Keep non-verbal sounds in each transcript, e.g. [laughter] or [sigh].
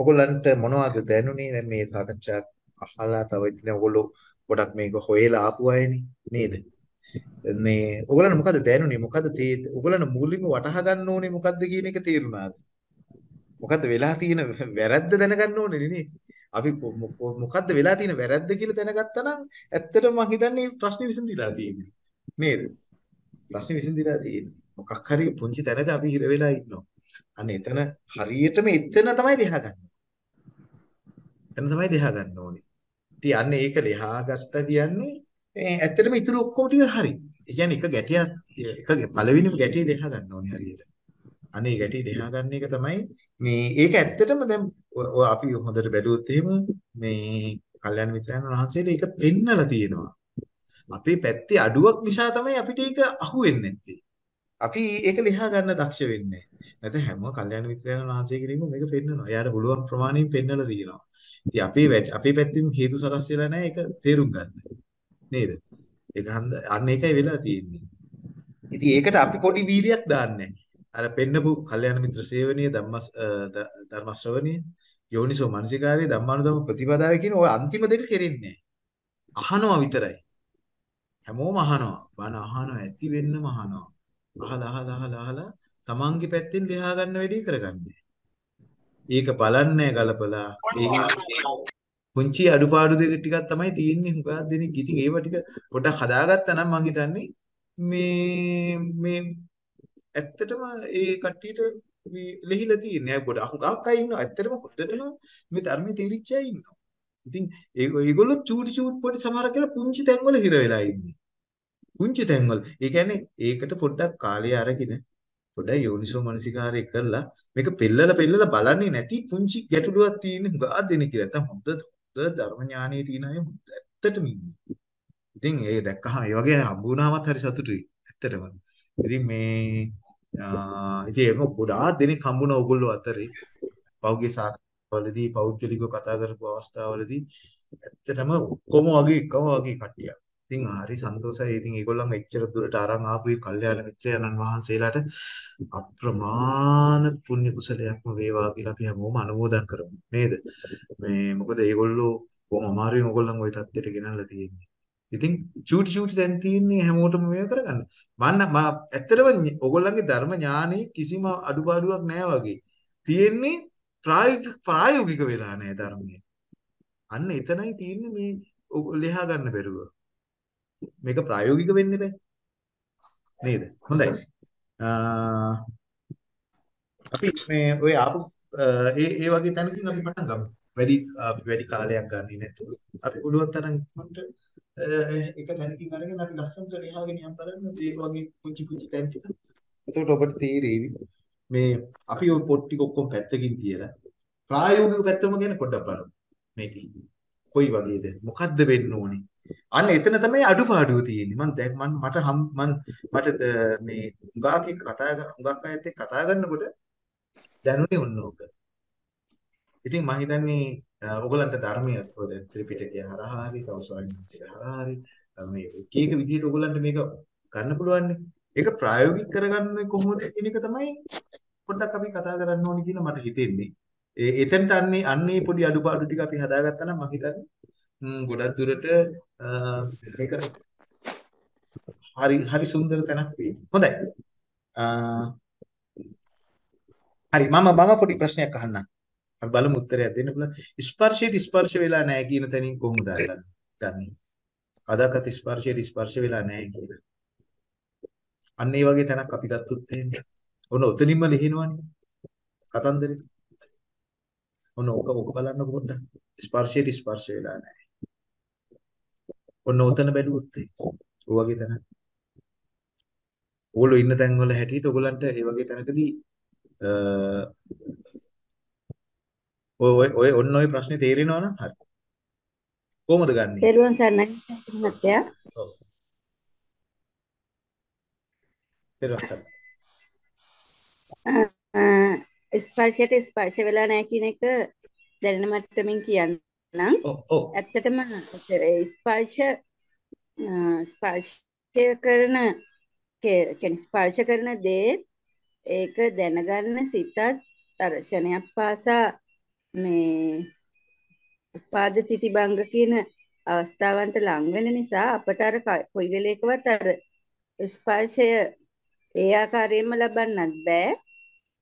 ඔයගොල්ලන්ට මොනවද දැනුනේ දැන් මේ සාකච්ඡා අහලා තව ඉතින් ඔයගොල්ලෝ ගොඩක් මේක හොයලා ආපු අයනේ නේද? මේ ඔයගොල්ලන්ට මොකද දැනුනේ? මොකද තේ ඔයගොල්ලන්ට මුලින්ම වටහා ගන්න ඕනේ මොකද්ද කියන එක තේරුණාද? මොකද්ද වෙලා තියෙන වැරද්ද දැනගන්න ඕනේ නේ. අපි මොකද්ද වෙලා තියෙන වැරද්ද කියලා දැනගත්තා නම් ඇත්තටම මං හිතන්නේ ප්‍රශ්නේ විසඳිලා තියෙන්නේ. නේද? ප්‍රශ්නේ විසඳිලා තියෙන්නේ. මොකක් හරි පුංචි තැනක අපි හිර වෙලා ඉන්නවා. අන්න එතන හරියටම එතන තමයි ලියා ගන්න. එතන තමයි ලියා ගන්න ඕනේ. ඉතින් අන්න ඒක ලියා ගත්තා කියන්නේ ඇත්තටම ඉතුරු ඔක්කොම ටික හරි. ඒ කියන්නේ එක ගැටියක් එක පළවෙනිම ගැටිය ලියා ගන්න ඕනේ හරියට. අනේ ගැටි ලියා ගන්න එක තමයි මේ ඒක ඇත්තටම දැන් අපි හොඳට බැලුවොත් එහෙම මේ කල්යනා මිත්‍රයන් වහන්සේට ඒක පෙන්නලා තියෙනවා. අපේ පැත්තේ අඩුවක් නිසා තමයි අපිට ඒක අහුවෙන්නේ නැත්තේ. අපි ඒක ලියා ගන්න දක්ෂ වෙන්නේ නැහැ. හැම කල්යනා මිත්‍රයන් වහන්සේගෙනින්ම මේක පෙන්නනවා. එයාට පුළුවන් ප්‍රමාණයෙන් පෙන්නලා තියෙනවා. ඉතින් අපේ අපේ පැත්තෙන් හේතු සකස් වෙලා නැහැ ඒක තේරුම් ගන්න. නේද? ඒක අන්න ඒකයි වෙලා තියෙන්නේ. ඉතින් ඒකට අපි පොඩි වීරියක් දාන්නේ අර පෙන්නපු කල්යාණ මිත්‍ර සේවනීය ධම්මස් ධර්ම ශ්‍රවණීය යෝනිසෝ මනසිකාරයේ ධම්මානුධම්ම ප්‍රතිපදාවේ කියන ওই අන්තිම දෙක කෙරෙන්නේ අහනවා විතරයි හැමෝම අහනවා බණ අහනවා ඇති වෙන්නම අහනවා අහලා අහලා අහලා අහලා තමන්ගේ පැත්තෙන් ලියා ගන්න වැඩි කරගන්නේ ඒක බලන්නේ ගලපලා ඒක පුංචි අඩුපාඩු දෙක ටිකක් තමයි තියෙන්නේ හුඟක් දෙනෙක් ඉතින් ඒව ටික පොඩ්ඩක් හදාගත්තා නම් මං හිතන්නේ මේ මේ ඇත්තටම ඒ කට්ටියට මේ ලෙහිලා තියෙන්නේ. ගොඩක් හුඟක් අය ඉන්නවා. ඇත්තටම හොද්දටම මේ ධර්මයේ තේරිච්ච අය ඉන්නවා. ඉතින් ඒගොල්ලෝ චූටි චූටි පොඩි සමහර කියලා පුංචි තැන්වල හිර වෙලා ඉන්නේ. පුංචි තැන්වල. ඒ කියන්නේ ඒකට පොඩ්ඩක් කාලය අරගෙන පොඩ්ඩක් යෝනිසෝ මනසිකාරය කරලා මේක පෙල්ලලා පෙල්ලලා බලන්නේ නැති පුංචි ගැටලුවක් තියෙන හුඟක් දෙනෙක් කියලා. නැත්නම් හොඳ හොඳ ධර්ම ඥානයේ තියෙන අය ඇත්තටම ඉන්නේ. ඉතින් ඒ දැක්කහම ඒ වගේ හම්බ වුණාමත් හරි සතුටුයි. ඇත්තටම. ඉතින් මේ ඉතින් ඒක ගොඩාක් දෙනෙක් හම්බුණා ඕගොල්ලෝ අතරේ පෞගේ සාකච්ඡාවලදී පෞද්ගලිකව කතා කරපු අවස්ථාවලදී ඇත්තටම ඔක්කොම වගේ එකම වගේ කට්ටියක්. ඉතින් හරි සන්තෝෂයි. ඉතින් ඒගොල්ලන් එච්චර දුරට අරන් ආපු මේ කල්යාණ මිත්‍රයන්න් වහන්සේලාට අප්‍රමාණ පුණ්‍ය කුසලයක්ම වේවා කියලා අපි හැමෝම අනුමෝදන් කරමු. නේද? මේ මොකද ඒගොල්ලෝ කොහොම අමාරුවෙන් ඕගොල්ලන් ওই தත්ත්වයට ගෙනල්ලා තියෙන්නේ. ඉතින් චූටි චූටි දැන් තියෙන්නේ හැමෝටම මේව කරගන්න. මම මම ඇත්තටම ඕගොල්ලන්ගේ ධර්ම ඥානෙ කිසිම අඩුපාඩුවක් නැහැ වගේ. තියෙන්නේ ප්‍රායෝගික ප්‍රායෝගික වෙලා නැහැ ධර්මයේ. අන්න එතනයි තියෙන්නේ මේ ලියා ගන්න බැරුව. මේක ප්‍රායෝගික වෙන්න බෑ. නේද? හොඳයි. අපි මේ ඔය ආපු ඒ ඒ වගේ තැනකින් අපි පටන් ගමු. වැඩි වැඩි කාලයක් ගන්නේ නැතුව අපි පුළුවන් තරම් ඉක්මනට එක තැනකින් අරගෙන අපි ලස්සනට ලියාගෙන යම් බලන්න මේ වගේ කුංචි කුංචි තැන් ටික. එතකොට ඔබට තේරෙවි මේ අපි ওই පොත් ටික ඔක්කොම පැත්තකින් තියලා ප්‍රායෝගික පැත්තම ගැන පොඩ්ඩක් බලමු. මේක කොයි වගේද? මොකද්ද වෙන්න ඕනේ? අන්න එතන තමයි අඩුපාඩුව තියෙන්නේ. මම දැන් මම මට මම මට මේ උගාක කතා උගාක් අයත් එක්ක කතා කරනකොට දැනුනේ ඔන්න ඕක. ඉතින් මම හිතන්නේ ඔයගලන්ට ධර්මයේ දැන් ත්‍රිපිටකය හරහා හරි තව ස්වාමීන් හරහා හරි මේ එක එක විදිහට ඔයගලන්ට මේක ගන්න පුළුවන් ඒක ප්‍රායෝගික කරගන්නේ කොහොමද කියන එක තමයි පොඩ්ඩක් අපි කතා කරන්න ඕනේ කියලා මට හිතෙන්නේ. ඒ එතනට අන්නේ අන්නේ පොඩි අඩුපාඩු ටික අපි හදාගත්තා නම් මම හිතන්නේ ගොඩක් දුරට මේක හරි හරි සුන්දර තැනක් වෙයි. හොඳයි. හරි මම මම පොඩි ප්‍රශ්නයක් අහන්නම්. අපි බලමු උත්තරයක් දෙන්න පුළුවන්. ස්පර්ශයට ස්පර්ශ වෙලා නැහැ කියන තැනින් කොහොමද ගන්නේ? අදාකත් ස්පර්ශයට ස්පර්ශ වෙලා නැහැ කියලා. අන්න ඒ වගේ තැනක් අපි ගත්තොත් එහෙම. ඔන්න උතනින්ම ලිහිනවනේ. කතන්දරේ. ඔන්න ඕක ඕක බලන්නකො පොඩ්ඩක්. ස්පර්ශයට ස්පර්ශ වෙලා නැහැ. ඔන්න උතන බැලුවොත් ඒ වගේ තැනක්. ඕගොල්ලෝ ඉන්න තැන් වල හැටියට ඕගොල්ලන්ට ඒ වගේ තැනකදී ඔය ඔය ඔන්න ඔය ප්‍රශ්නේ තේරෙනවා නම් හරි. කොහොමද ගන්නෙ? තේරුවන් සරණයි මහත්තයා. ඔව්. තේරුවන් සරණයි. ස්පර්ශයට ස්පර්ශ වෙලා නැහැ කියන එක දැනෙන මට්ටමින් කියන්නම්. ඇත්තටම ස්පර්ශ ස්පර්ශය කරන කියන්නේ ස්පර්ශ කරන දේ ඒක දැනගන්න සිතත් අර ෂණයක් පාසා මේ උපාද තිති භංග කියන අවස්ථාවන්ට ලං වෙන නිසා අපට අර කොයි වෙලේකවත් අර ස්පර්ශය ඒ ආකාරයෙන්ම ලබන්නත් බෑ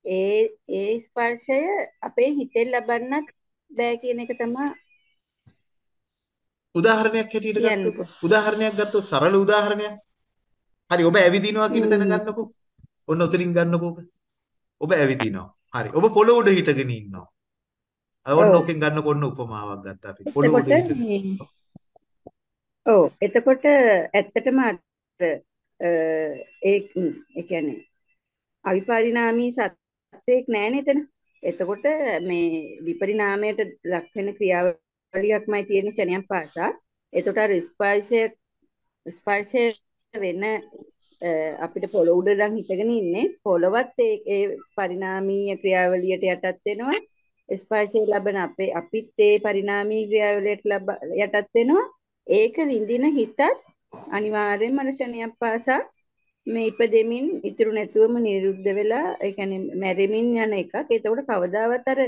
ඒ ඒ ස්පර්ශය අපේ හිතෙන් ලබන්නත් බෑ කියන එක තමයි උදාහරණයක් හැටියට ගත්තොත් උදාහරණයක් ගත්තොත් සරල උදාහරණයක්. හරි ඔබ ඇවිදිනවා කියන තැන ගන්නකෝ. ඔන්න ඔතනින් ගන්නකෝ ඔබ. ඇවිදිනවා. හරි ඔබ පොළොව උඩ හිටගෙන ඉන්නවා. ඔන්න ඔකෙන් ගන්නකො ඔන්න උපමාවක් ගත්තා අපි. පොළොව උඩ හිටගෙන ඔව් එතකොට ඇත්තටම ඒ ඒ කියන්නේ අවිපරිණාමී සත්‍යයක් නෑනේ එතන. එතකොට මේ විපරිණාමයට ලක් වෙන ක්‍රියාවලියක්මයි තියෙන ක්ෂණයක් පාසා. එතකොට අර ස්පර්ශය ස්පර්ශය වෙන අපිට පොළොව උඩ නම් හිටගෙන ඉන්නේ පොළොවත් ඒ ඒ පරිණාමීය ක්‍රියාවලියට යටත් වෙනවා ස්පර්ශය ලබන අපේ අපිත් ඒ පරිණාමී ක්‍රියාවලියට යටත් වෙනවා ඒක විඳින හිතත් අනිවාර්යෙන්ම මනසණියක් පාසා මේ ඉපදෙමින් ඉතුරු නැතුවම නිරුද්ධ වෙලා ඒ කියන්නේ මැරෙමින් යන එකක්. එතකොට කවදාවත් අර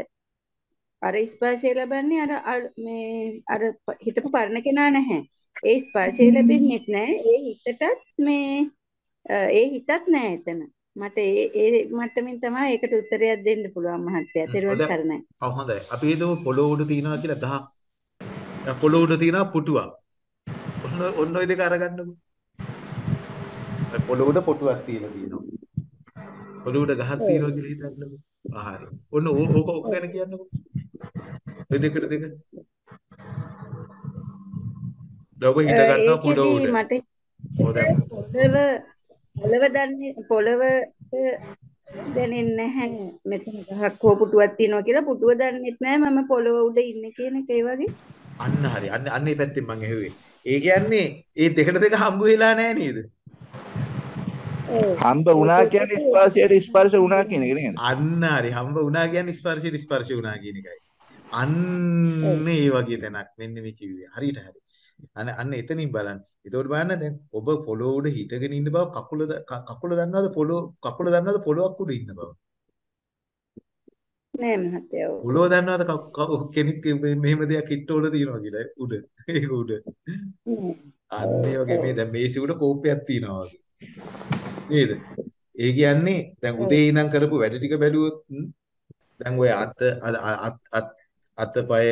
අර ස්පර්ශය ලබන්නේ අර මේ අර හිතපු පරණ කෙනා නැහැ. ඒ ස්පර්ශය ලැබෙන්නේ නැහැ. ඒ හිතටත් මේ ඒ හිතත් නැහැ එතන. මට ඒ ඒ මට්ටමින් තමයි ඒකට උත්තරයක් දෙන්න පුළුවන් මහත්තයා. තෙරුවන් සරණයි. ඔව් හොඳයි. අපි හිතමු පොළොව උඩ තියනවා කියලා ගහක්. පොළොව උඩ තියනවා පුටුවක්. ඔන්න ඔන්න ඔය දෙක අරගන්නකො. පොළොව උඩ පොටුවක් තියලා තියෙනවා. පොළොව උඩ ගහක් තියනවා කියලා හිතන්නකො. ආහරි. ඔන්න ඕක ඕක ගැන කියන්නකො. ඔය දෙකට දෙක. දවක හිට ගන්නවා පොළොව උඩ. මට පොළව පොළව දන්නේ පොළව දැනෙන්නේ නැහැ. මෙතන ගහක් හෝ පුටුවක් තියෙනවා කියලා පුටුව දන්නෙත් නැහැ මම පොළව උඩ ඉන්නේ කියන එක ඒ වගේ. අන්න හරි. අන්න අන්න ඒ පැත්තෙන් මම ඇහුවේ. ඒ කියන්නේ ඒ දෙකට දෙක හම්බ වෙලා නැහැ නේද? හම්බ වුණා කියන්නේ ස්පර්ශයට ස්පර්ශ වුණා කියන එක නේද? අන්න හරි. හම්බ වුණා කියන්නේ ස්පර්ශයට ස්පර්ශ වුණා කියන එකයි. අන්න ඒ වගේ තැනක් මෙන්න මේ කිව්වේ. හරියට හරි. අන්න අන්න එතනින් බලන්න. එතකොට බලන්න දැන් ඔබ පොළොව උඩ හිටගෙන ඉන්න බව කකුල කකුල දන්නවද පොළොව කකුල දන්නවද පොළොවක් උඩ ඉන්න බව? නෑ මහත්තයා. පොළොව දන්නවද කෙනෙක් මෙහෙම දෙයක් හිටවල තියනවා කියලා උඩ. [laughs] ඒක උඩ. අන්න ඒ වගේ මේ දැන් මේසි උඩ කෝපයක් තියනවා වගේ. නේද? ඒ කියන්නේ දැන් උදේ ඉඳන් කරපු වැඩ ටික බැලුවොත් දැන් ඔය අත අතපය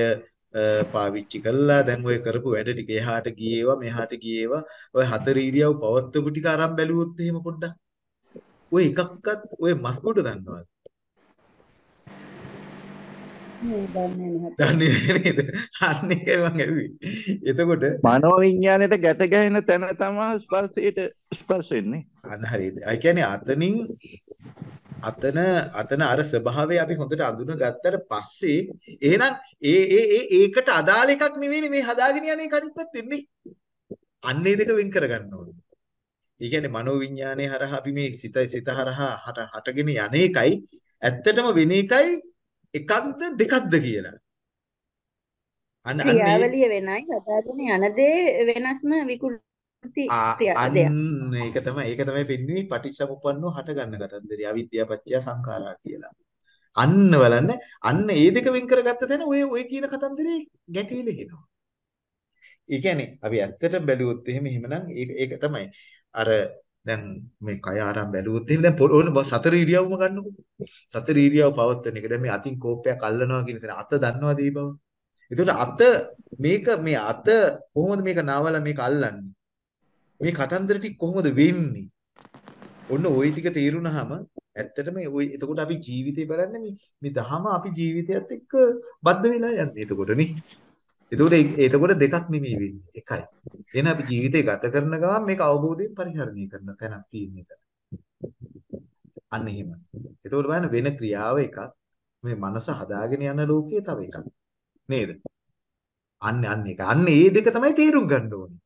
පාවිච්චි කළා. දැන් ඔය කරපු වැඩ ටික එහාට ගියේවා මෙහාට ගියේවා. ඔය හතර ඉරියව් පවත්වපු ටික අරන් බැලුවොත් එහෙම පොඩ්ඩක් ඔය එකක්වත් ඔය මස්කොඩ දන්නවද දන්නේ නේද? අන්න මං ඇහුවේ. එතකොට මනෝවිඤ්ඤාණයට ගැට ගැහෙන තැන තමයි ස්පර්ශයට ස්පර්ශ වෙන්නේ. අන්න හරිද ඒ කියන්නේ අතනින් අතන අතන අර ස්වභාවය අපි හොඳට අඳුන ගත්තට පස්සේ එහෙනම් ඒ ඒ ඒ ඒකට අදාළ එකක් නෙවෙයි මේ හදාගෙන යන්නේ කණිත් පැත්තෙන්නේ අන්නේ දෙක වෙන් කරගන්න ඕනේ. ඒ කියන්නේ මනෝවිඤ්ඤාණය හරහා අපි මේ සිත සිත හරහා හට හටගෙන යන එකයි ඇත්තටම වෙන එකයි එකක්ද දෙකක්ද කියලා. අන්න ක්‍රියාවලිය වෙනයි හදාගෙන යන දේ වෙනස්ම විකෘති ක්‍රියාවලිය. අන්න ඒක තමයි ඒක තමයි පෙන්වන්නේ පටිච්චසමුප්පන්නෝ හට ගන්න කතන්දරය අවිද්‍යාව පත්‍ය සංඛාරා කියලා. අන්න බලන්න අන්න ඒ දෙක වෙන් කරගත්ත තැන ඔය ඔය කියන කතන්දරේ ගැටීල එනවා. ඒ කියන්නේ අපි ඇත්තටම බැලුවොත් එහෙම එහෙමනම් ඒක ඒක තමයි අර දැන් මේ කය ආරම් බැලුවොත් එහෙනම් දැන් ඕන සතර ඉරියව්ම ගන්නකො. සතර ඉරියව් පවත්වන එක. දැන් මේ අතින් කෝපයක් අල්ලනවා කියන තැන අත දන්නවද ඒ බව? එතකොට අත මේක මේ අත කොහොමද මේක නාවලා මේක අල්ලන්නේ? මේ කතන්දර ටික කොහොමද වෙන්නේ? ඔන්න ওই ටික තේරුණාම ඇත්තටම ওই එතකොට අපි ජීවිතේ බලන්නේ මේ මේ දහම අපි ජීවිතයත් එක්ක බද්ධ වෙලා යන්නේ එතකොට නේ. එතකොට එතකොට දෙකක් නෙමෙයි වෙන්නේ එකයි. එහෙනම් අපි ජීවිතේ ගත කරන ගමන් මේක අවබෝධයෙන් පරිහරණය කරන තැනක් තියෙන එක. අන්න එහෙම. එතකොට බලන්න වෙන ක්‍රියාව එකක් මේ මනස හදාගෙන යන ලෝකයේ තව එකක්. නේද? අන්න අන්න එක. අන්න ඒ දෙක තමයි තේරුම් ගන්න ඕනේ.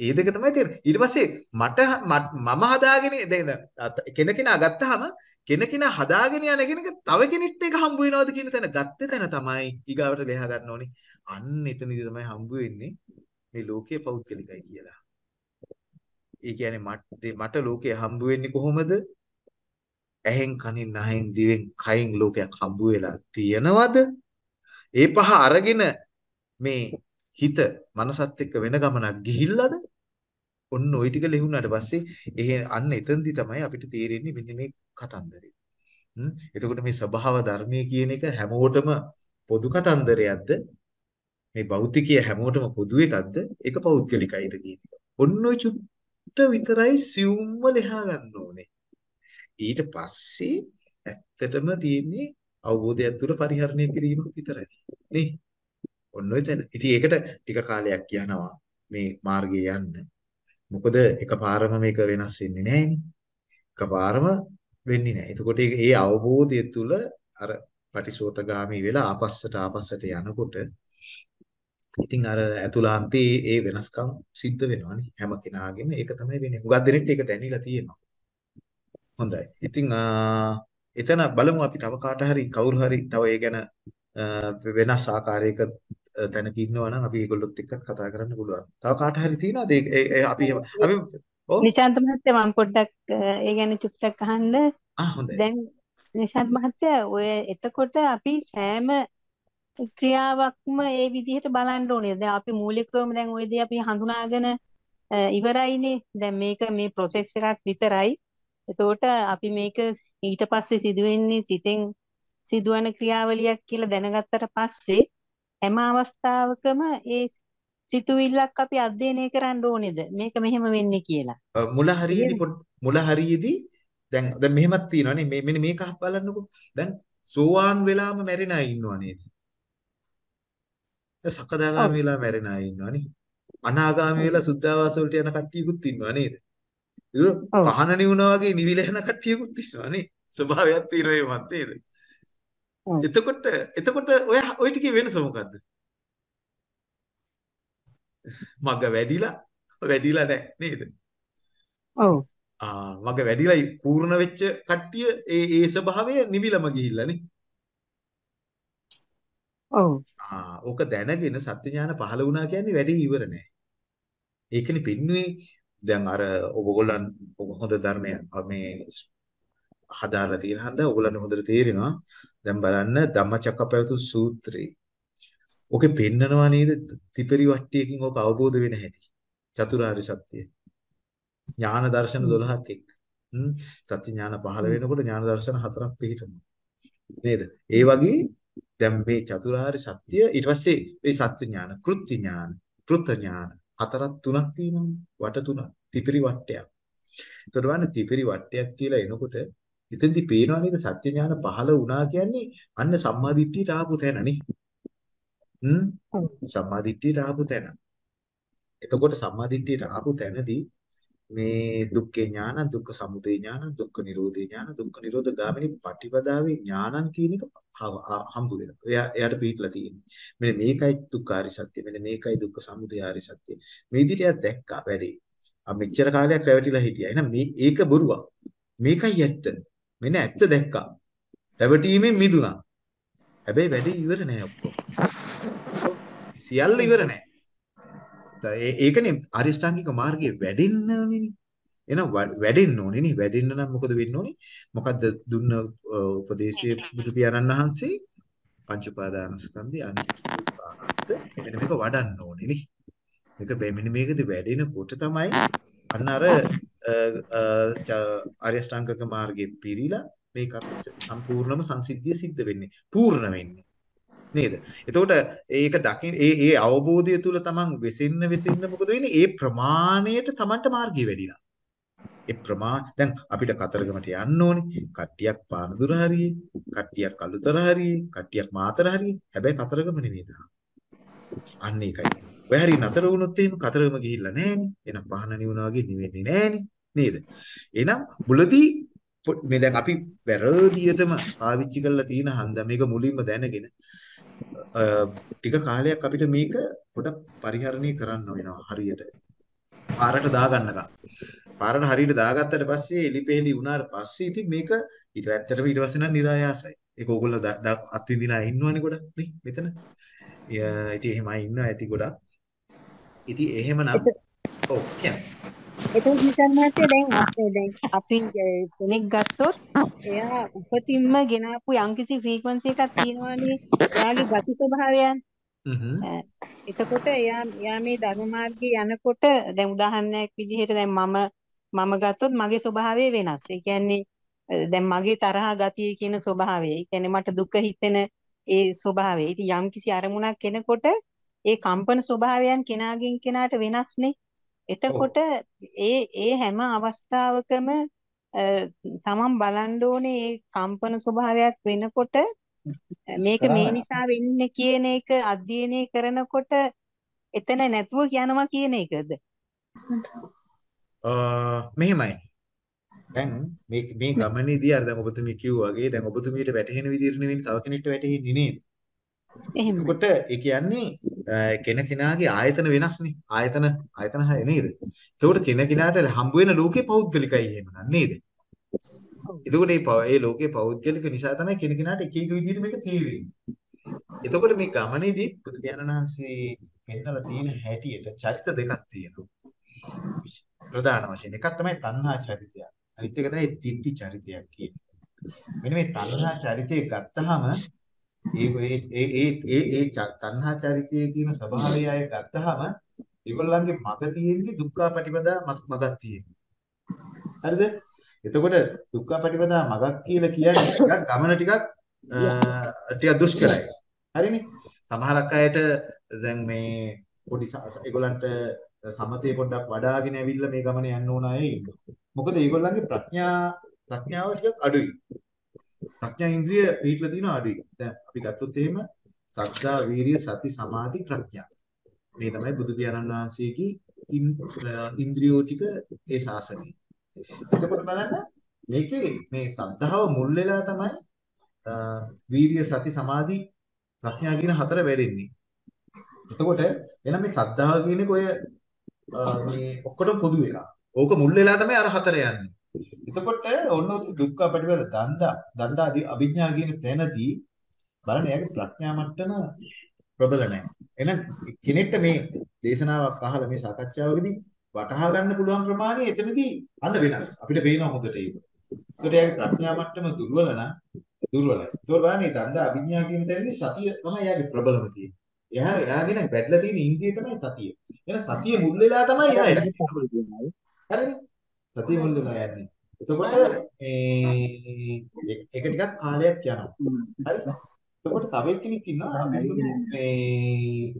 ඒ දෙක තමයි තේරෙන්නේ. ඊට පස්සේ මට මම හදාගෙන දැන් කෙනකෙනා ගත්තාම කෙනකෙනා හදාගෙන යන කෙනෙක් තව කෙනෙක්ට ඒක හම්බ වෙනවද කියන තැන ගත්තේ තැන තමයි ඊගාවට ලියා ගන්න ඕනේ. අන්න එතනදී තමයි හම්බ වෙන්නේ මේ ලෝකයේ පෞද්ගලිකයි කියලා. ඒ කියන්නේ මට මට ලෝකයේ හම්බ වෙන්නේ කොහොමද? ඇහෙන් කනින් නහෙන් දිවෙන් කයින් ලෝකයක් හම්බ වෙලා තියෙනවද? ඒ පහ අරගෙන මේ හිත මනසත් එක්ක වෙන ගමනක් ගිහිල්ලාද ඔන්න ওই ටික ලිහුණාට පස්සේ එහෙ අන්න එතෙන්දි තමයි අපිට තේරෙන්නේ මෙන්න මේ කතන්දරේ. හ්ම් එතකොට මේ ස්වභාව ධර්මයේ කියන එක හැමෝටම පොදු කතන්දරයක්ද මේ භෞතිකය හැමෝටම පොදු එකක්ද ඒක පෞද්ගලිකයිද කියන එක. ඔන්න ඔය චුට්ට විතරයි සියුම්ව ලියා ගන්න ඕනේ. ඊට පස්සේ ඇත්තටම තියෙන්නේ අවබෝධයක් තුළ පරිහරණය කිරීම විතරයි. නේ? ඔන්න ඔය තැන. ඉතින් ඒකට ටික කාලයක් යනවා මේ මාර්ගේ යන්න. මොකද එකපාරම මේක වෙනස් වෙන්නේ නැහැනේ. එකපාරම වෙන්නේ නැහැ. එතකොට ඒ අවබෝධය තුළ අර පටිසෝතගාමි වෙලා ආපස්සට ආපස්සට යනකොට ඉතින් අර ඇතුළාන්තයේ ඒ වෙනස්කම් සිද්ධ වෙනවානේ හැම කෙනාගේම ඒක තමයි වෙන්නේ. හුඟක් දෙනෙක්ට ඒක දැනিলা තියෙනවා. හොඳයි. ඉතින් එතන බලමු අපි තව කාට හරි කවුරු හරි තව ඒ ගැන වෙනස් ආකාරයක තැනක ඉන්නවා නම් අපි ඒගොල්ලොත් එක්කත් කතා කරන්න පුළුවන්. තව කාට හරි තියෙනවද අපි අපි ඔව් නිශාන්ත මහත්තයා මම පොඩ්ඩක් ඒ ගැන චුට්ටක් අහන්න. ආ හොඳයි. දැන් නිශාන්ත මහත්තයා ඔය එතකොට අපි සෑම ක්‍රියාවක්ම ඒ විදිහට බලන්න ඕනේ. දැන් අපි මූලිකවම දැන් ওই දේ අපි හඳුනාගෙන ඉවරයිනේ. දැන් මේක මේ process එකක් විතරයි. එතකොට අපි මේක ඊට පස්සේ සිදුවෙන්නේ සිතෙන් සිදුවන ක්‍රියාවලියක් කියලා දැනගත්තට පස්සේ හැම අවස්ථාවකම ඒ සිතුවිල්ලක් අපි අධ්‍යයනය කරන්න ඕනේද? මේක මෙහෙම වෙන්නේ කියලා. මුල හරියේදී මුල හරියේදී දැන් දැන් මෙහෙමත් තියෙනවානේ මේ මෙන්න මේක බලන්නකෝ දැන් සෝවාන් වෙලාම මැරෙන අය ඉන්නවා නේද? සකදාගාමී වෙලා මැරෙන අය ඉන්නවනේ අනාගාමී වෙලා සුද්ධාවාස වලට යන කට්ටියකුත් ඉන්නවා නේද? ඒක පහන නිවුනා වගේ නිවිල යන කට්ටියකුත් ඉන්නවා නේ. ස්වභාවයක් තියෙනවා ඒ මත් නේද එතකොට එතකොට ඔය ඔය ටිකේ වෙනස මොකද්ද? මග වැඩිලා වැඩිලා නැහැ නේද? ඔව්. ආ මග වැඩිලා පූර්ණ වෙච්ච කට්ටිය ඒ ඒ ස්වභාවය නිවිලම ගිහිල්ලා නේ. ඔව්. ආ ඕක දැනගෙන සත්‍ය ඥාන පහළ වුණා කියන්නේ වැඩි ඉවර නෑ. ඒකනේ පින්නුවේ දැන් අර ඔබගොල්ලන් හොඳ ධර්මය මේ හදාලා තියෙන හන්ද ඔයගොල්ලන්ට හොඳට තේරෙනවා. දැන් බලන්න ධම්මචක්කපවතු සූත්‍රේ. ඔකේ පෙන්නනවා නේද ත්‍රිපරි වට්ටියකින් ඕක අවබෝධ වෙන හැටි. චතුරාර්ය සත්‍යය. ඥාන දර්ශන 12ක් එක්ක. සත්‍ය ඥාන පහළ වෙනකොට ඥාන දර්ශන හතරක් පිහිටනවා. නේද? ඒ වගේ දැන් මේ චතුරාර්ය සත්‍ය ඊට පස්සේ මේ සත්‍ය ඥාන, කෘත්‍ය ඥාන, කෘත ඥාන හතරක් තුනක් තියෙනවානේ. වට තුනක්. ත්‍රිපරි වට්ටයක්. එතකොට බලන්න ත්‍රිපරි වට්ටයක් කියලා එනකොට එතෙන්දි පේනවා නේද සත්‍ය ඥාන පහළ වුණා කියන්නේ අන්න සම්මාදිට්ඨියට ආපු තැන නේ. හ්ම් සම්මාදිට්ඨියට ආපු තැන. එතකොට සම්මාදිට්ඨියට ආපු තැනදී මේ දුක්ඛේ ඥාන දුක්ඛ සමුදය ඥාන දුක්ඛ නිරෝධේ ඥාන දුක්ඛ නිරෝධ ගාමිනී පටිපදාවේ ඥානං කියන එක හම්බ වෙනවා. එයා එයාට පිටලා තියෙන්නේ. මෙන්න මේකයි දුක්ඛාරි සත්‍ය. මෙන්න මේකයි දුක්ඛ සමුදයාරි සත්‍ය. මේ විදිහට එයා දැක්කා වැඩේ. ආ මෙච්චර කාලයක් රැවටිලා හිටියා. එහෙනම් මේ ඒක බොරුවක්. මේකයි ඇත්ත. මෙන්න ඇත්ත දැක්කා. රැවටීමෙන් මිදුණා. හැබැයි වැඩේ ඉවර නෑ ඔක්කොම. සියල්ල ඉවර නෑ. ඒකනේ අරිෂ්ඨාංගික මාර්ගයේ වැඩෙන්න ඕනේනේ. එහෙනම් වැඩෙන්න ඕනේ නේ. වැඩෙන්න නම් මොකද වෙන්න ඕනේ? මොකද්ද දුන්න උපදේශයේ බුදු පියාණන් වහන්සේ පංච උපාදානස්කන්ධය අනිත්‍ය මෙන්න මේක වඩන්න ඕනේ නේ. මේක මෙන්න මේකද වැඩෙනකොට තමයි අන්න අර ආර්ය ශ්‍රාංකක මාර්ගයේ පිරීලා මේක සම්පූර්ණම සංසිද්ධිය සිද්ධ වෙන්නේ පූර්ණ වෙන්නේ. නේද? එතකොට ඒක දකින් ඒ ඒ අවබෝධය තුල තමන් වෙසෙන්න වෙසෙන්න මොකද වෙන්නේ? ඒ ප්‍රමාණයට තමන්ට මාර්ගය වැඩිලා. ඒ ප්‍රමාණ දැන් අපිට කතරගමට යන්න ඕනේ. කට්ටියක් පානදුර හරියේ කට්ටියක් අලුතර හරියේ කට්ටියක් මාතර හරියේ. හැබැයි කතරගම නෙමෙයි තාම. අන්න ඒකයි. ඔය හරිය නතර වුණොත් එහෙම කතරගම ගිහිල්ලා නැහනේ එහෙනම් පහන නිවුණා වගේ නිවෙන්නේ නැහනේ නේද? එහෙනම් මුලදී මේ දැන් අපි වැරදියටම පාවිච්චි කරලා තියෙන හන්ද මේක මුලින්ම දැනගෙන ටික කාලයක් අපිට මේක පොඩක් පරිහරණය කරන්න වෙනවා හරියට. පාරට දාගන්නකම්. පාරට හරියට දාගත්තට පස්සේ එලිපෙලි වුණාට පස්සේ ඉතින් මේක ඊට ඇත්තටම ඊට පස්සේ නම් નિરાයාසයි. ඒක ඕගොල්ලෝ අත්විඳින අය ඉන්නවනේ ගොඩක් නේ මෙතන. ඉතින් එහෙමයි ඉන්නවා ඇති ගොඩක්. ඉතින් එහෙමනම් ඔව් කියන්නේ එතකොට විශාල මහත්තයා දැන් අපේ දැන් අපි කෙනෙක් ගත්තොත් එයා උපතින්ම ගෙනාපු යම්කිසි ෆ්‍රීකවන්සි එකක් තියෙනවානේ එයාගේ ගති ස්වභාවයන් එතකොට එයා එයා මේ ධර්ම මාර්ගයේ යනකොට දැන් උදාහරණයක් විදිහට දැන් මම මම ගත්තොත් මගේ ස්වභාවය වෙනස්. ඒ කියන්නේ දැන් මගේ තරහා ගතිය කියන ස්වභාවය. ඒ කියන්නේ මට දුක හිතෙන ඒ ස්වභාවය. ඉතින් යම්කිසි අරමුණක් එනකොට ඒ කම්පන ස්වභාවයන් කෙනාගෙන් කෙනාට වෙනස්නේ. එතකොට ඒ ඒ හැම අවස්ථාවකම තමන් බලන්න ඕනේ ඒ කම්පන ස්වභාවයක් වෙනකොට මේක මේ නිසා වෙන්නේ කියන එක අධ්‍යයනය කරනකොට එතන නැතුව යනවා කියන එකද? මෙහෙමයි දැන් මේ මේ ගමනේදී අර දැන් ඔබතුමිය කිව්වා වගේ දැන් ඔබතුමියට වැටහෙන විදිහට නෙවෙයි තව කෙනෙක්ට වැටහෙන්නේ නේද? එතකොට ඒ කියන්නේ කෙන කෙනාගේ ආයතන වෙනස්නේ. ආයතන ආයතන හය නේද? එතකොට කෙන කෙනාට හම්බ වෙන ලෝකේ පෞද්ගලිකයි එහෙමනම් නේද? එතකොට මේ ඒ ලෝකේ පෞද්ගලික නිසා තමයි කෙන කෙනාට එක එක විදිහට මේක තේරෙන්නේ. එතකොට මේ ගමනේදී බුදු පියාණන් වහන්සේ පෙන්නලා තියෙන හැටියට චරිත දෙකක් තියෙනවා. ප්‍රධාන වශයෙන් එකක් තමයි තණ්හා චරිතය. අනිත් එක තමයි තිට්ටි චරිතයක් කියන්නේ. මෙන්න මේ තණ්හා චරිතය ගත්තාම ඒ ඒ ඒ ඒ ඒ ඒ ච- තණ්හා චරිතයේ තියෙන ස්වභාවය අය ගත්තාම ඒගොල්ලන්ගේ මග තියෙන්නේ දුක්ඛාපටිපදා මග- මගක් තියෙන්නේ. හරිද? එතකොට දුක්ඛාපටිපදා මගක් කියලා කියන්නේ ටිකක් ගමන ටිකක් අ, ටිකක් දුෂ්කරයි. හරිනේ? සමහරක් අයට දැන් මේ පොඩි ස- ස- ඒගොල්ලන්ට සමතේ පොඩ්ඩක් වඩාගෙන ඇවිල්ලා මේ ගමන යන්න ඕන අය ඉන්නවා. මොකද ඒගොල්ලන්ගේ ප්‍රඥා ප්‍රඥාව ටිකක් අඩුයි. ප්‍රඥා ඉන්ද්‍රිය පිටලා තියෙනවා අඩුයි. දැන් අපි ගත්තොත් එහෙම සද්ධා, වීරිය, සති, සමාධි, ප්‍රඥා. මේ තමයි බුදු පියාණන් වහන්සේගේ ඉන්- අ, ඉන්ද්‍රියෝ ටික ඒ ශාසනයේ. එතකොට බලන්න මේකේ මේ සද්ධාව මුල් වෙලා තමයි අ, වීරිය, සති, සමාධි, ප්‍රඥා කියන හතර වැඩෙන්නේ. එතකොට එහෙනම් මේ සද්ධාව කියන එක ඔය අ, මේ ඔක්කොටම පොදු එකක්. ඕක මුල් වෙලා තමයි අර හතර යන්නේ. එතකොට ඔන්න ඔය දුක්ඛ පටිපද දණ්ඩා දණ්ඩා අභිඥා කියන තැනදී බලන්න එයාගේ ප්‍රඥා මට්ටම ප්‍රබල නැහැ. එහෙනම් කෙනෙක්ට මේ දේශනාවක් අහලා මේ සාකච්ඡාවකදී වටහා ගන්න පුළුවන් ප්‍රමාණය එතනදී අන්න වෙනස්. අපිට පේනවා හොඳට ඒක. ඒකට එයාගේ ප්‍රඥා මට්ටම දුර්වල නම් දුර්වලයි. ඒතකොට බලන්න මේ දණ්ඩා අභිඥා කියන තැනදී සතිය තමයි එයාගේ ප්‍රබලම තියෙන්නේ. එයා එයාගෙන වැඩිලා තියෙන ඉන්ද්‍රිය තමයි සතිය. එහෙනම් සතිය මුල් වෙලා තමයි එයා එන්නේ. හරිනේ? සතිය මුල් වෙලා යන්නේ. එතකොට මේ ඒක ටිකක් කාලයක් යනවා. හරි? එතකොට තව එක්කෙනෙක් ඉන්නවා මේ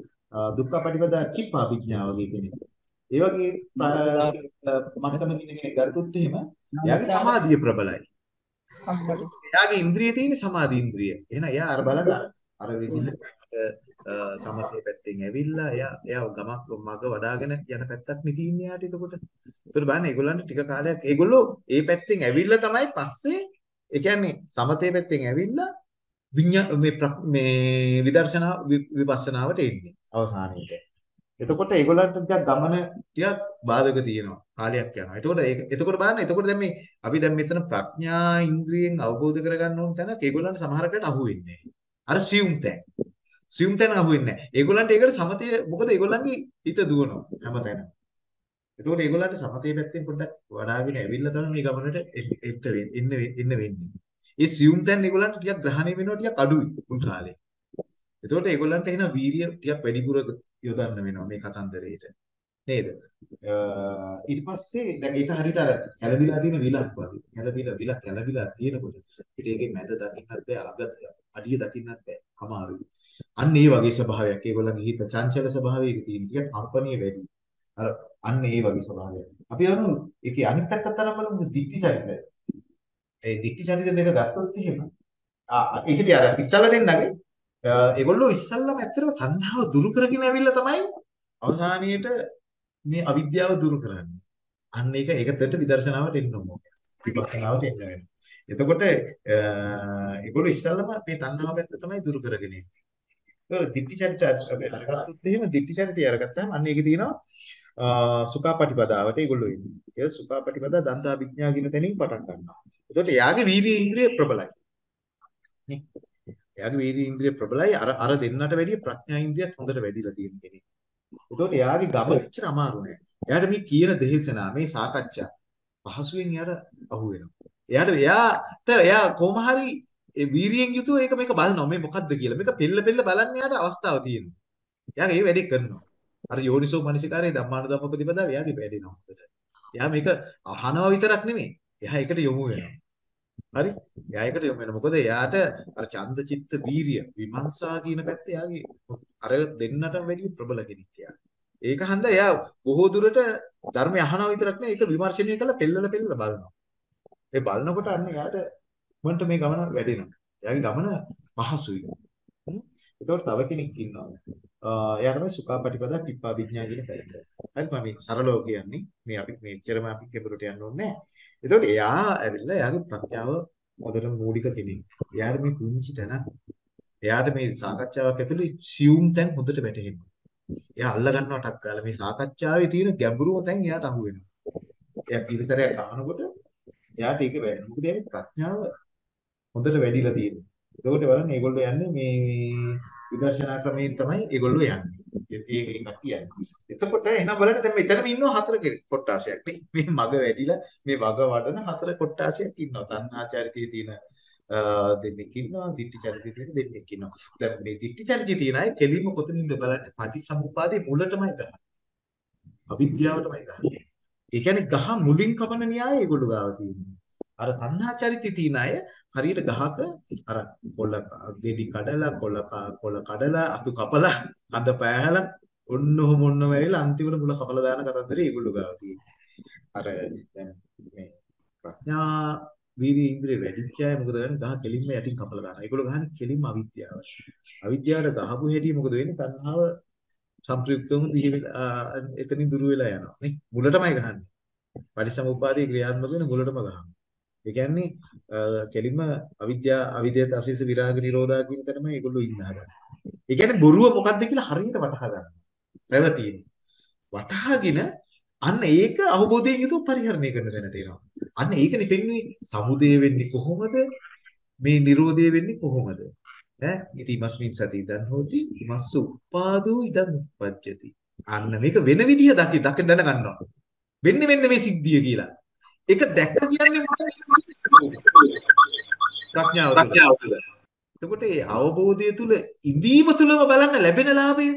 දුක්ඛ පටිපදා කිප්පා විඥා වගේ කෙනෙක්. ඒ වගේ මට්ටම කියන කෙනෙක් ගත්තොත් එහෙම එයාගේ සමාධිය ප්‍රබලයි. එයාගේ ඉන්ද්‍රිය තියෙන සමාධි ඉන්ද්‍රිය. එහෙනම් එයා අර බලන්න අර විදිහට සමතේ පැත්තෙන් ඇවිල්ලා එයා එයා ගමක් මග වඩාගෙන යන පැත්තක් නේ තියෙන්නේ යාට එතකොට. එතකොට බලන්න ඒගොල්ලන්ට ටික කාලයක් ඒගොල්ලෝ ඒ පැත්තෙන් ඇවිල්ලා තමයි පස්සේ ඒ කියන්නේ සමතේ පැත්තෙන් ඇවිල්ලා විඤ්ඤා මේ ප්‍ර- මේ විදර්ශනා වි- විපස්සනාවට එන්නේ අවසානයේට. එතකොට ඒගොල්ලන්ට ටිකක් ගමන ටිකක් බාධක තියෙනවා. කාලයක් යනවා. එතකොට ඒක එතකොට බලන්න එතකොට දැන් මේ අපි දැන් මෙතන ප්‍රඥා ඉන්ද්‍රියෙන් අවබෝධ කරගන්න ඕන තැනක් ඒගොල්ලන්ට සමහරකට අහු වෙන්නේ නැහැ. අර සියුම් තැන්. සියුම් තැන අහු වෙන්නේ නැහැ. ඒගොල්ලන්ට ඒකට සමතය මොකද ඒගොල්ලන්ගේ හිත දුවනවා හැමතැනම. එතකොට ඒගොල්ලන්ට සමතේ පැත්තෙන් පොඩ්ඩක් වඩාගෙන ඇවිල්ලා තමයි මේ ගමනට එන්න එන්න එන්න වෙන්නේ. ඒ සියුම් තැන් ඒගොල්ලන්ට ටිකක් ග්‍රහණය වෙනවා ටිකක් අඩුයි මුල් කාලේ. එතකොට ඒගොල්ලන්ට එන වීරිය ටිකක් වැඩිපුර යොදන්න වෙනවා මේ කතන්දරේට. නේද? අ, ඊට පස්සේ දැන් ඒක හරියට අර කැළඹිලා තියෙන විලක් වගේ. කැළඹිලා විලක් කැළඹිලා තියෙනකොට අපිට ඒකේ මැද දකින්නත් බෑ අග අඩිය දකින්නත් බෑ. අමාරුයි. අන්න ඒ වගේ ස්වභාවයක් ඒගොල්ලන්ගේ හිත චංචල ස්වභාවයක තියෙන. ටිකක් කම්පණිය වැඩි. අර අන්න ඒ වගේ ස්වභාවයක්. අපි අනු ඒකේ අනිත් පැත්තත් තරම් බලමු දික්ටි චරිතය. ඒ දික්ටි චරිත දෙක ගත්තොත් එහෙම ආ ඒකදී අර ඉස්සල්ලා දෙන්නගේ අ, ඒගොල්ලෝ ඉස්සල්ලාම ඇත්තටම තණ්හාව දුරු කරගෙන ඇවිල්ලා තමයි අවසානියේට මේ අවිද්‍යාව දුරු කරන්නේ. අන්න ඒක ඒකට විදර්ශනාවට එන්න ඕනේ. විපස්සනාවට එන්න වෙනවා. එතකොට අ, ඒගොල්ලෝ ඉස්සල්ලාම මේ තණ්හාව පැත්ත තමයි දුරු කරගෙන එන්නේ. ඒක දිට්ඨි චරිත අපි අරගත්තොත් එහෙම දිට්ඨි චරිතය අරගත්තාම අන්න ඒකේ තියෙනවා අ, සුඛාපටිපදාවට ඒගොල්ලෝ එන්නේ. ඒක සුඛාපටිපදා දන්තා විඥා කියන තැනින් පටන් ගන්නවා. එතකොට එයාගේ වීර්ය ඉන්ද්‍රිය ප්‍රබලයි. නේ? එයාගේ වීර්ය ඉන්ද්‍රිය ප්‍රබලයි අර අර දෙන්නට වැඩිය ප්‍රඥා ඉන්ද්‍රියත් හොඳට වැඩිලා තියෙන කෙනෙක්. එතකොට එයාගේ ගම එච්චර අමාරු නෑ. එයාට මේ කියන දේශනා මේ සාකච්ඡා පහසුවෙන් එයාට අහු වෙනවා. එයාට එයාට එයා කොහොම හරි ඒ වීරියෙන් යුතුව ඒක මේක බලනවා මේ මොකද්ද කියලා. මේක පෙළ පෙළ බලන්න එයාට අවස්ථාව තියෙනවා. එයා ඒ වැඩේ කරනවා. අර යෝනිසෝ මනසිකාරයේ ධම්මාන ධම්ම ප්‍රතිපදාව එයාගේ වැඩෙනවා හොඳට. එයා මේක අහනවා විතරක් නෙමෙයි. එයා ඒකට යොමු වෙනවා. හරි? එයා ඒකට යොමු වෙනවා. මොකද එයාට අර ඡන්ද චිත්ත වීරිය විමර්ශා කියන පැත්ත එයාගේ අර දෙන්නටම වැඩිය ප්‍රබල කෙනෙක් එයා. ඒක හන්ද එයා බොහෝ දුරට ධර්මය අහනවා විතරක් නෙවෙයි ඒක විමර්ශනය කරලා පෙළල පෙළල බලනවා. ඒ බලනකොට අන්න එයාට මොන්ට මේ ගමන වැඩෙනවා. එයාගේ ගමන පහසුයි. එතකොට තව කෙනෙක් ඉන්නවා. එයා තමයි සුඛාපටිපදා කිප්පා විඥා කියන පැත්ත. හරි මම මේ සරලව කියන්නේ මේ අපි මෙච්චරම අපි කෙබරට යන්න ඕනේ නැහැ. එතකොට එයා ඇවිල්ලා එයාගේ ප්‍රඥාව හොඳට මූලික කෙනෙක්. එයාට මේ පුංචි තැනක් එයාට මේ සාකච්ඡාවක් ඇතුළේ සියුම් තැන් හොඳට වැටහෙනවා. එයා අල්ල ගන්නවා ටක් ගාලා මේ සාකච්ඡාවේ තියෙන ගැඹුරුම තැන් එයාට අහු වෙනවා. එයා කීපසරයක් අහනකොට එයාට ඒක වැටෙනවා. මොකද එයාගේ ප්‍රඥාව හොඳට වැඩිලා තියෙනවා. එතකොට බලන්න මේගොල්ලෝ යන්නේ මේ විදර්ශනා ක්‍රමයෙන් තමයි ඒගොල්ලෝ යන්නේ. ඒ ඒ කට්ටිය යන්නේ. එතකොට එන බලන්න දැන් මෙතනම ඉන්නවා හතර කෙනෙක් කොට්ටාසයක් නේ. මේ මග වැඩිලා මේ වග වඩන හතර කොට්ටාසයක් ඉන්නවා. තණ්හාචාරිතයේ තියෙන දෙන්නෙක් ඉන්නවා දිට්ඨි චරිතය තියෙන දෙන්නෙක් ඉන්නවා. දැන් මේ දිට්ඨි චරිතය තියෙන අය කෙලින්ම කොතනින්ද බලන්නේ? පටිච්චසමුප්පාදේ මුලටමයි ගහන්නේ. අවිද්‍යාවටමයි ගහන්නේ. ඒ කියන්නේ ගහ මුලින් කපන න්‍යායය ඒගොල්ලෝ ගාව තියෙන්නේ. අර තණ්හා චරිතය තියෙන අය හරියට ගහක අර කොළ ගෙඩි කඩලා කොළ කොළ කඩලා අතු කපලා කඳ පෑහලා ඔන්න ඔහොම ඔන්නම ඇවිල්ලා අන්තිමට මුල කපලා දාන කතන්දරේ ඒගොල්ලෝ ගාව තියෙන්නේ. අර දැන් මේ ප්‍රඥා වීර්ය ඉන්ද්‍රිය වැඩිච්ච අය මොකද කරන්නේ? ගහ කෙලින්ම යටින් කපලා දානවා. ඒගොල්ලෝ ගහන්නේ කෙලින්ම අවිද්‍යාව. අවිද්‍යාවට ගහපු හැටි මොකද වෙන්නේ? තණ්හාව සංප්‍රයුක්තවම දිහි එතනින් දුර වෙලා යනවා නේ. මුලටමයි ගහන්නේ. පරිසමුපාදයේ ක්‍රියාත්මක වෙන මුලටම ගහනවා. ඒ කියන්නේ කෙලින්ම අවිද්‍යා අවිද්‍යාව අසීස විරාග නිරෝධා කියන තැනම ඒගොල්ලෝ ඉන්න හදන. ඒ කියන්නේ බොරුව මොකක්ද කියලා හරියට වටහා ගන්න. රැවටීම. වටහාගෙන අන්න ඒක අවබෝධයෙන් යුතුව පරිහරණය කරන තැනට එනවා. අන්න ඒකනේ පෙන්වන්නේ සමුදය වෙන්නේ කොහොමද? මේ Nirodha වෙන්නේ කොහොමද? ඈ ඉතිමස්මින් සති ඉදන් හෝති ඉමස්ස උපාදෝ ඉදන් උපජ්ජති. අන්න මේක වෙන විදිහ දකි දකින්න දැනගන්නවා. වෙන්නේ මෙන්න මේ සිද්ධිය කියලා. ඒක දැක්ක කියන්නේ ප්‍රඥාව තුළ. එතකොට මේ අවබෝධය තුළ ඉඳීම තුළම බලන්න ලැබෙන ලාභය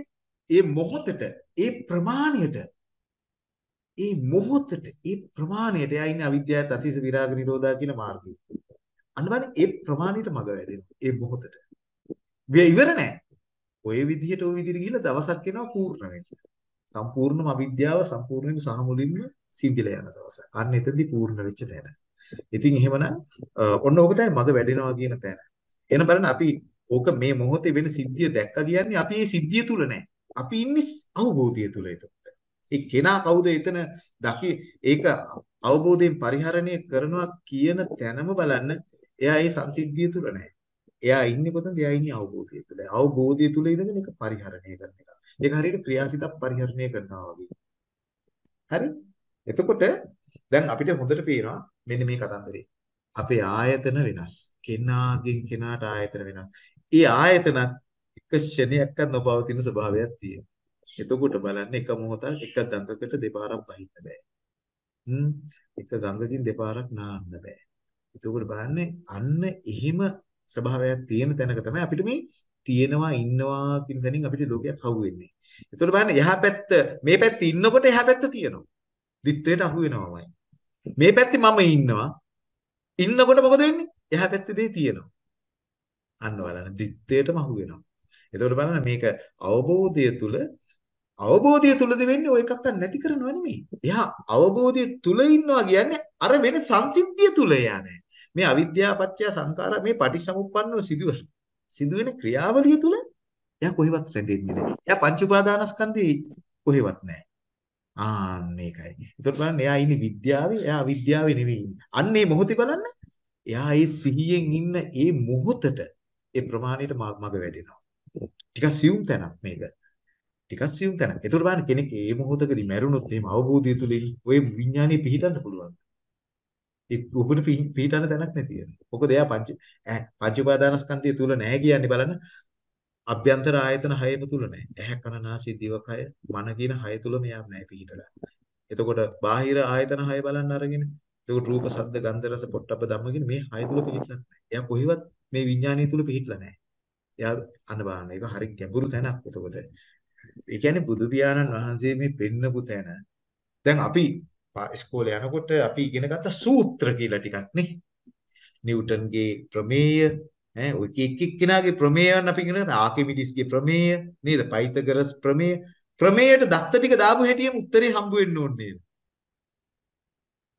ඒ මොහොතට ඒ ප්‍රමාණයට ඒ මොහොතට ඒ ප්‍රමාණයට එයා ඉන්නේ අවිද්‍යාවත් අසීස විරාග නිරෝධා කියන මාර්ගය. අන්න ඒ ප්‍රමාණයට මග වැඩෙනවා ඒ මොහොතට. වෙ ඉවර නැහැ. ඔය විදිහට ඔය විදිහට ගිහිල්ලා දවසක් එනවා පූර්ණ වෙන්න. සම්පූර්ණම අවිද්‍යාව සම්පූර්ණයෙන් සහ මුලින්ම සිඳිලා යන දවසක්. අන්න එතනදී පූර්ණ වෙච්ච තැන. ඉතින් එහෙමනම් ඔන්න ඕක තමයි මග වැඩෙනවා කියන තැන. එන බලන්න අපි ඕක මේ මොහොතේ වෙන සිද්ධිය දැක්ක කියන්නේ අපි මේ සිද්ධිය තුල නැහැ. අපි ඉන්නේ අවබෝධය තුල එතකොට. ඒ කෙනා කවුද එතන දකි ඒක අවබෝධයෙන් පරිහරණය කරනවා කියන තැනම බලන්න එයා ඒ සංසිද්ධිය තුල නැහැ. එයා ඉන්නේ කොතනද? එයා ඉන්නේ අවබෝධය තුල. අවබෝධය තුල ඉඳගෙන ඒක පරිහරණය කරන එක. ඒක හරියට ක්‍රියාසිතක් පරිහරණය කරනවා වගේ. හරි? එතකොට දැන් අපිට හොඳට පේනවා මෙන්න මේ කතන්දරේ. අපේ ආයතන වෙනස්. කෙනාගෙන් කෙනාට ආයතන වෙනස්. ඒ ආයතනත් එක ක්ෂණයක්වත් නොපවතින ස්වභාවයක් තියෙනවා. එතකොට බලන්න එක මොහොතක් එක ගඟකට දෙපාරක් බහින්න බෑ. හ්ම් එක ගඟකින් දෙපාරක් නාන්න බෑ. එතකොට බලන්නේ අන්න එහෙම ස්වභාවයක් තියෙන තැනක තමයි අපිට මේ තියෙනවා ඉන්නවා කියන තැනින් අපිට ලෝකයක් හවු වෙන්නේ. එතකොට බලන්න එහා පැත්ත මේ පැත්තේ ඉන්නකොට එහා පැත්ත තියෙනවා. දිත්තේට අහු වෙනවමයි. මේ පැත්තේ මම ඉන්නවා. ඉන්නකොට මොකද වෙන්නේ? එහා පැත්තේ දේ තියෙනවා. අන්න බලන්න දිත්තේටම අහු වෙනවා. එතකොට බලන්න මේක අවබෝධය තුල අවබෝධය තුලද වෙන්නේ ඔය එකක් නැති කරනව නෙමෙයි. එයා අවබෝධය තුල ඉන්නවා කියන්නේ අර වෙන සංසිද්ධිය තුල එයා නෑ. මේ අවිද්‍යාව පත්‍ය සංඛාර මේ පටිච්චසමුප්පන්නව සිදුව සිදුවෙන ක්‍රියාවලිය තුල එයා කොහෙවත් රැඳෙන්නේ නෑ. එයා පංච උපාදානස්කන්ධේ කොහෙවත් නෑ. ආන්න මේකයි. ඒතකොට බලන්න එයා ඉන්නේ විද්‍යාවේ, එයා අවිද්‍යාවේ නෙවෙයි ඉන්නේ. අන්න මේ මොහොතේ බලන්න. එයා ඒ සිහියෙන් ඉන්න ඒ මොහොතට ඒ ප්‍රමාණයට මග වැඩෙනවා. ටිකක් සියුම් තැනක් මේක. ටිකක් සියුම් තැනක්. ඒතකොට බලන්න කෙනෙක් ඒ මොහොතකදී මැරුණොත් එහෙම අවබෝධය තුලින් ওই විඥානයේ පිහිටන්න පුළුවන්. ඒ උගුණ පිහිටන්න තැනක් නැති වෙනවා. මොකද එයා පංච පංච උපාදානස්කන්ධය තුල නැහැ කියන්නේ බලන්න අභ්‍යන්තර ආයතන හයම තුල නැහැ. ඇහැ කන නාසය දිව කය මන කියන හය තුල මෙයා නැහැ පිහිටලා. එතකොට බාහිර ආයතන හය බලන්න අරගෙන එතකොට රූප, ශබ්ද, ගන්ධ, රස, පොට්ටබ්බ ධම්ම කියන මේ හය තුල පිහිටලත් නැහැ. එයා කොහෙවත් මේ විඥානීය තුල පිහිටලා නැහැ. එයා අන්න බලන්න ඒක හරි ගැඹුරු තැනක් එතකොට. ඒ කියන්නේ බුදු පියාණන් වහන්සේ මේ පෙන්නපු තැන දැන් අපි ඉස්කෝලේ යනකොට අපි ඉගෙන ගත්ත සූත්‍ර කියලා ටිකක් නේ. නිව්ටන්ගේ ප්‍රමේය ඈ ඔය එක් එක්කෙනාගේ ප්‍රමේයයන් අපි ඉගෙන ගත්තා ආකිමිඩිස්ගේ ප්‍රමේය නේද? පයිතගරස් ප්‍රමේය. ප්‍රමේයට දත්ත ටික දාපු හැටියෙම උත්තරේ හම්බ වෙන්න ඕනේ නේද?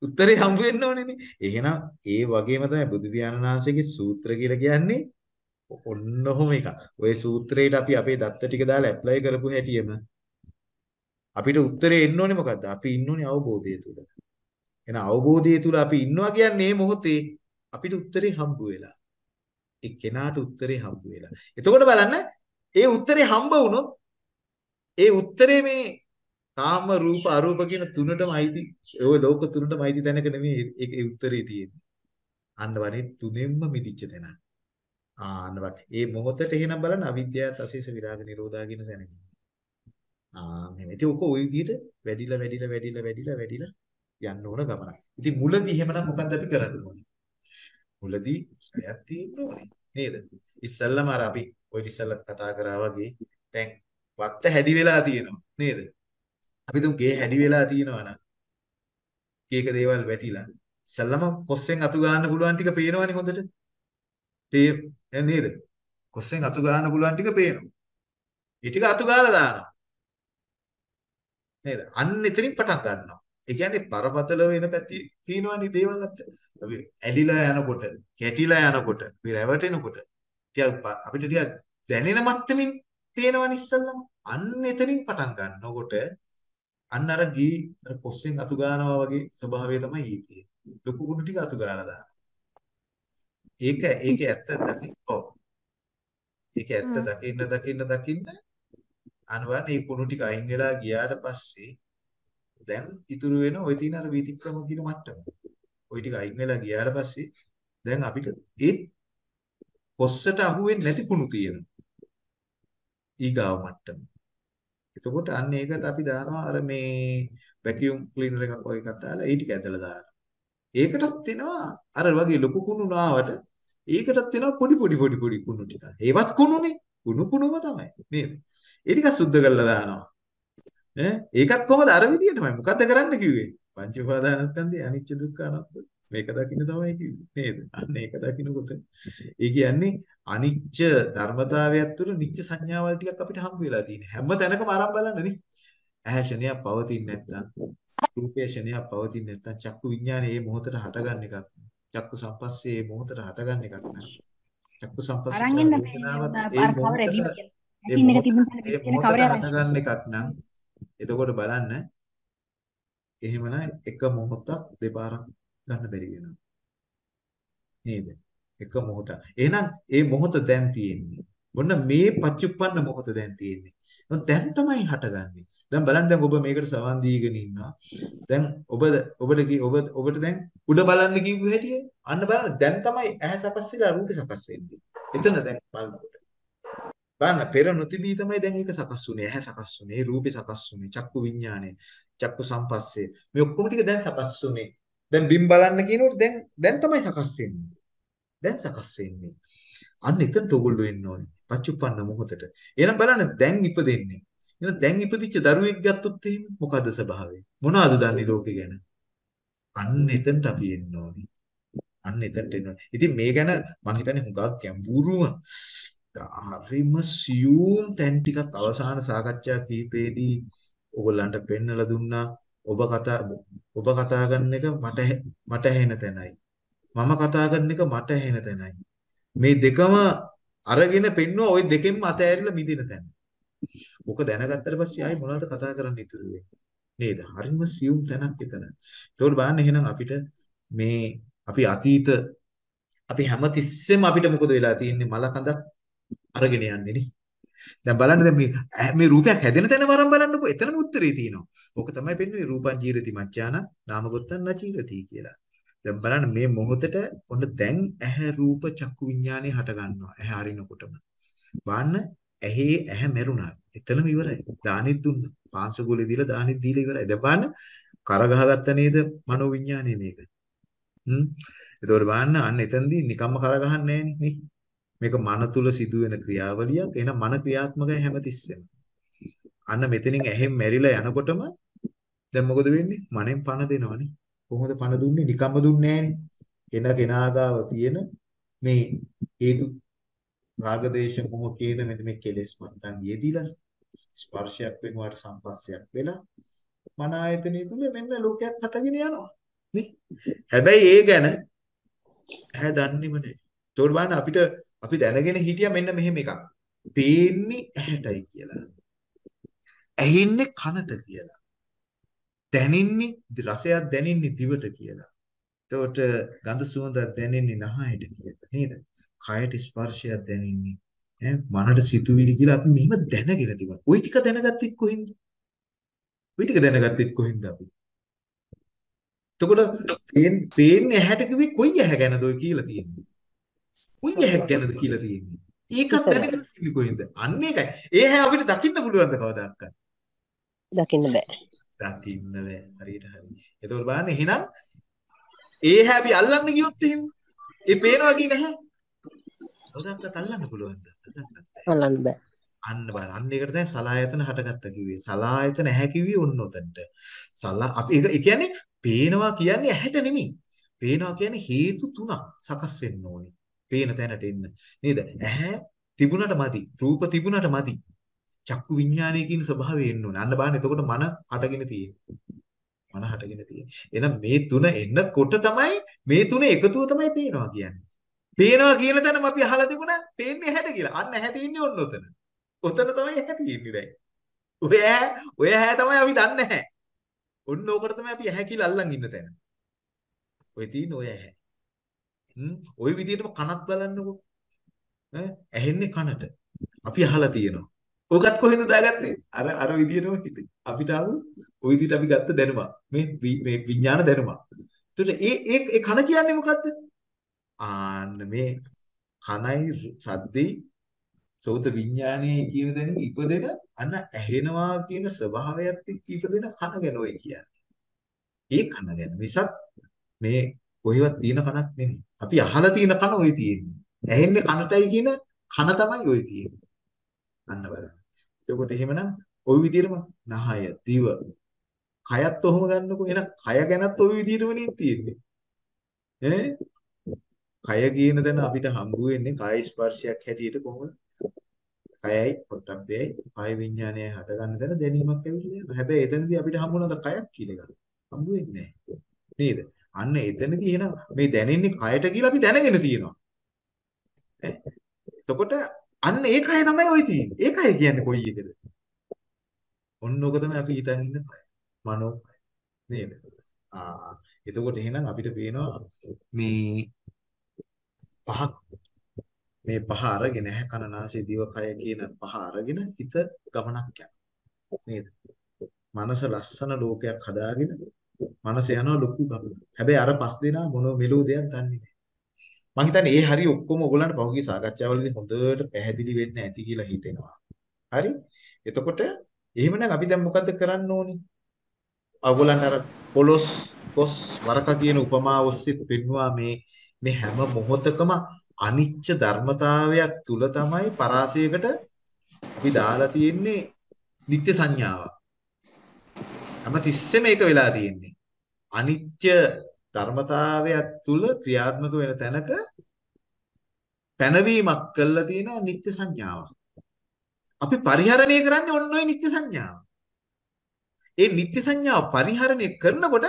උත්තරේ හම්බ වෙන්න ඕනේනේ. එහෙනම් ඒ වගේම තමයි බුදු පියාණන් වහන්සේගේ සූත්‍ර කියලා කියන්නේ ඔන්න ඔහොම එකක්. ওই සූත්‍රේට අපි අපේ දත්ත ටික දාලා ඇප්ලයි කරපු හැටියෙම අපිට උත්තරේ එන්න ඕනේ මොකද්ද? අපි ඉන්න ඕනේ අවබෝධය තුල. එහෙනම් අවබෝධය තුල අපි ඉන්නවා කියන්නේ මොහොතේ අපිට උත්තරේ හම්බ වෙලා. ඒ කෙනාට උත්තරේ හම්බ වෙලා. එතකොට බලන්න ඒ උත්තරේ හම්බ වුණොත් ඒ උත්තරේ මේ කාම රූප අරූප කියන තුනටම අයිති ඔය ලෝක තුනටම අයිති තැනක නෙමෙයි ඒ උත්තරේ තියෙන්නේ. අන්න වනේ තුනෙන්ම මිදිච්ච තැනක්. ආන්න වනේ. ඒ මොහොතට එහෙනම් බලන්න අවිද්‍යාවත් අශේෂ විරාග නිරෝධා කියන තැනකින්. ආ මෙහෙම. ඉතින් ඔක ওই විදිහට වැඩිලා වැඩිලා වැඩිලා වැඩිලා වැඩිලා යන්න ඕන ගමනක්. ඉතින් මුලදී එහෙමනම් මොකද්ද අපි කරන්න ඕනේ? මුලදී සයක් තියෙන්න ඕනේ. නේද? ඉස්සල්ලාම අර අපි ඔය ඉස්සල්ලත් කතා කරා වගේ දැන් වත්ත හැඩි වෙලා තියෙනවා. නේද? අපි දුම් ගේ හැඩි වෙලා තියෙනවා නම් කීක දේවල් වැටිලා ඉස්සල්ලාම කොස්සෙන් අතු ගන්න පුළුවන් ටික පේනවනේ හොඳට. පේ නේද? කොස්සෙන් අතු ගන්න පුළුවන් ටික පේනවා. ඒ ටික අතු ගාලා දානවා. නේද? අන්න එතනින් පටන් ගන්නවා. ඒ කියන්නේ බරපතල වෙන පැති තියෙනවනේ දේවල් අපිට. අපි ඇලිලා යනකොට, කැටිලා යනකොට, අපි රැවටෙනකොට ටිකක් අපිට ටිකක් දැනෙන මට්ටමින් පේනවනේ ඉස්සල්ලාම. අන්න එතනින් පටන් ගන්නකොට අන්න අර ගී අර කොස්සෙන් අතු ගන්නවා වගේ ස්වභාවය තමයි ඊ තියෙන්නේ. ලොකු ගුණ ටික අතු ගාලා දානවා. ඒක ඒක ඇත්ත දකින්න ඔව්. ඒක ඇත්ත දකින්න දකින්න දකින්න අනවන්නේ මේ කුණු ටික අයින් වෙලා ගියාට පස්සේ දැන් ඉතුරු වෙන ওই තියෙන අර විතික්‍රම කියන මට්ටම. ওই ටික අයින් වෙලා ගියාට පස්සේ දැන් අපිට ඒ කොස්සට අහුවෙන්නේ නැති කුණු තියෙනවා. ඊගාව මට්ටම. එතකොට අන්න ඒකට අපි දානවා අර මේ වැකියුම් ක්ලීනර් එකක් වගේ එකක් දාලා ඒ ටික ඇදලා දානවා. ඒකටත් එනවා අර වගේ ලොකු කුණු නාවට ඒකටත් එනවා පොඩි පොඩි පොඩි පොඩි කුණු ටික. ඒවත් කුණුනේ. කුණු කුණුම තමයි. නේද? ඒ ටික සුද්ධ කරලා දානවා. ඈ ඒකත් කොහොමද අර විදියටමයි. මොකද්ද කරන්න කිව්වේ? පංච උපාදානස්කන්ධය අනිච්ච දුක්ඛ අනාත්ම. මේක දකින්න තමයි කිව්වේ. නේද? අන්න ඒක දකින්නකොට ඒ කියන්නේ අනිච්ච ධර්මතාවයත් තුළ නිච්ච සංඥාවල් ටිකක් අපිට හම්බ වෙලා තියෙනවා. හැම තැනකම අරන් බලන්න නේ. ඇහැ ශනියක් පවතින්නේ නැත්නම් රූපේ ශනියක් පවතින්නේ නැත්නම් චක්කු විඥානේ මේ මොහොතට හටගන්න එකක්. චක්කු සංපස්සේ මේ මොහොතට හටගන්න එකක් නෑ. චක්කු සංපස්සේ වේදනාවත් ඒ මොහොතට ඒ මොහොතට හටගන්න එකක් නම් එතකොට බලන්න එහෙමනම් එක මොහොතක් දෙපාරක් ගන්න බැරි වෙනවා. නේද? එක මොහොත. එහෙනම් ඒ මොහොත දැන් තියෙන්නේ. ඔන්න මේ පච්චුප්පන්න මොහොත දැන් තියෙන්නේ. දැන් තමයි හටගන්නේ. දැන් බලන්න දැන් ඔබ මේකට සවන් දීගෙන ඉන්නවා. දැන් ඔබ ඔබට ඔබ ඔබට දැන් උඩ බලන්න කිව්ව හැටි අන්න බලන්න දැන් තමයි ඇහැ සකස් වෙලා රූපේ සකස් වෙන්නේ. එතන දැන් බලනකොට. බලන්න පෙර නොතිබී තමයි දැන් ඒක සකස් වුනේ. ඇහැ සකස් වුනේ, රූපේ සකස් වුනේ, චක්කු විඥානේ, චක්කු සම්පස්සේ. මේ ඔක්කොම ටික දැන් සකස් වුනේ. දැන් බිම් බලන්න කියනකොට දැන් දැන් තමයි සකස් වෙන්නේ. දැන් සකස් වෙන්නේ. අන්න එතනට ඔගොල්ලෝ එන්න ඕනේ. පච්චුප්පන්න මොහොතට. එහෙනම් බලන්න දැන් ඉපදෙන්නේ. එහෙනම් දැන් ඉපදිච්ච දරුවෙක් ගත්තොත් එහෙම මොකද්ද ස්වභාවය? මොනවද දන්නේ ලෝකේ ගැන? අන්න එතනට අපි එන්න ඕනේ. අන්න එතනට එන්න ඕනේ. ඉතින් මේ ගැන මම හිතන්නේ හුඟක් ගැඹුරුම හරිම සියුම් තැන් ටිකක් අවසාන සාකච්ඡා කීපෙදී ඕගොල්ලන්ට පෙන්නලා දුන්නා. ඔබ කතා ඔබ කතා කරන එක මට මට ඇහෙන තැනයි. මම කතා කරන එක මට ඇහෙන තැනයි. මේ දෙකම අරගෙන පෙන්නුවා ওই දෙකෙන්ම අතෑරිලා මිදින තැන. ඔක දැනගත්තට පස්සේ ආයි මොනවද කතා කරන්න ඉතුරු නේද? හරිම සියුම් තැනක් එතන. ඒකෝට බලන්න එහෙනම් අපිට මේ අපි අතීත අපි හැමතිස්සෙම අපිට මොකද වෙලා තියෙන්නේ මල කඳක් අරගෙන යන්නේ නේ. දැන් බලන්න දැන් මේ මේ රූපයක් හැදෙන තැන වරන් බලන්නකෝ එතනම උත්තරේ තියෙනවා. ඕක තමයි පෙන්වන්නේ රූපං ජීරති මච්ඡාන නාමගොත්තං නචීරති කියලා. දැන් බලන්න මේ මොහොතට ඔන්න දැන් ඇහැ රූප චක්කු විඥානේ හට ගන්නවා. ඇහැ අරිනකොටම. බලන්න ඇහි ඇහැ මෙරුණා. එතනම ඉවරයි. දානෙත් දුන්නා. පාංශගුලේ දීලා දානෙත් දීලා ඉවරයි. දැන් බලන්න කරගහගත්ත නේද මනෝවිඤ්ඤාණය මේක. හ්ම්. එතකොට බලන්න අන්න එතනදී නිකම්ම කරගහන්නේ නෑනේ නේ. මේක මන තුල සිදුවෙන ක්‍රියාවලියක්. එහෙනම් මන ක්‍රියාත්මකයි හැමතිස්සෙම. අන්න මෙතනින් ඇහෙන් මැරිලා යනකොටම දැන් මොකද වෙන්නේ? මනෙන් පණ දෙනවනේ. කොහොමද පණ දුන්නේ? නිකම්ම දුන්නේ නෑනේ. එන කෙනාගාව තියෙන මේ හේතු රාග දේශ මොහ කියන මෙන්න මේ කෙලෙස් මට්ටම් යෙදිලා ස්පර්ශයක් වෙනවාට සම්පස්සයක් වෙලා මන ආයතනය තුල මෙන්න ලෝකයක් හටගෙන යනවා. නේ? හැබැයි ඒ ගැන ඇහැ දන්නේම නැහැ. ඒතකොට බලන්න අපිට අපි දැනගෙන හිටියා මෙන්න මෙහෙම එකක්. පේන්නේ ඇහැටයි කියලා. ඇහින්නේ කනට කියලා. දැනින්නේ රසයක් දැනින්නේ දිවට කියලා එතකොට ගඳ සුවඳක් දැනෙන්නේ නහයට කියලා නේද කයට ස්පර්ශයක් දැනෙන්නේ ඈ මනට සිතුවිලි කියලා අපි මෙහෙම දැනගෙන තිබුණා. ওই ටික දැනගත්තෙත් කොහෙන්ද? ওই ටික දැනගත්තෙත් කොහෙන්ද අපි? එතකොට පේන්නේ ඇහැට කිව්වේ කොයි ඇහැ ගැනද ඔය කියලා තියෙන්නේ? කොයි ඇහැ ගැනද කියලා තියෙන්නේ? ඒකත් දැනගෙන තියෙන්නේ කොහෙන්ද? අන්න ඒකයි. ඒ ඇහැ අපිට දකින්න පුළුවන්ද කවදාවත්? දකින්න බෑ. දකින්න බෑ. හරියට හරි. එතකොට බලන්න එහෙනම් ඒ අපි අල්ලන්න ගියොත් එහෙම ඒ පේනවා කියන ඇහැ කවදාවත් අල්ලන්න පුළුවන්ද? අල්ලන්න බෑ. අන්න බලන්න. අන්න ඒකට දැන් සලායතන හටගත්ත කිව්වේ. සලායතන ඇහැ කිව්වේ ඔන්න ඔතනට. සලා අපි ඒ කියන්නේ පේනවා කියන්නේ ඇහැට නෙමෙයි. පේනවා කියන්නේ හේතු තුනක් සකස් වෙන්න ඕනේ. පේන තැනට එන්න. නේද? ඇහැ තිබුණට මදි. රූප තිබුණට මදි. චක්කු විඥානයේ කියන ස්වභාවය එන්න ඕනේ. අන්න බලන්න එතකොට මන හටගෙන තියෙන්නේ. මන හටගෙන තියෙන්නේ. එහෙනම් මේ තුන එන්නකොට තමයි මේ තුන එකතුව තමයි පේනවා කියන්නේ. පේනවා කියන තැනම අපි අහලා තිබුණා පේන්නේ ඇහැට කියලා. අන්න ඇහැ තියෙන්නේ ඔන්න ඔතන. ඔතන තමයි ඇහැ තියෙන්නේ දැන්. ඔය ඇහැ ඔය ඇහැ තමයි අපි දන්නේ නැහැ. ඔන්න ඕකට තමයි අපි ඇහැ කියලා අල්ලන් ඉන්න තැන. ඔය තියෙන ඔය ඇහැ. හ්ම් ඔය විදිහටම කනක් බලන්නකෝ. ඈ ඇහෙන්නේ කනට. අපි අහලා තියෙනවා. ඕකත් කොහෙන්ද දාගත්තේ? අර අර විදිහටම හිතේ. අපිට ආව ওই විදිහට අපි ගත්ත දැනුම. මේ මේ විඥාන දැනුම. ඒතකොට ඒ ඒ කන කියන්නේ මොකද්ද? ආන්න මේ කනයි සද්දේ සෝත විඥානයේ කියන දැන ඉපදෙන අන්න ඇහෙනවා කියන ස්වභාවයත් එක්ක ඉපදෙන කන ගැන ඔය කියන්නේ. ඒ කන ගැන මිසක් මේ කොහෙවත් තියෙන කනක් නෙමෙයි. අපි අහලා තියෙන කන ඔය තියෙන්නේ. ඇහෙන්නේ කනටයි කියන කන තමයි ඔය තියෙන්නේ. අන්න බලන්න. එතකොට එහෙමනම් ওই විදිහටම නහය, දිව, කයත් ඔහොම ගන්නකො. එහෙනම් කය ගැනත් ওই විදිහටම නේ තියෙන්නේ. ඈ කය කියන දන අපිට හම්බ වෙන්නේ කාය ස්පර්ශයක් හැටියට කොහොමද? කයයි පොට්ටබ්බේයි කාය විඥානයයි හට ගන්න දන දැනීමක් ඇවිල්ලා යනවා. හැබැයි එතනදී අපිට හම්බුනද කයක් කියලා එකක්. හම්බ වෙන්නේ නේද? අන්න එතනදී එහෙනම් මේ දැනෙන්නේ කයට කියලා අපි දැනගෙන තියෙනවා. එතකොට අන්න ඒ කය තමයි ওই තියෙන්නේ. ඒ කය කියන්නේ කොයි එකද? ඔන්න ඔක තමයි අපි හිතන් ඉන්න කය. මනෝ කය. නේද? ආ එතකොට එහෙනම් අපිට පේනවා මේ පහක් මේ පහ අරගෙන ඇහැ කන නාසය දිව කය කියන පහ අරගෙන හිත ගමනක් යනවා නේද? මනස ලස්සන ලෝකයක් හදාගෙන මනස යනවා ලොකු ගමනක්. හැබැයි අර පස් දෙනා මොන මෙලෝ දෙයක් දන්නේ නැහැ. මං හිතන්නේ ඒ හරිය ඔක්කොම ඕගොල්ලන්ට පහුගිය සාකච්ඡාවලදී හොඳට පැහැදිලි වෙන්න ඇති කියලා හිතෙනවා. හරි? එතකොට එහෙමනම් අපි දැන් මොකද්ද කරන්න ඕනේ? ඕගොල්ලන් අර පොලොස් කොස් වරක කියන උපමාව ඔස්සේ පෙන්වුවා මේ මේ හැම මොහොතකම අනිච්ච ධර්මතාවයක් තුල තමයි පරාසයකට අපි දාලා තියෙන්නේ නිත්‍ය සංඥාවක්. හැම තිස්සෙම ඒක වෙලා තියෙන්නේ. අනිච්ච ධර්මතාවයක් තුල ක්‍රියාත්මක වෙන තැනක පැනවීමක් කළා තියෙනවා නිත්‍ය සංඥාවක්. අපි පරිහරණය කරන්නේ ඔන්න ඔය නිත්‍ය සංඥාව. ඒ නිත්‍ය සංඥාව පරිහරණය කරනකොට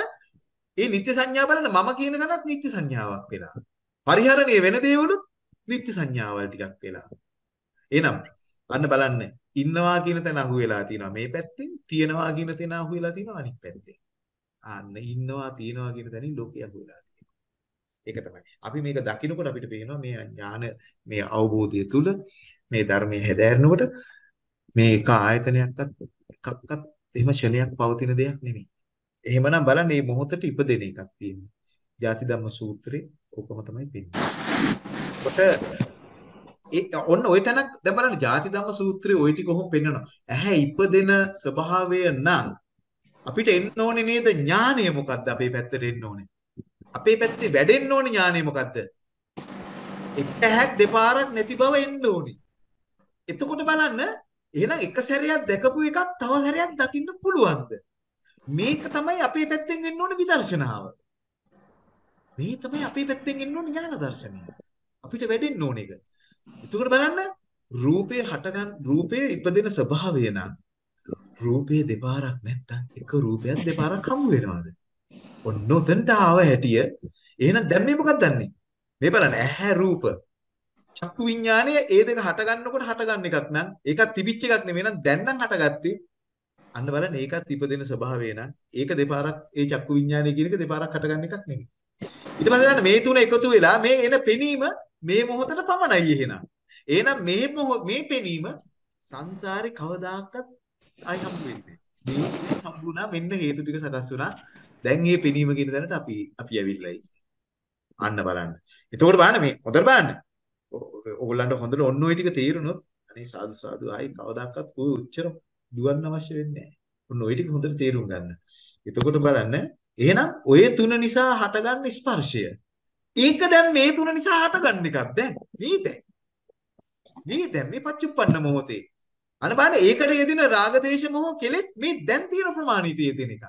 ඒ නිත්‍ය සංඥා බලන මම කියන තැනත් නිත්‍ය සංඥාවක් වෙලා. පරිහරණය වෙන දේවලුත් නිත්‍ය සංඥාවල් ටිකක් වෙලා. එහෙනම් අන්න බලන්න ඉන්නවා කියන තැන අහු වෙලා තියෙනවා මේ පැත්තෙන් තියනවා කියන තැන අහු වෙලා තියෙනවා අනිත් පැත්තෙන්. අන්න ඉන්නවා තියනවා කියන තැනින් ලෝකය අහු වෙලා තියෙනවා. ඒක තමයි. අපි මේක දකිනකොට අපිට පේනවා මේ ඥාන මේ අවබෝධය තුල මේ ධර්මයේ හැදෑරෙනකොට මේ එක ආයතනයක්වත් එකක්වත් එහෙම ෂණයක් පවතින දෙයක් නෙමෙයි. එහෙමනම් බලන්න මේ මොහොතට ඉපදෙන එකක් තියෙන්නේ. ජාති ධම්ම සූත්‍රේ ඕකම තමයි පෙන්නන්නේ. කොට ඒ ඔන්න ওই තැනක් දැන් බලන්න ජාති ධම්ම සූත්‍රයේ ওই ටික කොහොම පෙන්නනවා. ඇහැ ඉපදෙන ස්වභාවය නම් අපිට එන්න ඕනේ නේද ඥානය මොකද්ද අපේ පැත්තට එන්න ඕනේ. අපේ පැත්තේ වැඩෙන්න ඕනේ ඥානය මොකද්ද? එක හැක් දෙපාරක් නැති බව එන්න ඕනේ. එතකොට බලන්න එහෙනම් එක සැරයක් දැකපු එකක් තව සැරයක් දකින්න පුළුවන්ද? මේක තමයි අපේ පැත්තෙන් එන්න ඕනේ විදර්ශනාව. මේ තමයි අපේ පැත්තෙන් එන්න ඕනේ ඥාන දර්ශනය. අපිට වැඩෙන්න ඕනේ ඒක. එතකොට බලන්න රූපේ හටගන්න රූපේ ඉපදෙන ස්වභාවය නම් රූපේ දෙපාරක් නැත්තම් එක රූපයක් දෙපාරක් හමු වෙනවද? ඔන්න ඔතනට ආව හැටිය. එහෙනම් දැන් මේ මොකක්ද දන්නේ? මේ බලන්න ඇහැ රූප චක්කු විඥානය ඒ දෙක හට ගන්නකොට හට ගන්න එකක් නම් ඒකත් තිබිච්ච එකක් නෙමෙයි නම් දැන් නම් හටගත්තේ අන්න බලන්න ඒකත් ඉපදෙන ස්වභාවය නම් ඒක දෙපාරක් ඒ චක්කු විඥානය කියන එක දෙපාරක් හට ගන්න එකක් නෙමෙයි ඊට පස්සේ බලන්න මේ තුන එකතු වෙලා මේ එන පෙනීම මේ මොහොතට පමණයි එහෙනම් එහෙනම් මේ මේ පෙනීම සංසාරේ කවදාකවත් ආයි හම්බ වෙන්නේ මේ හම්බුණා මෙන්න හේතු ටික සකස් වුණා දැන් මේ පෙනීම කියන දැනට අපි අපි ඇවිල්ලා අන්න බලන්න එතකොට බලන්න මේ හොඳට බලන්න ඔයගොල්ලන්ට හොඳට ඔන්න ඔය ටික තේරුණොත් අනේ සාදු සාදු ආයි කවදාකවත් કોઈ උච්චර දුවන්න අවශ්‍ය වෙන්නේ නැහැ. ඔන්න ඔය ටික හොඳට තේරුම් ගන්න. එතකොට බලන්න එහෙනම් ඔය තුන නිසා හටගන්න ස්පර්ශය. ඒක දැන් මේ තුන නිසා හටගන්න එකක් දැන්. මේ දැන්. මේ දැන් මේ පච්චුප්පන්න මොහොතේ. අන්න බලන්න ඒකට යෙදෙන රාගදේශ මොහෝ කෙලෙස් මේ දැන් තියෙන ප්‍රමාණයට යෙදෙන එක.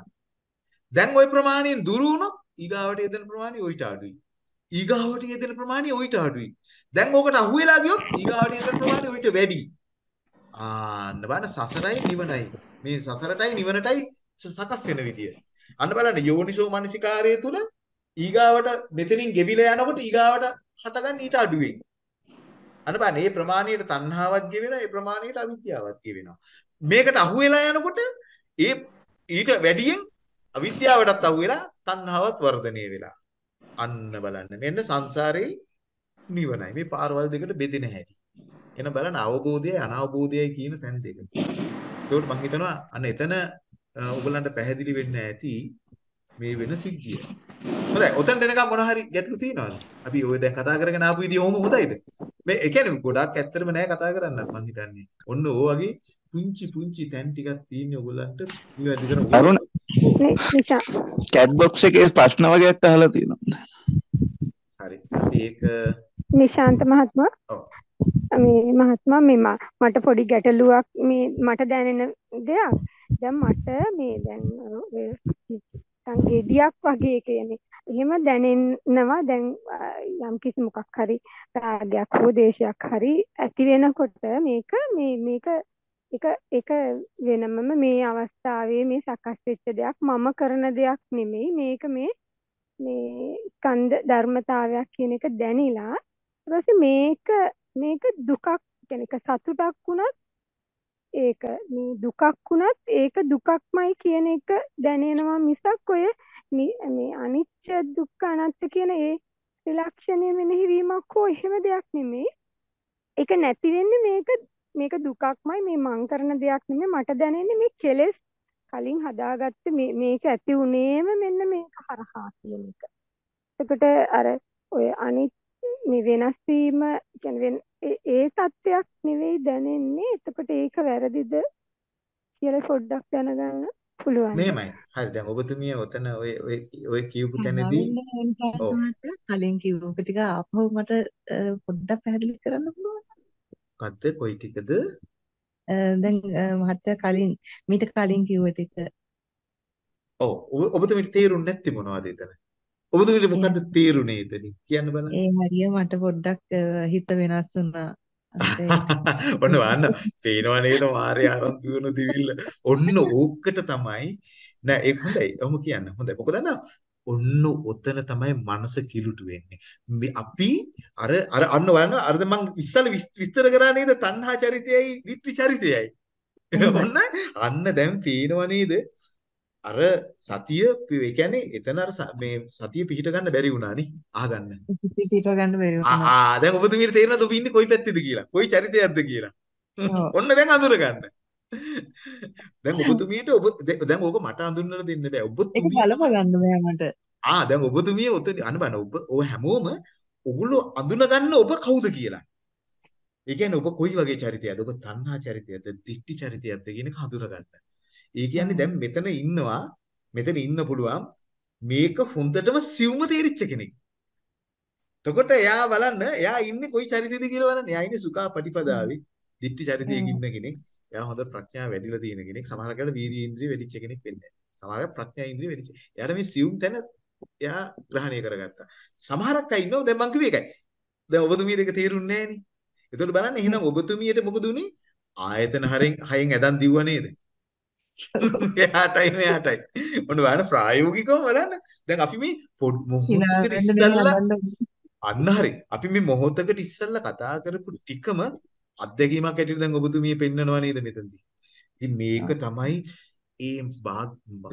දැන් ওই ප්‍රමාණයෙන් දුරු වුණොත් ඊගාවට යෙදෙන ප්‍රමාණය ඊට අඩුයි. ඊගාවට යෙදෙන ප්‍රමාණය ඊට අඩුයි. දැන් ඕකට අහු වෙලා ගියොත් ඊගාවට යෙදෙන ප්‍රමාණය ඊට වැඩි. ආන්න බලන්න සසරයි නිවනයි. මේ සසරටයි නිවනටයි සකස් වෙන විදිය. අන්න බලන්න යෝනිසෝ මනසිකාරය තුල ඊගාවට මෙතනින් ගෙවිලා යනකොට ඊගාවට හටගන්න ඊට අඩුවෙන්. අන්න බලන්න මේ ප්‍රමාණයට තණ්හාවක් ගෙවෙනවා, මේ ප්‍රමාණයට අවිද්‍යාවක් ගෙවෙනවා. මේකට අහු වෙලා යනකොට ඒ ඊට වැඩියෙන් අවිද්‍යාවටත් අහු වෙලා තණ්හාවත් වර්ධනය වෙලා. අන්න බලන්න. මෙන්න සංසාරේ නිවනයි. මේ පාරවල් දෙකට බෙදෙන හැටි. එන බලන්න අවබෝධයයි අනවබෝධයයි කියන තැන් දෙක. ඒකට මම හිතනවා අන්න එතන ඔයගලන්ට පැහැදිලි වෙන්න ඇති මේ වෙන සිද්ධිය. හොඳයි. ඔතනට එනකම් මොන හරි ගැටලු තියෙනවද? අපි ඔය දැන් කතා කරගෙන ආපු විදිය ඔහොම හොඳයිද? මේ ඒ කියන්නේ ගොඩක් ඇත්තටම නෑ කතා කරන්නත් මම හිතන්නේ. ඔන්න ඕ වගේ පුංචි පුංචි තැන් ටිකක් තියෙන ඔයගලන්ට නිවැරදි කරන අරුණ චැට් බොක්ස් එකේ ප්‍රශ්න වගේක් අහලා තියෙනවා. හරි. අපි ඒක නිශාන්ත මහත්මයා ඔව්. මේ මහත්මයා මේ මට පොඩි ගැටලුවක් මේ මට දැනෙන දෙයක්. දැන් මට මේ දැන් ඔය ගෙඩියක් වගේ කියන්නේ. එහෙම දැනෙනවා දැන් යම් කිසි මොකක් හරි රාගයක් හෝ දේශයක් හරි ඇති වෙනකොට මේක මේ මේක එක එක වෙනමම මේ අවස්ථාවේ මේ සකස් වෙච්ච දෙයක් මම කරන දෙයක් නෙමෙයි. මේක මේ මේ ස්කන්ධ ධර්මතාවයක් කියන එක දැනිලා ඊට මේක මේක දුකක් කියන එක සතුටක් වුණත් ඒක මේ දුකක් වුණත් ඒක දුකක්මයි කියන එක දැනෙනවා මිසක් ඔය මේ අනිච්ච දුක්ඛ අනාත්ම කියන ඒ ත්‍රිලක්ෂණය මෙනෙහි වීමක් හෝ එහෙම දෙයක් නෙමෙයි ඒක නැති වෙන්නේ මේක මේක දුකක්මයි මේ මං කරන දෙයක් නෙමෙයි මට දැනෙන්නේ මේ කෙලෙස් කලින් හදාගත්ත මේක ඇති උනේම මෙන්න මේක හරහා කියන එක. එතකොට අර ඔය අනිත් මේ වෙනස් වීම කියන්නේ ඒ தත්වයක් නෙවෙයි දැනෙන්නේ. එතකොට ඒක වැරදිද කියලා පොඩ්ඩක් දැනගන්න පුළුවන්. මෙහෙමයි. හරි දැන් ඔබතුමිය ඔතන ඔය ඔය ඔය කියපු තැනදී කලින් කිව්ව ටික ආපහු මට පොඩ්ඩක් පැහැදිලි කරන්න පුළුවන්. මොකද්ද කොයි ටිකද? දැන් මහත්තයා කලින් මීට කලින් කිව්ව ටික. ඔව් ඔබතුමීට තේරුන්නේ නැති මොනවද එතන? ඔබතුමීට මොකද්ද තේරුනේ එතනින්? කියන්න බලන්න. ඒ හරිය මට පොඩ්ඩක් හිත වෙනස් වුණා. [laughs] ඔන්න වන්න පේනවා නේද මාරේ ආරම්භ වෙන දිවිල්ල. ඔන්න ඕකට තමයි නෑ ඒක හොඳයි. ඔහොම කියන්න. හොඳයි. මොකද ඔන්න ඔතන තමයි මනස කිලුට වෙන්නේ. අපි අර අර අන්න බලන්න අරද මං ඉස්සල විස්තර කරා නේද තණ්හා චරිතයයි ditthi චරිතයයි. ඔන්න අන්න දැන් පේනවා නේද? අර සතිය ඒ කියන්නේ එතන අර මේ සතිය පිහිට ගන්න බැරි වුණා නේ අහගන්න. පිහිට ගන්න බැරි වුණා. ආ දැන් ඔබතුමීට තේරෙනවද ඔබ ඉන්නේ කොයි පැත්තේද කියලා? කොයි චරිතයක්ද කියලා? ඔන්න දැන් අඳුර ගන්න. දැන් ඔබතුමියට ඔබ දැන් ඕක මට අඳුන්වලා දෙන්න බෑ. ඔබතුමිය ඒක බලප ගන්න බෑ මට. ආ දැන් ඔබතුමිය ඔතන අන්න බලන්න ඔබ ඔය හැමෝම ඔගොල්ලෝ අඳුන ගන්න ඔබ කවුද කියලා. ඒ කියන්නේ ඔබ කොයි වගේ චරිතයක්ද? ඔබ තණ්හා චරිතයක්ද? දික්ටි චරිතයක්ද කියන එක හඳුනා ගන්න. ඒ කියන්නේ දැන් මෙතන ඉන්නවා මෙතන ඉන්න පුළුවන් මේක හොඳටම සිවුම තේරිච්ච කෙනෙක්. එතකොට එයා බලන්න එයා ඉන්නේ කොයි චරිතෙද කියලා බලන්න. එයා ඉන්නේ සුඛා පටිපදාවේ දිට්ඨි චරිතයක ඉන්න කෙනෙක්. එයා හොඳ ප්‍රඥාව වැඩිලා තියෙන කෙනෙක්. සමහර කෙනෙක් වීර්ය ඉන්ද්‍රිය වැඩිච්ච කෙනෙක් වෙන්නේ නැහැ. සමහර ප්‍රඥා ඉන්ද්‍රිය වැඩිච්ච. එයාට මේ සිවුම් තැන එයා ග්‍රහණය කරගත්තා. සමහරක් අය ඉන්නවා දැන් මං කිව්වේ ඒකයි. දැන් ඔබතුමියට ඒක තේරුන්නේ නැහනේ. එතකොට බලන්න එහෙනම් ඔබතුමියට මොකද උනේ? ආයතන හරෙන් හයෙන් ඇදන් දිව්ව නේද? [laughs] එයාටයි මෙයාටයි. ඔන්න බලන්න ප්‍රායෝගිකව බලන්න. දැන් අපි මේ පොඩ් මොහොතකට ඉස්සල්ලා අන්න හරි. අපි මේ මොහොතකට ඉස්සල්ලා කතා කරපු ටිකම අත්දැකීමක් ඇටියට දැන් ඔබතුමිය පෙන්නනවා නේද මෙතනදී. ඉතින් මේක තමයි ඒ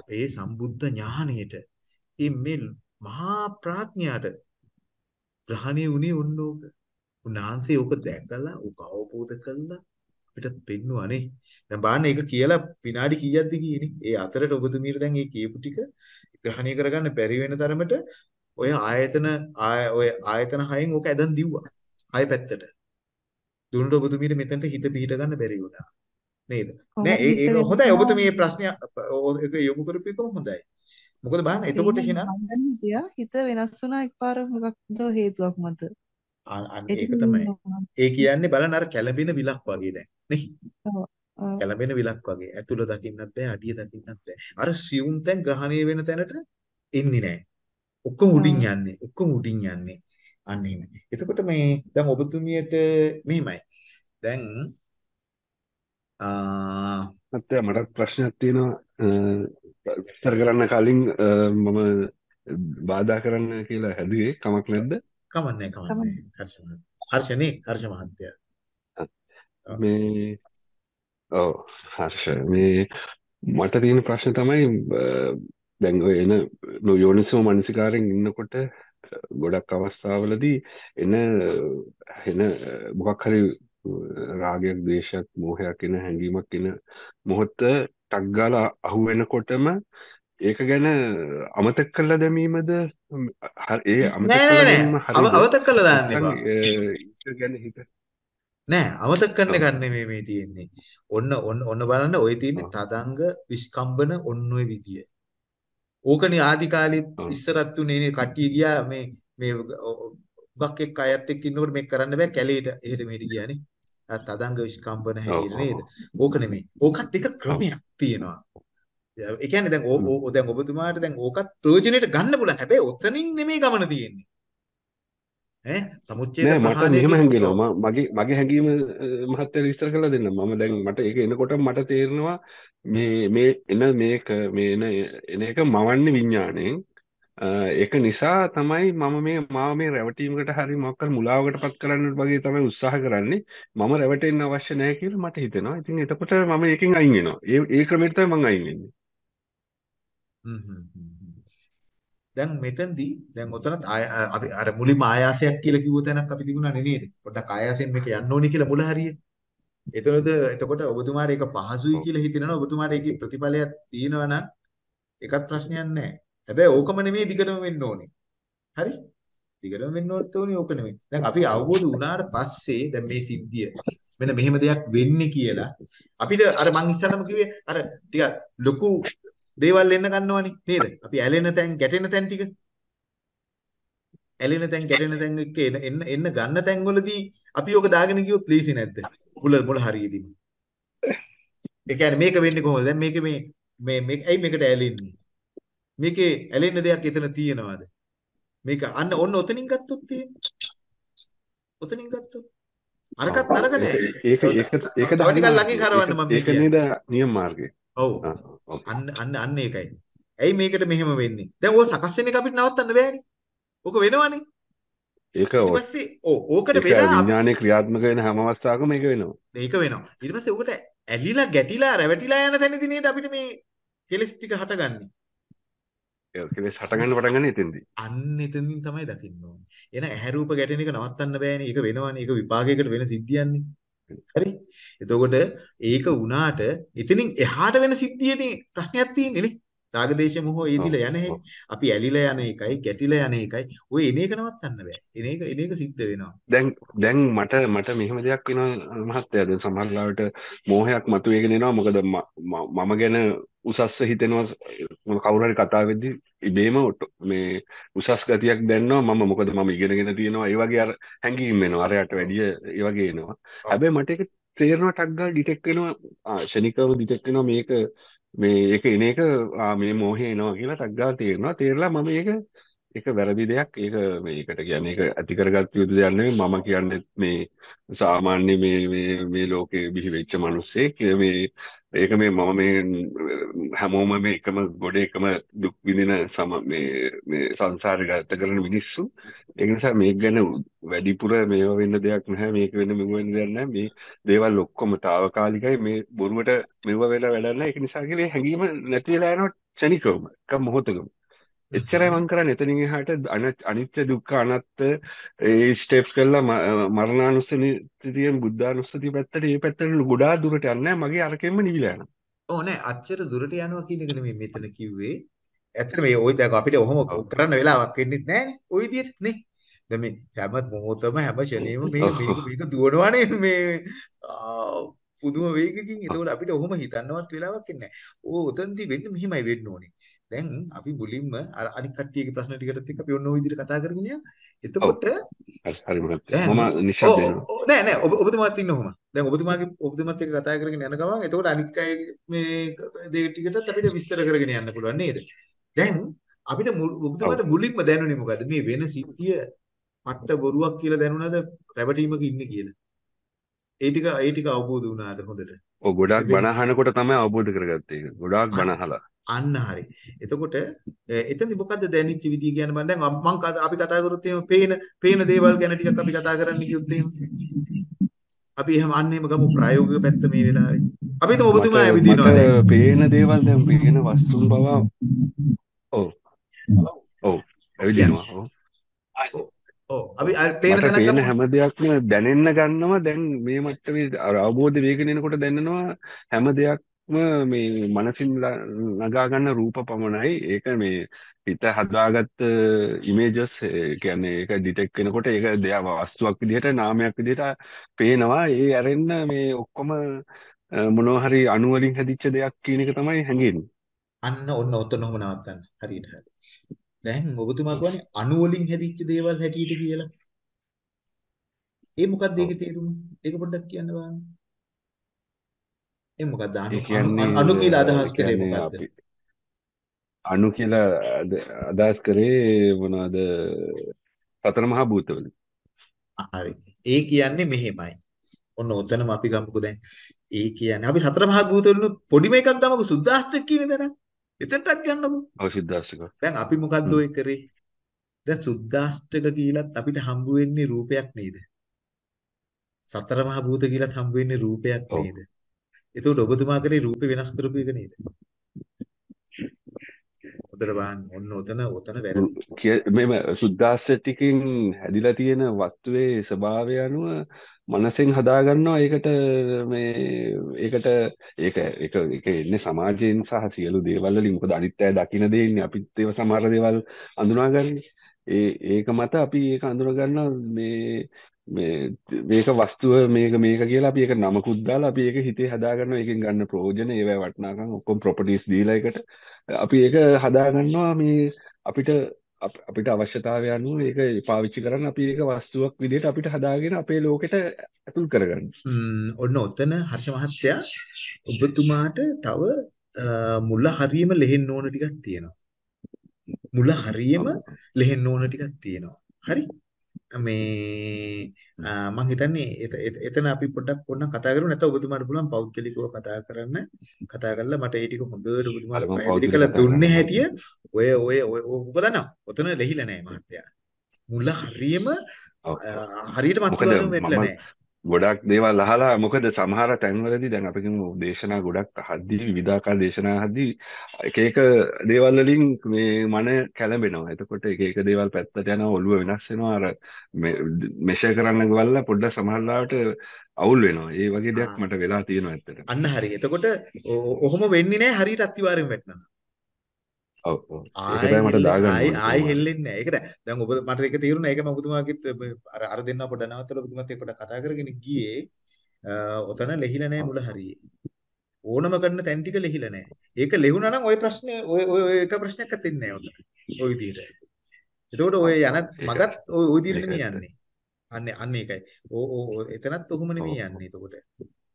ඒ සම්බුද්ධ ඥාණයට ඒ මේ මහා ප්‍රඥාට ග්‍රහණය වුණේ ඔන්න ඕක. උන්වහන්සේ ඕක දැකලා ඕක අවබෝධ කළා අපිට පෙන්නුවානේ. දැන් බලන්න ඒක කියලා විනාඩි කීයක්ද ගියේනේ. ඒ අතරට ඔබතුමීට දැන් මේ කියපු ටික ග්‍රහණය කරගන්න බැරි වෙන තරමට ඔය ආයතන ඔය ආයතන හයෙන් ඕක ඇදන් දිව්වා. ආය පැත්තට. දුන්නට ඔබතුමීට මෙතනට හිත පිහිට ගන්න බැරි වුණා. නේද? නෑ ඒක හොඳයි ඔබතුමී මේ ප්‍රශ්නය ඒක යොමු කරපු එකම හොඳයි. මොකද බලන්න එතකොට එහෙනම් හිත වෙනස් වුණා එකපාර මොකක්ද හේතුවක් මත. ඒක තමයි. ඒ කියන්නේ බලන්න අර කැළඹෙන විලක් වගේ දැන් නේ. කැළඹෙන විලක් වගේ. ඇතුළ දකින්නත් බෑ, අඩිය දකින්නත් බෑ. අර සියුම් තැන් ග්‍රහණය වෙන තැනට එන්නේ නෑ. ඔක්කොම උඩින් යන්නේ. ඔක්කොම උඩින් යන්නේ. අන්න එහෙම. එතකොට මේ දැන් ඔබතුමියට මෙහිමයි. දැන් ආ මත්තයා මටත් ප්‍රශ්නයක් තියෙනවා විස්තර කරන්න කලින් මම බාධා කරන්න කියලා හැදුවේ කමක් නැද්ද? කමන්නේ කමන්නේ. හර්ෂ හර්ෂනේ? හර්ෂ මහත්තයා. මේ ඔව් හර්ෂ. මේ මට තියෙන ප්‍රශ්න තමයි දැන් ඔය එන යෝනිසෝ මනසිකාරයෙන් ඉන්නකොට ගොඩක් අවස්ථාවලදී එන එන මොකක් හරි රාගයක් ද්වේෂයක් මෝහයක් එන හැඟීමක් එන මොහොත ටක් ගාලා අහු වෙනකොටම ඒක ගැන අමතක කරලා දැමීමද? ඒ අමතක කරලා දාන්න හිත. නෑ අමතක කරන එක නෙමෙයි මේ තියෙන්නේ. ඔන්න ඔන්න ඔන්න බලන්න ඔය තියෙන්නේ තදංග විස්කම්බන ඔන්න ඔය විදිය. ඕකනේ ආදි කාලෙත් ඉස්සරත් උනේ නේ කට්ටිය ගියා මේ මේ උගක් එක්ක අයත් එක්ක ඉන්නකොට මේක කරන්න බෑ කැලේට එහෙට මෙහෙට ගියානේ තදංග විස්කම්බන හැටියට නේද? ඕක නෙමෙයි. ඕකත් එක ක්‍රමයක් තියෙනවා ඒ කියන්නේ දැන් ඕ දැන් ඔබතුමාට දැන් ඕකත් ප්‍රයෝජනෙට ගන්න පුළුවන්. හැබැයි ඔතනින් නෙමෙයි ගමන තියෙන්නේ. ඈ සමුච්ඡේද ප්‍රහාණය මට හැංගෙනවා. මගේ මගේ හැඟීම මහත්තයා විස්තර කරලා දෙන්න. මම දැන් මට ඒක එනකොට මට තේරෙනවා මේ මේ එන මේක මේ එන එන එක මවන්නේ විඥාණයෙන්. ඒක නිසා තමයි මම මේ මාව මේ රැවටීමකට හරි මොකක් හරි මුලාවකටපත් කරන්න වගේ තමයි උත්සාහ කරන්නේ. මම රැවටෙන්න අවශ්‍ය නැහැ කියලා මට හිතෙනවා. ඉතින් එතකොට මම ඒකෙන් අයින් වෙනවා. ඒ ඒ ක්‍රමයට තමයි මම අයින් වෙන්නේ. දැන් මෙතනදී දැන් ඔතනත් අපි අර මුලින්ම ආයාසයක් කියලා කිව්ව තැනක් අපි තිබුණානේ නේද? පොඩ්ඩක් ආයාසයෙන් මේක යන්න ඕනි කියලා මුල හරිය. එතනද එතකොට ඔබතුමාට ඒක පහසුයි කියලා හිතෙනවා ඔබතුමාට ඒකේ ප්‍රතිඵලයක් තියෙනවා නම් ඒකත් ප්‍රශ්නයක් නැහැ. හැබැයි ඕකම නෙමෙයි දිගටම වෙන්න ඕනේ. හරි? දිගටම වෙන්න ඕනේ ඕක නෙමෙයි. දැන් අපි අවබෝධ වුණාට පස්සේ දැන් මේ සිද්ධිය මෙන්න මෙහෙම දෙයක් වෙන්නේ කියලා අපිට අර මං ඉස්සරම කිව්වේ අර ටිකක් ලොකු දේවල් එන්න ගන්නවනේ නේද? අපි ඇලෙන තැන් ගැටෙන තැන් ටික. ඇලෙන තැන් ගැටෙන තැන් එක්ක එන්න එන්න ගන්න තැන් වලදී අපි ඔක දාගෙන ගියොත් ලීසි නැද්ද? මුල මුල හරියදීම. ඒ කියන්නේ මේක වෙන්නේ කොහොමද? දැන් මේක මේ මේ මේ ඇයි මේකට ඇලෙන්නේ? මේකේ ඇලෙන්න දෙයක් එතන තියෙනවද? මේක අන්න ඔන්න ඔතනින් ගත්තොත් තියෙන්නේ. ඔතනින් ගත්තොත් අරකට අරක නෑ. ඒක ඒක ඒක ටිකක් ළඟින් කරවන්න මම ඒක නේද නියම මාර්ගය. ඔව්. අන්න අන්න අන්න ඒකයි. ඇයි මේකට මෙහෙම වෙන්නේ? දැන් ඕක සකස් වෙන එක අපිට නවත්තන්න බෑනේ. ඕක වෙනවනේ. ඒක ඔව් ඕකට වෙලා විඥානයේ ක්‍රියාත්මක වෙන හැම අවස්ථාවකම ඒක වෙනවා. ඒක වෙනවා. ඊට පස්සේ ඕකට ඇලිලා ගැටිලා රැවටිලා යන තැනදී නේද අපිට මේ කෙලස් ටික හටගන්නේ. ඒ කෙලස් හටගන්න පටන් ගන්න එතෙන්දී. අන්න එතෙන්දින් තමයි දකින්න ඕනේ. එන ඇහැ රූප ගැටෙන එක නවත්තන්න බෑනේ. ඒක වෙනවනේ. ඒක විපාකයකට වෙන සිද්ධියන්නේ. හරි එතකොට ඒක වුණාට එතනින් එහාට වෙන සිද්ධියනේ ප්‍රශ්නයක් තියෙන්නේ නේ රාගදේශ මොහො ඔව් යෙදිලා යන ඔව් හැටි. අපි ඇලිලා යන එකයි, ගැටිලා යන එකයි. ඔය එන එක නවත්තන්න බෑ. එන එක එන එක සිද්ධ වෙනවා. දැන් දැන් මට මට මෙහෙම දෙයක් වෙනවා මහත්තයා දැන් සමහර ලාවට මෝහයක් මතුවේගෙන එනවා මොකද ම- ම- මම ගැන උසස්ව හිතෙනවා මම කවුරු හරි කතා වෙද්දි ඉබේම ඔටෝ- මේ උසස් ගතියක් දැනනවා. මම මොකද මම ඉගෙනගෙන තියෙනවා. ඒ වගේ අර හැඟීම් එනවා. අරයට වැඩිය ඒ වගේ එනවා. හැබැයි මට ඒක තේරෙනවා ටක් ගාලා ඩිටෙක්ට් වෙනවා. ෂණිකව ඩිටෙක්ට් වෙනවා. මේක මේ ඒක එන එක මේ මෝහය එනවා කියලා ටක් ගාලා තේරෙනවා. තේරලා මම ඒක ඒක වැරදි දෙයක්. ඒක මේකට කියන්නේ ඒක ඇති කරගත්ත යුතු දෙයක් නෙවෙයි. මම කියන්නේ මේ සාමාන්‍ය මේ මේ මේ ලෝකේ බිහි වෙච්ච මිනිස්සෙක්. මේ ඒක මේ මම මේ හැමෝම මේ එකම ගොඩේ එකම දුක් විඳින සම මේ මේ සංසාරේ ගත කරන මිනිස්සු. ඒ නිසා මේක ගැන වැඩිපුර මේව වෙන්න දෙයක් නැහැ මේක වෙන්න මෙව වෙන්න දෙයක් නැහැ. මේ දේවල් ඔක්කොම తాවකාලිකයි. මේ බොරුවට මෙව වෙලා වැඩක් නැහැ. ඒක නිසා කියලා හැංගීම නැති වෙලා යනවා ක්ෂණිකවම එක මොහොතකම. එච්චරයි මම කරන්නේ එතනින් එහාට අන- අනිත්‍ය දුක්ඛ අනාත්ම ඒ ස්ටෙප්ස් කරලා ම- මරණානුස්සතිය බුද්ධානුස්සතිය පැත්තට ඒ පැත්තට ගොඩාක් දුරට යන්නේ නැහැ. මගේ අරකෙන්ම නිවිලා යනවා. ඕ නෑ අච්චර දුරට යනවා කියන එක නෙමෙයි මෙතන කිව්වේ. ඇත්තට මේ ওই දැන් අපිට ඔහොම ඔව්. කරන්න වෙලාවක් වෙන්නේ නැහනේ. ওই විදිහට නේ. දැන් මේ හැම මොහොතම හැම ෂණේම මේක මේක ඔව්. මේක දුවනවානේ මේ ආ, පුදුම වේගකින්. ඒකෝට අපිට ඔහොම හිතන්නවත් වෙලාවක් එන්නේ නැහැ. ඕ උතන්දි වෙන්නේ මෙහිමයි වෙන්න ඕනේ. දැන් අපි මුලින්ම අර අනික් කට්ටියගේ ප්‍රශ්න ටිකටත් එක්ක අපි ඔන්න ඔය විදිහට කතා කරගෙන යමු. එතකොට හරි මම නිශ්ශබ්ද වෙනවා. නෑ නෑ ඔබ ඔබතුමාත් ඉන්න ඔහොම. දැන් ඔබතුමාගේ ඔබතුමාත් එක්ක කතා කරගෙන යන ගමන් එතකොට අනිත් අය මේ දේ ටිකටත් අපිට විස්තර කරගෙන යන්න පුළුවන් නේද? දැන් අපිට. ඔබතුමාට මුලින්ම දැනුනේ මොකද්ද? මේ වෙන සිද්ධිය පට්ට බොරුවක් කියලා දැනුණාද රැවටීමක ඉන්නේ කියලා? ඒ ටික ඒ ටික අවබෝධ වුණාද හොඳට? ඔව් ගොඩාක් බණ අහනකොට තමයි අවබෝධ කරගත්තේ ඒක. ගොඩාක් බණ අහලා. අන්න හරි. එතකොට එතනදි මොකද්ද දැනෙච්ච විදිය කියන්නේ මම දැන් අප- මං කතා- අපි කතා කරොත් එහෙම පේන පේන දේවල් ගැන ටිකක් අපි කතා කරන්න කිව්වොත් එහෙම. අපි එහෙම අන්න එහෙම ගමු ප්‍රායෝගික පැත්ත මේ වෙලාවේ. අපි හිතමු ඔබතුමා ඇවිදිනවා දැන්. පේන දේවල් දැන් පේන වස්තුන් බව ඔව් ඔව් ඇවිදිනවා. ඔව්. ඔව් අපි පේන තැනක් පේන. හැම දෙයක්ම දැනෙන්න ගන්නවා දැන් මේ මට්ටමේ අවබෝධ වේගෙන එනකොට දැනෙනවා හැම දෙයක්ම මේ මනසින් ල- නගා ගන්න රූප පමණයි ඒක මේ හිත හදාගත්ත ඉමේජස් කියන්නේ ඒක ඩිටෙක්ට් වෙනකොට ඒක දෙයක් වස්තුවක් විදිහට නාමයක් විදිහට පේනවා ඒ ඇරෙන්න මේ ඔක්කොම මොනවා හරි අණු වලින් හැදිච්ච දෙයක් කියන එක තමයි හැඟෙන්නේ අන්න ඔන්න ඔතන ඔහම නවත්තන්න. හරියට හරි. දැන් ඔබතුමා කියන්නේ අණු වලින් හැදිච්ච දේවල් හැටියට කියලා. ඒ මොකක්ද ඒකේ තේරුම? ඒක පොඩ්ඩක් කියන්න බලන්න. ඒ අණු කියන්නේ අණු කියලා අදහස් කරේ? අපි අණු කියලා අද- අදහස් කරේ මොනවද සතර මහා භූතවල හරි. ඒ කියන්නේ මෙහෙමයි. ඔන්න ඔතනම අපි ගමුකෝ දැන්. ඒ කියන්නේ අපි සතර මහා භූතවලිනුත් පොඩිම එකක් ගමුකෝ සුද්දාස්තක කියන දේ එතනටත් ගන්නකෝ. ඔව් සිද්ධාර්ථක දැන් අපි මොකද්ද ඔය කරේ? දැන් සුද්දාස්තක කියලත් අපිට හම්බ වෙන්නේ රූපයක් නේද? සතර මහා භූත කියලත් හම්බ වෙන්නේ රූපයක් නේද? එතකොට ඔබතුමා කරේ රූපේ වෙනස් කරපු එක නේද? හොඳට බලන්න. ඔන්න ඔතන ඔතන වැරදි. කිය- මෙම සුද්දාස්තටිකින් හැදිලා තියෙන වස්තුවේ ස්වභාවය අනුව මනසෙන් හදා ගන්නවා ඒකට මේ ඒකට ඒක ඒක ඒක එන්නේ සමාජයෙන් සහ සියලු දේවල් වලින් මොකද අනිත් අය දකින දේ ඉන්නේ අපිත් ඒව සමහර දේවල් අඳුනාගන්නේ ඒ ඒක මත අපි ඒක අඳුන ගන්නවා මේ මේ මේක වස්තුව මේක මේක කියලා අපි ඒක නමකුත් දාලා අපි ඒක හිතේ හදා ගන්නවා ඒකෙන් ගන්න ප්‍රයෝජන ඒවයි වටිනාකම් ඔක්කොම ප්‍රොපර්ටිස් දීලා ඒකට අපි ඒක හදා ගන්නවා මේ අපිට අප- අපිට අවශ්‍යතාවය අනුව ඒක පාවිච්චි කරන්න අපි ඒක වස්තුවක් විදිහට අපිට හදාගෙන අපේ ලෝකෙට ඇතුල් කරගන්න. ඔන්න ඔතන හර්ෂ මහත්තයා ඔබතුමාට තව මුල හරියම ලෙහෙන්න ඕන ටිකක් තියෙනවා. මුල හරියම ලෙහෙන්න ඕන ටිකක් තියෙනවා. හරි? මේ අ, මං හිතන්නේ එත- එත- එතන අපි පොඩ්ඩක් ඕනනම් කතා කරමු. නැත්නම් ඔබතුමාට පුළුවන් පෞද්ගලිකව කතා කරන්න. කතා කරලා මට ඒ ටික හොඳට ඔබතුමාට මම පැහැදිලි කරලා දුන්නේ. හැටිය ඔය ඔය ඔක දන්නවා ඔතන ලෙහිලා නැහැ මහත්තයා. මුල හරියම හරියට වැටලා මම නැහැ ගොඩක් දේවල් අහලා මොකද සමහර තැන්වලදී දැන් අපි කියමු දේශනා ගොඩක් අහද්දී විවිධාකාර දේශනා අහද්දී එක එක දේවල් වලින් මේ මන කැළඹෙනවා. එතකොට එක එක දේවල් පැත්තට යනවා ඔළුව වෙනස් වෙනවා. අර මෙෂර් කරන්න ගවල්ලා පොඩ්ඩක් සමහර ලාවට අවුල් වෙනවා. ඒ වගේ දෙයක්. මට වෙලා තියෙනවා ඇත්තට. අන්න හරි. එතකොට ඔහොම වෙන්නේ නැහැ හරියට අත්විවරයෙන් වැටෙනවා. ආයි හෙල්ලෙන්නේ. ඒකට දැන් ඔබ මට ඒක තේරුණා ඒකම ඔබතුමාගෙත් අර අර දෙන්න පොඩ නවත්තලා ඔබතුමාත් එක්ක කතා කරගෙන ගියේ. ඔතන ලෙහිලා නැහැ මුල හරියේ. ඕනම කරන තැන් ටික ලෙහිලා නැහැ ඒක ලෙහුණා නම් ওই ප්‍රශ්නේ ඔය ඔය එක ප්‍රශ්නයක් ඇතින්නේ නැහැ ඔය විදිහට. එතකොට ඔය යන මගත් ඔය ඔය විදිහට නෙමෙයි යන්නේ අන්න අන්න ඒකයි. ඕ ඕ එතනත් ඔහොම නෙමෙයි යන්නේ එතකොට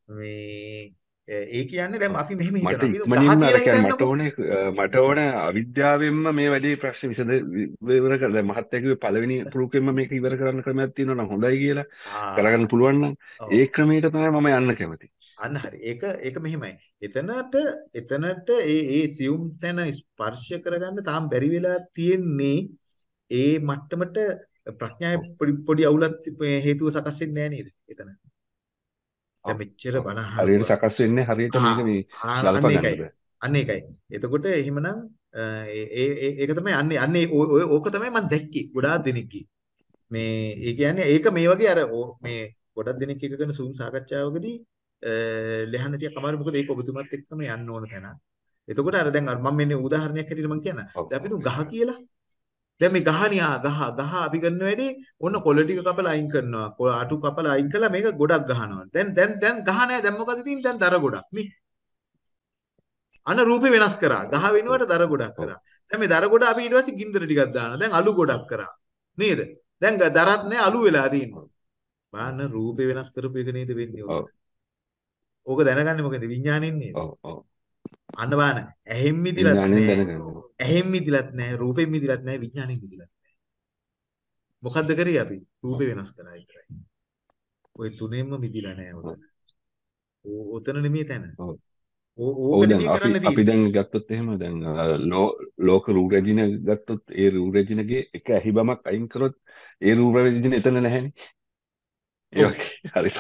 මේ ඒ කියන්නේ දැන්. අපි මෙහෙම හිතනවා. අපි ගහ ඉක්මනින්ම අර කියලා කියන්නේ මට. ඕනේ මට ඕනේ අවිද්‍යාවෙන්ම මේ වැඩේ ප්‍රශ්න විසඳ ඉවර කරලා දැන් මහත්තයා කිව්වේ පළවෙනි පුරුකෙන්ම මේක ඉවර කරන්න ක්‍රමයක් තියෙනවා නම් හොඳයි කියලා කරගන්න පුළුවන් නම්. ඒ ක්‍රමයට තමයි මම යන්න කැමති. අන්න හරි. ඒක ඒක මෙහෙමයි. එතනට එතනට ඒ ඒ සියුම් තැන ස්පර්ශ කරගන්න තාම බැරි වෙලා තියෙන්නේ ඒ මට්ටමට ප්‍රඥාවේ පොඩි පොඩි අවුලක් හේතුව සකස් වෙන්නේ නැහැ නේද? එතන. දැන් මෙච්චර. බණ හරියට. සකස් වෙන්නේ හරියට මේක මේ ගලප ගන්න. අන්න ඒකයි. එතකොට එහෙමනම් ඒ ඒක තමයි අන්නේ අන්නේ ඕක තමයි මම දැක්කේ ගොඩාක් දෙනෙක්ගේ. මේ ඒ කියන්නේ ඒක මේ වගේ අර මේ ගොඩක් දෙනෙක් එක කරන සූම් සාකච්ඡාවකදී අ, ලෙහන්න ටිකක් අමාරු මොකද ඒක ඔබතුමත් එක්කම යන්න ඕන තැන. එතකොට අර දැන් අර මම මෙන්න උදාහරණයක් හැටියට මම කියන්න. ඔව් දැන් අපි ගහ කියලා. දැන් මේ ගහනියා ගහ ගහ අපි කරන වැඩේ ඔන්න කොළ ටික කපලා අයින් කරනවා. කොළ අටු කපලා අයින් කළා මේක ගොඩක් ගහනවා. දැන් දැන් දැන් ගහ නැහැ. දැන් මොකද තියෙන්නේ? දැන් දර ගොඩක් නේ. අන්න රූපේ වෙනස් කරා. ගහ වෙනුවට දර ගොඩක් කරා. දැන් මේ දර ගොඩ අපි ඊට පස්සේ ගින්දර ටිකක් දානවා. දැන් අලු ගොඩක් කරා. නේද? දැන් දරත් නැහැ අලු වෙලා තියෙනවා. බලන්න රූපේ වෙනස් කරපු එක නේද වෙන්නේ. ඕක දැනගන්නේ මොකද? විඥාණයෙන් නේද? ඔව් ඔව් බලන්න. ඇහෙන් මිදිලත් නැහැ. ඇහෙන් මිදිලත් නැහැ. රූපෙන් මිදිලත් නැහැ. විඥාණයෙන් මිදිලත් නැහැ. මොකද්ද කරේ අපි? රූපේ වෙනස් කරා විතරයි. ওই තුනෙන්ම මිදිලා නැහැ උතන. උතන නෙමෙයි තැන. ඕක නෙමෙයි අපි කරන්න අපි තියෙන්නේ. දැන් ගත්තොත් එහෙම දැන් ලෝක රූ රැජින ගත්තොත් ඒ රූ රැජිනගේ එක ඇහිබමක් අයින් කරොත් ඒ රූ රැජින එතන නැහැනේ. හරි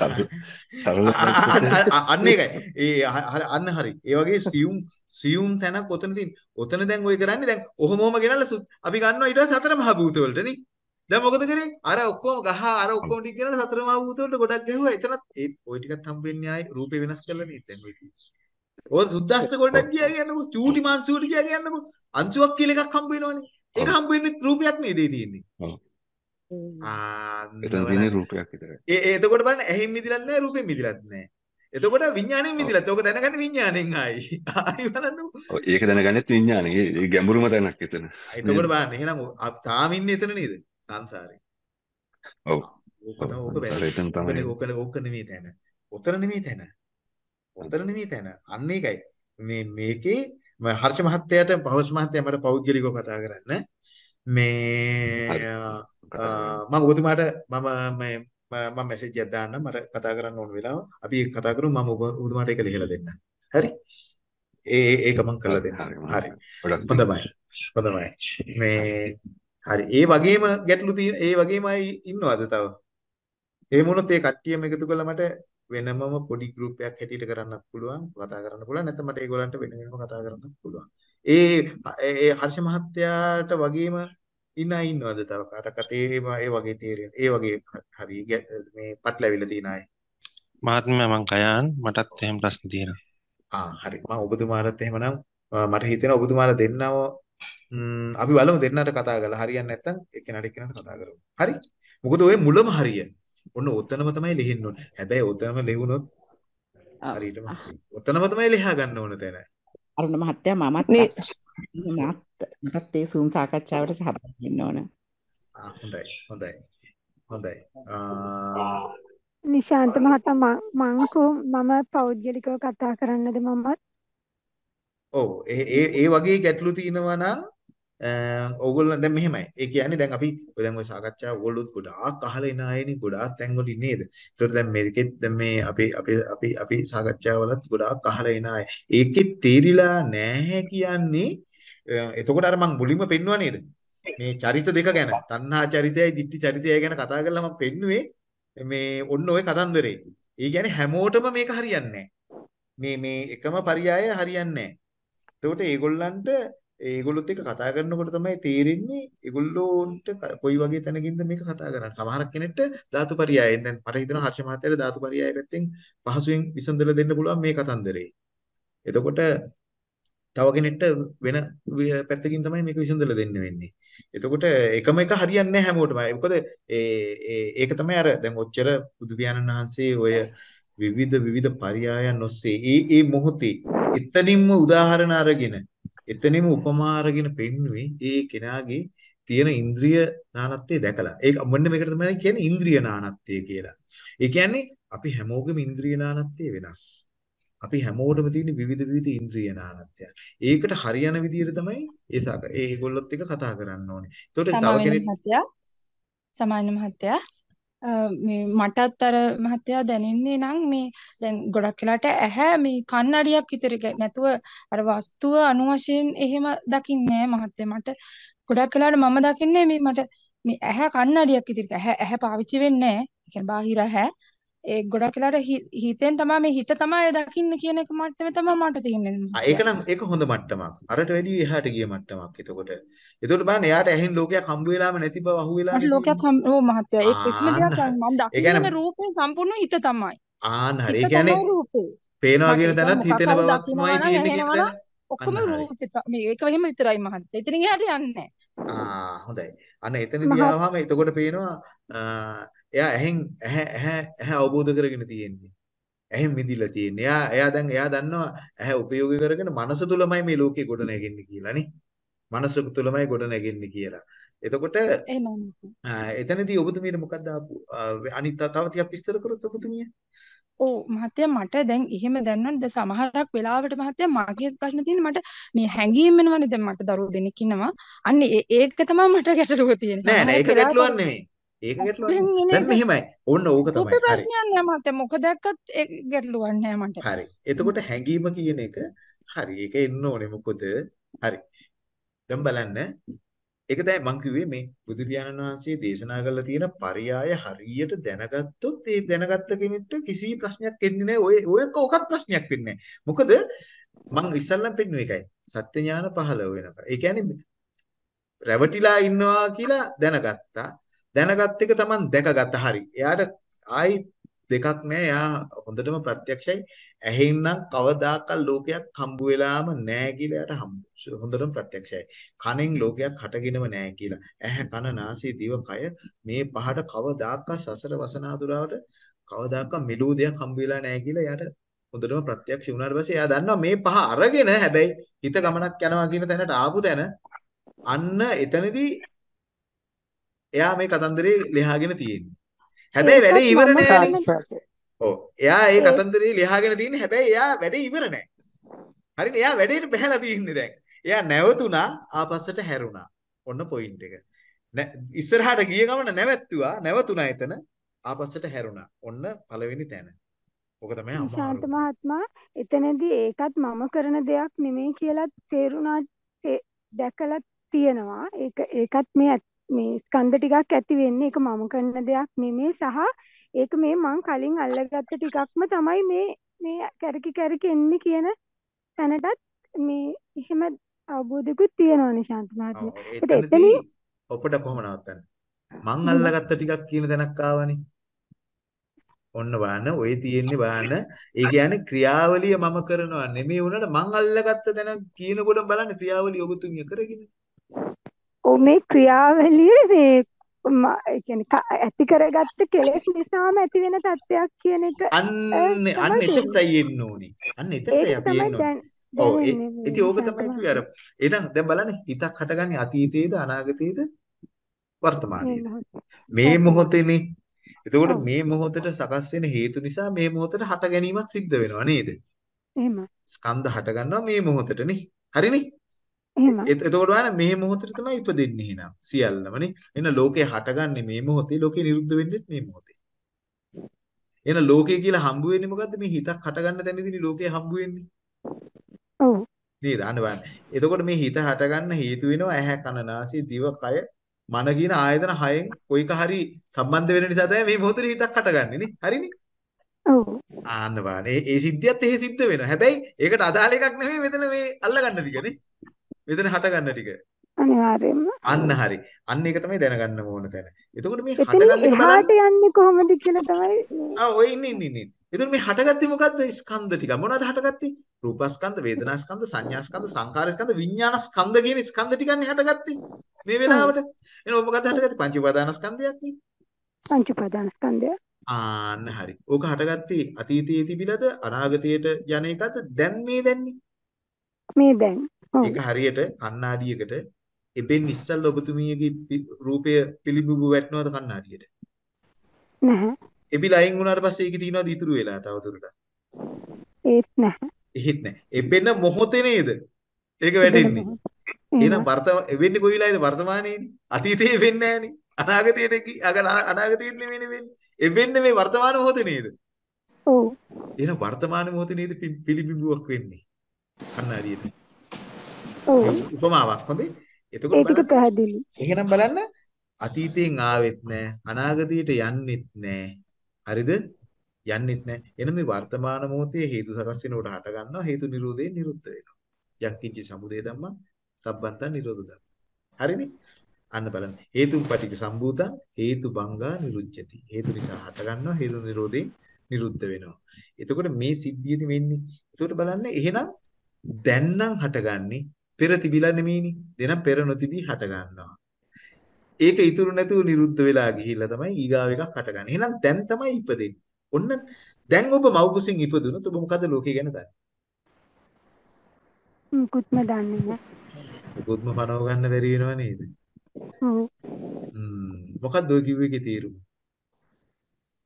අන්න ඒකයි. ඒ හරි අන්න හරි. ඒ වගේ සියුම් සියුම් තැනක් ඔතන තියෙන. ඔතන දැන් ඔය කරන්නේ දැන් ඔහොමම ගෙනල්ලා අපි ගන්නවා ඊට පස්සේ සතර මහා භූත වලට නේ. දැන් මොකද කරේ? අර ඔක්කොම ගහ අර ඔක්කොම ටික ගෙනල්ලා සතර මහා භූත වලට ගොඩක් ගැහුවා. එතනත් ඒ ওই ටිකත් හම්බෙන්නේ ආයි රූපේ වෙනස් කරලා නේ දැන් ඔය තියෙන්නේ. ඔය සුද්දාස්ත්‍ර ඔව් ගොඩක් ගියා කියන්නකෝ. චූටි මාංශුවට ගියා කියන්නකෝ. අංශුවක් කියලා එකක් හම්බ වෙනවනේ. ඒක හම්බ වෙන්නේ රූපයක් නේද ඒ තියෙන්නේ. එතන බලන්න. තියෙන්නේ රූපයක් විතරයි. ඒ එතකොට බලන්න ඇහෙන් මිදිලත් නැහැ රූපෙන් මිදිලත් නැහැ. එතකොට විඥාණයෙන් මිදිලත්. ඕක දැනගන්න විඥාණයෙන් ආයි. ආයි බලන්නකො. ඔව් ඒක දැනගන්නෙත් විඥානේ. ඒ ගැඹුරුම තැනක් එතන. එතකොට? බලන්න එහෙනම් තාම ඉන්නේ එතන නේද? සංසාරේ. ඔව් ඕක තමයි ඕක. එතන ඕක ඕක නෙමෙයි තැන. ඔතන නෙමෙයි තැන. ඔතන නෙමෙයි තැන. අන්න ඒකයි. මේ මේකේ මම හර්ෂ මහත්තයාට පවස් මහත්තයා මට පෞද්ගලිකව කතා කරන්න. මේ. මම ඔබතුමාට මම මේ මම මැසේජ් එකක් දාන්නම් මට කතා කරන්න ඕන වෙලාව. අපි කතා කරමු මම ඔබ ඔබතුමාට ඒක ලියලා දෙන්නම්. හරි? ඒ ඒක මම කරලා හරි දෙන්නම්. හරි. හොඳයි. හොඳයි. මේ හරි. ඒ වගේම ගැටලු තියෙන ඒ වගේම අය ඉන්නවද තව? එහෙම වුණොත් ඒ කට්ටියම එකතු කරලා මට වෙනමම පොඩි ගෲප් එකක් හැටියට කරන්නත් පුළුවන් කතා කරන්න පුළුවන් නැත්නම් මට ඒගොල්ලන්ට වෙන වෙනම කතා කරන්නත් පුළුවන් ඒ ඒ හර්ෂ මහත්තයාට වගේම ඉන්න අය ඉන්නවද තව කාටකට ඒ ඒ වගේ තේරෙන ඒ වගේ හරි මේ පටලැවිලා තියෙන අය. මහත්මයා මං කයාන් මටත් එහෙම ප්‍රශ්න තියෙනවා. ආ හරි. මම ඔබතුමාටත් එහෙමනම් මට හිතෙනවා ඔබතුමාලා දෙන්නව අපි බලමු දෙන්නට කතා කරලා. හරියන්නේ නැත්නම් එක්කෙනාට එක්කෙනාට කතා කරමු. හරි? මොකද ඔය මුලම හරිය. ඔන්න ඔතනම තමයි ලිහින්න ඕනේ. හැබැයි ඔතනම ඔව්. හරියටම හරි. ඔතනම තමයි ලියා ගන්න ඕන තැන. අරුණ මහත්තයා මමත් මටත් ඒ සූම් සාකච්ඡාවට සහභාගී වෙන්න ඕන. ආ හොඳයි. හොඳයි. හොඳයි. නිශාන්ත මහතා මං මං කො- මම පෞද්ගලිකව කතා කරන්නද මමත් ඔව් ඒ ඒ ඒ වගේ ගැටලු තියෙනවා නම් අ, ඕගොල්ලෝ දැන් මෙහෙමයි. ඒ කියන්නේ දැන් අපි ඔය දැන් ඔය සාකච්ඡාව ඕගොල්ලොත් ගොඩාක් අහලා එන අයනේ ගොඩාක් තැන්වල නේද? ඒතකොට දැන් මේකෙත් දැන් මේ අපි අපි අපි අපි සාකච්ඡාවලත් ගොඩාක් අහලා එන අය. ඒකෙත් තේරිලා නැහැ කියන්නේ අ, එතකොට අර මං මුලින්ම පෙන්නුවා නේද? මේ චරිත දෙක ගැන තණ්හා චරිතයයි ditthi චරිතයයි ගැන කතා කරලා මම පෙන්නුවේ මේ ඔන්න ඔය කතන්දරේ. ඒ කියන්නේ හැමෝටම මේක හරියන්නේ මේ මේ එකම පරයය හරියන්නේ එතකොට ඒගොල්ලන්ට ඒගොල්ලොත් එක්ක කතා කරනකොට තමයි තේරෙන්නේ ඒගොල්ලෝන්ට ක- කොයි වගේ තැනකින්ද මේක කතා කරන්නේ. සමහර කෙනෙක්ට ධාතු පරයයෙන් දැන් මට හිතෙනවා හර්ෂ මහත්තයාට ධාතු පරයය පැත්තෙන් පහසුවෙන් විසඳලා දෙන්න පුළුවන් මේ කතන්දරේ. එතකොට තව කෙනෙක්ට වෙන වි- පැත්තකින් තමයි මේක විසඳලා දෙන්න වෙන්නේ. එතකොට එකම එක හරියන්නේ නැහැ හැමෝටම. මොකද ඒ ඒ- ඒක තමයි අර දැන් ඔච්චර බුදු පියාණන් වහන්සේ ඔය විවිධ විවිධ පරයයන් ඔස්සේ ඒ ඒ මොහොතේ එතනින්ම උදාහරණ අරගෙන එතනින්ම උපමා අරගෙන පෙන්වුවේ ඒ කෙනාගේ තියෙන ඉන්ද්‍රිය නානත්වය දැකලා. ඒක මොන්න මේකට තමයි කියන්නේ ඉන්ද්‍රිය නානත්වය කියලා. ඒ කියන්නේ අපි හැමෝගෙම ඉන්ද්‍රිය නානත්වය වෙනස්. අපි හැමෝටම තියෙන විවිධ විවිධ ඉන්ද්‍රිය නානත්වය. ඒකට හරියන විදිහට තමයි ඒ සාක ඒගොල්ලොත් එක්ක කතා කරන්න ඕනේ. ඒතකොට තව කෙනෙක් සමාන මහත්තයා මේ මටත් අර මහත්තයා දැනෙන්නේ නම් මේ දැන් ගොඩක් වෙලාට ඇහැ මේ කන්නඩියක් විතර ක- නැතුව අර වස්තුව අනු වශයෙන් එහෙම දකින්නේ නැහැ මහත්තයා. මට ගොඩක් වෙලාට මම දකින්නේ මේ මට මේ ඇහැ කන්නඩියක් විතර ඇහැ ඇහැ පාවිච්චි වෙන්නේ නැහැ. ඒ කියන්නේ බාහිර ඇහැ. ඒ ගොඩක් වෙලාට හිතෙන් තමයි මේ හිත තමයි දකින්න කියන එක මට්ටමේ තමයි මට තියෙන්නේ ආ, ඒක නම් ඒක හොඳ මට්ටමක්. අරට වැඩිය එහාට ගිය මට්ටමක්. එතකොට එතකොට බලන්න එයාට ඇහෙන් ලෝකයක් හම්බ වෙලාම නැති බව අහු මට වෙලානේ ලෝකයක්. හම්- ඔව් මහත්තයා ඒ කිසිම දෙයක් මම දකින්නේ රූපේ සම්පූර්ණ හිත තමයි ආන්න හරි. ඒ කියන්නේ පේනවා කියන තැනත් හිතෙන බවක්මයි තියෙන්නේ කියන තැන. ඔක්කොම. රූපේ මේ ඒක එහෙම විතරයි මහත්තයා. එතනින් එහාට යන්නේ ආ හොඳයි. අන්න එතනදී ආවම එතකොට පේනවා එයා ඇහෙන් ඇහැ ඇහැ ඇහැ අවබෝධ කරගෙන තියෙන්නේ. ඇහෙන් මිදිලා තියෙන්නේ. එයා එයා දැන් එයා දන්නවා ඇහැ උපයෝගී කරගෙන මනස තුලමයි මේ ලෝකේ ගොඩ නැගෙන්නේ කියලා නේ. මනස තුලමයි ගොඩ නැගෙන්නේ කියලා. එතකොට එතනදී ඔබතුමීට මොකක්ද ආපු අනිත් තව ටිකක් විස්තර කරොත් ඔබතුමිය. ඔව් මහත්තයා මට දැන් එහෙම දැනනොත් දැන් සමහරක් වෙලාවට මහත්තයා මගේ ප්‍රශ්න තියෙන්නේ මට මේ හැංගීම් වෙනවනේ දැන් මට දරුවෝ දෙන්නෙක් ඉන්නවා. අන්න ඒක තමයි මට ගැටලුව තියෙන්නේ. නෑ නෑ ඒක ගැටලුවක් නෙමෙයි. ඒක ගැටලුවක් දැන් මෙහෙමයි. ඕන්න ඕක තමයි. හරි. ප්‍රශ්නයක් නෑ මහත්තයා. මොක දැක්කත් ඒ ගැටලුවක් නෑ මට. හරි. එතකොට හැඟීම කියන එක හරි. ඒක එන්න ඕනේ. මොකද හරි. දැන් බලන්න. ඒක තමයි මම කිව්වේ මේ බුදු පියාණන් වහන්සේ දේශනා කරලා තියෙන පරයය හරියට දැනගත්තොත් ඒ දැනගත්ත කෙනෙක්ට කිසි ප්‍රශ්නයක් එන්නේ නැහැ. ඔය ඔය ඔකත් ප්‍රශ්නයක් වෙන්නේ නැහැ. මොකද මම ඉස්සල්ලාම පෙන්නුවේ ඒකයි. සත්‍ය ඥාන පහළ වෙනකොට. ඒ කියන්නේ රැවටිලා ඉන්නවා කියලා දැනගත්තා. දැනගත් එක Taman දැකගත්තා. හරි. එයාට ආයි දෙකක් නෑ. එයා හොඳටම ප්‍රත්‍යක්ෂයි. ඇහෙන්නම් කවදාකවත් ලෝකයක් හම්බ වෙලාම නෑ කියලා එයාට හම්බ. හොඳටම ප්‍රත්‍යක්ෂයි. කනෙන් ලෝකයක් හටගෙනම නෑ කියලා. ඇහැ කන නාසය දිව කය මේ පහට කවදාකවත් සසර වසනාතුරාවට කවදාකවත් මෙලෝ දෙයක් හම්බ වෙලා නෑ කියලා එයාට හොඳටම ප්‍රත්‍යක්ෂ වුණාට පස්සේ එයා දන්නවා මේ පහ අරගෙන හැබැයි හිත ගමනක් යනවා කියන තැනට ආපු තැන අන්න එතනදී එයා මේ කතන්දරේ ලියාගෙන තියෙන්නේ. හැබැයි වැඩේ ඉවර නෑනේ. ඔව්. එයා ඒ කතන්දරේ ලියාගෙන තියෙන්නේ හැබැයි එයා වැඩේ ඉවර නෑ. හරිනේ එයා වැඩේට බහැලා තියෙන්නේ දැන්. එයා නැවතුණා ආපස්සට හැරුණා. ඔන්න පොයින්ට් එක. ඉස්සරහට ගිය ගමන නැවැත්තුවා නැවතුණා එතන ආපස්සට හැරුණා. ඔන්න පළවෙනි තැන. ඕක තමයි ශාන්ත අමාරු. මහත්මයා එතනදී ඒකත් මම කරන දෙයක් නෙමෙයි කියලා තේරුණා දැකලා තියෙනවා. ඒක ඒකත් මේ මේ ස්කන්ධ ටිකක් ඇති වෙන්නේ ඒක මම කරන දෙයක් නෙමෙයි සහ ඒක මේ මං කලින් අල්ලගත්ත ටිකක්ම තමයි මේ මේ කැරකි කැරකි එන්නේ කියන තැනටත් මේ එහෙම අවබෝධයකුත් තියෙනවානේ ශාන්ත ඔව් මහත්මයා. ඒත් එතනින් ඔපට කොහොම නවත්තන්නේ? මං අල්ලගත්ත ටිකක් කියන තැනක් ආවනේ. ඔන්න බලන්න ඔය තියෙන්නේ බලන්න ඒ කියන්නේ ක්‍රියාවලිය මම කරනවා නෙමෙයි වුණාට මං අල්ලගත්ත තැන කියනකොට බලන්න ක්‍රියාවලිය ඔබතුමිය කරගෙන ඔව් මේ ක්‍රියාවලිය මේ ඇති කරගත්ත කෙලෙස් නිසාම ඇති වෙන තත්ත්වයක් කියන එක අන්න අන්න. එතනටයි එන්න ඕනේ. අන්න එතනටයි අපි එන්න ඕනේ. ඔව් ඉතින් ඕක තමයි කිව්වේ අර. එහෙනම් දැන් බලන්න හිතක් හටගන්නේ අතීතයේද අනාගතයේද වර්තමානයේද? මේ මොහොතේනේ. එතකොට මේ මොහොතට සකස් වෙන හේතු නිසා මේ මොහොතට හට ගැනීමක් සිද්ධ වෙනවා නේද? එහෙම ස්කන්ධ හට ගන්නවා මේ මොහොතටනේ හරිනේ එතකොට බලන්න මේ මොහොතේ තමයි ඉපදෙන්නේ එහෙනම් සියල්ලමනේ එන ලෝකේ හටගන්නේ මේ මොහොතේ ලෝකේ නිරුද්ධ වෙන්නේත් මේ මොහොතේ. එන ලෝකේ කියලා හම්බ වෙන්නේ මොකද්ද? මේ හිතක් හටගන්න තැනදීනේ ලෝකේ හම්බ වෙන්නේ. ඔව්. නේද? අන්න බලන්න. එතකොට මේ හිත හටගන්න හේතු වෙනවා ඇහැ කන නාසය දිව කය මන කියන ආයතන හයෙන් කොයික හරි සම්බන්ධ වෙන නිසා තමයි මේ මොහොතේ හිතක් හටගන්නේ නේ. හරිනේ? ඔව්. ආන්න බලන්න. ඒ සිද්ධියත් එහෙ සිද්ධ වෙනවා. හැබැයි ඒකට අදාළ එකක් නෙමෙයි මෙතන මේ අල්ලගන්න ටික නේ මෙතන හටගන්න ටික අනිවාර්යයෙන්ම. අන්න හරි. අන්න ඒක තමයි දැනගන්න ඕන තැන. එතකොට මේ හටගන්න එක බලන්න. යන්නේ කොහොමද කියලා තමයි ආ ඔය ඉන්නේ ඉන්නේ. එතකොට මේ හටගත්තේ මොකද්ද? ස්කන්ධ ටික. මොනවද හටගත්තේ? රූපස්කන්ධ, වේදනාස්කන්ධ, සංඥාස්කන්ධ, සංකාරස්කන්ධ, විඥානස්කන්ධ කියන ස්කන්ධ ටිකන්නේ හටගත්තේ. මේ වෙලාවට. එහෙනම් මොකද්ද හටගත්තේ? පංච උපාදානස්කන්ධයක් නේ. පංච උපාදාන ස්කන්ධය. ආන්න හරි. ඕක හටගත්තේ අතීතයේ තිබිලාද අනාගතයට යන එකද දැන් මේ දැන්නේ? මේ දැන්. ඒක හරියට කණ්ණාඩියකට එපෙන් ඉස්සල්ලා ඔබතුමියගේ රූපය පිළිබිඹු වැටෙනවද කණ්ණාඩියට? නැහැ. එබිලා අයින් වුණාට පස්සේ ඒකේ තියනවද ඉතුරු වෙලා තවදුරටත්? ඒත් නැහැ. එහෙත් නැහැ. එබෙන්න මොහොතේ නේද? ඒක වැටෙන්නේ. එහෙනම් වර්තම වෙන්නේ කොයි වෙලාවේද වර්තමානයේනේ. අතීතයේ වෙන්නේ නැහනේ. අග- අනාගතයේත් නෙමෙයිනේ වෙන්නේ. එවෙන්නේ මේ වර්තමාන මොහොතේ නේද? ඔව්. එහෙනම් වර්තමාන මොහොතේ නේද පිළිබිඹුවක් වෙන්නේ. කණ්ණාඩියට. උපමාවක්. හොඳේ. එතකොට ඒ ටික බලන්න. පැහැදිලි. එහෙනම් බලන්න. අතීතයෙන් ආවෙත් නැහැ අනාගතයට යන්නෙත් නැහැ හරිද? යන්නෙත් නැහැ එහෙනම් මේ වර්තමාන මොහොතේ හේතු සකස් වෙනකොට හට ගන්නවා. හේතු නිරෝධයෙන් නිරුද්ධ වෙනවා. යංකින්ච සමුදය ධම්ම සබ්බන්තං නිරෝධ ධම්ම. හරිනේ? අන්න බලන්න. හේතුන් පටිච්ච සම්භූතං හේතු බංගා නිරුච්ඡති. හේතු නිසා හට ගන්නවා. හේතු නිරෝධයෙන් නිරුද්ධ වෙනවා. එතකොට මේ සිද්ධියදි වෙන්නේ. එතකොට බලන්න. එහෙනම් දැන් නම් හටගන්නේ පෙර තිබිලා නෙමෙයිනේ දෙනම් පෙර නොතිබී හට ගන්නවා ඒක ඉතුරු නැතුව නිරුද්ධ වෙලා ගිහිල්ලා තමයි ඊගාව එකක් හටගන්නේ. එහෙනම් දැන් තමයි ඉපදෙන්නේ. ඔන්න දැන් ඔබ මව්කුසින් ඉපදුනොත් ඔබ මොකද ලෝකේ ගැන දන්නේ? මුකුත්ම දන්නේ නැහැ. මොකොත්ම පනව ගන්න බැරි වෙනව නේද? ඔව්. හ්ම් මොකක්ද ඔය කිව්ව එකේ තේරුම?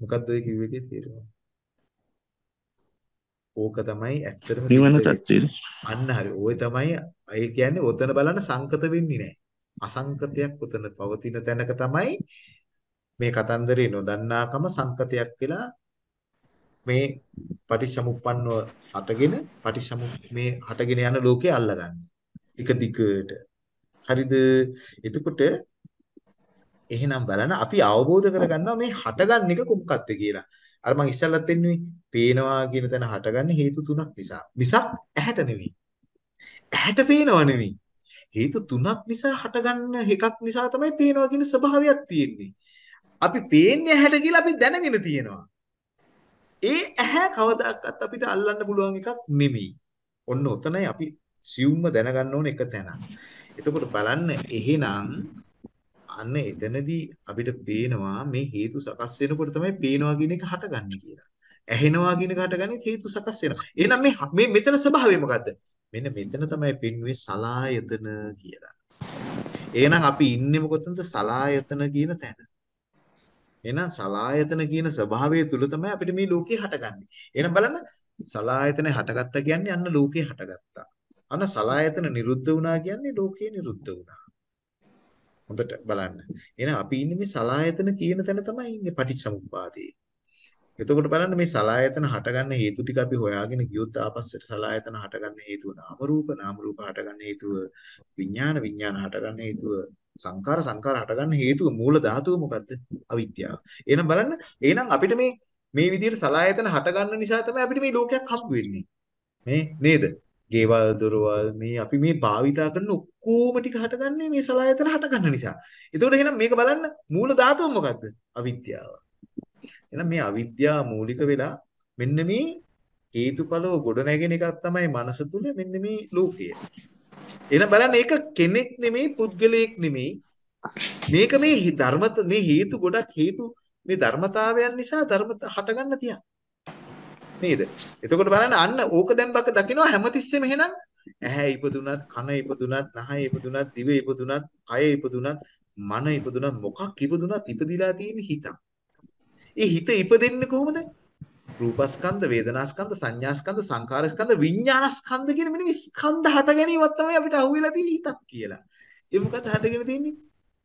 මොකක්ද ඔය කිව්ව එකේ තේරුම? ඕක තමයි ඇත්තටම නිවන. තත්ත්වෙ. අන්න හරි. ওই තමයි ඒ කියන්නේ ඔතන බලන්න සංකත වෙන්නේ නැහැ. අසංකතයක් ඔතන පවතින තැනක තමයි මේ කතන්දරේ නොදන්නාකම සංකතයක් වෙලා මේ පටිච්චසමුප්පන්නව හටගෙන පටිච්චසමු මේ හටගෙන යන ලෝකේ අල්ලගන්නේ. එක දිගට. හරිද? එතකොට එහෙනම් බලන්න අපි අවබෝධ කරගන්නවා මේ හටගන්න එක කොහොමද කියලා. අර මං ඉස්සල්ලත් පෙන්නුවේ පේනවා කියන තැන හටගන්නේ හේතු තුනක් නිසා. මිසක් ඇහැට නෙවෙයි. ඇහැට පේනව නෙවෙයි. හේතු තුනක් නිසා හටගන්න එකක් නිසා තමයි පේනවා කියන ස්වභාවයක් තියෙන්නේ. අපි පේන්නේ ඇහැට කියලා අපි දැනගෙන තියෙනවා. ඒ ඇහැ කවදාකවත් අපිට අල්ලන්න පුළුවන් එකක් නෙමෙයි. ඔන්න ඔතනයි අපි සියුම්ම දැනගන්න ඕන එක තැන. එතකොට බලන්න එහෙනම් අන්න එතනදී අපිට පේනවා මේ හේතු සකස් වෙනකොට තමයි පේනවා කියන එක හටගන්නේ කියලා. ඇහෙනවා කියන එක හටගන්නේ හේතු සකස් වෙනවා. එහෙනම් මේ මේ මෙතන ස්වභාවය මොකද්ද? මෙන්න මෙතන තමයි පෙන්වන්නේ සලායතන කියලා. එහෙනම් අපි ඉන්නේ මොකටද සලායතන කියන තැන. එහෙනම් සලායතන කියන ස්වභාවය තුල තමයි අපිට මේ ලෝකේ හටගන්නේ. එහෙනම් බලන්න සලායතන හටගත්තා කියන්නේ අන්න ලෝකේ හටගත්තා. අන්න සලායතන නිරුද්ධ වුණා කියන්නේ ලෝකේ නිරුද්ධ වුණා. හොඳට බලන්න. එහෙනම් අපි ඉන්නේ මේ සලායතන කියන තැන තමයි ඉන්නේ පටිච්චසමුප්පාදේ. එතකොට බලන්න මේ සලායතන හටගන්න හේතු ටික අපි හොයාගෙන ගියොත් ආපස්සට සලායතන හටගන්න හේතුව නාම රූප නාම රූප හටගන්න හේතුව විඥාන විඥාන හටගන්න හේතුව සංකාර සංකාර හටගන්න හේතුව මූල ධාතුව මොකද්ද අවිද්‍යාව එහෙනම් බලන්න එහෙනම් අපිට මේ මේ විදිහට සලායතන හටගන්න නිසා තමයි අපිට මේ ලෝකයක් හම්බ වෙන්නේ මේ නේද ගේවල් දොරවල් මේ අපි මේ භාවිතා කරන ඔක්කොම ටික හටගන්නේ මේ සලායතන හටගන්න නිසා එතකොට එහෙනම් මේක බලන්න මූල ධාතුව මොකද්ද අවිද්‍යාව එහෙනම් මේ අවිද්‍යාව මූලික වෙලා මෙන්න මේ හේතුඵලව ගොඩ නැගෙන එකක් තමයි මනස තුල මෙන්න මේ ලෝකය. එහෙනම් බලන්න ඒක කෙනෙක් නෙමෙයි පුද්ගලයෙක් නෙමෙයි. මේක මේ ධර්මත මේ හේතු ගොඩක් හේතු මේ ධර්මතාවයන් නිසා ධර්මත හටගන්න තියක්. නේද? එතකොට බලන්න අන්න ඕක දැන් බක දකිනවා හැමතිස්සෙම එහෙනම් ඇහැ ඉපදුනත් කන ඉපදුනත් නහය ඉපදුනත් දිව ඉපදුනත් කය ඉපදුනත් මන ඉපදුනත් මොකක් ඉපදුනත් ඉපදිලා තියෙන හිතක්. ඒ හිත ඉපදෙන්නේ කොහොමද? රූපස්කන්ධ, වේදනාස්කන්ධ, සංඥාස්කන්ධ, සංකාරස්කන්ධ, විඥානස්කන්ධ කියන මෙන්න මේ ස්කන්ධ හට ගැනීමක් තමයි අපිට අහුවෙලා තියෙන හිතක් කියලා. ඒ මොකද හටගෙන තියෙන්නේ?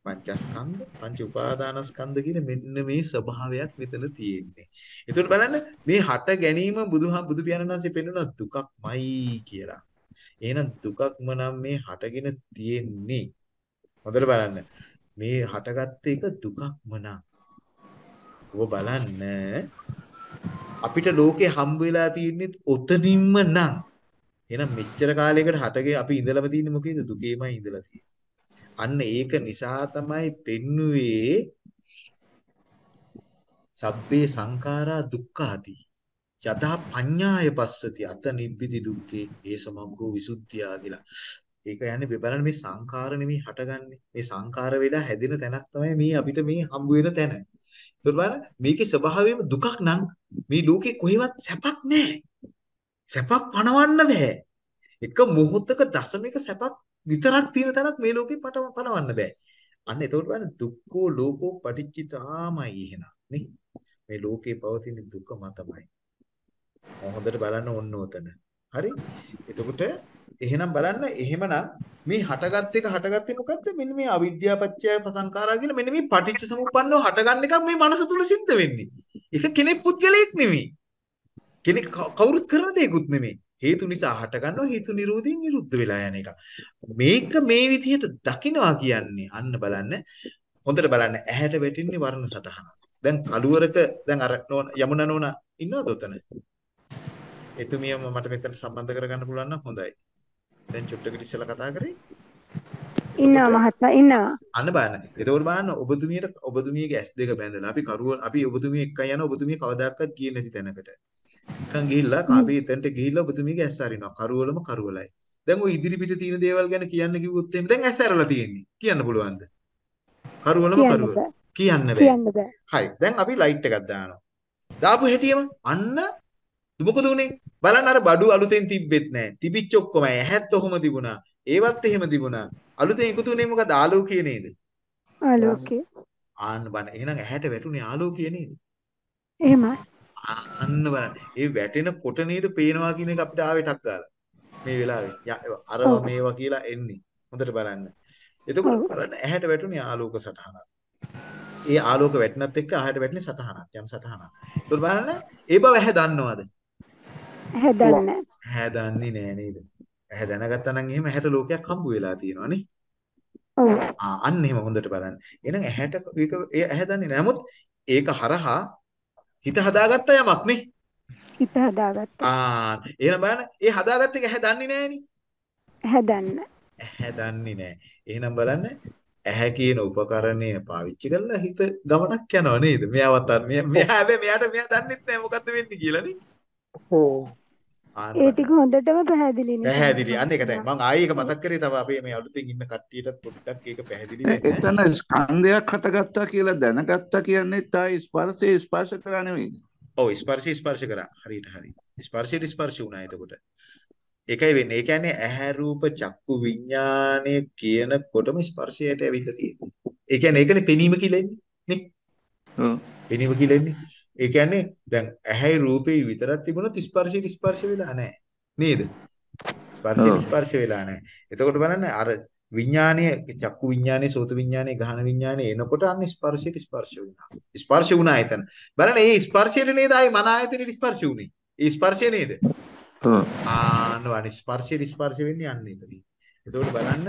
පංචස්කන්ධ, පංච උපාදානස්කන්ධ කියන මෙන්න මේ ස්වභාවයක් මෙතන තියෙන්නේ. එතකොට බලන්න මේ හට ගැනීම බුදුහා බුදු පියාණන් වහන්සේ පෙන්වන දුකක්මයි කියලා. එහෙනම් දුකක්ම නම් මේ හටගෙන තියෙන්නේ. හොඳට බලන්න. මේ හටගත්ත එක දුකක්ම නම් ඔබ බලන්න අපිට ලෝකේ හම්බ වෙලා තියෙන්නේ ඔතනින්ම නම් එහෙනම් මෙච්චර කාලයකට හටගේ අපි ඉඳලම තියෙන්නේ මොකේද දුකේමයි ඉඳලා තියෙන්නේ අන්න ඒක නිසා තමයි පෙන්නුවේ සබ්බේ සංඛාරා දුක්ඛාති. යතහ පඤ්ඤාය පස්සති අත නිබ්බිති දුක්ඛේ ඒ සමග්ගෝ විසුද්ධියා කියලා. ඒක යන්නේ මේ බලන්න මේ සංඛාර නෙමෙයි හටගන්නේ. මේ සංඛාර වේලා හැදෙන තැනක් තමයි මේ අපිට මේ හම්බ වෙන තැන. ඒතකොට බලන්න මේකේ ස්වභාවයම දුකක් නම් මේ ලෝකේ කොහෙවත් සැපක් නැහැ. සැපක් පණවන්න බෑ. එක මොහොතක දශමික සැපක් විතරක් තියෙන තැනක් මේ ලෝකේ පටව පණවන්න බෑ. අන්න එතකොට බලන්න දුක්ඛෝ ලෝකෝ පටිච්චිතාමයි එහෙනම් නේ. මේ ලෝකේ පවතින දුක මතමයි. හොඳට බලන්න ඕන්න උතන. හරි? එතකොට එහෙනම් බලන්න එහෙමනම් මේ හටගත් එක හටගත්තේ මොකද්ද? මෙන්න මේ අවිද්‍යාව පත්‍ය සංඛාරා කියලා මෙන්න මේ පටිච්ච සමුප්පන්නව හටගන්න එකක් මේ මනස තුල සිද්ධ වෙන්නේ. ඒක කෙනෙක් පුද්ගලයෙක් නෙමෙයි. කෙනෙක් කවුරුත් කරන දෙයක්ුත් නෙමෙයි. හේතු නිසා හටගන්නවා හේතු නිරෝධයෙන් නිරුද්ධ වෙලා යන එක. මේක මේ විදිහට දකිනවා කියන්නේ අන්න බලන්න හොඳට බලන්න ඇහැට වැටෙන්නේ වර්ණ සටහන. දැන් කළුවරක දැන් අර යමුනා නෝනා ඉන්නවද උතන? එතුමියම මට මෙතන සම්බන්ධ කරගන්න පුළුවන් නම් හොඳයි. දැන් චුට්ටකට ඉස්සෙල්ලා කතා කරේ. ඉන්නවා මහත්මයා ඉන්නවා. අන්න බලන්න. එතකොට බලන්න ඔබතුමියට ඔබතුමියගේ ඇස් දෙක බැඳලා අපි කරුව අපි ඔබතුමිය එක්කන් යන ඔබතුමිය කවදාකවත් ගියේ නැති තැනකට. එක්කන් ගිහිල්ලා අපි එතනට ගිහිල්ලා ඔබතුමියගේ ඇස් අරිනවා. කරුවලම කරුවලයි. දැන් ওই ඉදිරි පිට තියෙන දේවල් ගැන කියන්න කිව්වොත් එහෙම දැන් ඇස් ඇරලා තියෙන්නේ. කියන්න පුළුවන්ද? කරුවලම කරුවල. කියන්න බෑ. හරි. දැන් අපි ලයිට් එකක් දානවා. දාපු හැටියම අන්න මොකද උනේ? බලන්න අර බඩු අලුතෙන් තිබ්බෙත් නැහැ. තිබිච්ච ඔක්කොම ඇහත් ඔහොම තිබුණා. ඒවත් එහෙම තිබුණා. අලුතෙන් එකතු වුණේ මොකද? ආලෝකය නේද? ආලෝකය. ආන්න බලන්න. එහෙනම් ඇහැට වැටුනේ ආලෝකය නේද? එහෙමයි. අන්න බලන්න. ඒ වැටෙනකොට නේද පේනවා කියන එක අපිට ආවේ ටක් ගාලා. මේ වෙලාවේ. අරව මේවා කියලා එන්නේ. හොඳට බලන්න. එතකොට බලන්න ඇහැට වැටුනේ ආලෝක සටහනක්. ඒ ආලෝක වැටෙනත් එක්ක අහයට වැටෙන සටහනක් යම් සටහනක්. ඒකට බලන්න ඒ බව ඇහැ දන්නවද? ඇහැ දන්නේ ඇහැ දන්නේ නෑ නේද? ඇහැ දැනගත්තා නම් එහෙම ඇහැට ලෝකයක් හම්බ වෙලා තියෙනවා නේ. ඔව්. ආ අන්න එහෙම හොඳට බලන්න. එහෙනම් ඇහැට ඒක ඒ ඇහැ දන්නේ නෑ. නමුත් ඒක හරහා හිත හදාගත්ත යමක් නේ. හිත හදාගත්ත. ආ එහෙනම් බලන්න ඒ හදාගත්ත එක ඇහැ දන්නේ නෑනේ. ඇහැ දන්න. ඇහැ දන්නේ නෑ. එහෙනම් බලන්න ඇහැ කියන උපකරණය පාවිච්චි කරලා හිත ගමනක් යනවා නේද? මෙයාවත් අර මෙයා හැබැයි මෙයාට මෙයා දන්නෙත් නෑ මොකද්ද වෙන්නේ කියලා නේ. ඒ ටික හොඳටම පැහැදිලි නේ. පැහැදිලි. අන්න ඒක තමයි. මම ආයේ ඒක මතක් කරේ තව අපේ මේ අලුතෙන් ඉන්න කට්ටියටත් පොඩ්ඩක් ඒක පැහැදිලි වෙන්න. එතන ස්කන්ධයක් හටගත්තා කියලා දැනගත්තා කියන්නේ තායි ස්පර්ශේ ස්පර්ශ කරා නෙවෙයි. ඔව් ස්පර්ශي ස්පර්ශ කරා. හරියට හරි. ස්පර්ශයට ස්පර්ශ වුණා එතකොට. ඒකයි වෙන්නේ. ඒ කියන්නේ ඇහැ රූප චක්කු විඥානය කියනකොටම ස්පර්ශයට ඇවිල්ලා තියෙන්නේ. ඒ කියන්නේ ඒකනේ පෙනීම කියලා එන්නේ නේ? ඔව්. පෙනීම කියලා එන්නේ. ඒ කියන්නේ දැන් ඇහැයි රූපේ විතරක් තිබුණොත් ස්පර්ශයට ස්පර්ශ වෙලා නැහැ. නේද? ස්පර්ශයට ස්පර්ශ වෙලා නැහැ. එතකොට බලන්න අර විඥානීය චක්කු විඥානීය සෝත විඥානීය ගහන විඥානීය එනකොට අන්න ස්පර්ශයට ස්පර්ශ වුණා. ස්පර්ශ වුණා එතන. බලන්න මේ ස්පර්ශයට නේද ආයි මන ආයතනෙට ස්පර්ශ වුනේ. ඒ ස්පර්ශය නේද? ආන්න වනි ස්පර්ශයට ස්පර්ශ වෙන්නේ අන්න එතනින්. එතකොට බලන්න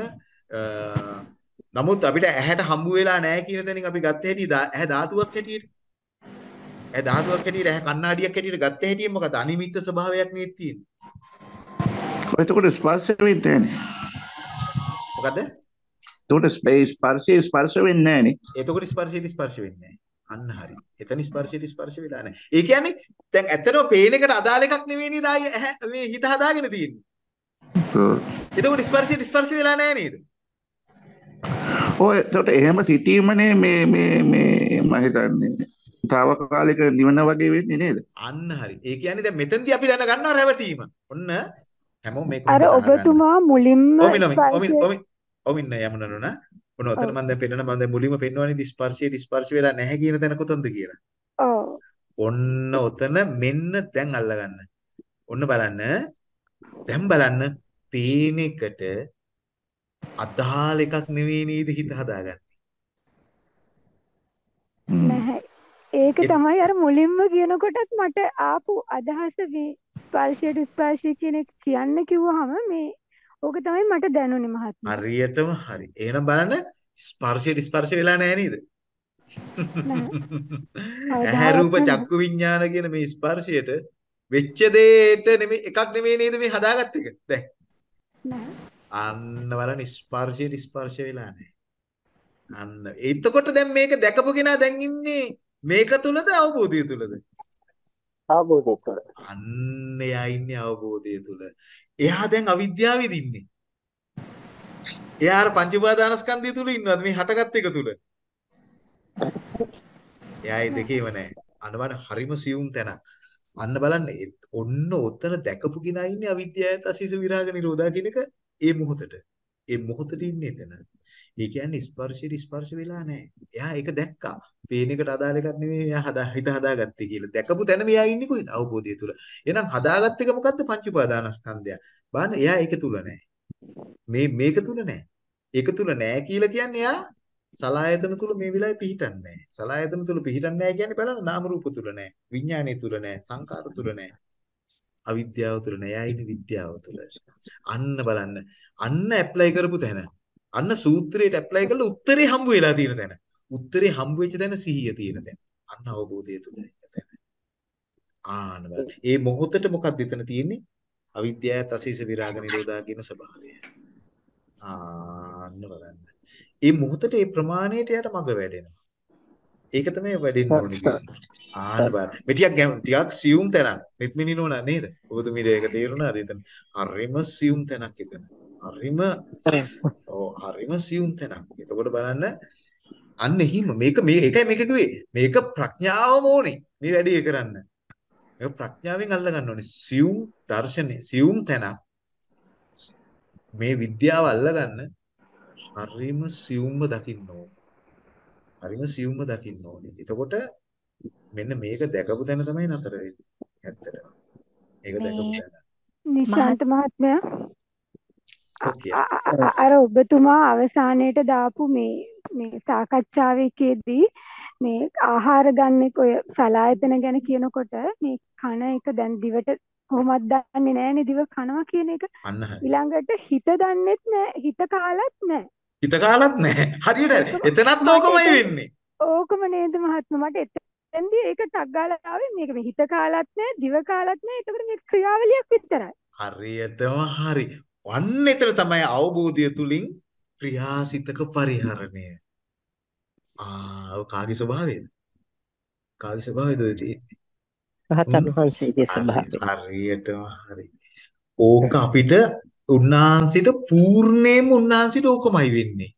නමුත් අපිට ඇහැට හම්බ වෙලා නැහැ කියන තැනින් අපි ගත්ත හැටි ඇහැ ධාතුවක් හැටියට. ඇහැ ධාතුවක් හැටියට ඇහැ කණ්ණාඩියක් හැටියට ගත්ත හැටි මොකද අනිමිත්ත ස්වභාවයක් නේ තියෙන්නේ. එතකොට ස්පර්ශ වෙන්නේ නැහැ. මොකද? එතකොට ස්පර්ශය ස්පර්ශ වෙන්නේ නැහැ නේ. එතකොට ස්පර්ශයට ස්පර්ශ වෙන්නේ නැහැ. අන්න හරි. එතන ස්පර්ශයට ස්පර්ශ වෙලා නැහැ. ඒ කියන්නේ දැන් ඇත්තටම පේන එකට අදාළ එකක් නෙවෙයි නේද ආයේ මේ හිත හදාගෙන තියෙන්නේ. එතකොට ස්පර්ශයට ස්පර්ශ වෙලා නැහැ නේද? ඔය එතකොට එහෙම සිටීමනේ මේ මේ මේ මම හිතන්නේ తాවකාලික නිවන වගේ වෙන්නේ නේද? අන්න හරි. ඒ කියන්නේ දැන් මෙතෙන්දී අපි දැන ගන්නවා රැවටීම. ඔන්න හැමෝම මේක අර ඔබතුමා මුලින්ම ඔමින ඔමින ඔමින ඔමින යමුනනුනා ඔන්න ඔතන මම දැන් පෙන්නන මම දැන් මුලින්ම පෙන්වන්නේ ස්පර්ශයේ ස්පර්ශ වෙලා නැහැ කියන තැන කොතනද කියලා. ඔව්. ඔන්න ඔතන මෙන්න දැන් අල්ලගන්න. ඔන්න බලන්න. දැන් බලන්න පේන එකට අදාළ එකක් නෙවෙයි නේද හිත හදාගන්නේ. නැහැ. ඒක තමයි අර මුලින්ම කියනකොටත් මට ආපු අදහස මේ ස්පර්ශයට ස්පර්ශය කියන එක කියන්න කිව්වහම මේ ඕක තමයි මට දැනුනේ මහත්මයා. හරියටම හරි. එහෙනම් බලන්න ස්පර්ශයට ස්පර්ශ වෙලා නැහැ නේද? [laughs] ඇහැ රූප චක්කු විඥාන කියන මේ ස්පර්ශයට වෙච්ච දෙයට නෙමෙයි එකක් නෙමෙයි නේද මේ හදාගත්ත එක. දැන්. අන්න බලන්න ස්පර්ශයට ස්පර්ශ වෙලා නැහැ. අන්න එතකොට දැන් මේක දැකපු කෙනා දැන් ඉන්නේ මේක තුලද අවබෝධය තුලද? අවබෝධය තුළ. අන්න එයා ඉන්නේ අවබෝධය තුල. එයා දැන් අවිද්‍යාවෙද ඉන්නේ. එයා අර පංච උපාදානස්කන්ධය තුල ඉන්නවද මේ හටගත් එක තුල? එයා ඒ දෙකේම නැහැ. බලන්න හරිම සියුම් තැනක්. අන්න බලන්න ඔන්න ඔතන දැකපු කෙනා ඉන්නේ අවිද්‍යාවත් අසීස විරාග නිරෝධා කියන එක ඒ මොහොතට. ඒ මොහොතට ඉන්නේ එතන. ඒ කියන්නේ ස්පර්ශයට ස්පර්ශ වෙලා නැහැ. එයා ඒක දැක්කා. පේන එකට අදාළ එකක් නෙමෙයි එයා හදා [laughs] හිත හදාගත්තේ කියලා. දැකපු තැන මෙයා ඉන්නේ කොහෙද? අවබෝධය තුල. එහෙනම් හදාගත්ත එක මොකද්ද? පංච උපාදානස්කන්ධය. බලන්න එයා ඒක තුල නැහැ. මේ මේක තුල නැහැ. ඒක තුල නැහැ කියලා කියන්නේ එයා සලායතන තුල මේ වෙලාවේ පිහිටන්නේ නැහැ. සලායතන තුල පිහිටන්නේ නැහැ කියන්නේ බලන්න නාම රූප තුල නැහැ. විඥානය තුල නැහැ. සංකාර තුල නැහැ. අවිද්‍යාව තුල. එයා ඉන්නේ විද්‍යාව තුල. අන්න බලන්න. අන්න ඇප්ලයි කරපු තැන. අන්න සූත්‍රයට ඇප්ලයි කරලා උත්තරේ හම්බ වෙලා තියෙන තැන. උත්තරේ හම්බ වෙච්ච තැන සිහිය තියෙන තැන. අන්න අවබෝධය තුල තැන. ආන්න බලන්න. ඒ මොහොතට මොකක්ද එතන තියෙන්නේ? අවිද්‍යාවත් අසීස විරාග නිරෝධා කියන ස්වභාවය. ආන්න බලන්න. ඒ මොහොතට ඒ ප්‍රමාණයට යට මග වැඩෙනවා. ඒක තමයි වැඩෙන්න බලන්න. මේ ටිකක් ටිකක් සියුම් තැනක්. නිත්මිනි නෝනා නේද? ඔබතුමීට ඒක තේරුණාද එතන? හරිම සියුම් තැනක් එතන. හරිම ඔව් හරිම සියුම් තැනක්. එතකොට බලන්න අන්න එහිම මේක මේ ඒකයි මේක කිව්වේ. මේක ප්‍රඥාවම ඕනේ. මේ වැඩේ කරන්න. මේක ප්‍රඥාවෙන් අල්ල ගන්න ඕනේ. සියුම් දර්ශනේ සියුම් තැනක්. මේ විද්‍යාව අල්ලගන්න හරිම සියුම්ව දකින්න ඕනේ. හරිම සියුම්ව දකින්න ඕනේ. එතකොට මෙන්න මේක දැකපු තැන තමයි නතර වෙන්නේ. ඇත්තටම. මේක දැකපු තැන. නිශාන්ත මහත්මයා අර ඔබතුමා අවසානයේට දාපු මේ මේ සාකච්ඡාවේදී මේ ආහාර ගන්න ඔය සලායතන ගැන කියනකොට මේ කන එක දැන් දිවට කොහොමද දන්නේ නැහැනේ දිව කනවා කියන එක. ඊළඟට හිත දන්නෙත් නැහැ හිත කාලත් නැහැ හිත කාලත් නැහැ. හරියට එතනත් ඕකමයි වෙන්නේ. ඕකම නේද මහත්මයා මට එතෙන්දී ඒක ටක් ගාලා ආවේ මේක මේ හිත කාලත් නැහැ දිව කාලත් නැහැ එතකොට මේක ක්‍රියාවලියක් විතරයි හරියටම හරි. වන්න එතන තමයි අවබෝධය තුලින් ක්‍රියාසිතක පරිහරණය. ආ කාගේ ස්වභාවයද? කාගේ ස්වභාවයද ඔය තියෙන්නේ? රහතන් වහන්සේගේ ස්වභාවය. හරියටම හරි. ඕක අපිට උන්වහන්සේට පූර්ණයෙන්ම උන්වහන්සේට ඕකමයි වෙන්නේ.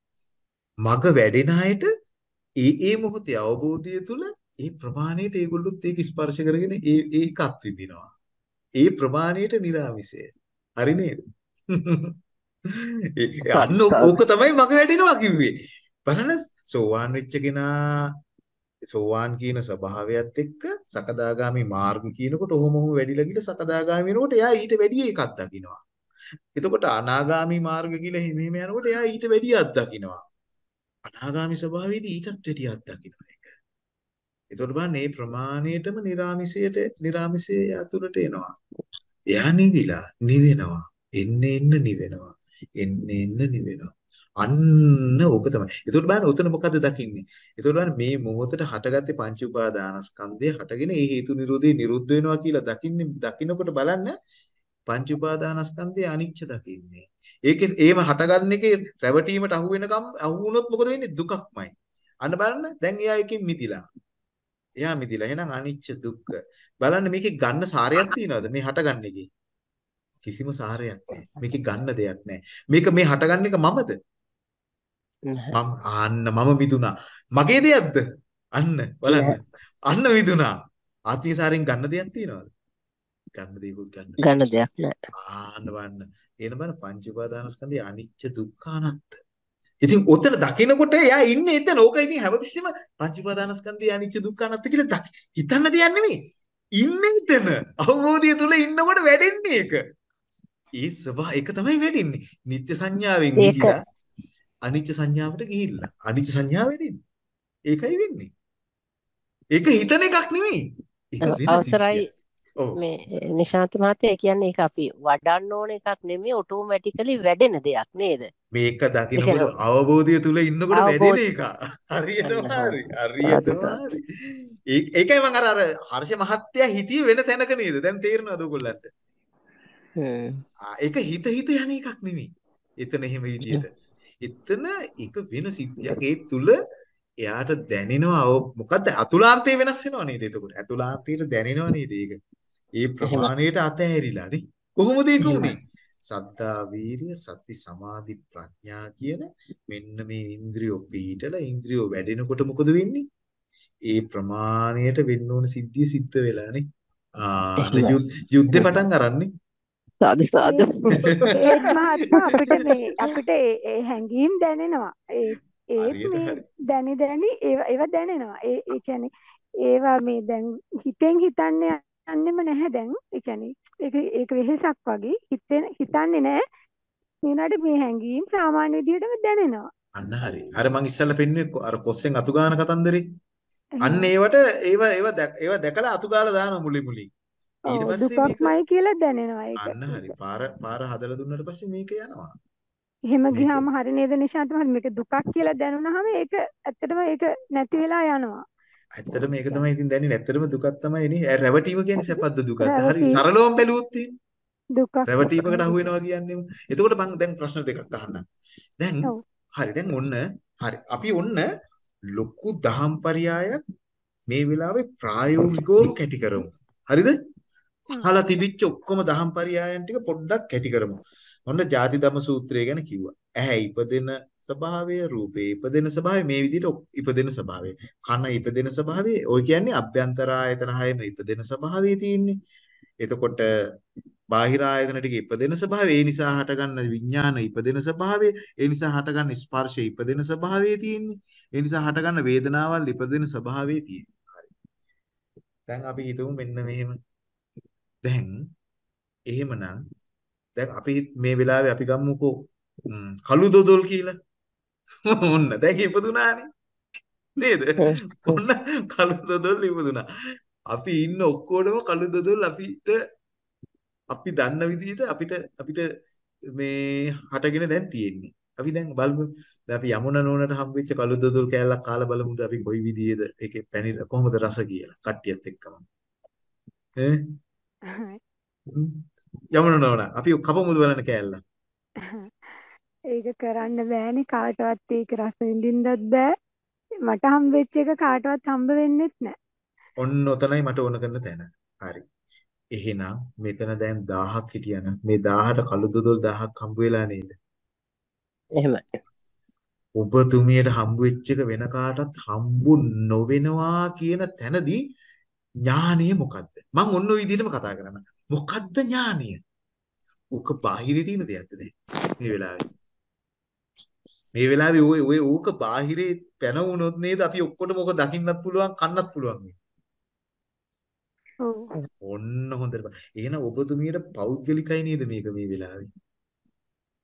මග වැඩෙන අයට ඒ ඒ මොහොතේ අවබෝධය තුල ඒ ප්‍රමාණයට ඒගොල්ලොත් ඒක ස්පර්ශ කරගෙන ඒ ඒකත් විඳිනවා. ඒ ප්‍රමාණයට නිරාමිසය. හරි නේද? අන්න ඕක තමයි මග වැඩෙනවා කිව්වේ. බලන්න සෝවාන් වෙච්ච කෙනා සෝවාන් කියන ස්වභාවයත් එක්ක සකදාගාමි මාර්ග කියනකොට ඔහොම ඔහොම වැඩිලා ගිහලා සකදාගාමි වෙනකොට එයා ඊට වැඩිය එකක් දකිනවා. එතකොට අනාගාමි මාර්ග කියලා හිම හිම යනකොට එයා ඊට වැඩිය අත්දකින්නවා. අනාගාමි ස්වභාවයේදී ඊටත් වැඩිය අත්දකින්නවා ඒක. එතකොට බලන්න මේ ප්‍රමාණයටම නිරාමිසයට නිරාමිසයේ අතුරට එනවා. එයා නිවිලා නිවෙනවා. එන්න එන්න නිවෙනවා. එන්න එන්න නිවෙනවා. අන්න ඕක තමයි. එතකොට බලන්න උතන මොකද්ද දකින්නේ? එතකොට බලන්න මේ මොහොතට හටගත්තේ පංච උපාදානස්කන්ධය හටගෙන ඒ හේතු නිරෝධේ නිරුද්ධ වෙනවා කියලා දකින්නේ දකින්නකොට බලන්න පංච උපාදානස්කන්ධය අනිච්ච දකින්නේ. ඒකේ එහෙම හටගන්න එකේ රැවටීමට අහු වෙනකම් අහු වුණොත් මොකද වෙන්නේ? දුකක්මයි. අන්න බලන්න දැන් එයා එකකින් මිදිලා. එයා මිදිලා. එහෙනම් අනිච්ච දුක්ඛ. බලන්න මේකේ ගන්න සාරයක් තියනවද? මේ හටගන්න එකේ. කිසිම සාරයක් නැහැ. මේකේ ගන්න දෙයක් නැහැ. මේක මේ හටගන්න එක මමද? මම අන්න මම මිදුණා. මගේ දෙයක්ද? අන්න බලන්න. අන්න මිදුණා. ආත්මීය සාරයෙන් ගන්න දෙයක් තියනවද? ගන්න දෙයක්වත් ගන්න ගන්න දෙයක් නැහැ. ආන්න බලන්න. එන බලන්න පංච උපාදානස්කන්ධය අනිච්ච දුක්ඛ අනාත්ත. ඉතින් ඔතන දකිනකොට එයා ඉන්නේ එතන. ඕක ඉතින් හැමතිස්සෙම පංච උපාදානස්කන්ධය අනිච්ච දුක්ඛ අනාත්ත කියලා දකි. හිතන්න දෙයක් නෙමෙයි. ඉන්නේ එතන. අවබෝධය තුල ඉන්නකොට වැඩෙන්නේ ඒක. ඒ ස්වභාව ඒක තමයි වැඩෙන්නේ. නිත්‍ය සංඥාවෙන් මිදිලා අනිච්ච සංඥාවට ගිහිල්ලා. අනිච්ච සංඥාව වැඩෙන්නේ. ඒකයි වෙන්නේ. ඒක හිතන එකක් නෙමෙයි. ඒක වෙන අවසරයි. මේ නිශාන්ත මහත්තයා කියන්නේ ඒක අපි වඩන්න ඕන එකක් නෙමෙයි ඔටෝමැටිකලි වැඩෙන දෙයක් නේද? මේක කියන්නේ අවබෝධය තුල ඉන්නකොට වැඩෙන එක. හරියටම හරි. හරියටම. හරි. ඒකයි මම අර අර හර්ෂ මහත්තයා හිටියේ වෙන තැනක නේද? දැන් තේරෙනවද ඔයගොල්ලන්ට? ඒක හිත හිත යන එකක් නෙමෙයි. එතන එහෙම විදියට. එතන ඒක වෙන සිද්ධියක් ඒ තුල එයාට දැනෙනවා මොකද්ද අතුලාන්තය වෙනස් වෙනව නේද එතකොට අතුලාන්තයට දැනෙනව නේද ඒක ඒ ප්‍රමාණයට අතහැරිලා නේ. කොහොමද ඒක උනේ? සද්ධා වීරිය සති සමාධි ප්‍රඥා කියන මෙන්න මේ ඉන්ද්‍රියෝ පිහිටලා ඉන්ද්‍රියෝ වැඩෙනකොට මොකද වෙන්නේ? ඒ ප්‍රමාණයට වෙන්න ඕන සිද්ධිය සිද්ධ වෙලා නේ. ආ යුද්ධේ පටන් අරන්නේ. සාදු සාදු. අපිට මේ අපිට ඒ ඒ හැඟීම් දැනෙනවා. ඒ හරියට මේ දැනි දැනි ඒව ඒව දැනෙනවා. ඒ ඒ කියන්නේ ඒවා මේ දැන් හිතෙන් හිතන්න යන්නෙම නැහැ දැන්. ඒ කියන්නේ ඒක ඒක වෙහෙසක් වගේ හිතෙන් හිතන්නේ නැහැ. ඊනට මේ හැඟීම් සාමාන්‍ය විදිහටම දැනෙනවා. අන්න හරි. අර මං ඉස්සල්ලා පෙන්නුවේ අර කොස්සෙන් අතු ගාන කතන්දරේ. අන්න ඒවට ඒව ඒව ඒව දැකලා අතු ගාලා දානවා මුලින් මුලින්. ඊට පස්සේ දුකක්මයි කියලා දැනෙනවා ඒක. අන්න හරි. පාර පාර හදලා දුන්නාට පස්සේ මේක යනවා. එහෙම ගියාම හරි නේද නිශාන්ත මහත්මයා මේක දුකක් කියලා දැනුණාම ඒක ඇත්තටම ඒක නැති වෙලා යනවා ඇත්තටම මේක තමයි ඉතින් දැනෙන්නේ. ඇත්තටම දුකක් තමයි නේ ඇ, රැවටීම කියන්නේ සැපද්ද දුකක්ද හරි සරලවම බැලුවොත් එහෙම දුකක්. රැවටීමකට අහු වෙනවා කියන්නේම එතකොට මං දැන් ප්‍රශ්න දෙකක් අහන්නම්. දැන් හරි දැන් ඔන්න හරි. අපි ඔන්න ලොකු දහම් පරයයක් මේ වෙලාවේ ප්‍රායෝගිකවම කැටි කරමු. හරිද? අහලා තිබිච්ච ඔක්කොම දහම් පරයයන් ටික පොඩ්ඩක් කැටි කරමු. ඔන්න ජාති ධම්ම සූත්‍රය ගැන කිව්වා. ඇහැ ඉපදෙන ස්වභාවය, රූපේ ඉපදෙන ස්වභාවය මේ විදිහට ඔක්- ඉපදෙන ස්වභාවය. කන ඉපදෙන ස්වභාවය, ඔය කියන්නේ අභ්‍යන්තර ආයතන හයම ඉපදෙන ස්වභාවය තියෙන්නේ. එතකොට බාහිර ආයතන ටික ඉපදෙන ස්වභාවය, ඒ නිසා හටගන්න විඥාන ඉපදෙන ස්වභාවය, ඒ නිසා හටගන්න ස්පර්ශය ඉපදෙන ස්වභාවය තියෙන්නේ. ඒ නිසා හටගන්න වේදනාවල් ඉපදෙන ස්වභාවය තියෙන්නේ. හරි. දැන් අපි හිතමු මෙන්න මෙහෙම. දැන් එහෙමනම් දැන් අපි මේ වෙලාවේ අපි ගමුකෝ ම්, කළු දොදොල් කියලා. [laughs] ඔන්න දැන් ඉපදුනානේ. නේද? [laughs] ඔන්න කළු දොදොල් ඉපදුනා. අපි ඉන්න ඔක්කොටම කළු දොදොල් අපිට අපි දන්න විදිහට අපිට අපිට මේ හටගෙන දැන් තියෙන්නේ. අපි දැන් බලමු. අපි යමුනා නෝනට හම්බෙච්ච කළු දොදොල් කෑල්ලක් කාලා බලමුද අපි කොයි විදිහේද ඒකේ පැණි කොහොමද රස කියලා කට්ටියත් එක්කම. ඈ යමුනා නෝනා අපි කපමුද බලන්න කෑල්ල. [laughs] ඒක කරන්න බෑනේ කාටවත් ඒක රස විඳින්නත් බෑ මට හම්බෙච්ච එක කාටවත් හම්බ වෙන්නෙත් නෑ ඔන්න ඔතනයි මට ඕන කරන තැන. හරි. එහෙනම් මෙතන දැන් 1000ක් හිටියනම් මේ 1000ට කළු දොදොල් 1000ක් හම්බ වෙලා නේද? එහෙමයි ඔබතුමියට හම්බ වෙච්ච එක වෙන කාටවත් හම්බු නොවෙනවා කියන තැනදී ඥානය මොකද්ද? මම ඔන්න ඔය විදිහටම කතා කරන්න. මොකද්ද ඥානය? උක බාහිරේ තියෙන දෙයක්ද දැන් මේ වෙලාවේ? මේ වෙලාවේ ඔය ඔය ඌක බාහිරේ පැන වුණොත් නේද අපි ඔක්කොටම ඔක දකින්නත් පුළුවන් කන්නත් පුළුවන්. ඔව් ඔන්න හොඳට බලන්න. එහෙනම් ඔබතුමියට පෞද්ගලිකයි නේද මේක මේ වෙලාවේ?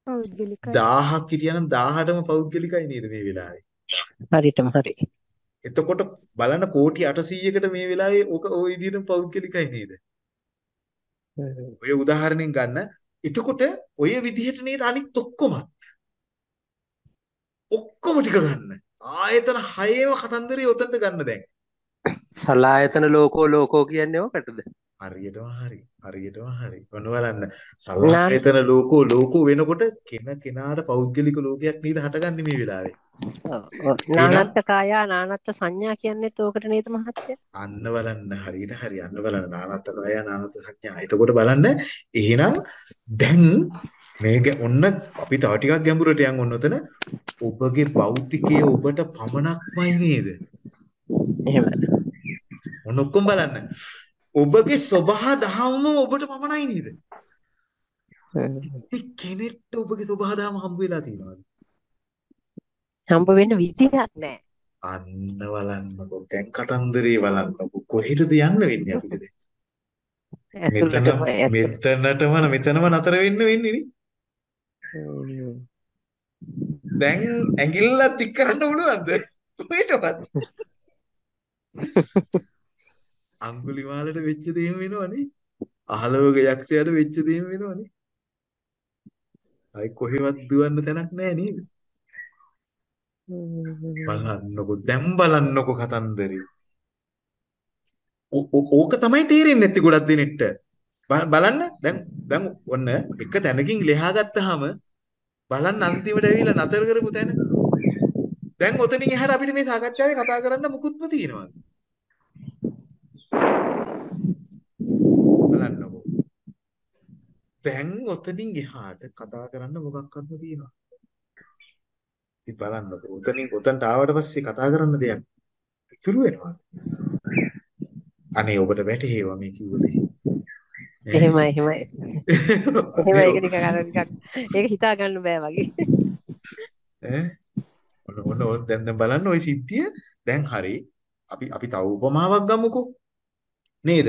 පෞද්ගලිකයි 1000ක් හිටියනම් 1000ටම පෞද්ගලිකයි නේද මේ වෙලාවේ? හරියටම හරි එතකොට බලන්න කෝටි 800කට මේ වෙලාවේ ඕක ওই විදිහටම පෞද්ගලිකයි නේද? ඔය උදාහරණයෙන් ගන්න. එතකොට ඔය විදිහට නේද අනිත් ඔක්කොම ඔක්කොම ටික ගන්න. ආයතන හයේම කතන්දරේ උතන්ට ගන්න දැන්. සලායතන ලෝකෝ ලෝකෝ කියන්නේ ඕකටද? හරියටම හරි. හරියටම හරි. ඔන්න බලන්න. නාන සලායතන ලෝකෝ ලෝකෝ වෙනකොට කෙන කෙනාට පෞද්ගලික ලෝකයක් නේද හටගන්නේ මේ වෙලාවේ. නානත්ත් කායා නානත්ත් සංඥා කියන්නේත් ඕකට නේද මහත්තයා අන්න බලන්න හරියට හරි අන්න බලන්න නානත්ත කය නානත්ත සංඥා. එතකොට බලන්න එහෙනම් දැන් මේක ඔන්න අපි තව ටිකක් ගැඹුරට යන් ඔන්න ඔතන ඔබගේ භෞතිකය ඔබට පමණක්මයි නේද? එහෙමයි ඔන්න ඔක්කොම බලන්න. ඔබගේ සබහා දහම ඔබට පමණයි නේද? කෙනෙක්ට ඔබගේ සබහා දහම හම්බ වෙලා තියෙනවද? හම්බ වෙන්න විදිහක් නැහැ අන්න බලන්නකො දැන් කතන්දරේ බලන්නකො කොහෙටද යන්න වෙන්නේ අපිට දැන්? මෙතන ඇතුළටම ඇතුළට මෙතනටම මෙතනම නතර වෙන්න වෙන්නේ නේ. දැන් ඇඟිල්ලක් දික් කරන්න පුළුවන්ද? කොහෙටවත්? [laughs] අඟුලිමාලට වෙච්ච දේම වෙනවනේ. අහලවක යක්ෂයාට වෙච්ච දේම වෙනවනේ. අයි කොහෙවත් දුවන්න තැනක් නැහැ නේද? හ්ම්. බලන්නකො දැන් බලන්නකො කතන්දරේ. ඕ- ඕ- ඕක තමයි තේරෙන්නේ නැති ගොඩක් දෙනෙක්ට. බ- බලන්න දැන් දැන් ඔන්න එක තැනකින් ලෙහා ගත්තාම බලන්න අන්තිමට ඇවිල්ලා නතර කරපු තැන. දැන් ඔතනින් එහාට අපිට මේ සාකච්ඡාවේ කතා කරන්න මුකුත්ම තියෙනවද? බලන්නකෝ. දැන් ඔතනින් එහාට කතා කරන්න මොකක්වත්ම තියෙනවද? ඉතින් බලන්නකෝ. ඔතනින් ඔතනට ආවට පස්සේ කතා කරන්න දෙයක් ඉතුරු වෙනවද? අනේ ඔබට වැටහෙවා මේ කිව්ව දේ. එහෙමයි එහෙමයි. එහෙමයි ඒක නිකන් අර නිකන් ඒක හිතා ගන්න බෑ වගේ. ඈ ඔන්න ඔන්න දැන් දැන් බලන්න ওই සිද්ධිය දැන් හරි අපි අපි තව උපමාවක් ගමුකෝ නේද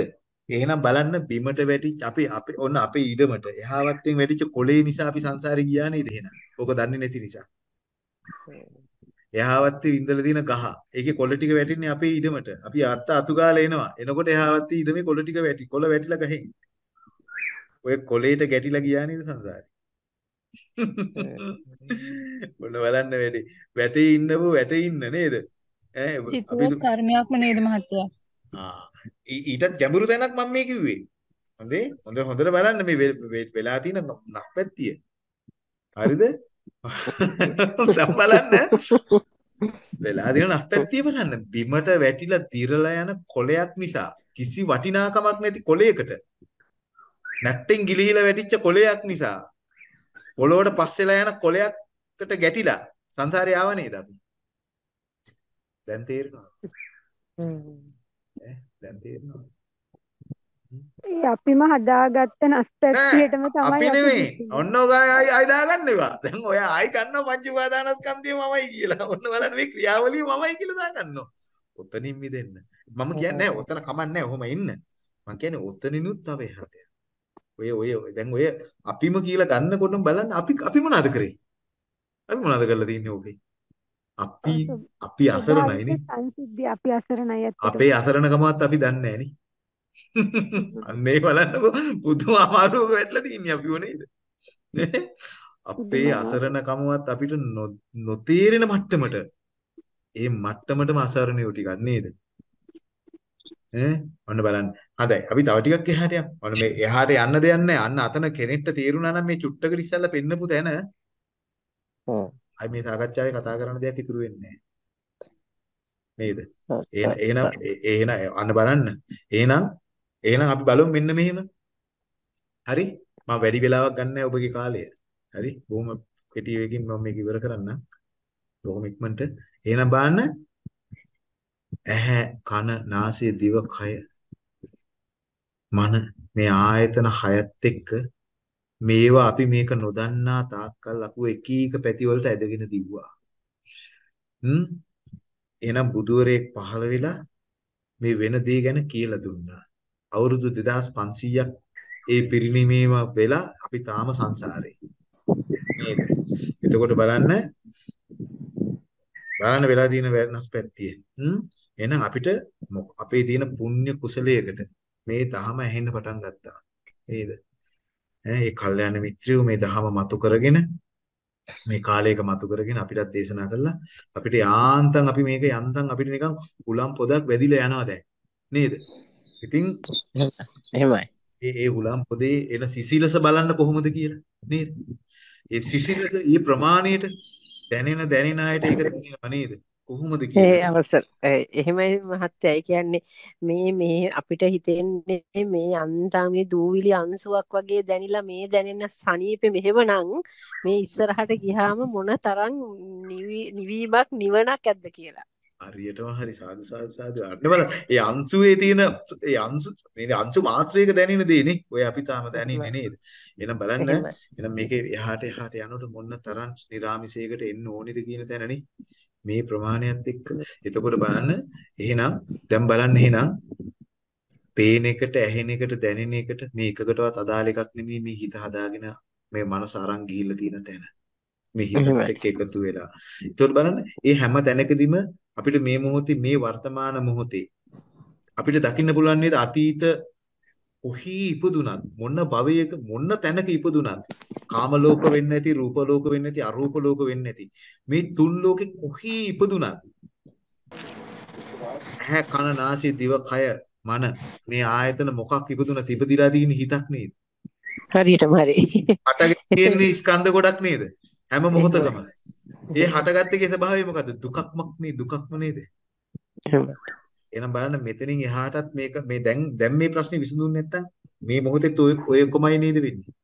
එහෙනම් බලන්න බිමට වැටිච්ච අපි අපි ඔන්න අපේ ඊඩමට එහාවත්තෙන් වැටිච්ච කොළේ නිසා අපි සංසාරේ ගියා නේද එහෙනම් ඕක දන්නේ නැති නිසා එහාවත්තේ වින්දලා තියෙන ගහ. ඒකේ කොළ ටික වැටින්නේ අපේ ඊඩමට අපි අත්ත අතු ගාලා එනවා. එනකොට එහාවත්තේ ඊඩමේ කොළ ටික වැටි. කොළ වැටිලා ගහෙන්. ඔය කොළේට ගැටිලා ගියා නේද සංසාරේ? මොන බලන්න වැඩි. වැටේ ඉන්නව වැටේ ඉන්න නේද? ඈ සිතුවත් කර්මයක්ම නේද මහත්තයා? ආ. ඊටත් ගැඹුරු තැනක් මම මේ කිව්වේ. හොඳේ? හොඳ හොඳට බලන්න මේ වෙලා තියෙන නක්පැත්තිය. හරිද [laughs] දැන් බලන්න වෙලා තියෙන නක්පැත්තිය බලන්න බිමට වැටිලා දිරලා යන කොලයක් නිසා කිසි වටිනාකමක් නැති කොලයකට නැට්ටෙන් ගිලිහිලා වැටිච්ච කොලයක් නිසා පොළොවට පස්සෙලා යන කොලයකට ගැටිලා සංසාරේ ආව නේද අපි? දැන් තේරෙනවද? ඈ දැන් තේරෙනවද? ඒ අපිම හදාගත්ත නස්පැත්තියටම තමයි අපි නෙමෙයි. ඔන්න ඔය ආයි දාගන්න එපා. දැන් ඔය ආයි ගන්නවා පංච උපාදානස්කන්ධය මමයි කියලා. ඔන්න බලන්න මේ ක්‍රියාවලිය මමයි කියලා දාගන්නවා. ඔතනින් මිදෙන්න. මම කියන්නේ ඔතන කමන්නේ ඔහොම ඉන්න. මම කියන්නේ ඔතනිනුත් තව එහාට ඔය ඔය දැන් ඔය අපිම කියලා ගන්නකොටම බලන්න අපි අපි මොනවද කරේ? අපි මොනවද කරලා තින්නේ ඕකේ? අපි අපි අසරණයිනේ. සංසිද්ධිය අපි අසරණයි ඇත්තට. අපේ අසරණකමවත් අපි දන්නේ නැහනේ. අන්නේ බලන්නකෝ පුදුම අමාරුවක වැටලා තින්නේ අපිව නේද? අපේ අසරණකමවත් අපිට නොතේරෙන මට්ටමට ඒ මට්ටමටම අසරණයෝ ටිකක් නේද? ඈ ඔන්න බලන්න. හොඳයි. අපි තව ටිකක් එහාට යමු. ඔන්න මේ එහාට යන්න දෙයක් නැහැ. අන්න අතන කෙනෙක්ට තේරුණා නම් මේ චුට්ටකට ඉස්සල්ලා පෙන්නපු තැන ඔව්. අයි මේ සාකච්ඡාවේ කතා කරන දෙයක් ඉතුරු වෙන්නේ නේද? එහෙනම් එහෙනම් එහෙනම් අන්න බලන්න. එහෙනම් එහෙනම් අපි බලමු මෙන්න මෙහෙම. හරි? මම වැඩි වෙලාවක් ගන්න නැහැ ඔබගේ කාලය. හරි? බොහොම කෙටි වෙකින් මම මේක ඉවර කරන්නම්. බොහොම ඉක්මනට. එහෙනම් බලන්න ඇහැ කන නාසය දිව කය මන මේ ආයතන හයත් එක්ක මේවා අපි මේක නොදන්නා තාක්කල් අපුව එක එක පැති වලට ඇදගෙන දිව්වා. හ්ම් එහෙනම් බුදුවරයෙක් පහළ වෙලා මේ වෙන දේ ගැන කියලා දුන්නා. අවුරුදු 2500ක් ඒ පිරිණිමීම වෙලා අපි තාම සංසාරේ. නේද? එතකොට බලන්න බලන්න වෙලා තියෙන වෙනස් පැත්තිය. හ්ම් එහෙනම් අපිට අපේ තියෙන පුණ්‍ය කුසලයකට මේ දහම ඇහෙන්න පටන් ගත්තා. නේද? ඈ ඒ කල්යාණ මිත්‍රයෝ මේ දහම මතු කරගෙන මේ කාලයක මතු කරගෙන අපිටත් දේශනා කළා. අපිට යාන්තම් අපි මේක යන්තම් අපිට නිකන් උලම් පොදක් වැදිලා යනවා දැන්. නේද? ඉතින් එහෙමයි. ඒ ඒ උලම් පොදේ එන සිසිලස බලන්න කොහොමද කියලා නේද? ඒ සිසිලස ඊ ප්‍රමාණයට දැනෙන දැනෙන අයට ඒක දැනෙනව නේද? කොහොමද ඒ කියලා අවසර එහෙමයි මහත්තයා. ඒ කියන්නේ මේ මේ අපිට හිතෙන්නේ මේ අන්තා මේ දූවිලි අංශුවක් වගේ දැනිලා මේ දැනෙන සනීපෙ මෙහෙමනම් මේ ඉස්සරහට ගියාම මොන තරම් නිවීමක් නිවනක් ඇද්ද කියලා. හරියටම හරි සාදු සාදු සාදු අන්න බලන්න ඒ අංශුවේ තියෙන ඒ අංශු මේ අංශු මාත්‍රයක දැනෙන දේ නේ. ඔය අපි තාම දැනෙන්නේ නේද? එහෙනම් බලන්න. එහෙනම් මේකේ එහාට එහාට යනකොට මොන තරම් නිරාමිසයකට එන්න ඕනේද කියන තැනනේ මේ ප්‍රමාණයත් එක්ක. එතකොට බලන්න එහෙනම් දැන් බලන්න එහෙනම් පේන එකට ඇහෙන එකට දැනෙන එකට මේ එකකටවත් අදාළ එකක් නෙමෙයි මේ හිත හදාගෙන මේ මනස අරන් ගිහිල්ලා තියෙන තැන. මේ හිතත්. එක්ක එකතු වෙලා. ඒතකොට බලන්න මේ හැම තැනකදීම අපිට මේ මොහොතේ මේ වර්තමාන මොහොතේ අපිට දකින්න පුළුවන් නේද අතීත කොහි ඉපදුනත් මොන භවයක මොන තැනක ඉපදුනත් කාම ලෝක වෙන්නේ නැති රූප ලෝක වෙන්නේ නැති අරූප ලෝක වෙන්නේ නැති මේ තුන් ලෝකෙ කොහි ඉපදුනත් ඇහැ කන නාසය දිව කය මන මේ ආයතන මොකක් ඉපදුනත් ඉපදිලා තියෙන හිතක් නේද හරියටම හරි. අටගෙන තියෙන ස්කන්ධ ගොඩක් නේද හැම මොහොතකම. ඒ හටගත්ත එකේ ස්වභාවය මොකද්ද? දුකක්මක් නේ දුකක්ම නේද? එහෙනම් බලන්න මෙතනින් එහාටත් මේක මේ දැන් දැන් මේ ප්‍රශ්නේ විසඳුන්නේ නැත්තම් මේ මොහොතේත් ඔය ඔය කොමයි නේද වෙන්නේ.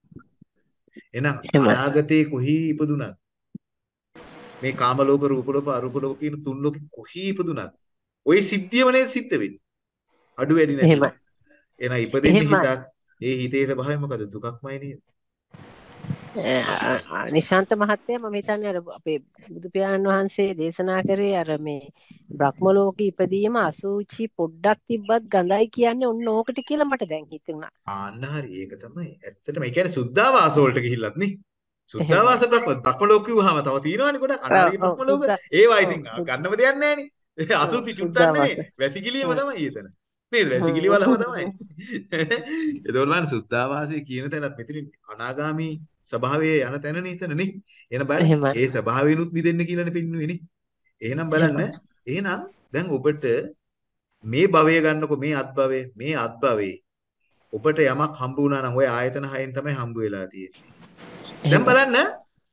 එහෙනම්. අනාගතේ කොහි ඉපදුනත් මේ කාම ලෝක රූප ලෝක අරූප ලෝක කියන තුන් ලෝක කොහි ඉපදුනත් ওই සිද්ධියම නේද සිද්ධ වෙන්නේ. අඩු වැඩි නැති. එහෙමයි. එහෙනම් ඉපදෙන්නේ. හිතක්. ඒ හිතේ ස්වභාවය මොකද? දුකක්මයි නේද? නිශාන්ත මහත්තයා මම හිතන්නේ අර අපේ බුදු පියාණන් වහන්සේ දේශනා කරේ අර මේ බ්‍රහ්ම ලෝකෙ ඉපදීම අසුචි පොඩ්ඩක් තිබ්බත් ගඳයි කියන්නේ ඔන්න ඕකට කියලා මට දැන් හිතුණා. ආන්න හරි ඒක තමයි. ඇත්තටම ඒ කියන්නේ සුද්ධාවාස වලට ගිහිල්ලත් නේ. සුද්ධාවාස බ්‍රහ්ම බ්‍රහ්ම ලෝක කිව්වහම තව තියෙනවනේ ගොඩක් අනාරි බ්‍රහ්ම ලෝක. ඒවා ඉතින් ගන්නම දෙයක් නැහැනේ. ඒ ඔව් අසුති චුට්ටක්. නෙමෙයි. වැසිකිළියම තමයි ඊතන. නේද? වැසිකිලි වලම [laughs] තමයි. [laughs] ඒතකොට බලන්න සුද්ධාවාසයේ කියන තැනත් මෙතනින් අනාගාමි ස්වභාවයේ යන තැන නේතන නේ. එහෙනම් බලන්න. ඒ ස්වභාවයෙන්ුත් මිදෙන්න කියලානේ පෙන්වුවේ නේ. එහෙනම් බලන්න. එහෙනම් දැන් ඔබට මේ භවය ගන්නකො මේ අත්භවය මේ අත්භවයේ ඔබට යමක් හම්බ වුණා නම් ওই ආයතන හයෙන් තමයි හම්බ වෙලා තියෙන්නේ. දැන්. බලන්න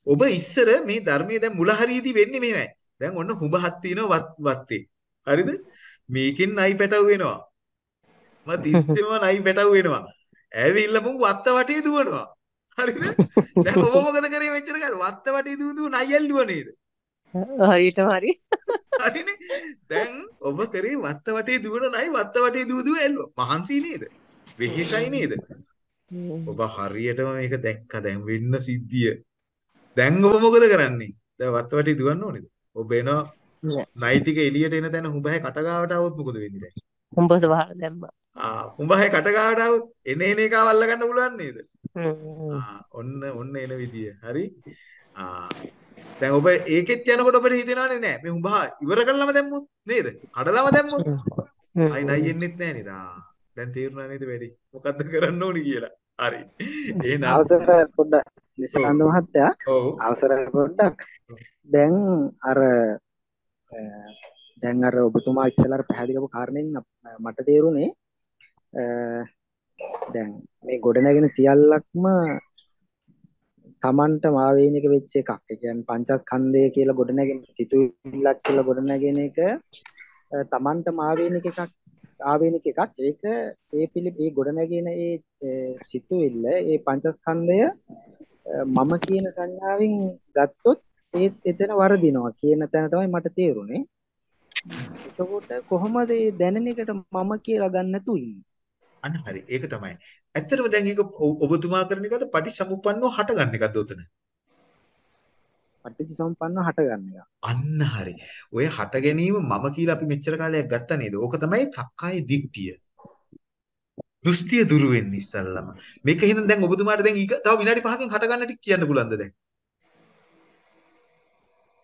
ඔබ ඉස්සර මේ ධර්මයේ දැන් මුල හරියදී වෙන්නේ මෙහෙමයි. දැන් ඔන්න හුඹහක් තියෙනවා වත් වත්තේ. හරිද? මේකෙන් නයි පැටව වෙනවා. මම තිස්සෙම නයි පැටව වෙනවා. ඇවිල්ලා මුන් වත්ත වටේ දුවනවා. හරිද? දැන් ඔබ මොකද කරේ මෙච්චර කාලේ? වත්ත වටේ දූදු නයිල්ලුව නේද? හරියටම හරි. හරිනේ. දැන් ඔබ කරේ වත්ත වටේ දුවන නයි වත්ත වටේ දූදුව එල්ලුවා. මහන්සි නේද? වෙහෙසයි නේද? ඔබ හරියටම මේක දැක්කා දැන් වෙන්න සිද්ධිය. දැන් ඔබ මොකද කරන්නේ? දැන් වත්ත වටේ දුවන්න ඕනේද? ඔබ එන නයි ටික එළියට එන තැන හුඹහේ කටගාවට આવොත් මොකද වෙන්නේ දැන්? හුඹස වහලා දැම්මා. ආ හුඹහේ කටගාවට આવොත් එන එන එක අවල්ලා ගන්න පුළුවන් නේද? ඔන්න ඔන්න එන විදිය. හරි? දැන් ඔබ ඒකෙත් යනකොට ඔබට හිතෙනවනේ නෑ මේ හුඹහා ඉවර කළාම දැම්මොත් නේද? කඩලාම දැම්මොත්. අයි නයි එන්නෙත් නෑ නේද? දැන් තේරුණා නේද වැඩි? මොකද්ද කරන්න ඕනි කියලා. හරි. එහෙනම් අවසර පොඩ්ඩක් නිසාන්ත මහත්තයා ඔව් අවසර පොඩ්ඩක් දැන් අර දැන් අර ඔබතුමා ඉස්සෙල්ලා පැහැදිලි කරපු කාරණෙන් මට තේරුනේ අ, දැන් මේ ගොඩනැගෙන සියල්ලක්ම Tamanට මාවේනික වෙච්ච එකක්. ඒ කියන්නේ පංචස්කන්ධය කියලා ගොඩනැගෙන සිතුවිල්ලක් කියලා ගොඩනැගෙන එක අ, Tamanට මාවේනික එකක් ආවේනික එකක්. ඒක ඒ පිළි ඒ ගොඩනැගෙන ඒ අ, සිතුවිල්ල ඒ පංචස්කන්ධය අ, මම කියන සංඥාවෙන් ගත්තොත් ඒත් එතන වරදිනවා කියන තැන තමයි මට තේරුනේ. එතකොට කොහොමද මේ දැනෙන එකට මම කියලා ගන්න නැතු ඉන්නේ? අන්න හරි. ඒක තමයි. ඇත්තටම දැන් ඒක ඔබතුමා කරන එකද පටිසමුප්පන්නව හටගන්න එකද උතන? පටිච්චසමුප්පන්නව හටගන්න එක. අන්න හරි. ඔය හට ගැනීම මම කියලා අපි මෙච්චර කාලයක් ගත්තා නේද? ඕක තමයි සක්කාය දිට්ඨිය. දෘෂ්ටිය දුරු වෙන්නේ ඉස්සල්ලාම. මේක එහෙනම් දැන් ඔබතුමාට දැන් තව විනාඩි 5කින් හට ගන්න ටික කියන්න පුළුවන්ද දැන්?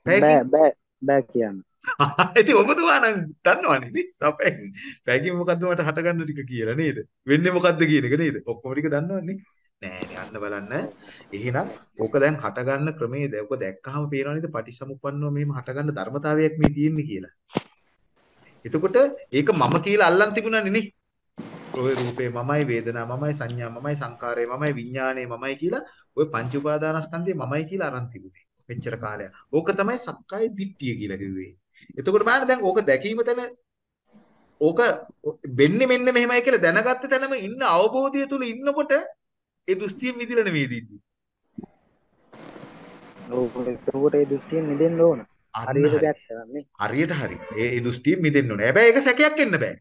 බෑ? බෑ බෑ කියන්න. [laughs] ඉතින් ඔබතුමා නම් දන්නවනේ නේ. තව පැයකින්. පැයකින් මොකද්ද මට හට ගන්න ටික කියලා නේද? වෙන්නේ මොකද්ද කියන එක නේද? ඔක්කොම ටික දන්නවනේ. නෑ නෑ අන්න බලන්න. එහෙනම් ඕක දැන් හට ගන්න ක්‍රමයේ දැන් ඔක දැක්කහම පේනවා නේද? පටිසමුප්පන්නව මෙහෙම හට ගන්න ධර්මතාවයක් මේ තියෙන්නේ කියලා. එතකොට ඒක මම කියලා අල්ලන් තිබුණානේ නේ. ඔය රූපේ මමයි වේදනා මමයි සංඥා මමයි සංකාරය මමයි විඥානය මමයි කියලා ඔය පංච උපාදානස්කන්ධය මමයි කියලා අරන් තිබුණේ. මෙච්චර කාලයක්. ඕක තමයි සක්කාය දිට්ඨිය කියලා කිව්වේ. එතකොට බලන්න දැන් ඕක දැකීම තැන ඕක වෙන්නේ මෙන්න මෙහෙමයි කියලා දැනගත්ත තැනම ඉන්න අවබෝධය තුල ඉන්නකොට ඒ දෘෂ්ටියෙන් මිදිලා නෙමෙයි දින්නේ. ඕක එතකොට ඒ දෘෂ්ටියෙන් මිදෙන්න ඕන. හරියට හරි. දැක්කන්නේ. හරියට හරි. ඒ ඒ දෘෂ්ටියෙන් මිදෙන්න ඕනේ. හැබැයි ඒක සැකයක් එන්න බෑ.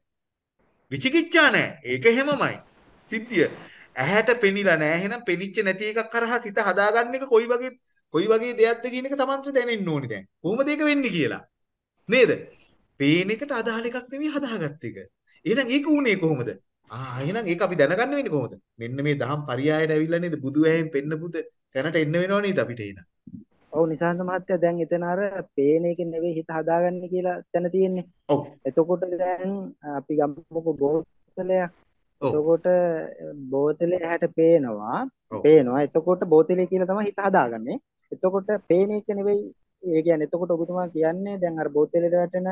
විචිකිච්ඡා නෑ. ඒක හැමමයි. සිද්ධිය. ඇහැට පෙනිලා නෑ. එහෙනම් පෙනිච්ච නැති එකක් කරහා සිත හදාගන්න එක කොයි වගේ කොයි වගේ දෙයක්ද කියන එක Tamanට දැනෙන්න ඕනේ දැන්. කොහොමද ඒක වෙන්නේ කියලා. නේද? පේන එකට අදාළ එකක් නෙවෙයි හදාගත්ත එක. එහෙනම් ඒක උනේ කොහොමද? ආ එහෙනම් ඒක අපි දැනගන්න වෙන්නේ කොහොමද? මෙන්න මේ දහම් පරියායට ඇවිල්ලා නේද බුදු ඇහෙන් පෙන්නපුද තැනට එන්න වෙනව නේද අපිට එහෙනම්. ඔව් නිසාන්ත මහත්තයා දැන් එතන අර පේන එක නෙවෙයි හිත හදාගන්න කියලා තැන තියෙන්නේ. ඔව්. එතකොට දැන් අපි ගමුකෝ බෝතලයක්. එතකොට බෝතලේ ඇහැට පේනවා. පේනවා. එතකොට බෝතලේ කියලා තමයි හිත හදාගන්නේ. එතකොට පේන එක නෙවෙයි ඒ කියන්නේ එතකොට ඔබතුමා කියන්නේ දැන් අර බෝතලෙට වැටෙන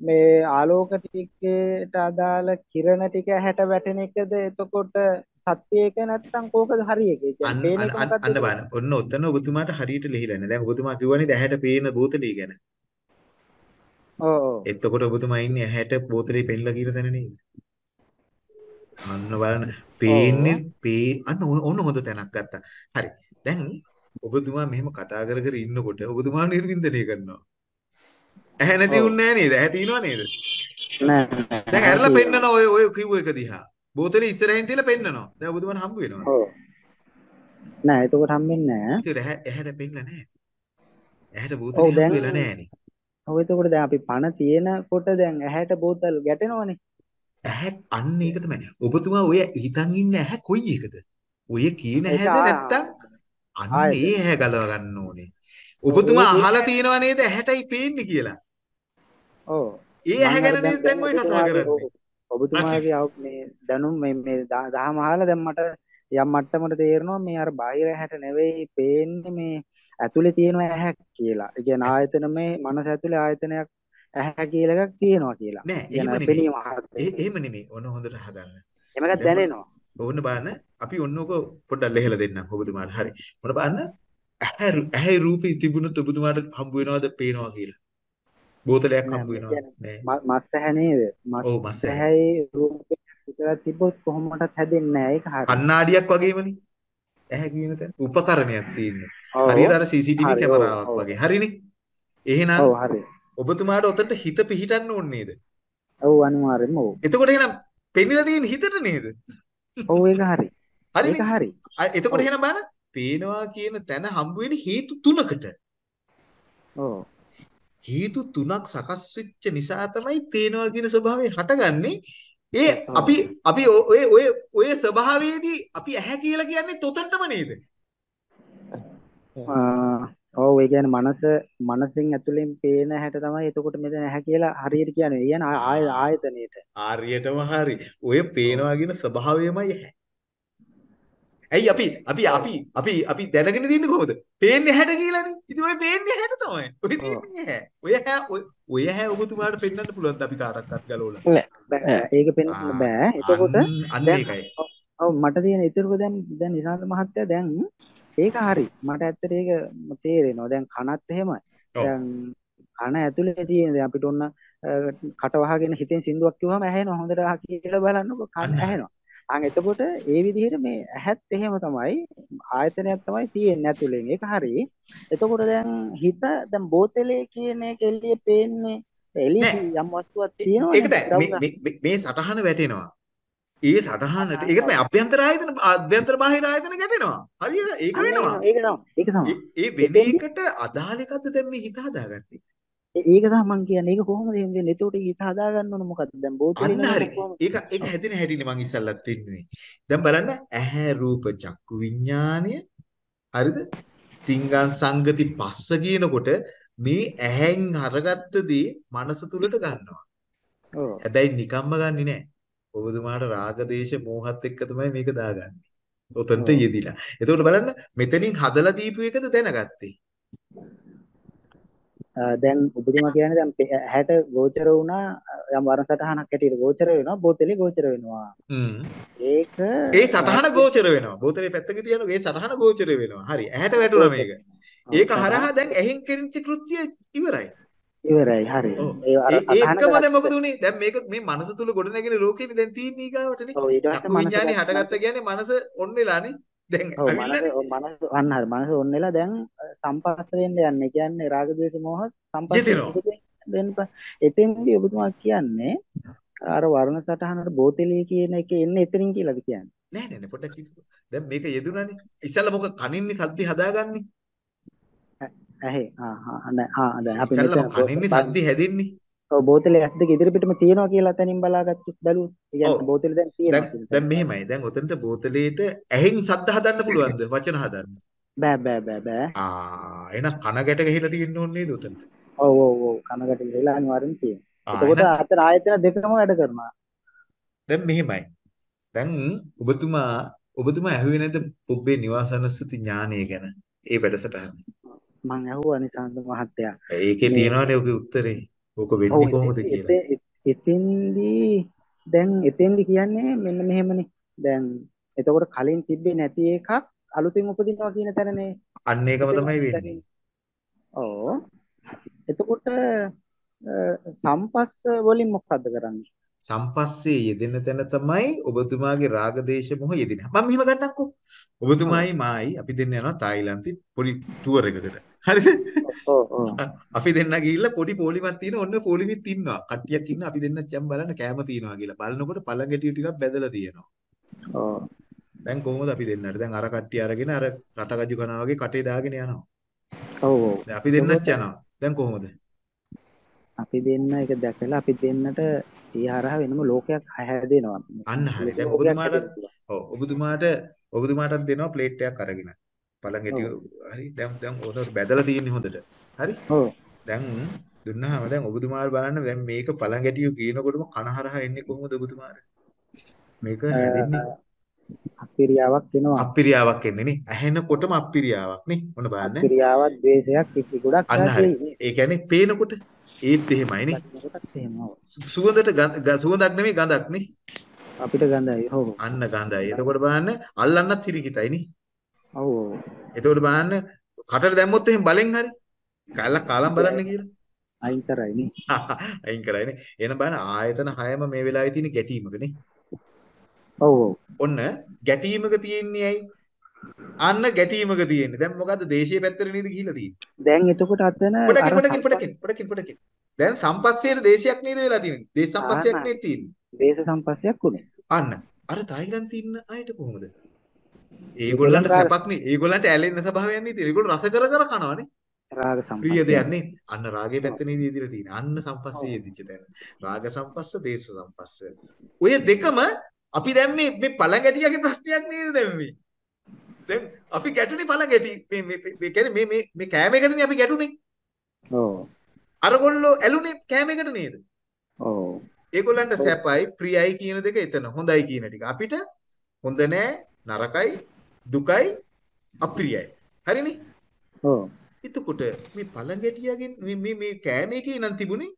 මේ ආලෝක ටිකේට අදාළ කිරණ ටික ඇහැට වැටෙන එකද එතකොට සත්‍ය එක නැත්තම් කෝකද හරි එක? ඒ කියන්නේ අන්න. බලන්න. ඔන්න ඔතන ඔබතුමාට හරියට ලිහිලා නැහැ. දැන් ඔබතුමා කිව්වනේ ඇහැට පේන බෝතලේ ගැන. ඔව්. එතකොට ඔබතුමා ඉන්නේ ඇහැට බෝතලේ පෙන්ලා කියන තැන නේද? අන්න බලන්න පේන්නේ පේ අන්න ඔන්න හොඳ තැනක් ගත්තා. හරි. දැන් ඔබතුමා මෙහෙම කතා කර කර ඉන්නකොට ඔබතුමා නිර්වින්දනය කරනවා. ඇහැ නැති ඔව්. උන්නේ නැහැ නේද? ඇහැ තියෙනවා නේද? නෑ නෑ. දැන් ඇරලා තියෙනවා. පෙන්නන ඔය ඔය කිව්ව එක දිහා. බෝතලේ ඉස්සරහින් තියලා පෙන්නනවා. දැන් ඔබතුමාට හම්බ වෙනවා. ඔව්. නෑ එතකොට හම්බෙන්නේ නෑ. ඒක ඇහැ ඇහැට පෙන්නලා නැහැ. ඇහැට බෝතලේ හම්බ වෙලා නැහැනේ. ඔව් එතකොට දැන් අපි පණ තියෙනකොට දැන් ඇහැට බෝතල් ගැටෙනවනේ. ඇහැ අන්න ඒක තමයි. ඔබතුමා ඔය හිතන් ඉන්න ඇහැ කොයි එකද? ඔය කියන ඇහැද නැත්තම් අන්න. ඒ ඇහැ ගලව ගන්න ඕනේ. ඔබතුමා අහලා තියෙනව නේද ඇහැටයි පේන්නේ කියලා. ඔව්. ඒ ඇහැ ගැන නේද දැන් ඔය කතා කරන්නේ. ඔබතුමාගේ අව- මේ දැනුම් මේ මේ දහ- දහම අහලා දැන් මට යම් මට්ටමකට තේරෙනවා මේ අර බාහිර ඇහැට නෙවෙයි පේන්නේ මේ ඇතුලේ තියෙන ඇහැක් කියලා. ඒ කියන්නේ ආයතන මේ මනස ඇතුලේ ආයතනයක් ඇහැ කියලා එකක් තියෙනවා කියලා. නෑ එහෙම නෙමෙයි. එහෙම නෙමෙයි. ඔන්න හොඳට හදන්න. එමකක් දැන් දැනෙනවා. ඕන්න බලන්න අපි ඔන්නෝක පොඩ්ඩක් ලෙහෙලා දෙන්නම් ඔබතුමාට. හරි. ඔන්න බලන්න ඇහැ ඇහැ රූපේ තිබුණොත් ඔබතුමාට හම්බ වෙනවද පේනවා කියලා? බෝතලයක් හම්බ වෙනවද? නෑ. මස් ඇහැ නේද? මස්. ඇහැයි රූපේ විතරක් තිබ්බොත් කොහොමදත් හැදෙන්නේ නෑ. ඒක හරි. කණ්ණාඩියක් වගේමනේ. ඇහැ කියන තැන උපකරණයක් තියෙන්නේ. හරියට අර CCTV කැමරාවක් වගේ. හරිනේ. එහෙනම් ඔව් හරි. ඔබතුමාට ඔතනට හිත පිහිටන්න ඕනේ නේද? ඔව් අනිවාර්යෙන්ම ඔව්. එතකොට එහෙනම් පෙන්වලා තියෙන හිතට නේද? ඔව් ඒක හරි. හරිනේ. හරි. එතකොට එහෙනම් බලන්න පේනවා කියන තැන හම්බ වෙන හේතු තුනකට. ඔව් හේතු තුනක් සකස් වෙච්ච නිසා තමයි පේනවා කියන ස්වභාවය හටගන්නේ. ඒ අපි අපි ඔය ඔය ඔය ස්වභාවයේදී අපි ඇහැ කියලා කියන්නේ තොතන්ටම නේද? ඔව් ඒ කියන්නේ මනස මනසින් ඇතුලෙන් පේන හැට තමයි එතකොට මෙතන ඇහැ කියලා හරියට කියන්නේ. කියන්නේ ආය ආ ආයතනයේට. ආර්යයටම හරි. ඔය පේනවා කියන ස්වභාවයමයි ඇහැ. ඇයි අපි අපි අපි අපි අපි දැනගෙන තියන්නේ කොහොමද? පේන්නේ ඇහැට කියලානේ. ඉතින් ඔය පේන්නේ ඇහැට තමයි. ඔය ඔව් තියන්නේ ඇහැ. ඔය ඇහැ ඔය ඇහැ ඔබතුමාට පෙන්වන්න පුළුවන්ද අපි කාටවත් ගලවලා? නෑ බෑ ඒක පෙන්වන්න බෑ. එතකොට අන්න ඒකයි. ඔව් මට තියෙන ඉතුරුක දැන් දැන් නිසාන්ත මහත්තයා දැන් ඒක හරි. මට ඇත්තට ඒක තේරෙනවා. දැන් කනත් එහෙමයි. දැන් කන ඇතුලේ තියෙන දැන් අපිට ඔන්න කට වහගෙන හිතෙන් සින්දුවක් කිව්වම ඇහෙනවා. හොඳට කියලා බලන්නකො කන. ඇහෙනවා. අන් එතකොට ඒ විදිහට මේ ඇහත් එහෙම තමයි ආයතනයක් තමයි තියෙන්නේ ඇතුලෙන්. ඒක හරි. එතකොට දැන් හිත දැන් බෝතලේ කියන එක එළියේ පේන්නේ එළියේ යම් වස්තුවක් දැන් මේ සටහන වැටෙනවා. ඒ සටහනට ඒක. තමයි අභ්‍යන්තර ආයතන අභ්‍යන්තර බාහිර ආයතන ගැටෙනවා. හරියට ඒක වෙනවා. ඒක තමයි. ඒක තමයි. ඒ වෙන එකට අදාළ එකක්ද දැන් මේ හිත හදාගන්නේ. ඒක තමයි මං කියන්නේ. ඒක කොහොමද එහෙම වෙන්නේ? එතකොට හිත හදා ගන්න ඕන මොකද්ද? දැන් බෝතලේ? ඒක ඒක හැදෙන හැටිනේ මං ඉස්සල්ලත් පෙන්නුවේ. දැන් බලන්න ඇහැ රූප චක්කු විඥානය හරිද? තිංගං සංගති පස්ස කියනකොට මේ ඇහෙන් අරගත්ත දේ මනස තුලට ගන්නවා. ඔව්. හැබැයි නිකම්ම ගන්නෙ නෑ. ඔබතුමාට රාග දේශ මෝහත් එක්ක තමයි මේක දාගන්නේ. ඔතනට. යෙදිලා. එතකොට බලන්න මෙතනින් හදලා දීපු එකද දැනගත්තේ. දැන් ඔබතුමා කියන්නේ දැන් පෙ- ඇහැට ගෝචර වුණා යම් වර්ණ සටහනක් හැටියට ගෝචර වෙනවා බෝතලේ ගෝචර වෙනවා. ඒක ඒ සටහන ගෝචර වෙනවා. බෝතලේ පැත්තක තියනකොට ඒ සටහන ගෝචර වෙනවා. හරි. ඇහැට වැටුණා ගෝචර. මේක. ඒක හරහා දැන් ඇහෙන් කෙරෙච්ච කෘත්‍ය ඉවරයි. ඉවරයි. හරි. ඒකම දැන් මොකද උනේ? දැන් මේක මේ මනස තුල ගොඩනැගෙන ලෝකෙනේ දැන් තියෙන්නේ ඊගාවටනේ. චක්කු මනස හටගත්ත කියන්නේ මනස ඔන්න වෙලානේ. දැන් මනස අන්න හරි මනස ඔන්න වෙලා දැන් සම්පස්ස වෙන්න යන්නේ. කියන්නේ රාග ද්වේෂ මෝහ සම්පස්ස වෙන්න එතෙන්දී ඔබතුමා කියන්නේ අර වර්ණ සටහනට බෝතලේ කියන එක එන්නේ එතනින් කියලාද කියන්නේ? නෑ නෑ නෑ පොඩ්ඩක් හිතන්න. දැන් මේක යෙදුණානේ. ඉස්සල්ලා මොකද කනින්නේ සද්දි හදාගන්නේ? ඇහි ආ ආ නෑ ආ දැන් අපි කනින්නේ සද්දි හැදෙන්නේ. බෝතලේ ඇස් දෙක ඉදිරි පිටම තියෙනවා කියලා තනින් බලාගත්තොත් බැලුවොත්. කියන්නේ බෝතලේ දැන් තියෙනවා දැන් දැන්. මෙහෙමයි. දැන් ඔතනට බෝතලේට ඇහෙන් සද්ද හදන්න පුළුවන්ද? වචන හදන්න. බෑ බෑ බෑ බෑ. ආ එහෙනම් කන ගැට ගහලා තියෙන්න ඕනේ නේද උතනට? ඔව් ඔව් ඔව් කනකට ගිහලා අනිවාර්යෙන් තියෙනවා. එතකොට අතන ආයතන දෙකම වැඩ කරනවා. දැන් මෙහෙමයි. දැන් ඔබතුමා ඔබතුමා ඇහුවේ නැද්ද පුබ්බේ නිවාසනස්සති ඥානය ගැන? ඒ වැඩසටහන. මං ඇහුවා නිසාන්ත මහත්තයා. ඒකේ තියෙනවනේ ඔගේ උත්තරේ. ඕක වෙන්නේ කොහොමද කියලා. එතෙන්දී දැන් එතෙන්දී කියන්නේ මෙන්න මෙහෙමනේ. දැන් එතකොට කලින් තිබ්බේ නැති එකක් අලුතෙන් උපදිනවා කියන තැනනේ අන්න ඒකම තමයි වෙන්නේ. ඔව්. එතකොට සම්පස්ස වලින් මොකක්ද කරන්නේ? සම්පස්සේ යෙදෙන තැන තමයි ඔබතුමාගේ රාග දේශ මොහ යෙදෙන්නේ. මම මෙහෙම ගන්නම්කෝ. ඔබතුමායි මායි අපි දෙන්න යනවා තායිලන්තෙ පොඩි ටුවර් එකකට. හරිද? අපි දෙන්න ගිහිල්ලා පොඩි පොලිමක් තියෙන ඔන්න පොලිමෙත් ඉන්නවා. කට්ටියක් ඉන්න අපි දෙන්නත් යම් බලන්න කෑම තියනවා කියලා. බලනකොට පළඟැටිය ටිකක් බැදලා තියෙනවා. ඔව්. දැන් කොහොමද අපි දෙන්නට? දැන් අර කට්ටිය අරගෙන අර රටගජු කනවා වගේ කටේ දාගෙන යනවා. ඔව් ඔව්. අපි දෙන්නත් යනවා. දැන් කොහොමද? අපි දෙන්න එක දැකලා අපි දෙන්නට ඒ හරහා වෙනම ලෝකයක් හැදෙනවා. අන්න හරි. දැන් ඔබතුමාට. ඔව් ඔබතුමාට ඔබතුමාටත් දෙනවා ප්ලේට් එකක් අරගෙන. පළඟැටිය හරි දැන් දැන් ඕක බැදලා තියෙන්නේ හොඳට. හරි? දැන් දුන්නාම දැන් ඔබතුමාට බලන්න දැන් මේක පළඟැටිය කියනකොටම කන හරහා එන්නේ කොහොමද ඔබතුමාට? මේක හැදෙන්නේ අපිරියාවක් එනවා. අප්පිරියාවක් එන්නේ නේ. ඇහෙනකොටම අප්පිරියාවක් නේ. ඔන්න බලන්න. අපිරියාවක් ද්වේෂයක් කිසි ගොඩක් අන්න හරි. ඒ කියන්නේ පේනකොට ඒත් එහෙමයි නේ. සුවඳට සුවඳක් නෙමෙයි ගඳක් නේ. අපිට ගඳයි. ඔව්. අන්න ගඳයි. එතකොට බලන්න අල්ලන්නත් හිරිකිතයි නේ. ඔව් ඔව්. එතකොට බලන්න කටට දැම්මොත් එහෙම බලෙන් හරි. කැලක් කාලම් බලන්න කියලා. අයින් කරයි නේ. [laughs] අයින් කරයිනේ. එහෙනම් බලන්න ආයතන හයම මේ වෙලාවේ තියෙන ගැටීමක නේ. ඔව් ඔව්. ඔන්න ගැටීමක තියෙන්නේ ඇයි? අන්න ගැටීමක තියෙන්නේ. දැන් මොකද්ද දේශීය පැත්තට නේද ගිහිලා තියෙන්නේ? දැන් එතකොට අතන පොඩකින් පොඩකින් පොඩකින් පොඩකින් පොඩකින්. දැන් සම්පස්සේට දේශයක් නේද වෙලා තියෙන්නේ? දේශ සම්පස්සයක් නේද තියෙන්නේ? දේශ සම්පස්සයක් උනේ. අන්න අර තායිලන්තේ ඉන්න අයට කොහොමද? ඒගොල්ලන්ට සැපක් නේ. ඒගොල්ලන්ට ඇලෙන්න ස්වභාවයක් නේ තියෙන්නේ. ඒගොල්ලෝ රස කර කර කනවනේ. රාග ප්‍රිය සම්පස්සය. දෙයක් නේ. අන්න රාගයේ පැත්ත නේද ඉදිරිය තියෙන්නේ. අන්න සම්පස්සේ යෙදිච්ච තැන. රාග සම්පස්ස, දේශ සම්පස්ස. ඔය දෙකම අපි දැන් මේ මේ පළඟැටියගේ ප්‍රශ්නයක් නේද දැන් මේ? දැන් අපි ගැටුනේ පළඟැටි. මේ මේ කියන්නේ මේ මේ මේ කෑමකටනේ අපි ගැටුනේ. ඔව්. අරගොල්ලෝ ඇලුනේ කෑමකට නේද? ඔව්. ඒගොල්ලන්ට සැපයි ප්‍රියයි කියන දෙක එතන හොඳයි කියන ටික. අපිට හොඳ නෑ නරකයි දුකයි අප්‍රියයි. හරිනේ? ඔව්. එතකොට මේ පළඟැටියගෙන් මේ මේ මේ කෑමේකේ නම් තිබුණේ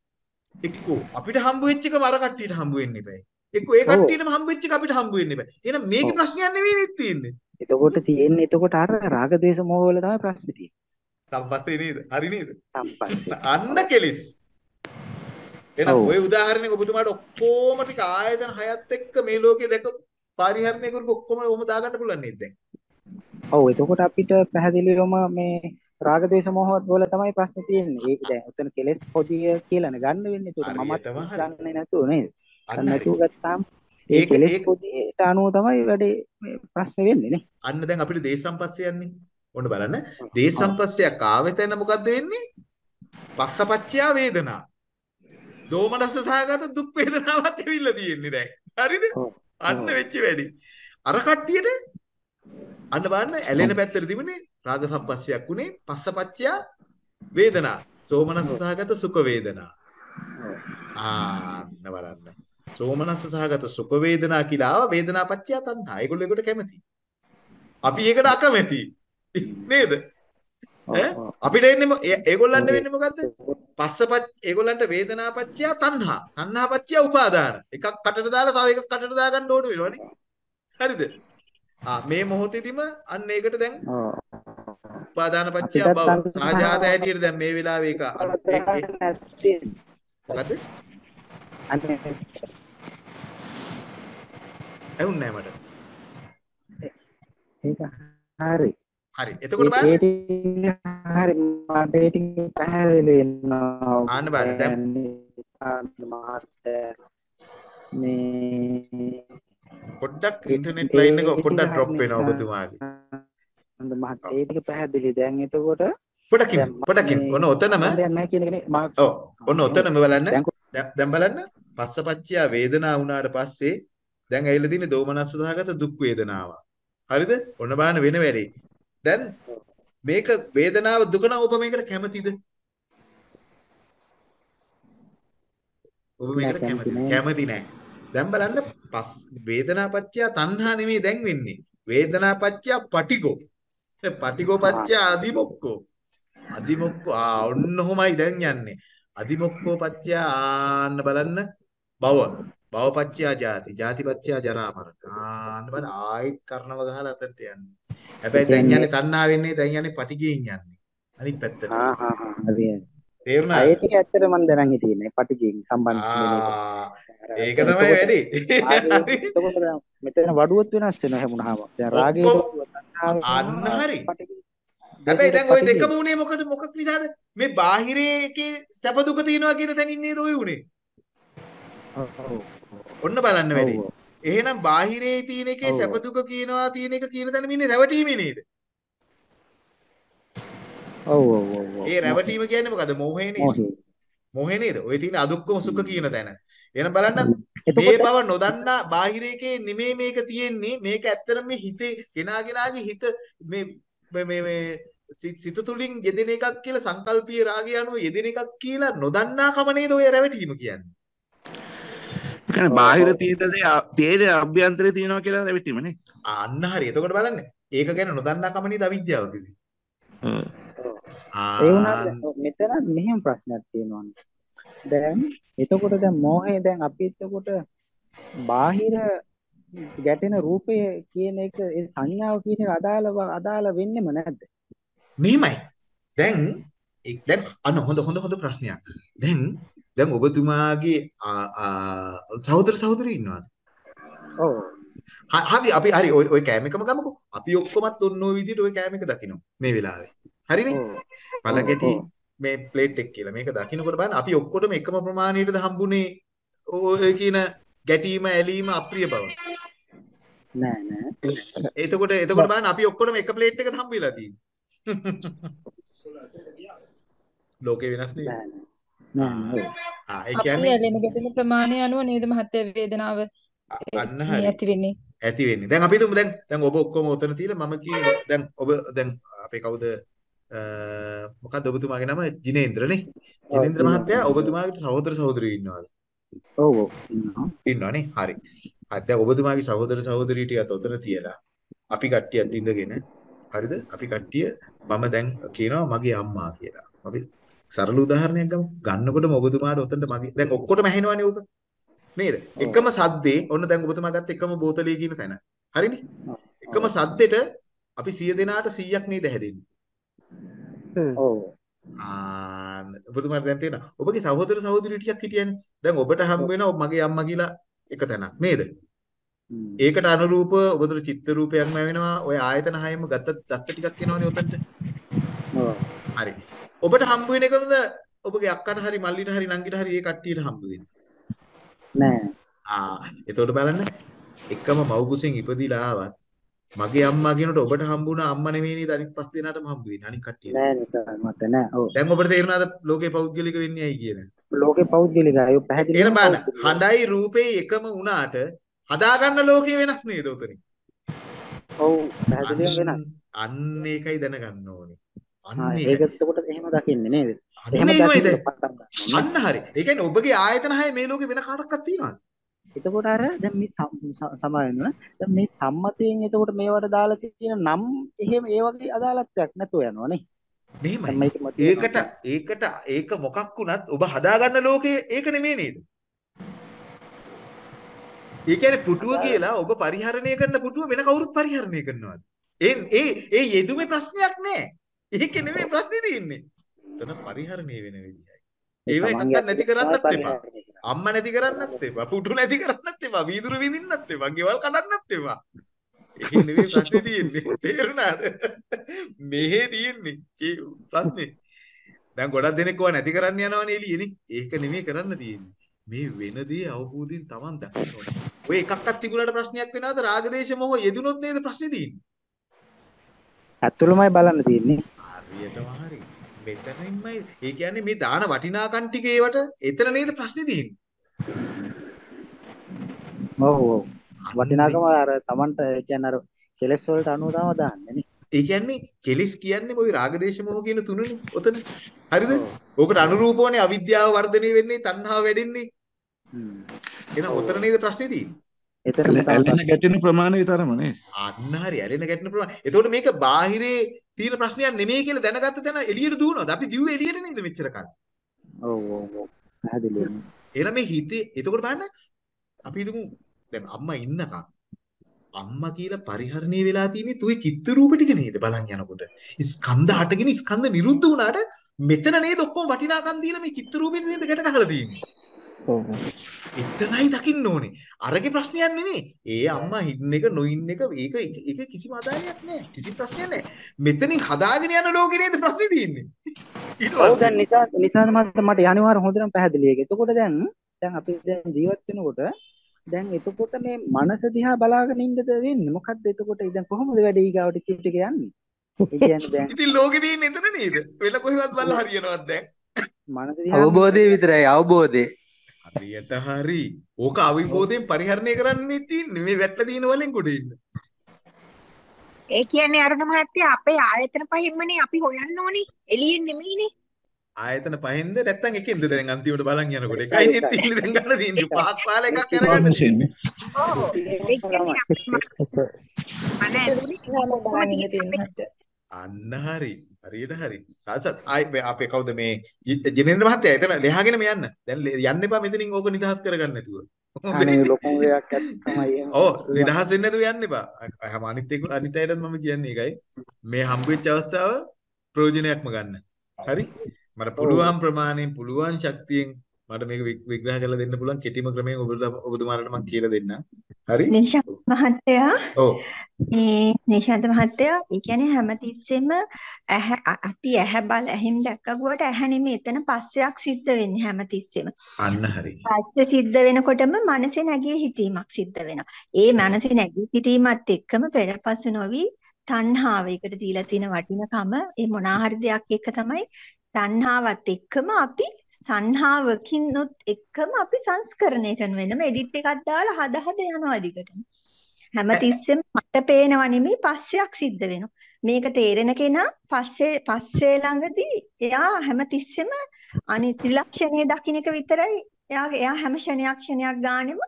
එක්කෝ අපිට හම්බ වෙච්ච එකම අර කට්ටියට හම්බ වෙන්න eBay. එක්කෝ ඒ. කට්ටියටම හම්බ වෙච්ච එක අපිට හම්බ වෙන්න eBay. එහෙනම් මේකේ. ප්‍රශ්නයක් නෙවෙයි නේද තියෙන්නේ. එතකොට තියෙන්නේ එතකොට අර රාග ද්වේෂ මොහ වල තමයි ප්‍රශ්නේ තියෙන්නේ. සම්පස්සේ නේද? හරි නේද? සම්පස්සේ. අන්න කෙලිස්. එහෙනම්. ওই උදාහරණයක් ඔබතුමාට ඔක්කොම ටික ආයතන හයත් එක්ක මේ ලෝකේ දැක පරිහරණය කරපු ඔක්කොම ඔහොම දාගන්න පුළුවන් නේද දැන්? ඔව් එතකොට අපිට පැහැදිලිවම මේ රාග ද්වේෂ මොහ වල තමයි ප්‍රශ්නේ තියෙන්නේ. ඒක දැන් උතන කෙලෙස් පොදිය කියලානේ ගන්න වෙන්නේ. ඒකට මමත්. ගන්නේ නැතුව නේද? අන්න. නැතුව ගත්තාම ඒ ඒක කෙලෙස් ඒක පොදියට අනුව තමයි වැඩේ ප්‍රශ්නේ වෙන්නේ නේ. අන්න දැන් අපිට දේශ සම්පස්සේ යන්නේ. ඔන්න බලන්න. දේශ. සම්පස්සයක් ආවෙ තැන මොකද්ද වෙන්නේ? පස්සපච්චයා වේදනා. දෝමනස්ස සහගත දුක් වේදනාවක් ඇවිල්ලා තියෙන්නේ දැන්. හරිද? අන්න. වෙච්ච වැඩි. අර කට්ටියට අන්න බලන්න ඇලෙන පැත්තට තිබුණේ රාග සම්පස්සයක් උනේ පස්සපච්චයා වේදනා. සෝමනස්ස සහගත සුඛ වේදනා. ආන්න බලන්න. සෝමනස්ස සහගත සුඛ වේදනා කියලා ආව වේදනාපච්චය තණ්හා. ඒගොල්ලෝ ඒකට කැමති. අපි ඒකට අකමැති. නේද? අපිට එන්නේ ඒගොල්ලන්ට වෙන්නේ මොකද්ද? පස්සපච්ච ඒගොල්ලන්ට වේදනාපච්චය තණ්හා. තණ්හාපච්චය උපාදාන. එකක් කටට දාලා තව එකක් කටට දාගන්න ඕන වෙනවනේ. හරිද? ආ මේ මොහොතේදීම අන්න ඒකට දැන්. උපාදානපච්චය බව සාජාත හැටියට දැන් මේ වෙලාවේ. මොකද්ද? අනේ ඇහුන්නේ නැහැ මට. ඒක හරි. හරි. එතකොට බලන්න හරි මට ඒ ටික පැහැදිලි වෙනවා. ආන්න බලන්න දැන් මේ පොඩ්ඩක් ඉන්ටර්නෙට් ලයින් එක පොඩ්ඩක් ඩ්‍රොප් වෙනවා ඔබතුමාගේ. අන්ද මහත්තයා ඒ ටික පැහැදිලි. දැන් එතකොට පොඩකින් පොඩකින් ඔන්න ඔතනම ඔව් ඔන්න ඔතනම බලන්න දැන් බලන්න පස්සපච්චය වේදනාව වුණාට පස්සේ දැන් ඇවිල්ලා තියෙන්නේ දෝමනස්ස සහගත දුක් වේදනාව. හරිද? ඔන්න බලන්න වෙන වැඩේ. දැන් මේක වේදනාව දුක නම් ඔබ මේකට කැමතිද? ඔබ මේකට කැමති කැමතිද? කැමති නෑ. දැන් බලන්න පස් වේදනාපච්චය තණ්හා නෙමෙයි දැන් වෙන්නේ. වේදනාපච්චය පටිගෝ. ඒ පටිගෝ පච්චය අදිමොක්කෝ. අදිමොක්කෝ ආ ඔන්න ඔහොමයි දැන් යන්නේ. අදිමොක්කෝ පච්චය ආන්න බලන්න භව. භවපච්චයා ජාති, ජාතිපච්චයා ජරා මරණ. ආන්න බලන්න ආයෙත් කර්ණව ගහලා අතට යන්නේ. හැබැයි දැන් යන්නේ තණ්හාවෙන්නේ දැන් යන්නේ පටිගයෙන් යන්නේ. අනිත් පැත්තට. හා හා හා හරි තේරුණාද? ඒ ටික ඇත්තට මම දැනන් හිටියේ නේ පටිගයෙන් සම්බන්ධ එක. ආ ඒක තමයි වැඩි. මෙතන වඩුවත් වෙනස් වෙනවා හැමුණාම. දැන් රාගයේ අන්න හරි. හැබැයි දැන් ওই. දෙකම උනේ මොකද මොකක් නිසාද? මේ බාහිරයේ සැප දුක තියනවා කියන තැනින් නේද ඔය උනේ. ඔව් ඔන්න බලන්න වැඩේ. එහෙනම් බාහිරයේ තියෙන එකේ සැප දුක කියනවා තියෙන එක කියන තැන ඉන්නේ රැවටීමේ නේද? ඔව් ඔව් ඔව්. ඒ රැවටීම කියන්නේ මොකද? මෝහය නේද? මොහේ. නේද? ඔය තියෙන අදුක්කම සුඛ කියන තැන. එහෙනම් බලන්න මේ බව නොදන්නා බාහිර එකේ නෙමෙයි මේක තියෙන්නේ. මේක ඇත්තටම මේ හිතේ කෙනාගෙනාගේ හිත මේ මේ මේ සිත තුළින් යෙදෙන එකක් කියලා සංකල්පීය රාගය අනුව යෙදෙන එකක් කියලා නොදන්නාකම නේද ඔය රැවටීම කියන්නේ. ඔව් බාහිර. තියෙන දේ තියෙන අභ්‍යන්තරේ තියෙනවා කියලා රැවටීමනේ. අන්න හරි. එතකොට බලන්න. ඒක ගැන නොදන්නාකම නේද අවිද්‍යාව කිව්වේ. ඒ වුණාට මෙතන මෙහෙම ප්‍රශ්නයක් තියෙනවානේ. දැන් එතකොට දැන් මෝහය දැන් අපි එතකොට බාහිර ගැටෙන රූපය කියන එක ඒ සංඥාව කියන එක අදාළ අදාළ වෙන්නෙම නැද්ද? මෙහෙමයි. දැන් එක්- දැන් අන්න හොඳ හොඳ හොඳ ප්‍රශ්නයක්. දැන් දැන් ඔබතුමාගේ සහෝදර සහෝදරි ඉන්නවද? ඔව්. හරි අපි හරි ඔය ඔය කෑම එකම ගමුකෝ. අපි ඔක්කොමත් ඔන්න ඔය විදිහට ඔය කෑම එක දකිනවා මේ වෙලාවේ. හරිනේ? පළකැටි. මේ ප්ලේට් එක කියලා. මේක දකින්නකොට බලන්න අපි ඔක්කොටම එකම ප්‍රමාණයටද හම්බුනේ ඔය කියන ගැටීම ඇලීම අප්‍රිය බව. නෑ නෑ. එතකොට එතකොට බලන්න අපි ඔක්කොටම එක ප්ලේට් එකද හම්බ වෙලා තියෙන්නේ. [laughs] ලෝකේ වෙනස් නේද? නෑ නෑ. නෑ නෑ. ආ ඒ අපි කියන්නේ ඇලෙන ගැටෙන ප්‍රමාණය අනුව නේද මහත්තයා වේදනාව අන්න හරි. ඇති වෙන්නේ. ඇති වෙන්නේ. දැන් අපි හිතමු දැන් දැන් ඔබ ඔක්කොම උතන තියලා මම කියන්නේ දැන් ඔබ දැන් අපේ කවුද මොකක්ද ඔබතුමාගේ නම ජිනේන්ද්‍රනේ. ජිනේන්ද්‍ර. මහත්තයා ඔබතුමාගේ සහෝදර සහෝදරියෝ ඉන්නවද? ඔව් ඔව් ඉන්නවා. ඉන්නවනේ. හරි. හරි දැන් ඔබතුමාගේ සහෝදර සහෝදරිය ටිකත් උතන තියලා අපි කට්ටියත් ඉඳගෙන හරිද? අපි කට්ටිය මම දැන් කියනවා මගේ අම්මා කියලා. අපි සරල උදාහරණයක් ගමු. ගන්නකොටම ඔබතුමාට උතනට මගේ දැන් ඔක්කොටම ඇහෙනවනේ ඔබ. නේද? එකම සද්දේ ඔන්න දැන් ඔබතුමා ගත්ත එකම බෝතලයේ කියන තැන. හරිනේ? එකම සද්දෙට අපි 100 දෙනාට 100ක් නේද හැදෙන්නේ. ඔව්. ආ ඔබතුමාට දැන් තේරෙනවා. ඔබගේ සහෝදර සහෝදරි ටිකක් හිටියනේ. දැන් ඔබට හම් වෙනවා මගේ අම්මා කියලා එක තැනක් නේද? ඒකට අනුරූප ඔබතුට චිත්ත රූපයක්ම වෙනවා. ඔය ආයතන හයෙම ගත්ත දත්ත ටිකක් එනවනේ උතන්ට. ඔව්. හරි. ඔබට හම්බ වෙන එකමද ඔබගේ අක්කට හරි මල්ලිට හරි නංගිට හරි ඒ කට්ටියට හම්බ වෙන්නේ. නෑ. ආ එතකොට බලන්න එකම මව් කුසෙන් ඉපදිලා ආවත් මගේ අම්මා කියනකොට ඔබට හම්බුණා අම්මා නෙමෙයි නේද අනිත් පස් දෙනාටම හම්බ වෙන්නේ අනිත් කට්ටියට. නෑ නෑ මත නෑ. ඔව්. දැන් ඔබට තේරුණාද ලෝකේ පෞද්ගලික වෙන්නේ ඇයි කියන? ලෝකේ පෞද්ගලිකයි. ඔය පැහැදිලිවම එහෙනම් බලන්න. හඳයි රූපේ එකම වුණාට හදාගන්න ලෝකේ වෙනස් නේද උතනින්? ඔව් අන්න පැහැදිලිවම වෙනස්. අන්න ඒකයි දැනගන්න ඕනේ. අන්න. ඒක එතකොට එහෙම දකින්නේ නේද? එහෙම දකින්න. අන්න හරි. ඒ කියන්නේ ඔබගේ ආයතන හය මේ ලෝකේ වෙන කාටවත් තියනවද? එතකොට අර දැන් මේ සමාවෙන්න දැන් මේ සම්මතයෙන් එතකොට මේවට දාලා තියෙන නම් එහෙම ඒ වගේ අදාළත්වයක් නැතුව යනවා නේ. මෙහෙමයි. ඒකට. ඒකට ඒක මොකක් වුණත් ඔබ හදාගන්න ලෝකේ ඒක නෙමෙයි නේද? ඒ කියන්නේ පුටුව කියලා ඔබ පරිහරණය කරන පුටුව වෙන කවුරුත් පරිහරණය කරනවාද? ඒ ඒ ඒ යෙදුමේ ප්‍රශ්නයක් නෑ. ඒකේ නෙමෙයි ප්‍රශ්නේ තියෙන්නේ. එතන පරිහරණය වෙන විදිහයි. ඒව එකක්වත් නැති කරන්නත් එපා. අම්මා නැති කරන්නත් එපා. පුටු නැති කරන්නත් එපා. වීදුරු විඳින්නත් එපා. ගෙවල් කඩන්නත් එපා. ඒක නෙමෙයි ප්‍රශ්නේ තියෙන්නේ. තේරුණාද? මෙහෙ තියෙන්නේ. ඒ ප්‍රශ්නේ. දැන් ගොඩක් දෙනෙක් ඕවා නැති කරන්න යනවනේ එළියනේ. ඒක නෙමෙයි කරන්න තියෙන්නේ. මේ වෙන දේ අවබෝධයෙන් Taman දකින්න ඕනේ. ඔය එකක්වත් තිබුණාට ප්‍රශ්නයක් වෙනවද? රාගදේශ මොහ යෙදුනොත් නේද ප්‍රශ්නේ තියෙන්නේ. ඇතුළමයි බලන්න තියෙන්නේ. හරියටම හරි. මෙතනින්මයි ඒ කියන්නේ මේ දාන වටිනාකම් ටික ඒවට එතන නේද ප්‍රශ්නේ තියෙන්නේ. ඔව් ඔව්. වටිනාකම අර Tamanට කියන්නේ අර කෙලස් වලට අනුව තමයි දාන්නේ නේ. ඒ කියන්නේ කෙලිස් කියන්නේ ওই රාගදේශ මොහ කියන තුනනේ. ඔතන. හරිද? ඕකට අනුරූපවනේ අවිද්‍යාව වර්ධනය වෙන්නේ, තණ්හාව වැඩෙන්නේ. හ්ම්. එහෙනම් ඔතන නේද ප්‍රශ්නේ තියෙන්නේ. තමයි ඇලෙන. ගැටෙන ප්‍රමාණය තරම නේ. අන්න හරි ඇලෙන ගැටෙන ප්‍රමාණය. එතකොට මේක බාහිරේ තියෙන ප්‍රශ්නයක් නෙමෙයි කියලා දැනගත්ත තැන එළියට දුවනවාද? අපි දිව්වේ එළියට නේද මෙච්චර කාලේ. ඔව් ඔව් ඔව්. පැහැදිලිවම. එහෙනම් මේ හිතේ එතකොට බලන්න අපි හිතමු දැන් අම්මා ඉන්නකම් අම්මා කියලා පරිහරණය වෙලා තියෙන්නේ තුයි චිත්ත රූප ටික නේද බලන් යනකොට. ස්කන්ධ හටගෙන ස්කන්ධ නිරුද්ධ වුණාට මෙතන නේද ඔක්කොම වටිනාකම් දීලා මේ චිත්ත රූපෙට නේද ගැට ගහලා තියෙන්නේ. ඔව් එතනයි දකින්න ඕනේ. අරගේ ප්‍රශ්නයක් නෙමෙයි. ඒ අම්මා හිටන එක නොඉන්න එක ඒක ඒක කිසිම අදාළයක් නෑ. කිසි ප්‍රශ්නයක් නෑ. මෙතනින් හදාගෙන යන ලෝකේ නේද ප්‍රශ්නේ තියෙන්නේ. ඊට ඔව් පස්සේ දැන් නිසා නිසාද මහත්තයා මට අනිවාර්ය හොඳටම පැහැදිලි ඒක. එතකොට දැන් දැන් අපි දැන් ජීවත් වෙනකොට දැන් එතකොට මේ මනස දිහා බලාගෙන ඉන්නද වෙන්නේ මොකද්ද එතකොට දැන් කොහොමද වැඩේ ඊගාවට චිප් එක යන්නේ ඒ කියන්නේ දැන් ඉතින් ලෝකේ තියෙන්නේ එතන නේද? වෙන කොහෙවත් බලලා හරියනවත් දැන්. මනස දිහා අවබෝධය විතරයි අවබෝධය හරියට හරි. ඕක අවිබෝධයෙන් පරිහරණය කරන්න තියෙන්නේ. මේ වැටලා තියෙන වලින් කොට ඉන්න. ඒ කියන්නේ අරුණ මහත්තයා අපේ ආයතන පහින්මනේ අපි හොයන්න ඕනේ. එළියෙන් නෙමෙයිනේ. ආයතන පහෙන්ද නැත්තම් එකෙන්ද දැන් අන්තිමට බලන් යනකොට එකයි නේ තියෙන්නේ දැන් ගන්න තියෙන්නේ පහක් පාල එකක් අරගන්න මානසින්නේ ඔව්. ඒ කියන්නේ අපි මන ඇතුලේ හැම ඔක්කොම බලන් ඉන්න තියෙන තියෙන මහත්තයා. අන්න හරි හරියට හරි. සාසත් ආයි මේ අපේ කවුද මේ ජිනේන්ද්‍ර මහත්තයා එතන ලෙහාගෙනම යන්න. දැන් යන්න එපා මෙතනින් ඕක නිදහස් කරගන්න නැතුව. අනේ ලොකුම දෙයක් තමයි ඔව්. නිදහස් වෙන්න නැතුව යන්න එපා. හැම අනිත් එක අනිත් අයටත් මම කියන්නේ ඒකයි. මේ හම්බ වෙච්ච අවස්ථාව ප්‍රයෝජනයක්ම ගන්න. හරි? මට පුළුවන් ප්‍රමාණයෙන් පුළුවන් ශක්තියෙන් මට මේක විග්- විග්‍රහ කරලා දෙන්න පුළුවන්. කෙටිම ක්‍රමයෙන් ඔබට ඔබතුමාලට මම කියලා දෙන්නම් හරි? නිශාන්ත මහත්තයා. ඔව්. මේ නිශාන්ත මහත්තයා ඒ කියන්නේ හැමතිස්සෙම ඇහැ අපි ඇහැ බල ඇහිම් දැක්කගුවට ඇහැ නෙමෙයි එතන පස්සයක් සිද්ධ වෙන්නේ හැමතිස්සෙම. අන්න හරි. පස්සේ සිද්ධ වෙනකොටම මනසේ නැගී හිටීමක් සිද්ධ වෙනවා. ඒ මනසේ නැගී හිටීමත් එක්කම පෙරපසු නොවි තණ්හාව ඒකට දීලා තියෙන වටිනකම ඒ මොනාහරි දෙයක් එක්ක තමයි තණ්හාවත් එක්කම අපි තණ්හාවකිනුත් එක්කම අපි සංස්කරණය කරන වෙනම එඩිට් එකක් දාලා හද හද යනවා දිගටම. හැමතිස්සෙම මට පේනව නෙමෙයි පස්සයක් සිද්ධ වෙනවා. මේක තේරෙන කෙනා පස්සේ පස්සේ ළඟදී එයා හැමතිස්සෙම අනි ත්‍රිලක්ෂණයේ දකින්න එක විතරයි එයාගේ එයා හැම ක්ෂණයක් ක්ෂණයක් ගානෙම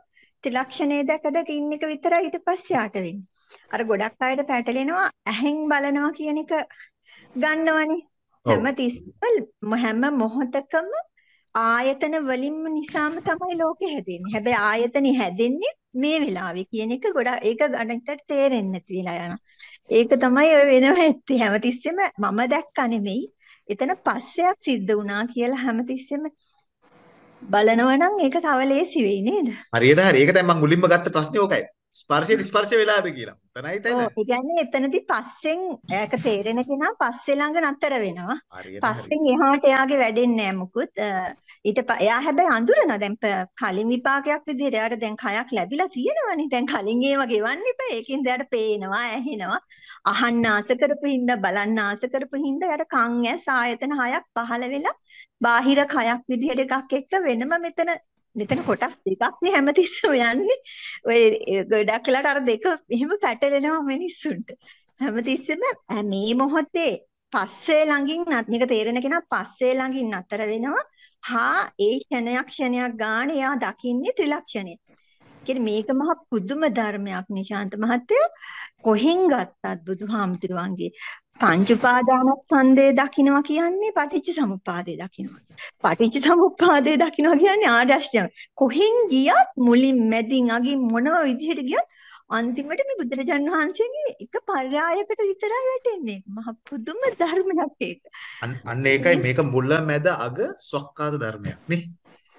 ත්‍රිලක්ෂණයේ දැක දැක ඉන්න එක විතරයි ඊට පස්සේ යාට වෙන්නේ. අර ගොඩක් අයට පැටලෙනවා ඇහෙන් බලනවා කියන එක ගන්නවනේ. හැම තිස්සම හැම මොහොතකම ආයතන වලින්ම නිසාම තමයි ලෝකෙ හැදෙන්නේ. හැබැයි ආයතනෙ හැදෙන්නේ මේ වෙලාවේ කියන එක ගොඩක් ඒක ගණිතයට තේරෙන්නේ නැති වෙලා යනවා. ඒක තමයි ඔය වෙනව ඇත්තේ. හැමතිස්සෙම මම දැක්ක නෙමෙයි. එතන පස්සයක් සිද්ධ වුණා කියලා හැමතිස්සෙම බලනවා නම් ඒක තව ලේසි වෙයි නේද? හරියට හරි. ඒක දැන් මම මුලින්ම ගත්ත ප්‍රශ්නේ ඕකයි. ස්පර්ශයට ස්පර්ශ වෙලාද කියලා. එතනයි තැන. ඔව් ඒ කියන්නේ එතනදී පස්සෙන් ඒක තේරෙන කෙනා පස්සේ ළඟ නතර වෙනවා. පස්සෙන් එහාට එයාගේ වැඩෙන්නේ නැහැ මුකුත්. ඊට එයා හැබැයි අඳුරනවා දැන් කලින් විපාකයක් විදිහට එයාට දැන් කයක් ලැබිලා තියෙනවනේ. දැන් කලින් ඒව ගෙවන්න එපා. ඒකෙන් එයාට පේනවා, ඇහෙනවා. අහන්න ආස කරපු හින්දා බලන්න ආස කරපු හින්දා එයාට කන් ඇස් ආයතන හයක් පහළ වෙලා බාහිර කයක් විදිහට එකක් එක්ක වෙනම මෙතන මෙතන කොටස් දෙකක් නේ හැමතිස්සම යන්නේ. ඔය ඒ ගොඩක් වෙලාට අර දෙක එහෙම පැටලෙනවා මිනිස්සුන්ට. හැමතිස්සෙම "ඈ, මේ මොහොතේ පස්සේ ළඟින් නත් මේක තේරෙන කෙනා පස්සේ ළඟින් නතර වෙනවා. හා ඒ ක්ෂණයක් ක්ෂණයක් ගානේ එයා දකින්නේ ත්‍රිලක්ෂණය. කියන්නේ මේක මහ පුදුම ධර්මයක් නිශාන්ත මහත්තයා කොහෙන් ගත්තත් බුදුහාමුදුරුවන්ගේ පංච උපාදානස්කන්ධය දකින්නවා කියන්නේ පටිච්ච සමුප්පාදය දකින්නවා. පටිච්ච සමුප්පාදය දකින්නවා කියන්නේ අෂ්ටාංග. කොහෙන් ගියත් මුලින් මැදින් අගින් මොනම විදිහට ගියත් අන්තිමට මේ බුදුරජාන් වහන්සේගේ එක පර්යායකට විතරයි වැටෙන්නේ. මහ පුදුම ධර්මයක් ඒක. අන්න ඒකයි මේක මුල මැද අග සොක්කාත ධර්මයක් නේ.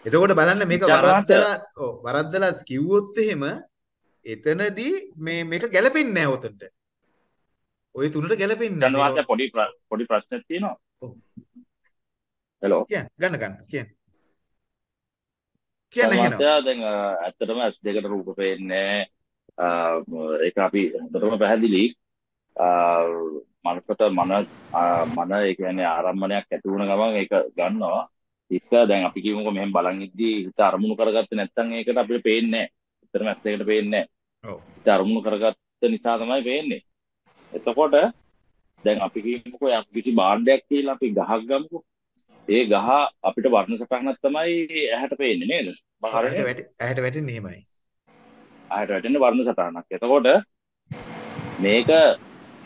එතකොට බලන්න මේක වරද්දලා ඔව් වරද්දලා කිව්වොත් එහෙම එතනදී මේ මේක ගැලපෙන්නේ නැහැ උතන්ට. ওই තුනට ගැලපෙන්නේ නැහැ. පොඩි පොඩි ප්‍රශ්නයක් තියෙනවා හෙලෝ කියන්න ගන්න ගන්න කියන්න. කියන්න. ජනවාතයා දැන් ඇත්තටම ඇස් දෙකට රූප පේන්නේ ඒක අපි හොඳටම පැහැදිලි මනසට මන මන ඒ කියන්නේ ආරම්මණයක් ඇති වුණ ගමන් ඒක ගන්නවා හිත දැන් අපි කියමුකෝ මෙහෙම බලන් ඉද්දී හිත අරමුණු කරගත්තේ නැත්නම් ඒකට අපිට පේන්නේ නැහැ. ඇත්තටම ඇස් දෙකට පේන්නේ නැහැ. ඔව්. හිත අරමුණු කරගත්ත නිසා තමයි පේන්නේ. එතකොට දැන් අපි කියමුකෝ යම් කිසි භාණ්ඩයක් කියලා අපි ගහක් ගමුකෝ. ඒ ගහ අපිට වර්ණ සටහනක් තමයි ඇහැට පේන්නේ නේද? හරියට ඇහැට වැටෙන්නේ එහෙමයි. ඇහැට වැටෙන්නේ වර්ණ සටහනක්. එතකොට මේක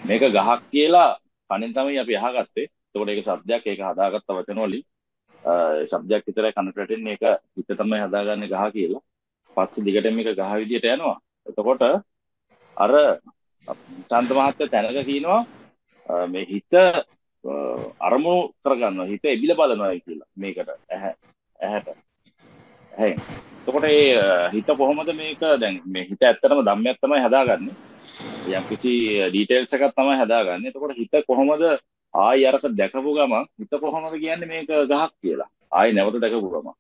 මේක ගහක් කියලා කණෙන් තමයි අපි අහගත්තේ. එතකොට ඒක શબ્දයක් ඒක හදාගත්ත වචන වලින් શબ્දයක් විතරයි කනට වැටෙන්නේ ඒක හිත තමයි හදාගන්නේ ගහ කියලා. පස්සේ දිගටම මේක ගහ විදියට යනවා. එතකොට අර චන්ද මහත්තයා තැනක කියනවා අ, මේ හිත අ, අරමුණු කරගන්නවා. හිත එබිල බලනවා කියලා මේකට ඇහැ ඇහැට. ඇහෙන්. එතකොට ඒ අ, හිත කොහොමද මේක දැන් මේ හිත ඇත්තටම ධම්මයක් තමයි හදාගන්නේ. යම් කිසි ඩීටේල්ස් එකක් තමයි හදාගන්නේ. එතකොට හිත කොහොමද ආයි අරක දැකපු ගමන් හිත කොහොමද කියන්නේ මේක ගහක් කියලා. ආයි නැවත දැකපු ගමන්.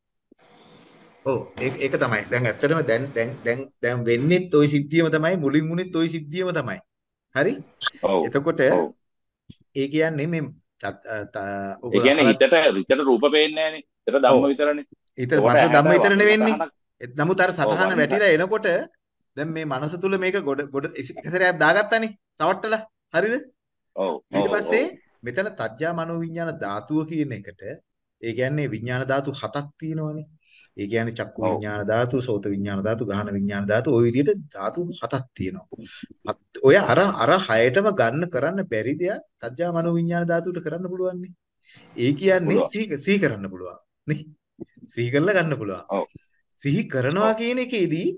ඔව් ඒක ඒක තමයි. දැන් ඇත්තටම දැන් දැන් දැන් දැන් වෙන්නේත් ওই සිද්ධියම තමයි මුලින් මුනිත් ওই සිද්ධියම තමයි. හරි? ඔව්. එතකොට ඔව්. ඒ කියන්නේ මේ චත්- අ, ත- ඔබ ඒ කියන්නේ අහලා හිතට හිතට රූප පේන්නේ නැහනේ. හිතට ධම්ම ඔව් විතරනේ. හිත එතකොට මට ධම්ම ඇහැට විතරනේ වර්ණ වෙන්නේ. සටහනක් එත්- නමුත් අර ඔව් සටහන වර්ණ වැටිලා එනකොට දැන් මේ මනස තුල මේක ගොඩ ගොඩ එක සැරයක් දාගත්තානේ. රවට්ටලා. හරිද? ඔව් ඊට ඔව් පස්සේ ඔව් මෙතන තජ්ජා මනෝ විඥාන ධාතුව කියන එකට ඒ කියන්නේ විඥාන ධාතු හතක් තියෙනවනේ. ඒ කියන්නේ චක්කු විඥාන ධාතු, සෝත විඥාන ධාතු, ගහන විඥාන ධාතු ওই විදිහට ධාතු හතක් තියෙනවා. ඔය අර අර හයටම ගන්න කරන්න බැරි දෙයක් තජ්ජා මනෝ විඥාන ධාතුවට කරන්න පුළුවන්. ඒ කියන්නේ. සිහි කරන්න පුළුවන්. නේ? සිහි කරලා ගන්න පුළුවන්. සිහි කරනවා කියන එකේදී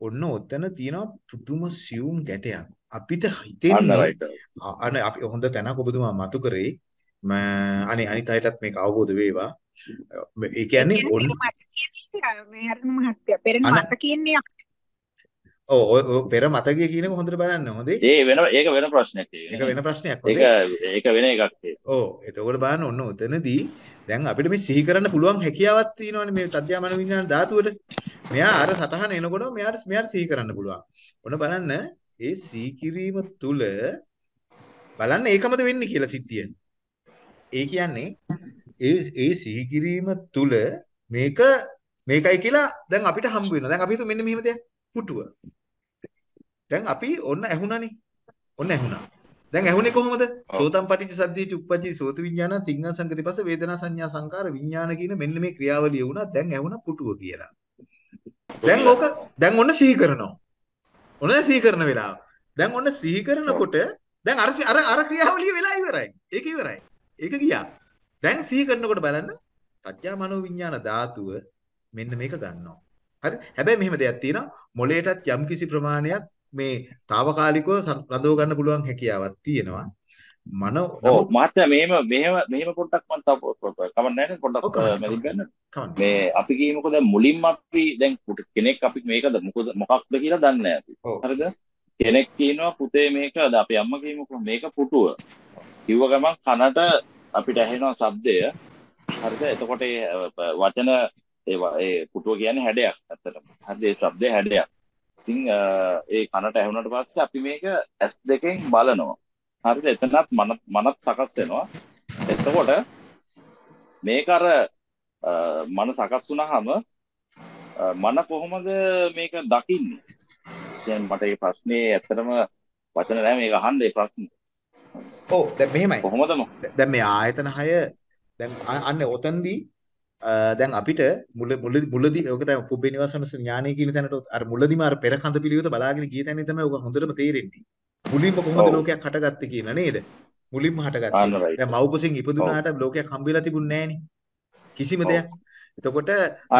ඔන්න ඔතන තියෙනවා පුදුම සියුම් ගැටයක්. අපිට හිතෙන්නේ අනේ අපි හොඳ තැනක් ඔබතුමා මතු කරේ අනේ අනිත් අයටත් මේක අවබෝධ වේවා. ඒ කියන්නේ කියන්නේ ඔන්න පෙර මතකයේ මේ අරුණ මහත්තයා පෙර අන මතකයේන්නේ ඔව් පෙර මතකයේ කියන එක හොඳට බලන්න හොඳේ. ඒ වෙන ඒක වෙන ප්‍රශ්නයක් ඒක. වෙන ප්‍රශ්නයක් ඒක හොඳේ. ඒක වෙන එකක් ඒක. ඔව් එතකොට බලන්න ඔන්න උතනදී දැන් අපිට මේ සිහි කරන්න පුළුවන් හැකියාවක් තියෙනවානේ මේ තත්ත්වමන විඥාන ධාතුවට. මෙයා අර සටහන එනකොට මෙයාට මෙයාට සිහි කරන්න පුළුවන්. ඔන්න බලන්න ඒ සිහි කිරීම තුල බලන්න ඒකමද වෙන්නේ කියලා සිද්ධිය. ඒ කියන්නේ ඒ ඒ සිහි කිරීම තුල මේක මේකයි කියලා දැන් අපිට හම්බ වෙනවා. දැන් අපි හිතුව මෙන්න මෙහෙම දෙයක්. පුටුව. දැන් අපි ඔන්න ඇහුණානේ. ඔන්න ඇහුණා. දැන් ඇහුනේ කොහොමද? සෝතම් පටිච්ච සද්දීටි උප්පජ්ජති සෝත විඥාන තිංග සංගති පස්ස වේදනා සංඥා සංකාර විඥාන කියන මෙන්න මේ ක්‍රියාවලිය වුණා. දැන් ඇහුණා පුටුව කියලා. දැන්. ඕක. දැන් ඔන්න සිහි කරනවා. ඔන්න සිහි කරන වෙලාව. දැන් ඔන්න සිහි කරනකොට දැන් අර අර අර ක්‍රියාවලිය වෙලා ඉවරයි. ඒක ඉවරයි. ඒක ගියා. දැන් සිහි කරනකොට බලන්න සත්‍යා මනෝ විඥාන ධාතුව මෙන්න මේක ගන්නවා. හරි? හැබැයි මෙහෙම දෙයක් තියෙනවා. මොළයටත් යම්කිසි ප්‍රමාණයක් මේ తాවකාලිකව රඳව ගන්න පුළුවන් හැකියාවක් තියෙනවා. මන ඔව් මහත්තයා මෙහෙම මෙහෙම මෙහෙම පොඩ්ඩක් මම තව කමක් නැහැ පොඩ්ඩක් කවන්න ගන්න. මේ අපි කියමුකෝ දැන් මුලින්ම අපි දැන් කෙනෙක් අපි මේකද මොකද මොකක්ද කියලා දන්නේ නැහැ. හරිද? කෙනෙක් කියනවා පුතේ මේක දැන් අපි අම්මා කියමුකෝ මේක පුටුව. කිව්ව ගමන් කනට අපිට ඇහෙනවා ශබ්දය. හරිද? එතකොට ඒ අ, ප- වචන ඒ ව- ඒ පුටුව කියන්නේ හැඩයක් ඇත්තටම. හරිද? ඒ ශබ්දේ හැඩයක්. ඉතින් අ, ඒ කනට ඇහුනට පස්සේ අපි මේක S2 දෙකෙන් බලනවා. හරිද? එතනත් මන මනත් සකස් වෙනවා. එතකොට මේක අර අ, මන සකස් වුණාම අ, මන කොහොමද මේක දකින්නේ? දැන් මට මේ ප්‍රශ්නේ ඇත්තටම වචන නැහැ මේක අහන්න ඒ ප්‍රශ්නේ. ඔව් දැන් මෙහෙමයි. කොහොමද ම- දැන් මේ ආයතන 6 දැන් අන්න ඔතනදී දැන් අපිට මුල මුල මුලදී ඔක තමයි පුබ්බේ නිවාසන ඥානය කියන තැනට අර මුලදීම අර පෙර කඳ පිළිවෙත බලාගෙන ගිය තැනේ තමයි ඔක හොඳටම තේරෙන්නේ. මුලින්ම කොහොමද ලෝකයක් හටගත්තේ කියලා නේද? මුලින්ම හටගත්තේ. දැන් මව්කුසෙන්. ඉපදුනාට ලෝකයක් හම්බෙලා තිබුණේ නැහනේ. කිසිම. දෙයක්. එතකොට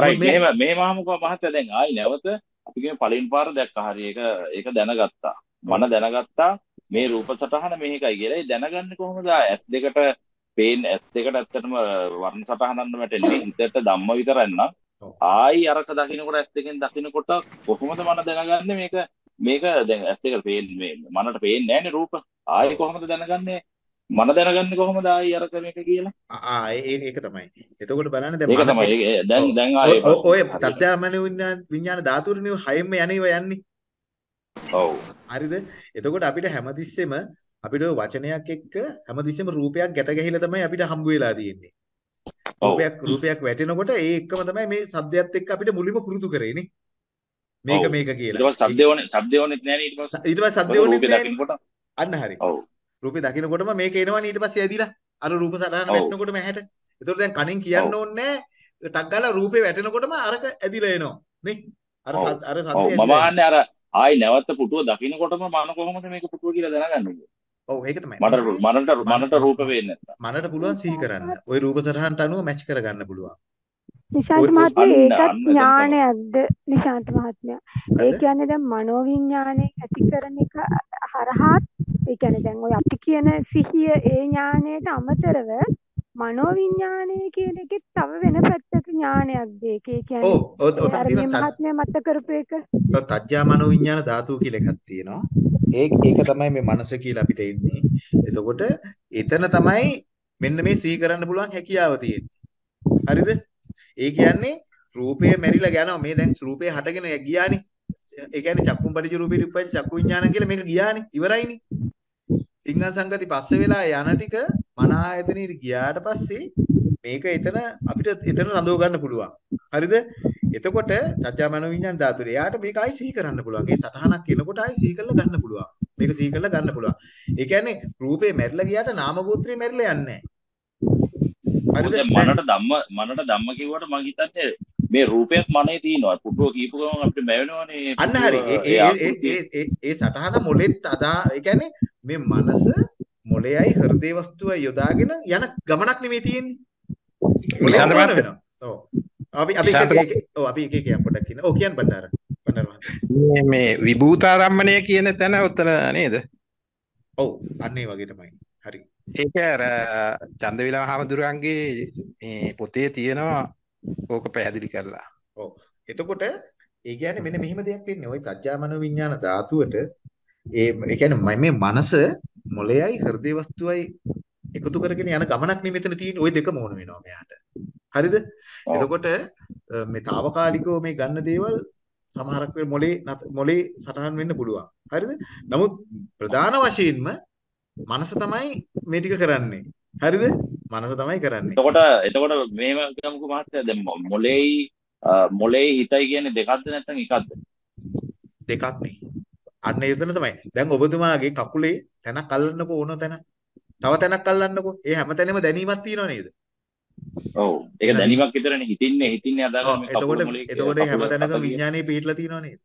මේ මෙහෙම මෙහෙම අහමුකෝ මහත්තයා දැන් ආයි නැවත අපි කියමු පළවෙනි පාර දැක්කා හරි ඒක ඒක දැනගත්තා. මන දැනගත්තා මේ රූප සටහන මේකයි කියලා ඒ දැනගන්නේ කොහොමද S2කට පේන S2කට ඇත්තටම වර්ණ සටහනන්න වැටෙන්නේ හිතට ධම්ම ඔව්. ආයි අරක දකින්නකොට S2කින් දකින්නකොට කොහොමද මන දැනගන්නේ මේක මේක දැන් S2කට පේන්නේ මේ මනට පේන්නේ නැහැනේ රූප ආයි කොහොමද දැනගන්නේ මන දැනගන්නේ කොහොමද ආයි අරක මේක කියලා ආ ඒක තමයි. එතකොට බලන්න දැන් ඒක තමයි දැන්. දැන් ආයේ ඔය- තත්ත්වමන විඥාන ධාතුරනේ හයෙම යන්නේව යන්නේ. ඔව් හරිද? එතකොට අපිට හැමතිස්සෙම අපිට වචනයක් එක්ක හැමතිස්සෙම රූපයක් ගැට ගැහිලා තමයි අපිට හම්බ වෙලා තියෙන්නේ. රූපයක් රූපයක් වැටෙනකොට ඒ එක්කම තමයි මේ සද්දයත් එක්ක අපිට මුලින්ම පුරුදු කරේනේ. මේක මේක ඊට කියලා. පස්සේ ඒක සද්දේ ඕනේ සද්දේ ඕනෙත් නෑනේ ඊට පස්සේ ඊට පස්සේ සද්ද ඕනෙත්. දකින්නකොට අන්න හරි. ඔව් රූපේ දකින්නකොටම මේක එනවනේ ඊට පස්සේ ඇදිලා. අර රූප සටහන වැටෙනකොටම ඇහැට. එතකොට දැන් කනින් කියන්න ඕනේ නෑ. ටක් ගාලා රූපේ වැටෙනකොටම අරක ඇදිලා එනවා. නේ? අර අර ඔව් සද්දේ මම ඇදිලා එනවා. අහන්නේ අර ආයි නැවත පුටුව දකින්නකොටම මන කොහොමද මේක පුටුව කියලා දැනගන්නේ ඔව් ඒක තමයි. මට මන මනට මන මනට රූප පේන්නේ නැත්තම් මනට පුළුවන් සිහි කරන්න. ওই රූප සටහනට අනුව මැච් කරගන්න පුළුවන්. නිශාන්ත මහත්මයා ඒකත් ඥානයක්ද නිශාන්ත මහත්මයා ඒ කියන්නේ දැන් මනෝවිඤ්ඤාණය ඇති කරන එක හරහාත් ඒ කියන්නේ දැන් ඔය අපි කියන සිහිය ඒ ඥානයට අමතරව මනෝවිඤ්ඤාණය කියන එකෙත් තව වෙන පැත්තක ඥානයක්ද ඒක ඒ කියන්නේ ඔව් ඔත- ඒ ඔතන අර මේ තියෙනවා මහත්මයා මත කරපු එක ඔව් තජ්ජා මනෝ විඥාන ධාතුව කියලා එකක් තියෙනවා. ඒක ඒක තමයි මේ මනස කියලා අපිට එන්නේ. එතකොට එතන තමයි මෙන්න මේ සිහි කරන්න පුළුවන් හැකියාව තියෙන්නේ. හරිද? ඒ කියන්නේ රූපය මෙරිලා යනවා. මේ දැන් රූපය හටගෙන ගියානේ. ඒ කියන්නේ චක්කුම් පටිච්ච රූපේ උපපච්ච චක්කු විඥානං කියලා මේක ගියානේ. ඉවරයිනේ. තිංගන් සංගති පස්සේ වෙලා යන ටික මන ආයතනෙට ගියාට පස්සේ මේක එතන අපිට එතන රඳව ගන්න පුළුවන්. හරිද? එතකොට සත්‍ය මනෝ විඥාන ධාතුවේ එයාට මේක ආයි සිහි කරන්න පුළුවන්. ඒ සටහනක් එනකොට ආයි සිහි කරලා ගන්න පුළුවන්. මේක සිහි කරලා ගන්න පුළුවන්. ඒ කියන්නේ රූපේ මැරිලා ගියාට නාම ගෝත්‍රේ මැරිලා යන්නේ නැහැ. හරිද? මනට ධම්ම මනට ධම්ම කිව්වට මම හිතන්නේ මේ රූපයක් මනේ තියෙනවා පුටුව කීපු ගමන් අපිට මැවෙනවනේ අන්න හරි. ඒ ඒ ඒ ඒ සටහන මොලෙත් අදා ඒ කියන්නේ මේ මනස මොලෙයයි හෘදේ වස්තුවයි යොදාගෙන යන ගමනක් නෙමෙයි තියෙන්නේ. ඕන මහත්තයා වෙනවා. ඔව්. අපි අපි එක ඔව් අපි එක එක කියන් පොඩ්ඩක් කියන්න. ඔව් කියන්න බණ්ඩාර. බණ්ඩාර මහත්තයා. මේ විභූතාරම්මණය කියන තැන උතන නේද? ඔව් අන්න ඒ වගේ තමයි. හරි. ඒක අර චන්දවිල මහමුදුරන්ගේ මේ පොතේ තියෙනවා ඕක පැහැදිලි කරලා. ඔව්. එතකොට ඒ කියන්නේ මෙන්න මෙහෙම දෙයක් වෙන්නේ. ওই තජ්ජාමනෝ විඥාන ධාතුවට ඒ ඒ කියන්නේ මේ මනස මොලේයි හෘදේ වස්තුවයි එකතු කරගෙන යන ගමනක් නේ මෙතන තියෙන්නේ. ওই දෙකම ඕන වෙනවා මෙයාට. හරිද? එතකොට මේ తాවකාලිකව මේ ගන්න දේවල් සමහරක් වෙලාවට මොලේ මොලේ සටහන් වෙන්න පුළුවන්. හරිද? නමුත් ප්‍රධාන වශයෙන්ම මනස තමයි මේ ටික කරන්නේ. හරිද? මනස තමයි කරන්නේ. එතකොට එතකොට මේව ගමුකෝ මහත්තයා දැන් මොලේයි මොලේ හිතයි කියන්නේ දෙකක්ද නැත්නම් එකක්ද? දෙකක් නේ. අන්න එතන තමයි. දැන් ඔබතුමාගේ කකුලේ තැනක් අල්ලන්නකෝ ඕන තැන. තව තැනක් අල්ලන්නකෝ. ඒ හැම තැනම දැනීමක් තියෙනව නේද? ඔව් ඒක දැනීමක් විතරනේ හිතින්නේ හිතින්නේ අදාගෙන මේ කකුල එතකොට මොලේ එතකොට ඒ හැම තැනකම විඥානේ පිටලා තියෙනව නේද?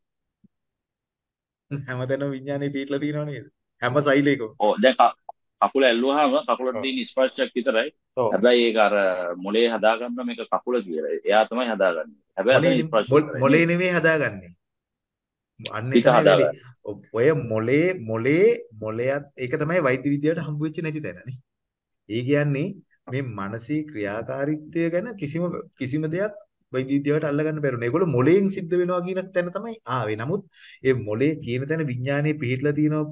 හැම තැනම විඥානේ පිටලා තියෙනව නේද? හැම සෛලයකම. ඔව් දැන් කකුල ඇල්ලුවාම කකුලට තියෙන ස්පර්ශයක් විතරයි. හැබැයි ඒක අර මොලේ හදාගන්න මේක කකුල කියලා එයා තමයි හදාගන්නේ හැබැයි මොලේ නෙමෙයි හදාගන්නේ. අන්න ඔය මොලේ මොලේ මොලයත් ඒක තමයි වෛද්‍ය විද්‍යාවට හම්බ වෙච්ච නැති තැන නේ. ඒ කියන්නේ මේ මානසික ක්‍රියාකාරීත්වය ගැන කිසිම කිසිම දෙයක් වෛද්‍ය විද්‍යාවට අල්ලගන්න බැරුණා. ඒගොල්ලෝ මොලයෙන් සිද්ධ වෙනවා කියන තැන තමයි ආවේ. නමුත් ඒ මොලේ කියන තැන විඥානයේ පිහිටලා තියෙනවා.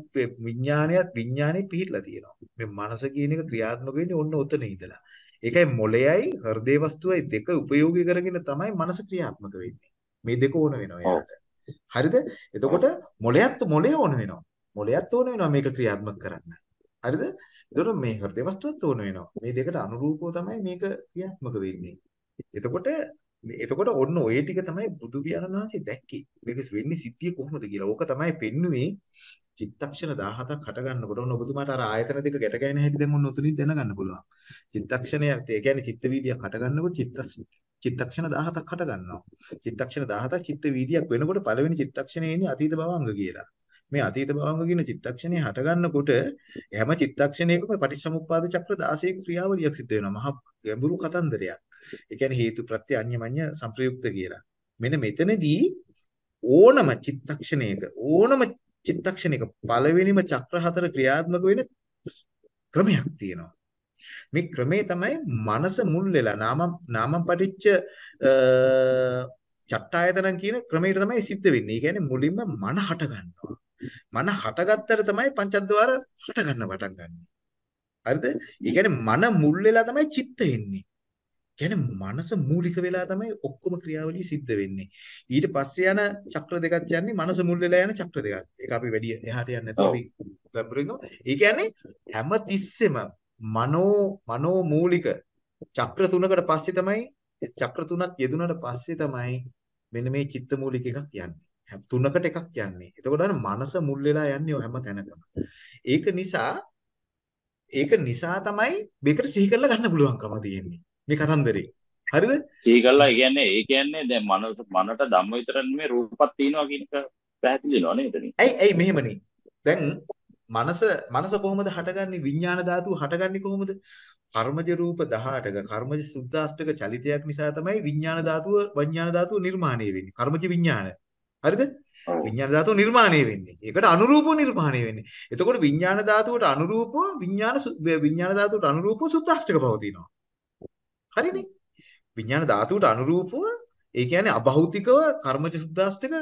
විඥානයත් විඥානයේ පිහිටලා තියෙනවා. මේ මනස කියන එක ක්‍රියාත්මක වෙන්නේ ඔන්න ඔතන ඉඳලා. ඒකයි මොලෙයයි හෘදේ වස්තුවයි දෙක උපයෝගී කරගෙන තමයි මනස ක්‍රියාත්මක වෙන්නේ. මේ දෙක ඕන වෙනවා එයාට. හරිද? එතකොට මොලයත් මොලේ ඕන වෙනවා. මොලයත් ඕන වෙනවා මේක ක්‍රියාත්මක කරන්න. හරිද? එතකොට මේ හෘදේ වස්තුවත් ඕන වෙනවා. මේ දෙකට අනුරූපව තමයි මේක ක්‍රියාත්මක වෙන්නේ. එතකොට එතකොට ඔන්න ඔය ටික තමයි බුදු පියාණන් වහන්සේ දැක්කේ. මේක වෙන්නේ සිද්ධිය කොහොමද කියලා. ඕක තමයි පෙන්නුවේ චිත්තක්ෂණ 17ක් හට ගන්නකොට ඔන්න ඔබතුමාට අර ආයතන දෙක ගැට ගැහෙන හැටි දැන් ඔන්න උතුනින් දැනගන්න පුළුවන්. චිත්තක්ෂණයක් ඒ කියන්නේ චිත්ත වීදියක් හට ගන්නකොට චිත්ත චිත්තක්ෂණ 17ක් හට ගන්නවා. චිත්තක්ෂණ 17ක් චිත්ත වීදියක් වෙනකොට පළවෙනි චිත්තක්ෂණය එන්නේ අතීත භවංග කියලා. මේ අතීත භවංග කියන චිත්තක්ෂණය හට ගන්නකොට හැම චිත්තක්ෂණයකම පටිච්චසමුප්පාද චක්‍ර 16ක ක්‍රියාවලියක් සිද්ධ වෙනවා. මහා ගැඹුරු කතන්දරයක්. ඒ කියන්නේ හේතු ප්‍රත්‍ය අඤ්ඤමඤ්ඤ සංප්‍රයුක්ත කියලා. මෙන්න මෙතනදී ඕනම චිත්තක්ෂණයක ඕනම චිත්තක්ෂණයක පළවෙනිම චක්‍ර හතර ක්‍රියාත්මක වෙන ක්‍රමයක් තියෙනවා. මේ ක්‍රමේ තමයි මනස මුල් වෙලා නාම නාමම් පටිච්ච අ, චට්ටායතනං කියන ක්‍රමයට තමයි සිද්ධ වෙන්නේ. ඒ කියන්නේ මුලින්ම මන හට ගන්නවා. මන හටගත්තට තමයි පංචද්වාර හට ගන්න පටන් ගන්නෙ. හරිද? ඒ කියන්නේ මන මුල් වෙලා තමයි චිත්ත එන්නේ. කියන්නේ මනස මූලික වෙලා තමයි ඔක්කොම ක්‍රියාවලිය සිද්ධ වෙන්නේ. ඊට පස්සේ යන චක්‍ර දෙකක් යන්නේ මනස මුල් වෙලා යන චක්‍ර දෙකක්. ඒක අපි වැඩි එහාට යන්නේ නැතුව අපි ගැඹුරින් යමු. ඒ කියන්නේ හැම තිස්සෙම මනෝ මනෝ මූලික චක්‍ර තුනකට පස්සේ තමයි චක්‍ර තුනක් යෙදුනට පස්සේ තමයි මෙන්න මේ චිත්ත මූලික එකක් යන්නේ. තුනකට එකක් යන්නේ. එතකොට අර මනස මුල් වෙලා යන්නේ ඔය හැම තැනකම. ඒක නිසා ඒක නිසා තමයි මේකට සිහි කරලා ගන්න පුළුවන්කම තියෙන්නේ. මේ කතන්දරේ. හරිද? සිහි කළා ඒ කියන්නේ ඒ කියන්නේ දැන් මනස මනට ධම්ම විතර නෙමෙයි රූපත් තියෙනවා කියන එක පැහැදිලි වෙනවා නේද එතනින් ඇයි ඇයි මෙහෙමනේ? දැන් මනස මනස කොහොමද හටගන්නේ? විඥාන ධාතුව හටගන්නේ කොහොමද? කර්මජ රූප 18ක කර්මජ සුද්ධාෂ්ටක චලිතයක් නිසා තමයි විඥාන ධාතුව විඥාන ධාතුව නිර්මාණය වෙන්නේ. කර්මජ විඥාන. හරිද? විඥාන ධාතුව නිර්මාණය වෙන්නේ. ඒකට අනුරූපව නිර්මාණය වෙන්නේ. එතකොට විඥාන ධාතුවට අනුරූපව විඥාන විඥාන ධාතුවට අනුරූපව සුද්ධාෂ්ටක පවතිනවා. හරිනේ? විඥාන ධාතුවට අනුරූපව ඒ කියන්නේ අභෞතිකව කර්මජ සුද්ධාෂ්ටක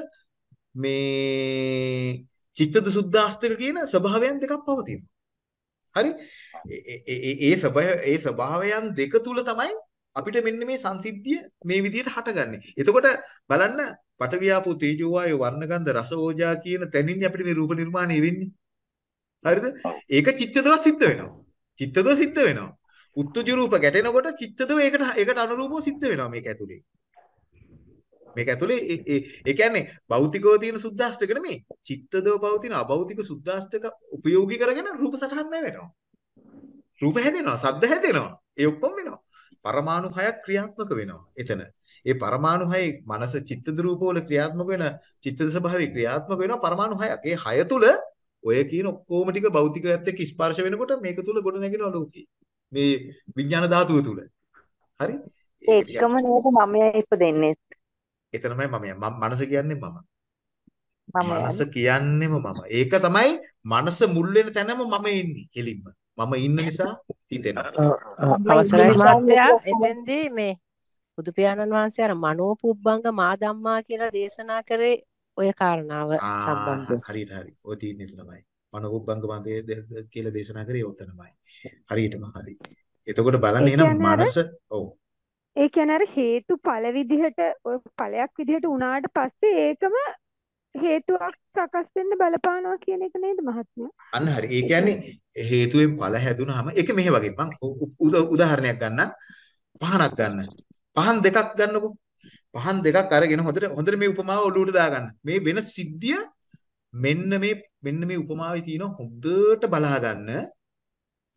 මේ චිත්තද සුද්ධාෂ්ටක කියන ස්වභාවයන් දෙකක් පවතිනවා. හරි? ඒ ඒ ස්වභාවයන් දෙක තුල තමයි අපිට මෙන්න මේ සංසිද්ධිය මේ විදිහට හටගන්නේ. එතකොට බලන්න පටවියාපෝ තේජෝ වායෝ වර්ණගන්ධ රස ඕජා කියන තැනින් අපිට මේ රූප නිර්මාණය වෙන්නේ. හරිද? ඒක චිත්තදව සිද්ධ වෙනවා. චිත්තදව සිද්ධ වෙනවා. උත්තුජ රූප ගැටෙනකොට චිත්තදව ඒකට ඒකට අනුරූපව සිද්ධ වෙනවා මේක ඇතුලේ. මේක ඇතුලේ ඒ කියන්නේ භෞතිකව තියෙන සුද්ධාෂ්ටක නෙමෙයි. චිත්තදව පවතින අභෞතික සුද්ධාෂ්ටක උපයෝගී කරගෙන රූප සටහන් වෙනවා. රූප හැදෙනවා, සද්ද හැදෙනවා. ඒ ඔක්කොම වෙනවා. පරමාණු හයක් ක්‍රියාත්මක වෙනවා එතන. ඒ පරමාණු හයේ මනස චිත්තද රූපවල ක්‍රියාත්මක වෙන චිත්තද ස්වභාවයේ ක්‍රියාත්මක වෙනවා පරමාණු හයක්. ඒ හය තුල ඔය කියන ඔක්කොම ටික භෞතිකයත් එක්ක ස්පර්ශ වෙනකොට මේක තුල ගොඩ නැගෙනවා ලෝකේ. මේ විඥාන ධාතුව තුල. හරි? ඒකම නේද මමයා ඉපදෙන්නේ. එතනමයි මම මනස කියන්නේ මම. මනස කියන්නේම මම. ඒක තමයි මනස මුල් වෙන තැනම මම ඉන්නේ කෙලින්ම. මම ඉන්න නිසා හිතෙනවා. [laughs] අවසරයි මහත්තයා [laughs] එතෙන්දී මේ බුදු පියාණන් වහන්සේ අර මනෝපුබ්බංග මාදම්මා කියලා දේශනා කරේ ඔය කාරණාව සම්බන්ධව. හරියට හරි. ඔය තියෙන්නේ එතනමයි. මනෝපුබ්බංග මාදේ කියලා දේශනා කරේ ඔතනමයි. හරියටම හරි. එතකොට බලන්න එහෙනම් මනස ඔව් ඒ කියන්නේ අර හේතු ඵල විදිහට ඔය ඵලයක් විදිහට උනාට පස්සේ ඒකම හේතුවක් සකස් වෙන්න බලපානවා කියන එක නේද මහත්මයා? අන්න හරි. ඒ කියන්නේ හේතුවෙන් ඵල හැදුනහම ඒක මෙහෙ වගේ මම උදාහරණයක් ගන්නම්. පහනක් ගන්න. පහන් දෙකක් ගන්නකො. පහන් දෙකක් අරගෙන හොඳට හොඳට මේ උපමාව ඔලුවට දාගන්න. මේ වෙන සිද්ධිය මෙන්න මේ මෙන්න මේ උපමාවේ තියෙන හොඳට බලා ගන්න.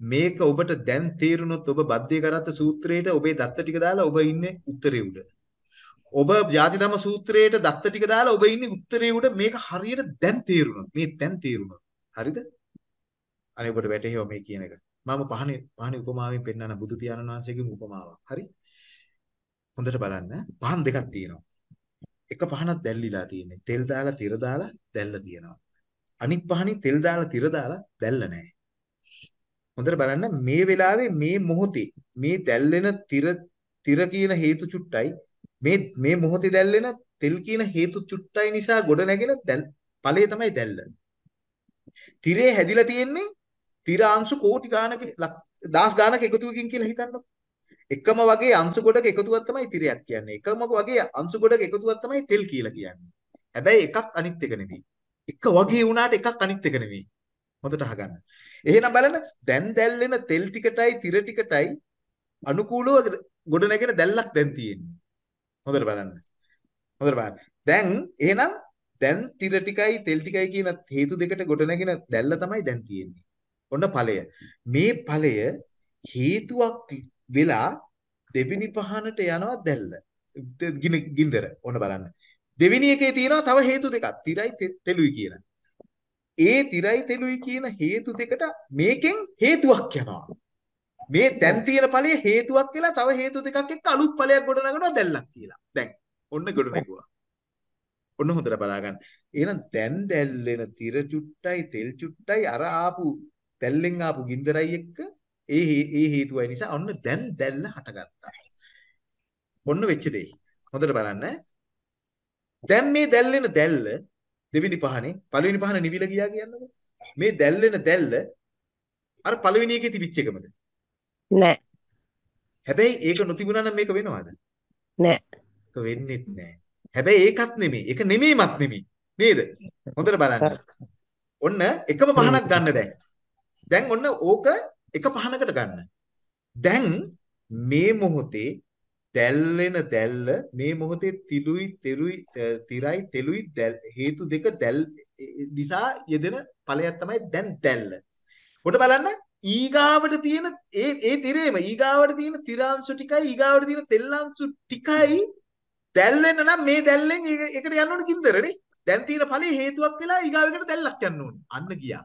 මේක ඔබට දැන් තේරුනොත් ඔබ බද්දේ කරත්ත සූත්‍රයේට ඔබේ දත්ත ටික දාලා ඔබ ඉන්නේ උත්තරේ උඩ. ඔබ ජාති ධම සූත්‍රයේට දත්ත ටික දාලා ඔබ ඉන්නේ උත්තරේ උඩ මේක හරියට දැන් තේරුණා. මේ දැන් තේරුණා. හරිද? අනේ ඔබට වැටහෙව මේ කියන එක. මම පහනේ පහනේ උපමාවෙන් පෙන්නන බුදු පියාණන් වහන්සේගේ උපමාවක්. හරි? හොඳට බලන්න. පහන් දෙකක් තියෙනවා. එක පහනක් දැල්ලිලා තියෙන්නේ. තෙල් දාලා තිර දාලා දැල්ලා තියෙනවා. අනිත් පහනේ තෙල් දාලා තිර දාලා දැල්ල නැහැ. හොඳට බලන්න මේ වෙලාවේ මේ මොහොතේ මේ දැල්වෙන තිර තිර කියන හේතු චුට්ටයි මේ මේ මොහොතේ දැල්වෙන තෙල් කියන හේතු චුට්ටයි නිසා ගොඩ නැගෙන දැල් ඵලය තමයි දැල්ල. තිරේ හැදිලා තියෙන්නේ තිර අංශු කෝටි ගානක දහස් ගානක එකතුවකින් කියලා හිතන්නකො. එකම වගේ අංශු ගොඩක එකතුවක් තමයි තිරයක් කියන්නේ. එකම වගේ අංශු ගොඩක එකතුවක් තමයි තෙල් කියලා කියන්නේ. හැබැයි එකක් අනිත් එක නෙමෙයි. එක වගේ වුණාට එකක් අනිත් එක නෙමෙයි. හොඳට අහගන්න. එහෙනම් බලන්න දැන් දැල්ලෙන තෙල් ටිකටයි තිර ටිකටයි අනුකූලව ගොඩ නැගෙන දැල්ලක් දැන් තියෙන්නේ. හොඳට බලන්න. හොඳට බලන්න. දැන් එහෙනම් දැන් තිර ටිකයි තෙල් ටිකයි කියන හේතු දෙකට ගොඩ නැගෙන දැල්ල තමයි දැන් තියෙන්නේ. ඔන්න ඵලය. මේ ඵලය හේතුවක් වෙලා දෙවෙනි පහනට යනවා දැල්ල. ගින්දර. ඔන්න බලන්න. දෙවෙනි එකේ තියෙනවා තව හේතු දෙකක්. තිරයි තෙලුයි කියන. ඒ තිරයි තෙලුයි කියන හේතු දෙකට මේකෙන් හේතුවක් යනවා. මේ දැන් තියෙන ඵලය හේතුවක් කියලා තව හේතු දෙකක් එක්ක අලුත් ඵලයක් ගොඩ නගනවා දැල්ලක් කියලා. දැන් ඔන්න ගොඩ නැගුවා. ඔන්න හොඳට බලා ගන්න. එහෙනම් දැන් දැල්ලෙන තිර චුට්ටයි තෙල් චුට්ටයි අර ආපු දැල්ලෙන් ආපු ගින්දරයි එක්ක ඒ ඒ හේතුවයි නිසා ඔන්න දැන් දැල්ල හටගත්තා. ඔන්න වෙච්ච දෙයි. හොඳට බලන්න. දැන් මේ දැල්ලෙන දැල්ල දෙවෙනි පහනේ පළවෙනි පහන නිවිලා ගියා කියන්නකො. මේ දැල්ලෙන දැල්ල අර පළවෙනි එකේ තිබිච්ච එකමද? නෑ. හැබැයි ඒක නොතිබුණා නම් මේක වෙනවද? නෑ. ඒක වෙන්නේත් නෑ. හැබැයි ඒකත් නෙමෙයි. ඒක නෙමෙයිමත් නෙමෙයි. නේද? හොඳට බලන්න. ඔන්න එකම පහනක් ගන්න දැන්. දැන් ඔන්න ඕක එක පහනකට ගන්න. දැන් මේ මොහොතේ දැල්වෙන දැල්ල මේ මොහොතේ තිලුයි තෙරුයි තිරයි තෙලුයි හේතු දෙක දැල් නිසා යෙදෙන ඵලයක් තමයි දැන් දැල්ල. පොඩ බලන්න ඊගාවට තියෙන ඒ ඒ තිරේම ඊගාවට තියෙන තිරාංශු ටිකයි ඊගාවට තියෙන තෙල්ලාංශු ටිකයි දැල් වෙන්න නම් මේ දැල්ලෙන් ඒකට යන්න ඕන කින්දරනේ. දැන් තියෙන ඵලයේ හේතුවක් වෙලා ඊගාවකට දැල්ලක් යන්න ඕනේ. අන්න ගියා.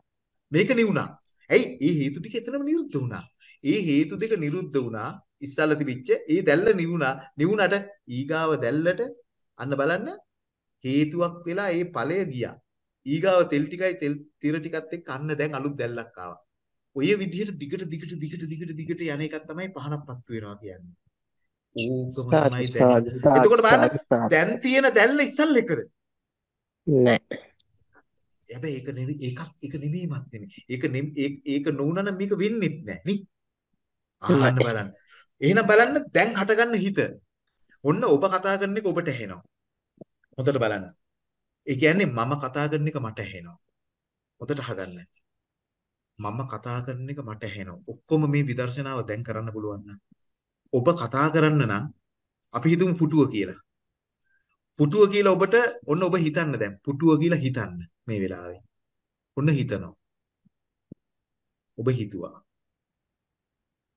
මේක නිවුණා. ඇයි? මේ හේතු ටික එතනම නිරුද්ධ වුණා. ඒ හේතු දෙක නිරුද්ධ වුණා. ඉස්සල්ලා තිබිච්ච ඒ දැල්ල නිවුණා. නිවුණට ඊගාව දැල්ලට අන්න බලන්න හේතුවක් වෙලා ඒ ඵලය ගියා. ඊගාව තෙල් ටිකයි තෙල් තිර ටිකත් එක්ක අන්න දැන් අලුත් දැල්ලක් ආවා. ඔය විදිහට දිගට දිගට දිගට දිගට දිගට යන එකක් තමයි පහනක්පත් වෙනවා කියන්නේ. ඕකම තමයි දැන්. එතකොට බලන්න දැන් තියෙන දැල්ල ඉස්සල් එකද? නෑ හැබැයි ඒක නෙවෙයි ඒකක් ඒක නෙමෙයිමත් නෙමෙයි. ඒක ඒක ඒක නොවුනනම් මේක වෙන්නෙත් නෑ නේ. ආන්න නෑ බලන්න. එහෙනම් බලන්න දැන් හටගන්න හිත. ඔන්න ඔබ කතා කරන එක ඔබට ඇහෙනවා. හොඳට බලන්න. ඒ කියන්නේ මම කතා කරන එක මට ඇහෙනවා. හොඳට අහගන්න. මම කතා කරන එක මට ඇහෙනවා. ඔක්කොම මේ විදර්ශනාව දැන් කරන්න පුළුවන් ඔබ කතා කරන්න නම් අපි හිතමු පුටුව කියලා. පුටුව කියලා ඔබට ඔන්න ඔබ හිතන්න දැන්. පුටුව කියලා හිතන්න මේ වෙලාවේ. ඔන්න හිතනවා. ඔබ හිතුවා.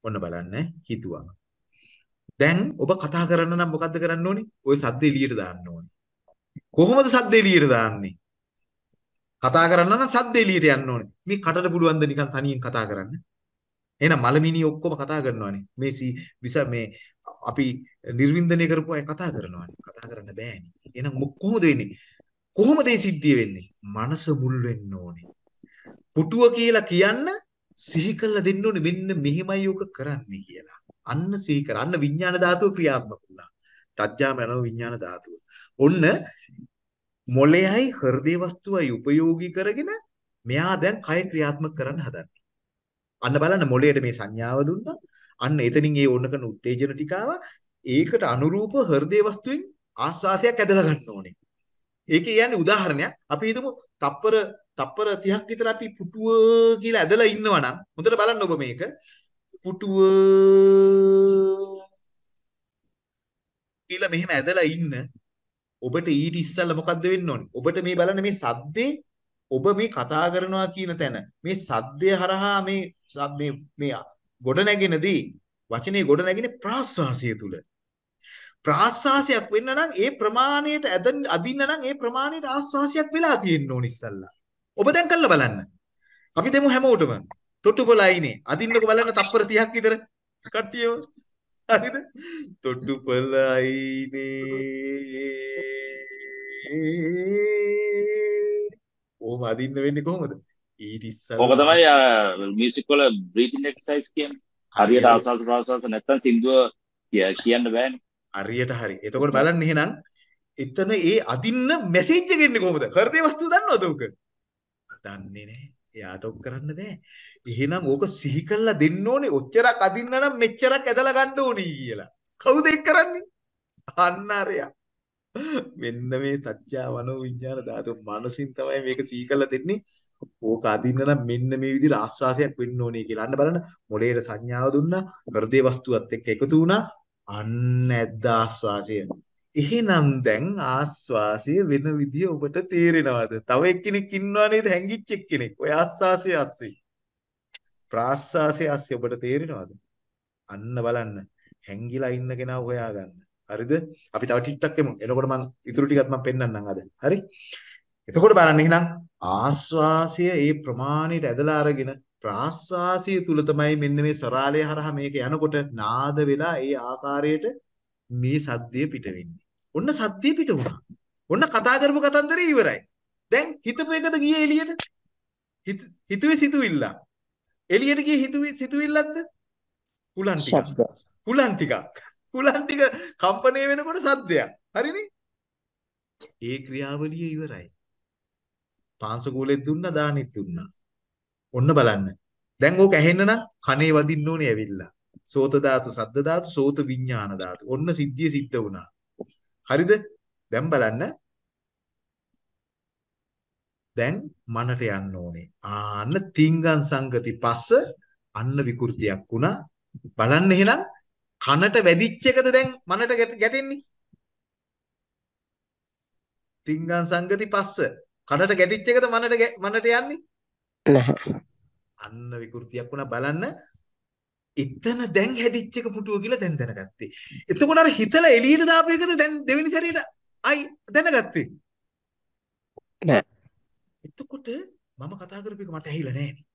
ඔන්න බලන්න හිතුවා. දැන් ඔබ කතා කරන්න නම් මොකද්ද කරන්න ඕනේ? ওই සද්ද එළියට දාන්න ඕනේ. කොහොමද සද්ද එළියට දාන්නේ? කතා කරන්න නම් සද්ද එළියට යන්න ඕනේ. මේ කටට පුළුවන් ද නිකන් තනියෙන් කතා කරන්න? එහෙනම් මලමිනී ඔක්කොම කතා කරනවානේ. මේ විස මේ අපි නිර්වින්දනය කරපු අය කතා කරනවානේ. කතා කරන්න බෑනේ. එහෙනම් කොහොමද වෙන්නේ? කොහොමද මේ සිද්ධිය වෙන්නේ? මනස මුල් වෙන්න ඕනේ. පුටුව කියලා කියන්න සිහි කරලා දෙන්න ඕනේ මෙන්න මෙහෙමයි ඔක කරන්නේ කියලා. අන්න සිහි කර. අන්න විඥාන ධාතුව ක්‍රියාත්මක වුණා. තජ්ජාම යන විඥාන ධාතුව. ඔන්න මොලෙයයි හෘදේ වස්තුවයි උපයෝගී කරගෙන මෙයා දැන් කය ක්‍රියාත්මක කරන්න හදන්නේ. අන්න බලන්න මොලේට මේ සංඥාව දුන්නා. අන්න එතනින් ඒ ඕන කරන උත්තේජන ටික ඒකට අනුරූප හෘදේ වස්තුවෙන් ආස්වාසයක් ඇදලා ගන්න ඕනේ. ඒකේ කියන්නේ උදාහරණයක් අපි හිතමු තප්පර තප්පර 30ක් විතර අපි පුටුව කියලා ඇදලා ඉන්නවා නම් හොඳට බලන්න ඔබ මේක. පුටුව කියලා මෙහෙම ඇදලා ඉන්න ඔබට ඊට ඉස්සෙල්ලා මොකද්ද වෙන්න ඕනේ? ඔබට මේ බලන්න මේ සද්දේ ඔබ මේ කතා කරනවා කියන තැන මේ සද්දය හරහා මේ මේ මේ ගොඩ නැගෙනදී වචනේ ගොඩ නැගිනේ ප්‍රාශ්වාසය තුල ප්‍රාශ්වාසයක් වෙන්න නම් ඒ ප්‍රමාණයට අදින්න නම් ඒ ප්‍රමාණයට ආශ්වාසයක් වෙලා තියෙන්න ඕන ඉස්සල්ලා. ඔබ දැන් කළා බලන්න. අපි දෙමු හැමෝටම තොටුපළයිනේ අදින්නකො බලන්න තප්පර 30ක් විතර. කට්ටියම හරිද? තොටුපළයිනේ ඕම අදින්න වෙන්නේ කොහොමද? ඊට ඉස්සෙල්ලා ඕක තමයි මියුසික් වල බ්‍රීතින් එක්සර්සයිස් කියන්නේ. හරියට ආස්වාස ප්‍රාස්වාස නැත්තම් සින්දුව කියන්න බෑනේ. හරියට හරි. එතකොට බලන්න එහෙනම් එතන ඒ අදින්න මැසේජ් එක එන්නේ කොහොමද? හෘදේ වස්තුව දන්නවද උක? දන්නේ නැහැ. එයාට ඔක් කරන්න බෑ. එහෙනම් ඕක සිහි කළා දෙන්න ඕනේ. ඔච්චරක් අදින්න නම් මෙච්චරක් ඇදලා ගන්න ඕනේ කියලා. කවුද ඒක කරන්නේ? අන්න අරයා. මෙන්න මේ තච්චා මනෝ විඥාන ධාතු මනසින් තමයි මේක සීකලා දෙන්නේ. ඕක අදින්න නම් මෙන්න මේ විදිහට ආස්වාසයක් වෙන්න ඕනේ කියලා. අන්න බලන්න මොලේට සංඥාව දුන්නා. හෘදේ වස්තුවත් එක්ක එකතු වුණා. අන්න ඇද්ද ආස්වාසය. එහෙනම් දැන් ආස්වාසය වෙන විදිය ඔබට තේරෙනවද? තව එක්කෙනෙක් ඉන්නවා නේද හැංගිච්ච එක්කෙනෙක්. ඔය ආස්වාසය අස්සේ. ප්‍රාස්වාසය අස්සේ ඔබට තේරෙනවද? අන්න බලන්න. හැංගිලා ඉන්න කෙනා හොයාගන්න. හරිද? අපි තව ටිකක් එමු. එනකොට මම ඉතුරු ටිකත් මම පෙන්නන්නම් අද. හරි? එතකොට බලන්න එහෙනම් ආස්වාසය ඒ ප්‍රමාණයට ඇදලා අරගෙන ප්‍රාස්වාසය තුල තමයි මෙන්න මේ සරාලය හරහා මේක යනකොට නාද වෙලා ඒ ආකාරයට මේ සද්දය පිට වෙන්නේ. ඔන්න සද්දය පිට වුණා. ඔන්න කතා කරපු කතන්දරේ ඉවරයි. දැන් හිතපු එකද ගියේ එළියට? හිතුවේ සිතුවිල්ල. එළියට ගියේ හිතුවේ සිතුවිල්ලක්ද? කුලන් ටිකක්. කුලන් ටිකක්. කුලන් ටික කම්පණය වෙනකොට සද්දයක්. හරිනේ? ඒ ක්‍රියාවලිය ඉවරයි. පාංශකූලෙත් දුන්නා දානෙත් දුන්නා. ඔන්න බලන්න. දැන් ඕක ඇහෙන්න නම් කනේ වදින්න ඕනේ ඇවිල්ලා. සෝත ධාතු, සද්ද ධාතු, සෝත විඥාන ධාතු. ඔන්න සිද්ධිය සිද්ධ වුණා. හරිද? දැන් බලන්න. දැන් මනට යන්න ඕනේ. ආන්න තිංගං සංගති පස්ස අන්න විකෘතියක් වුණා. බලන්න එහෙනම් කනට වැදිච්ච එකද දැන් මනට ගැටෙන්නේ? තිංගං සංගති පස්ස කනට ගැටිච්ච එකද මනට මනට යන්නේ? නැහැ. අන්න විකෘතියක් වුණා බලන්න. එතන දැන් හැදිච්ච එක පුටුව කියලා දැන් දැනගත්තේ. එතකොට අර හිතලා එළියට දාපු එකද දැන් දෙවෙනි සැරේට අයි දැනගත්තේ? නෑ. එතකොට මම කතා කරපු එක මට ඇහිලා නෑනේ.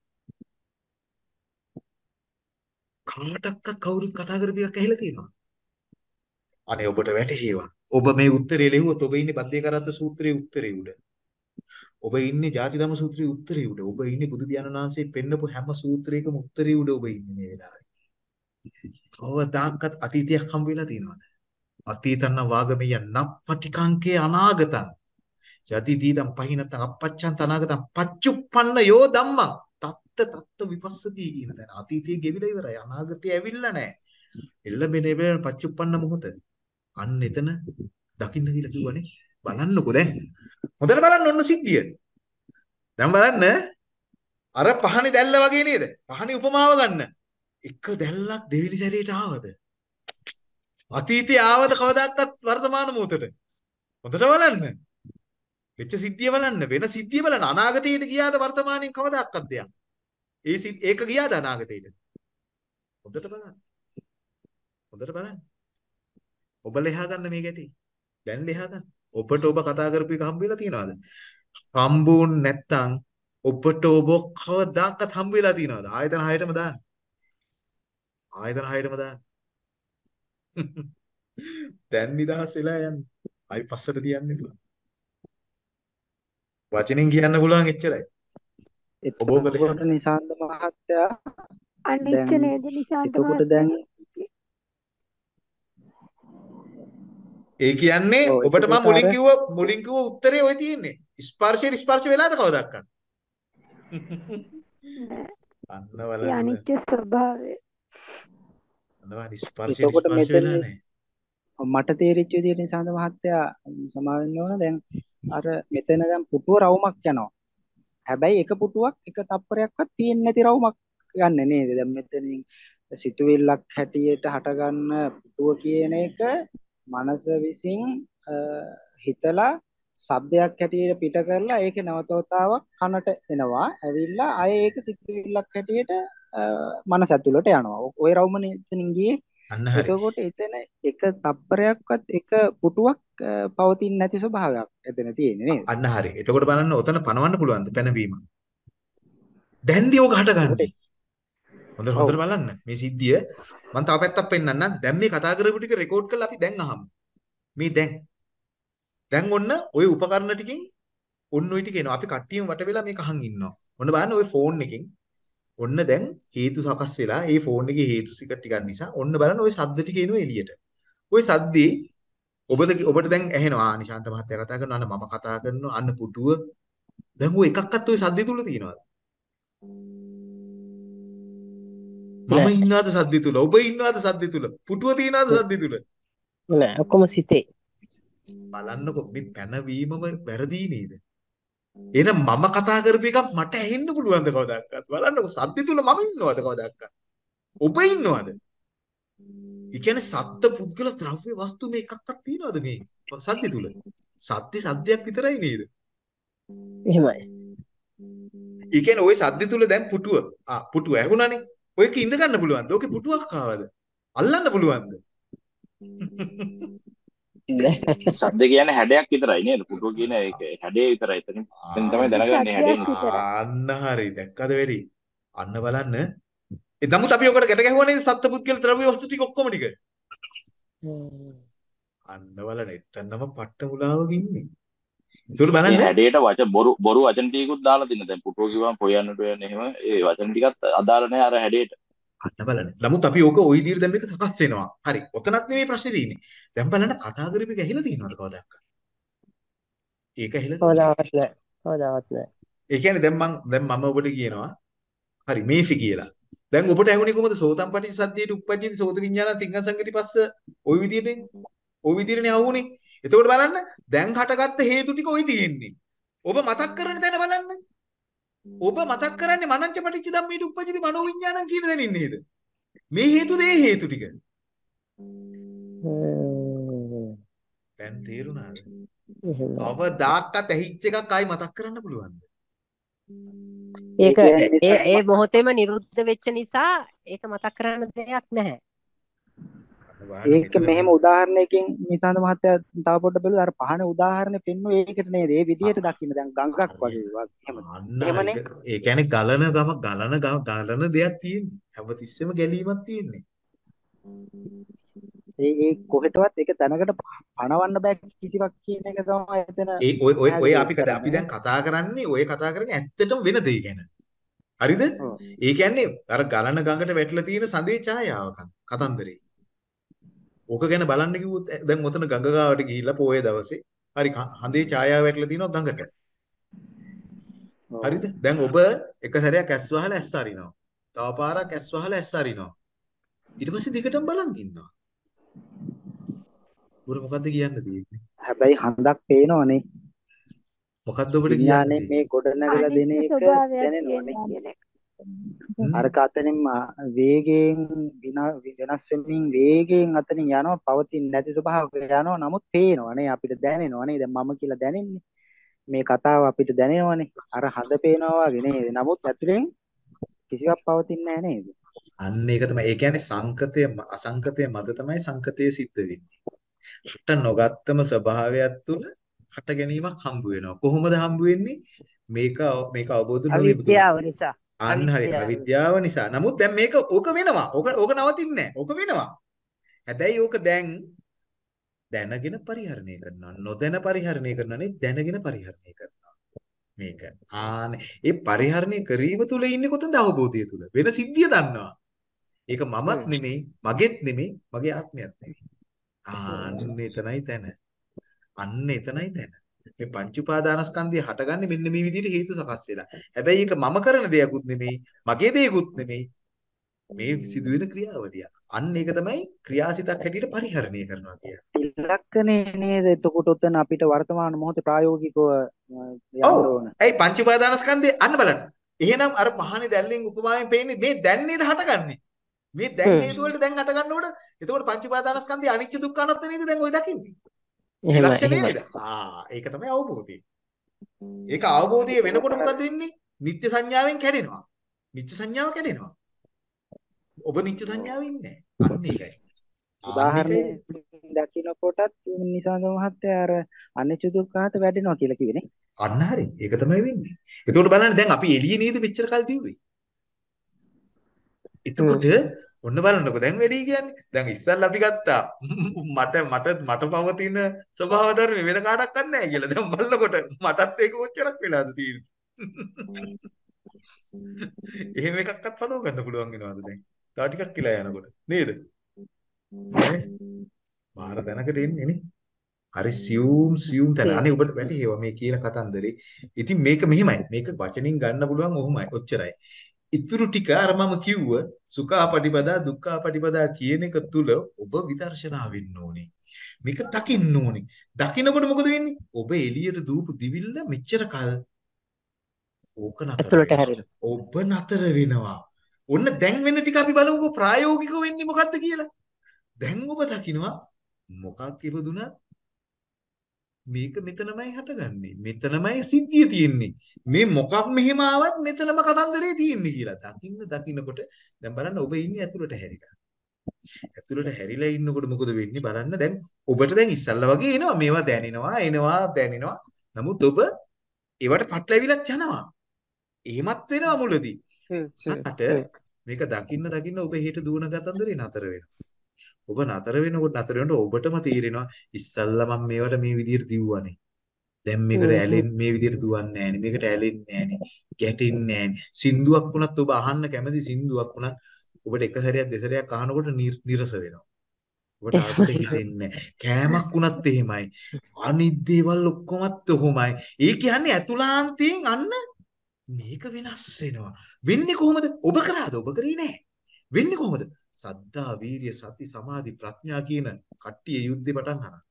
කාටවත් කවුරුත් කතා කරපු එකක් ඇහිලා තියෙනවා. අනේ ඔබට වැටහේවා. ඔබ මේ උත්තරේ ලිව්වොත් ඔබ ඉන්නේ බද්දේ කරත්ත සූත්‍රයේ උත්තරේ උඩ. ඔබ ඉන්නේ ජාති ධම්ම සූත්‍රයේ උත්තරේ උඩ. ඔබ ඉන්නේ බුදු පියාණන් වහන්සේ පෙන්නපු හැම සූත්‍රයකම උත්තරේ උඩ ඔබ ඉන්නේ මේ වෙලාවේ. කවදාකවත් අතීතයක් හම්බ වෙලා තියෙනවද? අතීතන්න වාගමිය නප්පටිකංකේ අනාගතං. යති දීදම් පහිනතං අපච්ඡන්ත අනාගතං පච්චුප්පන්න යෝ ධම්මං. තත්ත තත්ත විපස්සති කියන තැන. අතීතයේ ගෙවිලා ඉවරයි. අනාගතය ඇවිල්ලා නැහැ. එල්ලඹෙන එබෙන පච්චුප්පන්න මොහොත. අන්න එතන දකින්න කියලා කිව්වනේ. බලන්නකෝ දැන්. හොඳට බලන්න ඔන්න සිද්ධිය. දැන් බලන්න අර පහනේ දැල්ල වගේ නේද? පහනේ උපමාව ගන්න. එක දැල්ලක් දෙවෙනි සැරේට ආවද? අතීතයේ ආවද කවදාකවත් වර්තමාන මොහොතට? හොඳට බලන්න. වෙච්ච සිද්ධිය බලන්න වෙන සිද්ධිය බලන්න අනාගතයට ගියාද වර්තමානයෙන් කවදාකවත් දෙයක්. ඒ ඒක ගියාද අනාගතයට? හොඳට බලන්න. හොඳට බලන්න. ඔබ ලෙහා ගන්න මේ ගැටි. දැන් ලෙහා ගන්න. ඔබට ඔබ කතා කරපු එක හම්බ වෙලා තියනවද? හම්බුන් නැත්තම් ඔබට ඔබ කවදාකවත් හම්බ වෙලා තියනවද? ආයතන හයටම දාන්න. ආයතන හයටම දාන්න. [laughs] දැන් නිදහස් වෙලා යන්න. ආයි පස්සට තියන්න එපා. වචනෙන් කියන්න පුළුවන් එච්චරයි. ඔබ ඔබ එතකොට නිසාන්ත මහත්තයා අනිච්ච නේද නිශාන්ත එතකොට දැන් ඒ කියන්නේ ඔබට මම මුලින් කිව්ව මුලින් කිව්ව උත්තරේ ඔය තියෙන්නේ. ස්පර්ශයෙන් ස්පර්ශ වෙලාද කවදාවත්? අන්න බලන්න. අනිච්ච ස්වභාවය අන්න ස්පර්ශයෙන් එතකොට ස්පර්ශ වෙලා නැහැ. මට තේරිච්ච විදිහට නිසාන්ත මහත්තයා සමා වෙන්න ඕන දැන් අර මෙතන දැන් පුටුව රවුමක් යනවා. හැබැයි එක පුටුවක් එක තප්පරයක්වත් තියෙන්නේ නැති රවුමක් ගන්න නේද? දැන් මෙතනින් සිතුවිල්ලක් හැටියට හටගන්න පුටුව කියන එක මනස විසින් හිතලා ශබ්දයක් හැටියට පිට කරලා ඒක නැවතවතාවක් කනට එනවා. ඇවිල්ලා ආයේ ඒක සිතුවිල්ලක් හැටියට මනස ඇතුළට යනවා. ඔය රවුමනේ එතනින් ගියේ. එතකොට එතන එක තප්පරයක්වත් එක පුටුවක් පවතින්නේ නැති ස්වභාවයක් එතන තියෙන්නේ නේද? අන්න හරි. එතකොට බලන්න ඔතන පනවන්න පුළුවන්ද පැනවීම? දැන්දී ඕක හටගන්නේ. හොඳට හොඳට බලන්න මේ සිද්ධිය මම තව පැත්තක් පෙන්නන්නම්. දැන් මේ කතා කරපු ටික රෙකෝඩ් කරලා අපි දැන් අහමු. මේ දැන් දැන් ඔන්න ওই උපකරණ ටිකෙන් ඔන්න ওই ටික එනවා. අපි කට්ටියම වට වෙලා මේක අහන් ඉන්නවා. ඔන්න බලන්න ওই ෆෝන් එකෙන් ඔන්න දැන් හේතු සකස් වෙලා ඒ ෆෝන් එකේ හේතු සික ටිකක් නිසා ඔන්න බලන්න ওই සද්ද ටික එනවා එළියට. ওই සද්දේ ඔබද ඔබට දැන් ඇහෙනවා ආ නිශාන්ත මහත්තයා කතා කරනවා අන්න මම කතා කරනවා අන්න පුටුව දැන් ඔය එකක්වත් ওই සද්දේ තුල තියෙනවද? මම ඉන්නවද සද්දේ තුල? ඔබ ඉන්නවද සද්දේ තුල? පුටුව තියනවද සද්දේ තුල? නෑ ඔක්කොම සිතේ බලන්නකො මේ පැනවීමම වැරදි නේද? එහෙනම් මම කතා කරපු එකක් මට ඇහෙන්න පුළුවන්ද කවදාවත්? බලන්නකො සද්දේ තුල මම ඉන්නවද කවදාවත්? ඔබ ඉන්නවද? ඒ කියන්නේ සත්ත්ව පුද්ගල ද්‍රව්‍ය වස්තු මේ එකක්වත් තියනවද මේ සද්දේ තුල? සද්දේ සද්දයක් විතරයි නේද? එහෙමයි ඒ කියන්නේ ওই සද්දේ තුල දැන් පුටුව. ආ පුටුව ඇහුණානේ. ඔයක ඉඳ ගන්න පුළුවන්ද? ඕකේ පුටුවක් ආවද? අල්ලන්න පුළුවන්ද? ශබ්ද කියන්නේ හැඩයක් විතරයි නේද? පුටුව කියන එක හැඩය විතරයි. එතනින් එතනින් තමයි දැනගන්නේ නිසා. අන්න හරි දැක්කද වැඩි අන්න බලන්න ඒ නමුත් අපි ඔකට ගැට ගැහුවා නේද සත්පුද්ගල ද්‍රව්‍ය වස්තු ටික ඔක්කොම ටික අන්න බලන්න එතනම පට්ට මුලාවක ඉන්නේ ඒතකොට ඒ බලන්න හැඩයට වචන බොරු බොරු වචන ටිකකුත් දාලා තින්න. දැන් පුටුව කිව්වම පොයන්නට වෙන එහෙම ඒ වචන ටිකත් අදාළ නැහැ අර හැඩයට. අන්න බලන්න නමුත් අපි ඕක ওই විදිහට දැන් මේක සකස් වෙනවා හරි ඔතනත් නෙමෙයි ප්‍රශ්නේ තියෙන්නේ දැන් බලන්න කතා කරපු එක ඇහිලා තියෙනවද කවදාවත් ඒක ඇහිලා තියෙනවද කවදාවත් නෑ කවදාවත් නෑ ඒ කියන්නේ දැන් මම දැන් මම ඔබට කියනවා හරි මේසි කියලා. දැන් ඔබට ඇහුනේ කොහොමද සෝතම් පටිච්ච සද්දේට උප්පජ්ජති සෝත විඥාන තිංග සංගති පස්ස ওই විදිහට ওই විදිහටනේ අහුනේ. එතකොට බලන්න දැන් හටගත්ත හේතු ටික ওই තියෙන්නේ. ඔබ මතක් කරන තැන බලන්න. ඔබ මතක් කරන්නේ මනංච පටිච්ච ධම්මේට උප්පජ්ජති මනෝ විඥානං කියන දැනින් නේද? මේ හේතු දේ හේතු ටික. දැන් තේරුණාද? අවදාක්කත් ඇහිච්ච එකක් ආයි මතක් කරන්න පුළුවන්ද? ඒක ඒ ඒ මොහොතේම නිරුද්ධ වෙච්ච නිසා ඒක මතක් කරන්න දෙයක් නැහැ ඒක මෙහෙම උදාහරණයකින් නිසාන්ත මහත්තයා තව පොඩ්ඩක් බලුවා අර පහනේ උදාහරණේ පෙන්වුවේ ඒකට නේද? ඒ විදිහට දකින්න දැන් ගඟක් වගේ. ක- ඒ කියන්නේ ගලන ගම ගලන ගම ගලන දෙයක් තියෙන්නේ හැමතිස්සෙම ගැලීමක් තියෙන්නේ ඒ ඒ කොහෙටවත් ඒක තැනකට පණවන්න බෑ කිසිවක් කියන එක තමයි එතන ඒ ඔය ඔය ඔය අපි කතා අපි. දැන් කතා කරන්නේ ඔය කතා කරන්නේ ඇත්තටම වෙන දෙය ගැන හරිද. ඒ කියන්නේ අර ගලන ගඟට වැටලා තියෙන සඳේ ඡායාවක් කතන්දරේ ඕක ගැන බලන්න කිව්වොත් දැන් ඔතන ගඟ ගාවට ගිහිල්ලා පොයේ දවසේ හරි හඳේ ඡායාව වැටලා තියෙනවා ගඟට. හරිද දැන් ඔබ එක සැරයක් ඇස් වහලා ඇස් අරිනවා තව පාරක් ඇස් වහලා ඇස් අරිනවා ඊට පස්සේ දිගටම බලන් ඉන්නවා උඹට මොකද්ද කියන්න තියෙන්නේ හැබැයි හඳක් පේනවනේ. මොකද්ද ඔබට කියන්න මේ ගොඩනගලා දෙන එක දැනෙනවනේ. කියන එක. හ්ම්? අර කතනින් වේගයෙන් විනා- වෙනස් වෙමින් වේගයෙන් අතනින් යනවා පවතින්නේ නැති ස්වභාවයක යනවා නමුත් පේනවනේ අපිට දැනෙනවනේ දැන් මම කියලා දැනෙන්නේ මේ කතාව අපිට දැනෙනවනේ අර හඳ පේනවා වගේ නේද නමුත් ඇතුලෙන් කිසිවක් පවතින්නේ නැහැ නේද අන්න ඒක තමයි. ඒ කියන්නේ සංකතය අසංකතය මත තමයි සංකතය සිද්ධ වෙන්නේ. හට නොගත්තම ස්වභාවයක් තුළ හට ගැනීමක් හම්බ වෙනවා. කොහොමද හම්බ වෙන්නේ? මේක මේක අවබෝධ නොවීම නිසා අන්න හරි අවිද්‍යාව නිසා. නමුත් දැන් මේක ඕක වෙනවා. ඕක ඕක නවතින්නේ නැහැ. ඕක වෙනවා. හැබැයි ඕක දැන් දැනගෙන පරිහරණය කරනවා. නොදැන පරිහරණය කරනවා දැනගෙන පරිහරණය කරනවා. මේක. ආනේ ඒ පරිහරණය කිරීම තුළ ඉන්නේ කොතනද අවබෝධය තුළ. වෙන සිද්ධිය දන්නවා. ඒක මමත් නෙමෙයි, මගේත් නෙමෙයි, මගේ ආත්මයත් නෙමෙයි. ආන්න එතනයි තැන. අන්න එතනයි තැන. මේ පංච උපාදානස්කන්ධය හටගන්නේ මෙන්න මේ විදිහට හේතු සකස් වෙලා. හැබැයි ඒක මම කරන දෙයක්ුත් නෙමෙයි, මගේ දෙයක්ුත් නෙමෙයි. මේ සිදුවෙන ක්‍රියාවලිය. අන්න ඒක තමයි ක්‍රියාසිතක් හැටියට පරිහරණය කරනවා කියන්නේ. ඉලක්කනේ නේද එතකොට උතන අපිට වර්තමාන මොහොතේ ප්‍රායෝගිකව යන්න. ඕන ඇයි පංච උපාදානස්කන්ධය අන්න බලන්න. එහෙනම් අර පහනේ දැල්ලෙන් උපමාවෙන් පේන්නේ මේ දැන් නේද හටගන්නේ. මේ දැන්. හේතු වලට දැන් හට ගන්නකොට එතකොට පංච උපාදානස්කන්ධය අනිච්ච දුක්ඛ අනාත්ම නේද දැන් ඔය දකින්නේ. ලක්ෂණය නේද? ආ ඒක තමයි අවබෝධය. ඒක අවබෝධය වෙනකොට මොකද වෙන්නේ? නිත්‍ය සංඥාවෙන් කැඩෙනවා. නිත්‍ය සංඥාව කැඩෙනවා. ඔබ නිත්‍ය සංඥාවේ ඉන්නේ නැහැ. අන්න ඒකයි. උදාහරණයක්. දකින්නකොටත් නිසාද මහත්තයා අර අනිච්ච දුක්ඛාත වැඩෙනවා කියලා කිව්වේ නේ අන්න හරි. ඒක තමයි වෙන්නේ. එතකොට බලන්න දැන් අපි එළියේ නේද මෙච්චර කල් දිව්වේ. එතකොට ඔන්න බලන්නකො දැන් වැඩි කියන්නේ. දැන් ඉස්සල්ලා අපි ගත්තා [laughs] මට මට මට පවතින ස්වභාව ධර්ම වෙන කාටවත් නැහැ කියලා. දැන් බලනකොට මටත් ඒක කොච්චරක් වෙලාද තියෙන්නේ. [laughs] එහෙම එකක්වත් පනව ගන්න පුළුවන් වෙනවද දැන්? තව ටිකක් කියලා යනකොට නේද? මාර තැනකට එන්නේ නේ. හරි සියුම් සියුම් තැන. අනේ ඔබට වැටහෙවා මේ කියන කතන්දරේ. ඉතින් මේක මෙහිමයි. මේක වචනින් ගන්න පුළුවන් ඔහොමයි. ඔච්චරයි. ඉතුරු ටික අර මම කිව්ව සුඛාපටිපදා දුක්ඛාපටිපදා කියන එක තුල ඔබ විදර්ශනා වෙන්න ඕනේ. මේක දකින්න ඕනේ. දකිනකොට මොකද වෙන්නේ? ඔබ එළියට දූපු දිවිල්ල මෙච්චර කල් ඕක නතර. ඔබ නතර වෙනවා. ඔන්න දැන් වෙන ටික අපි බලමුකෝ ප්‍රායෝගිකව වෙන්නේ මොකද්ද කියලා. දැන් ඔබ දකිනවා මොකක් ඉපදුනත් මේක මෙතනමයි හටගන්නේ. මෙතනමයි සිද්ධිය තියෙන්නේ. මේ මොකක් මෙහෙම ආවත් මෙතනම කතන්දරේ තියෙන්නේ කියලා. දකින්න දකින්නකොට දැන් බලන්න ඔබ ඉන්නේ ඇතුළට හැරිලා. ඇතුළට හැරිලා ඉන්නකොට මොකද වෙන්නේ බලන්න දැන් ඔබට දැන් ඉස්සල්ලා වගේ එනවා මේවා දැනෙනවා එනවා දැනෙනවා. නමුත් ඔබ ඒවට පටලැවිලක් යනවා. එහෙමත් වෙනවා මුලදී. හ්ම්. මේක දකින්න දකින්න ඔබ හෙට දුවන ගතන්දරේ නතර වෙනවා. ඔබ නතර වෙනකොට නතර වෙනකොට ඔබටම තේරෙනවා ඉස්සල්ලා මම මේවට මේ විදිහට දිව්වනේ. දැන් මේකට හ්ම් හ්ම්. ඇලෙන් මේ විදිහට දුවන්නේ නැහනේ. මේකට ඇලෙන්නේ නැහනේ. ගැටෙන්නේ නැහනේ. සින්දුවක් වුණත් ඔබ අහන්න කැමති සින්දුවක් වුණත් ඔබට එක සැරයක් දෙසරයක් අහනකොට නිර- නිරස වෙනවා. ඔබට අරකට [laughs] හිතෙන්නේ නැහැ. කෑමක් වුණත් එහෙමයි. අනිත් දේවල් ඔක්කොමත් ඔහොමයි. ඒ කියන්නේ ඇතුළාන්තයෙන් අන්න මේක වෙනස් වෙනවා. වෙන්නේ කොහොමද? ඔබ කරාද? ඔබ කරේ නෑ. වෙන්නේ කොහොමද? සද්ධා, වීරිය, සති, සමාධි, ප්‍රඥා කියන කට්ටිය යුද්ධේ පටන් ගන්නවා.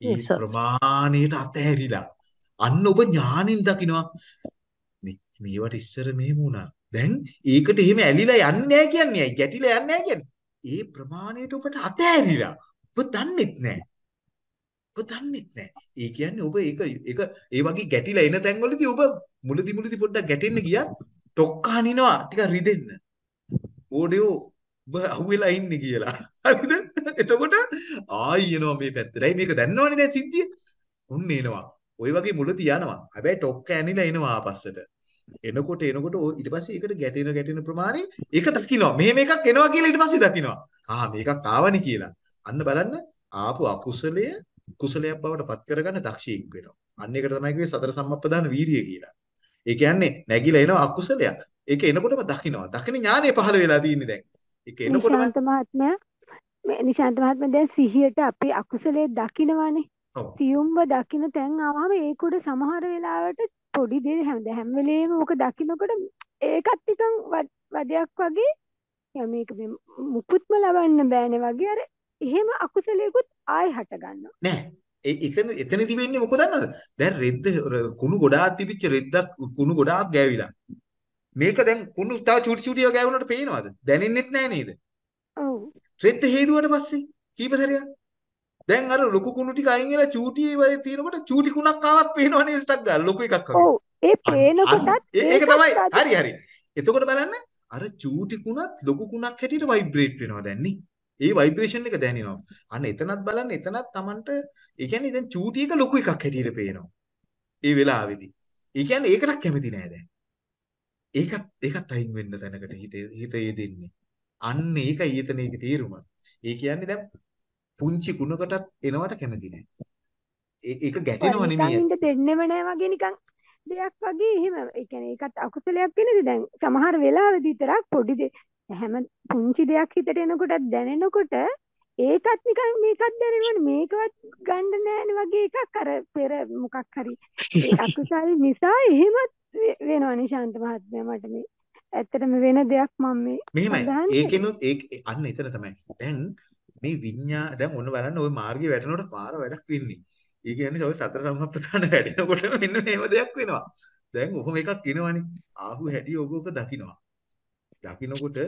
ඒ. ප්‍රමාණයට අතහැරිලා අන්න ඔබ ඥානින් දකිනවා මේවට ඉස්සර මෙහෙම වුණා. දැන් ඒකට එහෙම ඇලිලා යන්නේ නැහැ කියන්නේ ඇයි? ගැටිලා යන්නේ නැහැ කියන්නේ. ඒ ප්‍රමාණයට ඔබට අතහැරිලා. ඔබ දන්නෙත් නැහැ. ඔබ දන්නෙත් නැහැ. ඒ කියන්නේ ඔබ ඒක ඒක ඒ වගේ ගැටිලා එන තැන්වලදී ඔබ මුලදි මුලදි පොඩ්ඩක් ගැටෙන්න ගියත් ටොක්ක හනිනවා ටිකක් රිදෙන්න. ඕඩියෝ ඔබ අහුවෙලා ඉන්නේ කියලා. හරිද? එතකොට ආයි එනවා මේ පැත්තට. ඇයි මේක දන්නවනේ දැන් සිද්ධිය? ඔන්න එනවා. ওই වගේ මුල තියනවා. හැබැයි ටොක් ඇනිලා එනවා ආපස්සට. එනකොට එනකොට ඊට පස්සේ ඒකට ගැටෙන ගැටෙන ප්‍රමාණය ඒක දකින්නවා. මෙහෙම එකක් එනවා කියලා ඊට පස්සේ දකින්නවා. ආ මේකක් ආවනේ කියලා. අන්න බලන්න ආපු අකුසලය කුසලයක් බවට පත් කරගන්න දක්ෂයෙක් වෙනවා. අන්න ඒකට තමයි කිව්වේ සතර සම්මප්පදාන වීරිය කියලා. ඒ කියන්නේ නැగిලා එන අකුසලයක්. ඒක එනකොටම දකින්නවා. දකින ඥානය පහළ වෙලා තියෙන්නේ දැන්. ඒක එනකොටම නිශාන්ත මහත්මයා මේ නිශාන්ත මහත්මයා දැන් සිහියට අපි අකුසලයේ දකිනවනේ. ඔව්. සියුම්ව දකින තැන් ආවම ඒක උඩ සමහර වෙලාවට පොඩි දේ හැම හැම වෙලේම ඕක දකිනකොට ඒකත් නිකන් වද- වදයක් වගේ යා මේක මේ මුකුත්ම ලබන්න බෑනේ වගේ අර එහෙම අකුසලයකුත් ආයෙ හට ගන්නවා. නෑ. ඒ එතන එතනදි වෙන්නේ මොකද දන්නවද? දැන් රෙද්ද කුණු ගොඩාක් තිබිච්ච රෙද්දක් කුණු ගොඩාක් ගෑවිලා. මේක දැන් කුණු තව චුටි චුටි වගේ ආවුනට පේනවද? දැනෙන්නෙත් නෑ නේද? ඔව්. රෙද්ද හේදුවට පස්සේ කීප සැරයක්. දැන් අර ලොකු කුණු ටික අයින් වෙලා චූටි වගේ තියෙනකොට චූටි කුණක් ආවත් පේනව නේද ටක් ගාලා ලොකු එකක් වගේ. ඔව්. ඒ පේනකොටත් ඒක තමයි. හරි හරි. එතකොට බලන්න අර චූටි කුණත් ලොකු කුණක් හැටියට ভাইබ්‍රේට් වෙනවා දැන් නේ. ඒ ভাইබ්‍රේෂන් එක දැනෙනවා. අන්න එතනත් බලන්න එතනත් Tamanට ඒ කියන්නේ දැන් චූටි එක ලොකු එකක් හැටියට පේනවා. ඒ වෙලාවේදී. ඒ කියන්නේ ඒකට කැමති නෑ දැන්. ඒකත් ඒකත් අයින් වෙන්න තැනකට හිත හිත යෙදෙන්නේ. අන්න ඒකයි එතන ඒකේ තේරුම. ඒ කියන්නේ දැන් පුංචි කුණකටත් එනවට කැමති නෑ. ඒ- ඒක ගැටෙනව නිකන් නෙමෙයි. ඉන්න දෙන්නෙම නෑ වගේ නිකන් දෙයක් වගේ එහෙම ඒ කියන්නේ ඒකත් අකුසලයක් වෙනද දැන් සමහර වෙලාවෙදි විතරක් පොඩි දෙ හැම පුංචි දෙයක් හිතට එනකොටත් දැනෙනකොට ඒකත් නිකන් මේකත් දැනෙනවනේ මේකවත් ගන්න නෑනේ වගේ එකක් අර පෙර මොකක් හරි [laughs] අකුසල් නිසා එහෙමත් වෙ- වෙනවනේ ශාන්ත මහත්මයා මට මේ ඇත්තටම වෙන දෙයක් මම මේ මෙහෙමයි. ඒකෙනුත් ඒ අන්න එතන තමයි. දැන් මේ විඤ්ඤා දැන් ඔන්න බලන්න ওই මාර්ගේ වැටෙනකොට පාර වැඩක් වෙන්නේ. ඒ කියන්නේ ඔය සතර සම්ප්‍රදාන වැඩෙනකොට මෙන්න මේව දෙයක් වෙනවා. දැන් ඔහොම එකක් එනවනේ. ආහු හැටි ඔක දකින්නවා. දකින්නකොට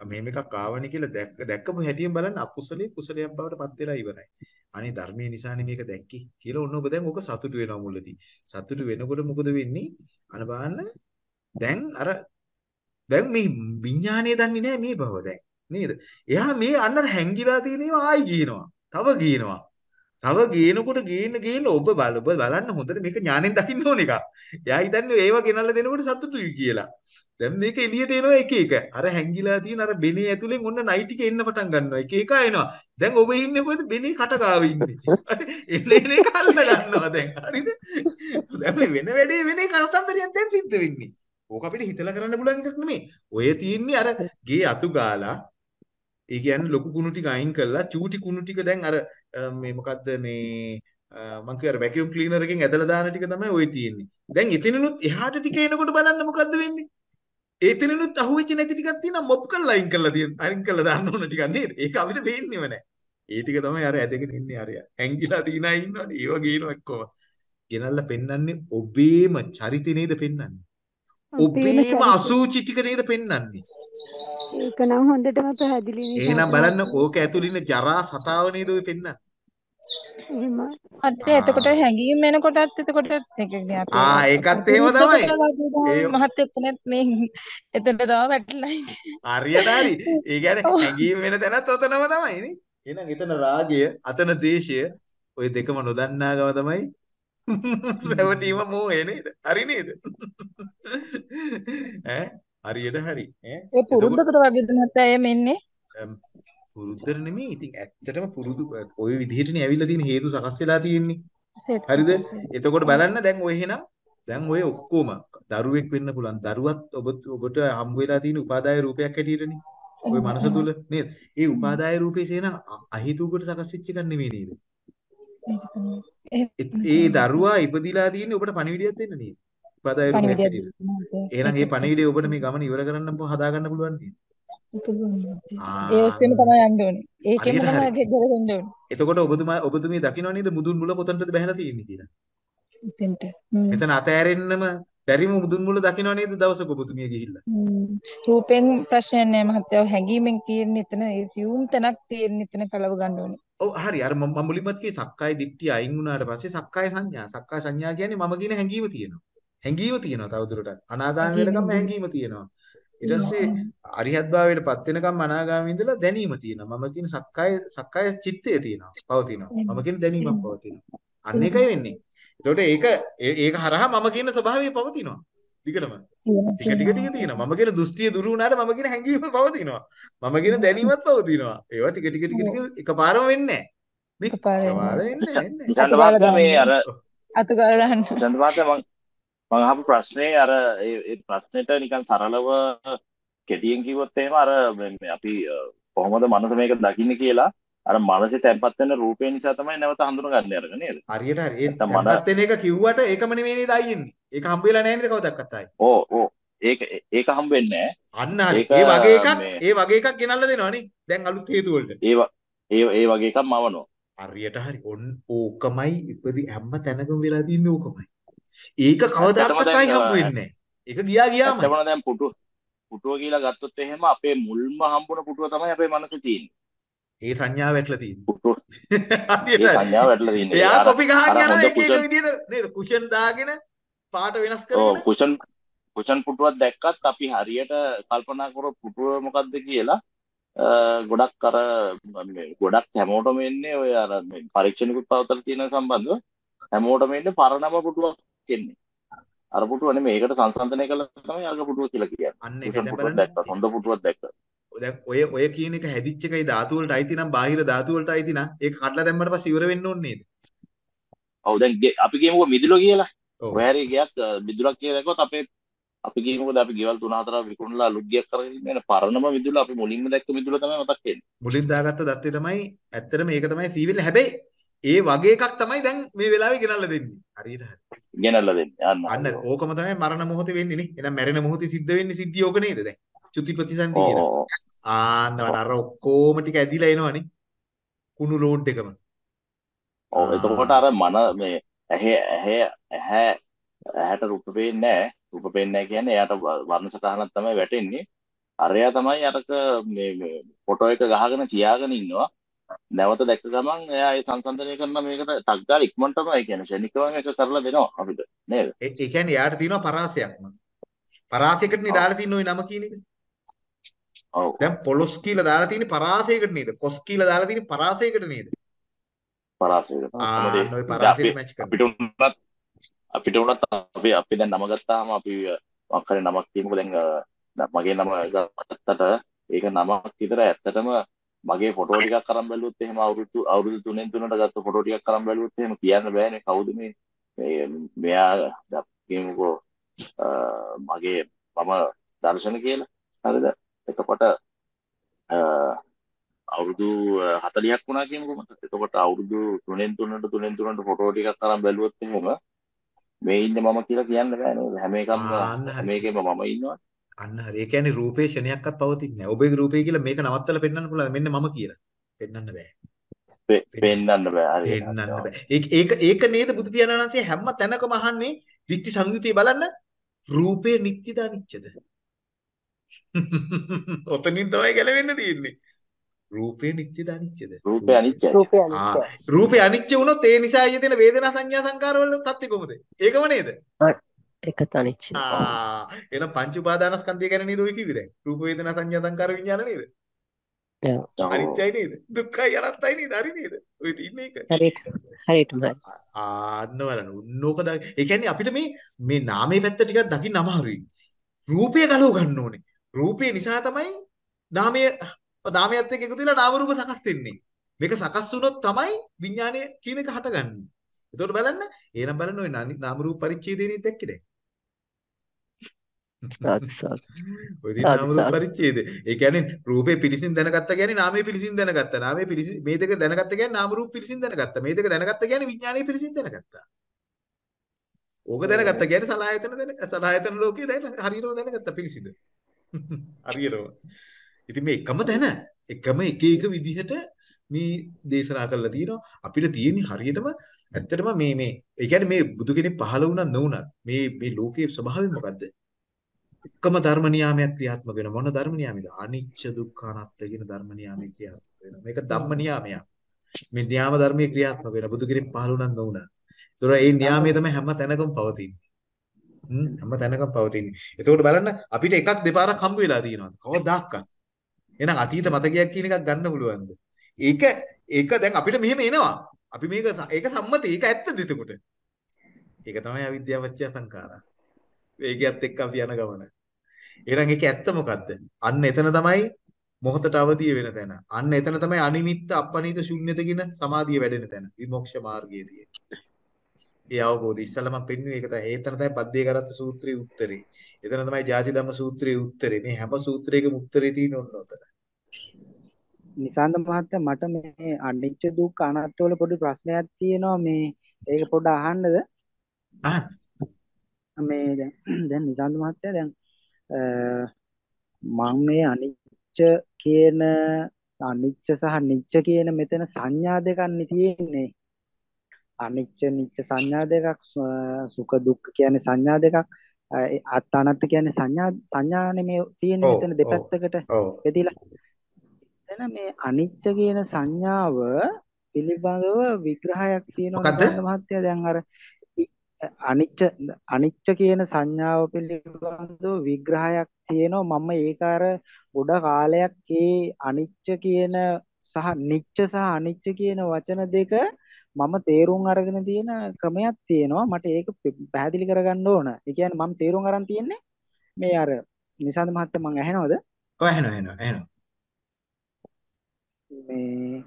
මෙහෙම එකක් ආවනේ කියලා දැක්ක දැක්කපු හැටියෙන් බලන්න අකුසලයේ කුසලයක් බවට පත් වෙලා ඉවරයි. අනේ ධර්මයේ නිසානේ මේක දැක්කේ කියලා ඔන්න ඔබ දැන් ඔක සතුටු වෙනවා මුලදී. සතුටු වෙනකොට මොකද වෙන්නේ? අන බලන්න දැන් අර දැන් මේ විඥානය දන්නේ නැහැ මේ බව දැන් නේද? එයා මේ අන්න හැංගිලා තියෙන ඒවා ආයි ගියනවා. තව ගියනවා. තව ගේනකොට ගේන ගේන ඔබ බල ඔබ බලන්න හොඳට මේක ඥාණයෙන් දකින්න ඕන එකක්. එයා හිතන්නේ ඒව ගෙනල්ලා දෙනකොට සතුටුයි කියලා. දැන් මේක එළියට එනවා එක එක. අර හැංගිලා තියෙන අර බෙනේ ඇතුලෙන් ඔන්න නයි ටික එන්න පටන් ගන්නවා. එක එක එනවා. දැන් ඔබ ඉන්නේ කොහෙද? බෙනේ කට ගාව ඉන්නේ. [laughs] එන්නේ එන්නේ කල්ල ගන්නවා දැන්. හරිද? දැන් මේ වෙන වැඩේ වෙන කතන්දරයක් දැන් සිද්ධ වෙන්නේ. ඕක අපිට හිතලා කරන්න පුළුවන් එකක් නෙමෙයි. ඔය තියෙන්නේ අර ගේ අතු ගාලා ඒ කියන්නේ ලොකු කුණු ටික අයින් කරලා චූටි කුණු ටික දැන් අර අ, මේ මොකද්ද මේ මං කිය අර වැකියුම් ක්ලීනර් එකෙන් ඇදලා දාන ටික තමයි ওই තියෙන්නේ. දැන් එතනිනුත් එහාට ටික එනකොට බලන්න මොකද්ද වෙන්නේ? එතනිනුත් අහුවෙච්ච නැති ටිකක් තියෙනවා මොප් කරලා අයින් කරලා තියෙන අයින් කරලා දාන්න ඕන ටිකක් නේද? ඒක අපිට පේන්නේම නැහැ. ඒ ටික තමයි අර ඇදගෙන ඉන්නේ අරයා. හැංගිලා තියන අය ඉන්නවනේ. ඒව ගේනවා එක්කම. ගෙනල්ලා පෙන්වන්නේ ඔබේම චරිතේ නේද පෙන්වන්නේ? ඔබේම. අසූචි ටික නේද පෙන්වන්නේ? ඒක නම් හොඳටම පැහැදිලි එහෙනම් නිශාන්ත බලන්න. ඕක ඇතුළේ ඉන්න ජරා සතාව නේද ඔය පෙන්වන්නේ? එහෙමයි. අද එතකොට හැංගීම් එනකොටත් එතකොට කියන්නේ අපි ආ ඒකත් එහෙම තමයි. මහත් එක්කනත් මේ එතන තව වැටලා. හරියට හරි. ඒ කියන්නේ. හැංගීම් වෙන තැනත් ඔතනම තමයි නේ. එහෙනම් එතන රාගය, අතන දේශය, ඔය දෙකම නොදන්නා ගම තමයි [laughs] රැවටීම මෝහය නේද? හරි නේද? [laughs] ඈ හරියට හරි. ඈ ඒ පුරුද්දකට වගේද මහත්තයා එය මෙන්නේ අම්, පුරුද්දට නෙමෙයි. ඉතින් ඇත්තටම පුරුදු ඔය විදිහටනේ ඇවිල්ලා තියෙන හේතු සකස් වෙලා තියෙන්නේ. හරිද? එතකොට බලන්න දැන් ඔය එහෙනම් දැන් ඔය ඔක්කොම දරුවෙක් වෙන්න පුළුවන්. දරුවත් ඔබ ඔබට හම්බ වෙලා තියෙන උපාදාය රූපයක් හැටියටනේ. ඔය මනස. තුල නේද? ඒ හ්ම්. උපාදාය රූපේ සේන අහිතුවකට සකස් වෙච්ච එකක් නෙමෙයි නේද? ඒ. දරුවා ඉපදිලා තියෙන්නේ ඔබට පණිවිඩයක් දෙන්න නේද? උපාදාය රූපයක් හැටියට. එහෙනම් තමයි. පණිවිඩය ඔබට මේ ගමන ඉවර කරන්න හදා ගන්න පුළුවන් නේද? ඒ ඔස්සේම තමයි යන්න ඕනේ. හරියට තමයි. ගෙදර වෙන්න ඕනේ. එතකොට ඔබතුමා ඔබතුමිය දකින්න නේද මුදුන් මුල කොතනටද බහැලා තියෙන්නේ කියලා? එතෙන්ට. මෙතන අතෑරෙන්නම බැරිම මුදුන් මුල දකින්න නේද දවසක ඔබතුමිය ගිහිල්ලා? රූපෙන් ප්‍රශ්නයක් නෑ මහත්තයා. හැඟීමෙන් තියෙන එතන ඒ සියුම් තැනක් තියෙන එතන කලව ගන්න ඕනේ. ඔව් හරි අර මම මුලින්මත් කිව්වේ සක්කාය දිට්ඨිය අයින් වුණාට පස්සේ සක්කාය සංඥා සක්කාය සංඥා කියන්නේ මම කියන හැඟීම තියෙනවා හැඟීම තියෙනවා තවදුරටත් අනාගාමී වෙනකම්. හැඟීම තියෙනවා ඊට පස්සේ අරිහත් භාවයට පත් වෙනකම් අනාගාමී ඉඳලා දැනීම තියෙනවා. මම කියන සක්කාය සක්කාය චිත්තය තියෙනවා. පවතිනවා. මම කියන දැනීමක් පවතිනවා. අන්න ඒකයි වෙන්නේ. එතකොට ඒක ඒක හරහා මම කියන ස්වභාවය පවතිනවා. දිගටම. ටික ටික ටික තියෙනවා. මම කියන දෘෂ්ටිය දුරු වුණාට මම කියන හැඟීම පවතිනවා. මම කියන දැනීමත් පවතිනවා. ඒවා ටික ටික ටික ටික එකපාරම වෙන්නේ නැහැ. එකපාරම වෙන්නේ නැහැ. මේ අර අතු ගාලා දාන්න. චන්ද මහත්තයා මම මම අහපු ප්‍රශ්නේ අර ඒ ප්‍රශ්නෙට නිකන් සරලව කෙටියෙන් කිව්වොත් එහෙම අර අපි කොහොමද මනස මේක දකින්නේ කියලා අර මනසේ තැම්පත් වෙන රූපේ නිසා තමයි නැවත හඳුනගන්නේ අරගෙන නේද? හරියට හරි. ඒ තැම්පත් වෙන එක කිව්වට ඒකම නෙමෙයි නේද ආයෙන්නේ. ඒක හම්බ වෙලා නැහැ නේද කවදාවත් ආයි. ඕ ඕ ඒක ඒක හම්බ වෙන්නේ අන්න හරි. ඒ වගේ එකක් ඒ වගේ එකක් ගෙනල්ලා දෙනවා නේ. දැන් අලුත් හේතු වලට. ඒ ඒ වගේ එකක් මවනවා. හරියට හරි. ඕකමයි ඉපදි හැම තැනකම වෙලා තින්නේ ඕකමයි. ඒක කවදාවත් ආයි හම්බ වෙන්නේ. ඒක ගියා ගියාමයි. ඇත්තම දැන් පුටුව පුටුව කියලා ගත්තොත් එහෙම අපේ මුල්ම හම්බුන පුටුව තමයි අපේ මනසේ තියෙන්නේ. ඒ සංඥාව වැටලා තියෙන්නේ. ඒ සංඥාව වැටලා තියෙන්නේ. එයා කොපි ගහගෙන යනවා එක එක විදියට නේද? කුෂන් දාගෙන පාට වෙනස් කරගෙන. ඔව් කුෂන් කුෂන් පුටුවක් දැක්කත් අපි හරියට කල්පනා කරොත් පුටුව මොකද්ද කියලා ගොඩක් අර ගොඩක් හැමෝටම එන්නේ ඔය අර පරීක්ෂණිකුත් පවතල තියෙන සම්බන්ධව හැමෝටම එන්නේ පරණම පුටුවක් එන්නේ. අර පුටුව නෙමෙයි ඒකට සංසන්දනය කළා තමයි අර පුටුව කියලා කියන්නේ. අන්න ඒක දැන් බලන්න. දැක්කා හොඳ පුටුවක් දැක්කා. දැන් ඔය ඔය කියන එක හැදිච්ච එකයි ධාතු වලට අයිති නම් බාහිර ධාතු වලට අයිති නම් ඒක කඩලා දැම්මට පස්සේ ඉවර වෙන්න ඕනේ නේද? ඔව් දැන් අපි කියමුකෝ මිදුල කියලා. ඔය හැරි ගයක් මිදුලක් කියලා දැක්කොත් අපේ අපි කියමුකෝ අපි ගෙවල් 3-4 විකුණලා අලුත් ගයක් කරගෙන ඉන්න පරණම මිදුල අපි මුලින්ම දැක්ක මිදුල තමයි මතක් වෙන්නේ. මුලින් දාගත්ත දත්තේ තමයි ඇත්තටම ඒක තමයි සීවෙල්ල හැබැයි ඒ වගේ එකක් තමයි දැන් මේ වෙලාවේ ගෙනල්ලා දෙන්නේ. හරියට හරි. ගෙනල්ලා දෙන්නේ. අන්න. අන්න ඕකම තමයි මරණ මොහොතේ වෙන්නේ නේ. එහෙනම් මැරෙන මොහොතේ සිද්ධ වෙන්නේ සිද්ධිය ඕක නේද දැන්? චුති ප්‍රතිසන්දි කියලා. ආන්න අර ඔක්කොම ටික ඇදිලා එනවනේ. කුණු ලෝඩ් එකම. ඔව් එතකොට අර මන මේ ඇහැ ඇහැ ඇහැ ඇහැට රූප පේන්නේ නැහැ. රූප පේන්නේ නැහැ කියන්නේ එයාට වර්ණ සටහනක් තමයි වැටෙන්නේ. අරයා තමයි අරක මේ මේ ෆොටෝ එක ගහගෙන තියාගෙන ඉන්නවා. නැවත දැක්ක ගමන් එයා ඒ සංසන්දනය කරන මේකට ටක් ගාලා ඉක්මනටම ඒ කියන්නේ ශනිකව මේක කරලා දෙනවා අපිට නේද? ඒ කියන්නේ යාට තියෙනවා පරාසයක්ම. පරාසයකට නේ දාලා තියෙන ওই නම කියන එක. ඔව්. දැන් පොලොස් කියලා දාලා තියෙන්නේ පරාසයකට නේද? කොස් කියලා දාලා තියෙන්නේ පරාසයකට නේද? පරාසයකට. ආ ඔය පරාසයට මැච් කරනවා. අපිට උනත් අපිට උනත් අපි අපි දැන් නම ගත්තාම අපි මොකක් හරි නමක් කියමුකෝ දැන් මගේ නම ගත්තට ඒක නමක් විතර ඇත්තටම මගේ ෆොටෝ ටිකක් අරන් බැලුවොත් එහෙම අවුරුදු අවුරුදු 3න් 3ට ගත්ත ෆොටෝ ටිකක් අරන් බැලුවොත් එහෙම කියන්න බෑනේ. කවුද මේ? මේ මෙයා කියමුකෝ මගේ මම දර්ශන කියලා. හරිද? එතකොට අවුරුදු 40ක් වුණා කියමුකෝ මට. එතකොට අවුරුදු 3න් 3ට 3න් 3ට ෆොටෝ ටිකක් අරන් බැලුවොත් එහෙම මේ ඉන්නේ මම කියලා කියන්න බෑ නේද? හැම එකක්ම හැම එකෙම මම ඉන්නවා අන්න හරි. ඒ කියන්නේ රූපේ ෂණයක්වත් පවතින්නේ නැහැ. ඔබේ රූපේ කියලා මේක නවත්තලා පෙන්වන්න පුළුවන්. මෙන්න මම කියලා. පෙන්වන්න බෑ. පෙන්වන්න බෑ. හරි. පෙන්වන්න බෑ. ඒක ඒක ඒක නේද බුදු පියාණන් වහන්සේ හැම තැනකම අහන්නේ දිට්ඨි සංයුතිය බලන්න රූපේ නිට්ටිද අනිච්චද? [laughs] ඔතනින් තමයි ගැලවෙන්න තියෙන්නේ. රූපේ නිට්ටිද අනිච්චද? රූපේ අනිච්චයි. රූපේ අනිත්‍යයි. රූපේ අනිච්ච වුණොත් ඒ නිසා යෙදෙන වේදනා සංඥා සංකාර වල තත්ති කොහොමද? ඒකම නේද? ඒක තනිච්ච. ආ එහෙනම් පංච උපාදානස්කන්ධය ගැන නේද ඔය කිව්වේ දැන්? රූප වේදනා සංඥා සංකාර විඥාන නේද? අනිත්‍යයි නේද? දුක්ඛයි අනත්තයි නේද? හරි නේද? ඔය තින්නේ ඒක. හරියට හරියටම හරි. ආන්න බලන්න. උන්නෝක දා. ඒ කියන්නේ අපිට මේ මේ නාමයේ පැත්ත ටිකක් දකින්න අමාරුයි. රූපය ගලව ගන්න ඕනේ. රූපය නිසා තමයි නාමය නාමයත් එක්ක එකතු වෙලා නාම රූප සකස් වෙන්නේ. මේක සකස් වුණොත් තමයි විඥානය කියන එක හටගන්නේ. එතකොට බලන්න එහෙනම් බලන්න ওই නාම රූප පරිච්ඡේදයනේ දැක්කේ දැන්. සාදු සාදු. ඔය නාම රූප පරිච්ඡේද. ඒ කියන්නේ රූපේ පිළිසින් දැනගත්තා කියන්නේ නාමයේ පිළිසින් දැනගත්තා. නාමයේ පිළිසින් මේ දෙක දැනගත්තා කියන්නේ නාම රූප පිළිසින් දැනගත්තා. මේ දෙක දැනගත්තා කියන්නේ විඥානයේ පිළිසින් දැනගත්තා. ඕක දැනගත්තා කියන්නේ සලආයතන දැන සලආයතන ලෝකයේ දැන හරියටම දැනගත්තා පිළිසින්ද. [laughs] හරියටම. ඉතින් මේ එකම දැන එකම එක එක විදිහට මේ දේශනා කරලා තියෙනවා අපිට තියෙන්නේ හරියටම ඇත්තටම මේ මේ ඒ කියන්නේ මේ බුදු කෙනෙක් පහළ වුණත් නොවුණත් මේ මේ ලෝකයේ ස්වභාවය මොකද්ද එකම ධර්ම නියාමයක් ක්‍රියාත්මක වෙන මොන ධර්ම නියාමයද අනිච්ච දුක්ඛ අනාත්ත කියන ධර්ම නියාමයක් ක්‍රියාත්මක වෙනවා මේක ධම්ම නියාමයක් මේ න්‍යාම ධර්මයේ ක්‍රියාත්මක වෙන බුදු කෙනෙක් පහළ වුණත් නොවුණත් ඒතර ඒ න්‍යාමය තමයි හැම තැනකම පවතින්නේ හ්ම් හැම තැනකම පවතින්නේ. එතකොට බලන්න අපිට එකක් දෙපාරක් හම්බ වෙලා තියෙනවද? කවදාවත්. එහෙනම් අතීත මතකයක් කියන එකක් ගන්න පුළුවන්ද? ඒක ඒක දැන් අපිට මෙහෙම එනවා. අපි මේක ඒක සම්මතයි. ඒක ඇත්තද එතකොට? ඒක තමයි අවිද්‍යාවච්චය සංඛාරා. වේගයත් එක්ක අපි යන ගමන. එහෙනම් ඒක ඇත්ත මොකද්ද? අන්න එතන තමයි මොහොතට අවදිය වෙන තැන. අන්න එතන තමයි අනිමිත්ත අපනිත ශුන්්‍යත කියන සමාධිය වැඩෙන තැන. විමෝක්ෂ මාර්ගයේ තියෙන්නේ. ඒ අවබෝධය ඉස්සල්ලා මම පෙන්වුවේ ඒක තමයි. ඒතන තමයි බද්දේ කරත්ත සූත්‍රයේ උත්තරේ. එතන තමයි ජාති ධම්ම සූත්‍රයේ උත්තරේ. මේ හැම සූත්‍රයකම උත්තරේ තියෙන ඔන්න ඔතන. නිසාන්ත මහත්තයා මට මේ අනිච්ච දුක්ඛ අනාත්ම වල පොඩි ප්‍රශ්නයක් තියෙනවා මේ ඒක පොඩ්ඩ අහන්නද? අහන්න. මේ දැන් දැන් නිසාන්ත මහත්තයා දැන් මම මේ අනිච්ච කියන අනිච්ච සහ නිච්ච කියන මෙතන සංඥා දෙකක් තියෙන්නේ. අනිච්ච නිච්ච සංඥා දෙකක් සුඛ දුක්ඛ කියන්නේ සංඥා දෙකක්. අත් අනත්ත කියන්නේ සංඥා සංඥානේ මේ තියෙන්නේ මෙතන දෙපැත්තකට. බෙදලා එතන මේ අනිච්ච කියන සංඥාව පිළිබඳව විග්‍රහයක් තියෙනවා මහත්තයා. දැන් අර අනිච්ච අනිච්ච කියන සංඥාව පිළිබඳව විග්‍රහයක් තියෙනවා මම ඒක අර ගොඩ කාලයක් ඒ අනිච්ච කියන සහ නිච්ච සහ අනිච්ච කියන වචන දෙක මම තේරුම් අරගෙන තියෙන ක්‍රමයක් තියෙනවා මට ඒක පැහැදිලි කරගන්න ඕන. ඒ කියන්නේ මම තේරුම් අරන් තියෙන්නේ මේ අර නිසාන්ත මහත්තයා මම ඇහෙනවද? ඔව් ඇහෙනවා ඇහෙනවා ඇහෙනවා. මේ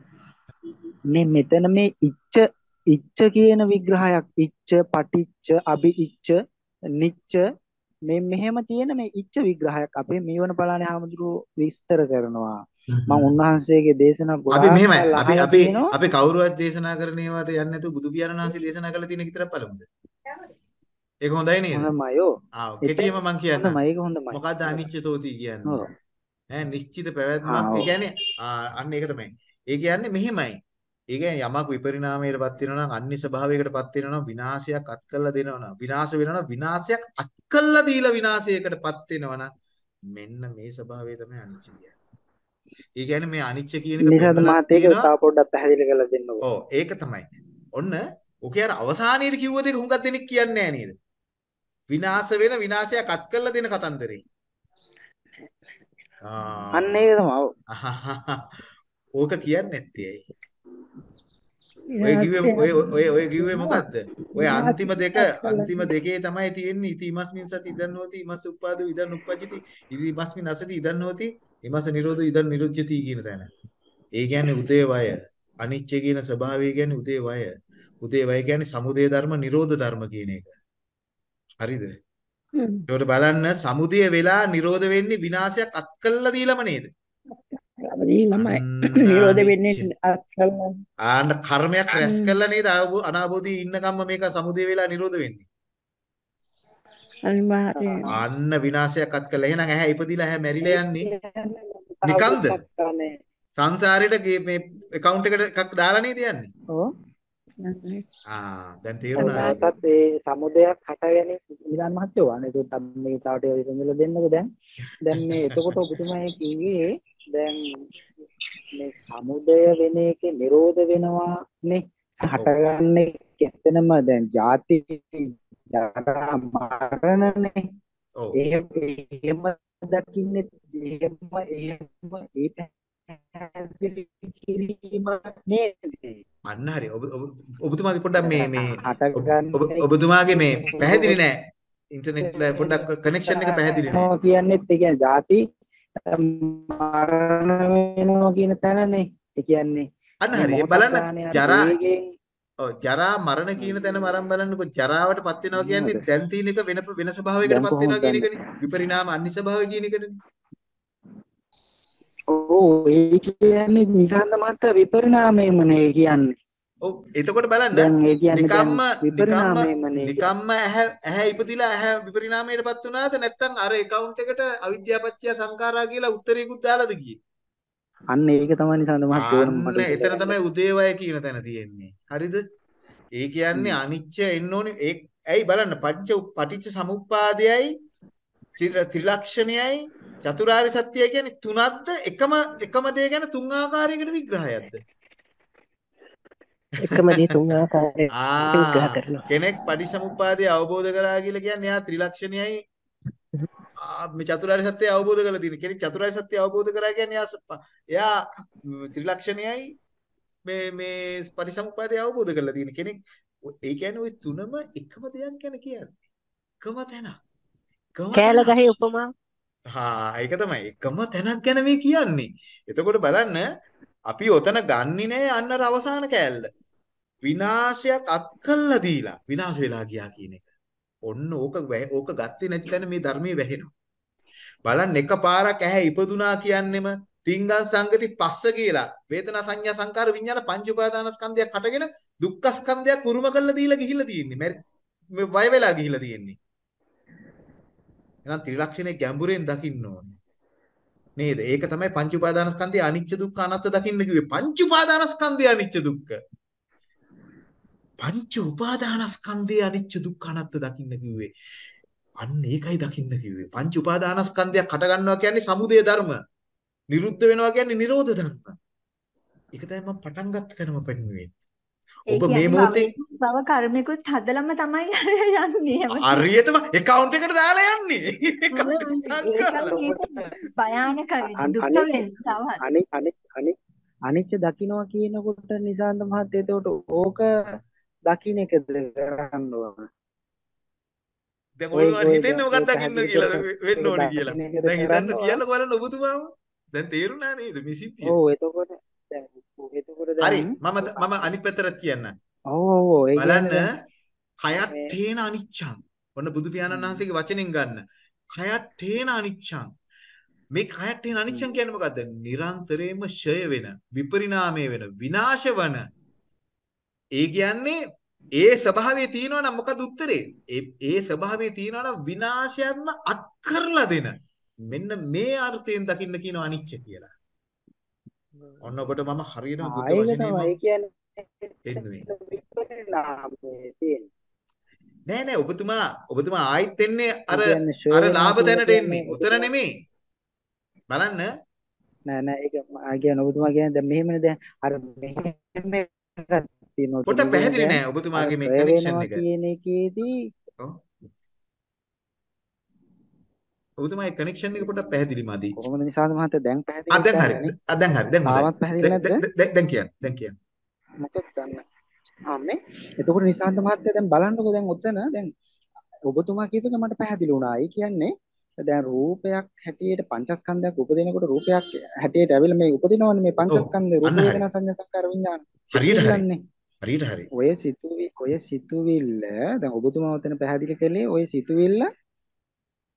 මේ මෙතන මේ ඉච්ඡ ඉච්ඡ කියන විග්‍රහයක් ඉච්ඡ පටිච්ච අභිඉච්ඡ නිච්ච මේ මෙහෙම තියෙන මේ ඉච්ඡ විග්‍රහයක් අපේ මේවන පලානේ හාමුදුරුවෝ විස්තර කරනවා. මම උන්වහන්සේගේ දේශනා ගොඩාක් අපි මෙහෙමයි අපි අපි අපි කවුරුවත් දේශනා කරන ඒවාට යන්නේ නැතුව බුදු පියාණන් වහන්සේ දේශනා කළ තියෙන විතරක් බලමුද? ඒක හොඳයි නේද? හොඳයි ඔව්. ආ කෙටියෙන්ම මම කියන්නම් හොඳයි ඒක හොඳයි මොකද්ද අනිච්චතෝති කියන්නේ? ඈ නිශ්චිත පැවැත්මක්. ඒ කියන්නේ අන්න ඒක තමයි. ඒ කියන්නේ මෙහෙමයි ඒ කියන්නේ යමක් විපරිණාමයටපත් වෙනවා නම් අන්‍ය ස්වභාවයකටපත් වෙනවා නම් විනාශයක් අත් කළා දෙනවා නම් විනාශ වෙනවා නම් විනාශයක් අත් කළා දීලා විනාශයකටපත් වෙනවා නම් මෙන්න මේ ස්වභාවය තමයි අනිච්ච කියන්නේ. ඒ කියන්නේ මේ අනිච්ච කියන එක නිසාද මහත් ඒක තව පොඩ්ඩක් පැහැදිලි කරලා දෙන්නකෝ. ඔව් ඒක තමයි. ඔන්න ඔකේ අර අවසානයේට කිව්ව දෙක හුඟක් දෙනෙක් කියන්නේ නැහැ නේද? විනාශ වෙන විනාශයක් අත් කළා දෙන කතන්දරේ. අන්න ඒක තමයි. ඕක කියන්නේ නැත්තේ ඇයි? ඔය කිව්වේ ඔය ඔය ඔය කිව්වේ මොකද්ද? ඔය අන්තිම දෙක අන්තිම දෙකේ තමයි තියෙන්නේ ඉතිමස්මින් සති ඉදන් හෝති ඉමස් උප්පාදෝ ඉදන් උප්පජ්ජති ඉතිමස්මින් අසති ඉදන් හෝති ඉමස් නිරෝධෝ ඉදන් නිරුජ්ජති කියන තැන. ඒ කියන්නේ උදේ වය. අනිච්ච කියන ස්වභාවය කියන්නේ උදේ වය. උදේ වය කියන්නේ සමුදය ධර්ම නිරෝධ ධර්ම කියන එක. හරිද? ඒකට බලන්න සමුදය වෙලා නිරෝධ වෙන්නේ විනාශයක් අත් කළා දීලම නේද? දීලමයි [coughs] නිරෝධ වෙන්නේ. ආන්න කර්මයක් රැස් කළා නේද අනාබෝධී ඉන්නකම්ම මේක සමුදය වෙලා නිරෝධ වෙන්නේ. අන්න විනාශයක් අත් කළා. එහෙනම් ඇහැ ඉපදිලා ඇහැ මැරිලා යන්නේ නිකම්ද? සංසාරේට මේ account එකට එකක් දාලා නේද යන්නේ? ඔව්. ආ දැන් තේරුණා නැත්නම් ඒ සමුදයක් හටගෙන නිදාන් මහත්තයෝ. අනේ ඒක මේ තාවට විසඳලා දෙන්නකෝ දැන්. දැන් මේ එතකොට ඔබතුමා කිව්වේ දැන් මේ සමුදය වෙන එකේ නිරෝධ වෙනවා නේ හටගන්නේ එතනම දැන් ಜಾති ජරා මරණනේ. ඔව්. එහෙම දකින්නේ එහෙම එහෙම ඒ නේද අන්න හරි. ඔබ ඔබතුමාගේ පොඩ්ඩක් මේ මේ [laughs] ඔබතුමාගේ මේ [laughs] පැහැදිලි නෑ. ඉන්ටර්නෙට් එක පොඩ්ඩක් කනෙක්ෂන් එක පැහැදිලි නෑ. කියන්නේත් ඒ කියන්නේ ಜಾති මරණ වෙනවා කියන තැනනේ ඒ කියන්නේ. අන්න හරි. බලන්න ජරා ඔව් ජරා මරණ කියන තැන මරන් බලන්නකො ජරාවටපත් වෙනවා කියන්නේ දැන් තියෙන එක වෙන වෙන ස්වභාවයකටපත් වෙනවා කියන එකනේ. විපරිණාම අනිත් ස්වභාවය කියන එකනේ ඔව් ඒ කියන්නේ නිසන්ද මත විපරිණාමයමනේ කියන්නේ. ඔව් එතකොට බලන්න නිකම්ම විපරිණාමයමනේ. නිකම්ම ඇහැ ඇහැ ඉපදිලා ඇහැ විපරිණාමයටපත් වුණාද නැත්නම් අර account එකට අවිද්‍යාපත්‍ය සංඛාරා කියලා උත්තරයකුත් දාලාද ගියේ? අන්න ඒක තමයි නිසන්ද මහත් ඕන මට. එතන තමයි උදේවය කියන තැන තියෙන්නේ. හරිද? ඒ කියන්නේ අනිච්ච එන්න ඕනේ ඒ ඇයි බලන්න පංච පටිච්ච සමුප්පාදයයි ත්‍රිලක්ෂණයයි චතුරාර්ය සත්‍යය කියන්නේ තුනක්ද? එකම එකම දේ ගැන තුන් ආකාරයකට විග්‍රහයක්ද? එකම දේ තුන් ආකාරයට [laughs] විග්‍රහ කරනවා. කෙනෙක් පටිච්චසමුප්පාදය අවබෝධ කරා කියලා කියන්නේ යා ත්‍රිලක්ෂණයයි. මේ චතුරාර්ය සත්‍ය අවබෝධ කරලා තියෙන කෙනෙක් චතුරාර්ය සත්‍ය අවබෝධ කරා කියන්නේ යා එයා ත්‍රිලක්ෂණයයි මේ මේ පටිච්චසමුප්පාදය අවබෝධ කරලා තියෙන කෙනෙක්. ඒ කියන්නේ ওই තුනම එකම දෙයක් ගැන කියන්නේ. එකම තැන කෑල ගහේ උපමාව හා ඒක තමයි. එකම තැනක් ගැන මේ කියන්නේ. එතකොට බලන්න අපි ඔතන ගන්නෙ නෑ අන්න අර අවසාන කෑල්ල. විනාශයක් අත් කළා දීලා විනාශ වෙලා ගියා කියන එක. ඔන්න ඕක වැහ- ඕක ගත්තේ නැති තැන මේ ධර්මයේ වැහෙනවා. බලන්න එකපාරක් ඇහැ ඉපදුනා කියන්නෙම තිංගං සංගති පස්ස කියලා. වේදනා සංඥා සංකාර විඥාන පංච උපාදාන ස්කන්ධයක් හටගෙන දුක්ඛ ස්කන්ධයක් උරුම කරලා දීලා ගිහිල්ලා තියෙන්නේ. මැරි- මේ වය වෙලා ගිහිල්ලා තියෙන්නේ. එහෙනම් ත්‍රිලක්ෂණේ ගැඹුරෙන් දකින්න ඕනේ. නේද? ඒක තමයි පංච උපාදාන ස්කන්ධය අනිච්ච දුක්ඛ අනාත්ත දකින්න කිව්වේ. පංච උපාදාන ස්කන්ධය අනිච්ච දුක්ඛ. පංච උපාදාන ස්කන්ධය අනිච්ච දුක්ඛ අනාත්ත දකින්න කිව්වේ. අන්න ඒකයි දකින්න කිව්වේ. පංච උපාදාන ස්කන්ධයක් හට ගන්නවා කියන්නේ සමුදය ධර්ම. නිරුද්ධ වෙනවා කියන්නේ නිරෝධ ධර්ම. ඒක තමයි මම පටන් ගත්ත තැනම පෙන්වුවේ. ඒ ඔබ මේ මොහොතේ භව කර්මිකුත් හදලම තමයි [laughs] යන්නේ. හරියටම account එකට දාලා යන්නේ හොඳ ඒකයි මේක භයානක අන- දුක් අනිත් වෙන්නේ තවත්. අනිත් අනිත් අනිත් අනිච්ච දකින්නවා කියනකොට නිසාන්ත මහත්තයා එතකොට ඕක දකින්න එකද කරන්න ඕන. දැන් ඔය ඔයගොල්ලෝ ඔය හිතෙන්නේ මොකක්ද දකින්න කියලා වෙන්න ඕනේ කියලා. දැන් හිතන්න. කියන්න බලන්න ඔබතුමාම. දැන් තේරුණා නේද මේ සිද්ධිය? ඔව් එතකොට දැන් එතකොට හරි දැන් මම මම අනිත් පැත්තට කියන්න. ඔව් ඔව් ඒ බලන්න කයත් තේන අනිච්ඡං. ඔන්න බුදු පියාණන් වහන්සේගේ වචනෙන් ගන්න. කයත් තේන අනිච්ඡං. මේ කයත් තේන අනිච්ඡං කියන්නේ මොකද්ද? නිරන්තරයෙන්ම ෂය වෙන, විපරිණාමය වෙන, විනාශ වන. ඒ කියන්නේ ඒ ස්වභාවයේ තියෙනවා නම් මොකද උත්තරේ? ඒ ඒ ස්වභාවයේ තියෙනවා නම් විනාශයක්ම අත් කරලා දෙන. මෙන්න මේ අර්ථයෙන් දකින්න කියනවා අනිච්ච කියලා. ඔන්න ඔබට මම හරියටම බුද්ධ. [laughs] විපරිණාමයේ තියෙන. නෑ නෑ ඔබතුමා ඔබතුමා ආයිත් එන්නේ අර අර ලාභ තැනට එන්නේ. උතන නෙමෙයි. බලන්න නෑ නෑ ඒක මා කියන්නේ ඔබතුමා කියන්නේ දැන් මෙහෙමනේ දැන් අර මෙහෙම පොඩ්ඩක් පැහැදිලි නෑ ඔබතුමාගේ මේ කනෙක්ෂන් එක. කියන එකේදී ඔව්. ඔබතුමාගේ කනෙක්ෂන් එක පොඩ්ඩක් පැහැදිලි මදි. කොහොමද නිසාද මහත්තයා දැන් ආ පැහැදිලි දැන් හරි. ආ දැන් හරි. දැන් හොඳයි. දැන් කියන්න. දැන් කියන්න. මොකද දන්න ආ මේ එතකොට නිසාන්ත මහත්තයා දැන් බලන්නකෝ දැන් ඔතන දැන් ඔබතුමා කියප එක මට පැහැදිලි වුණා. ඒ කියන්නේ දැන් රූපයක් හැටියට පංචස්කන්ධයක් උපදිනකොට රූපයක් හැටියට ඇවිල්ලා මේ උපදිනවනේ මේ. පංචස්කන්ධේ රූප. වේදනා සංඥා සංකාර විඥාන හරියට හරි. හරියට හරි. ඔය සිතුවි ඔය සිතුවිල්ල දැන් ඔබතුමා ඔතන පැහැදිලි කළේ ඔය සිතුවිල්ල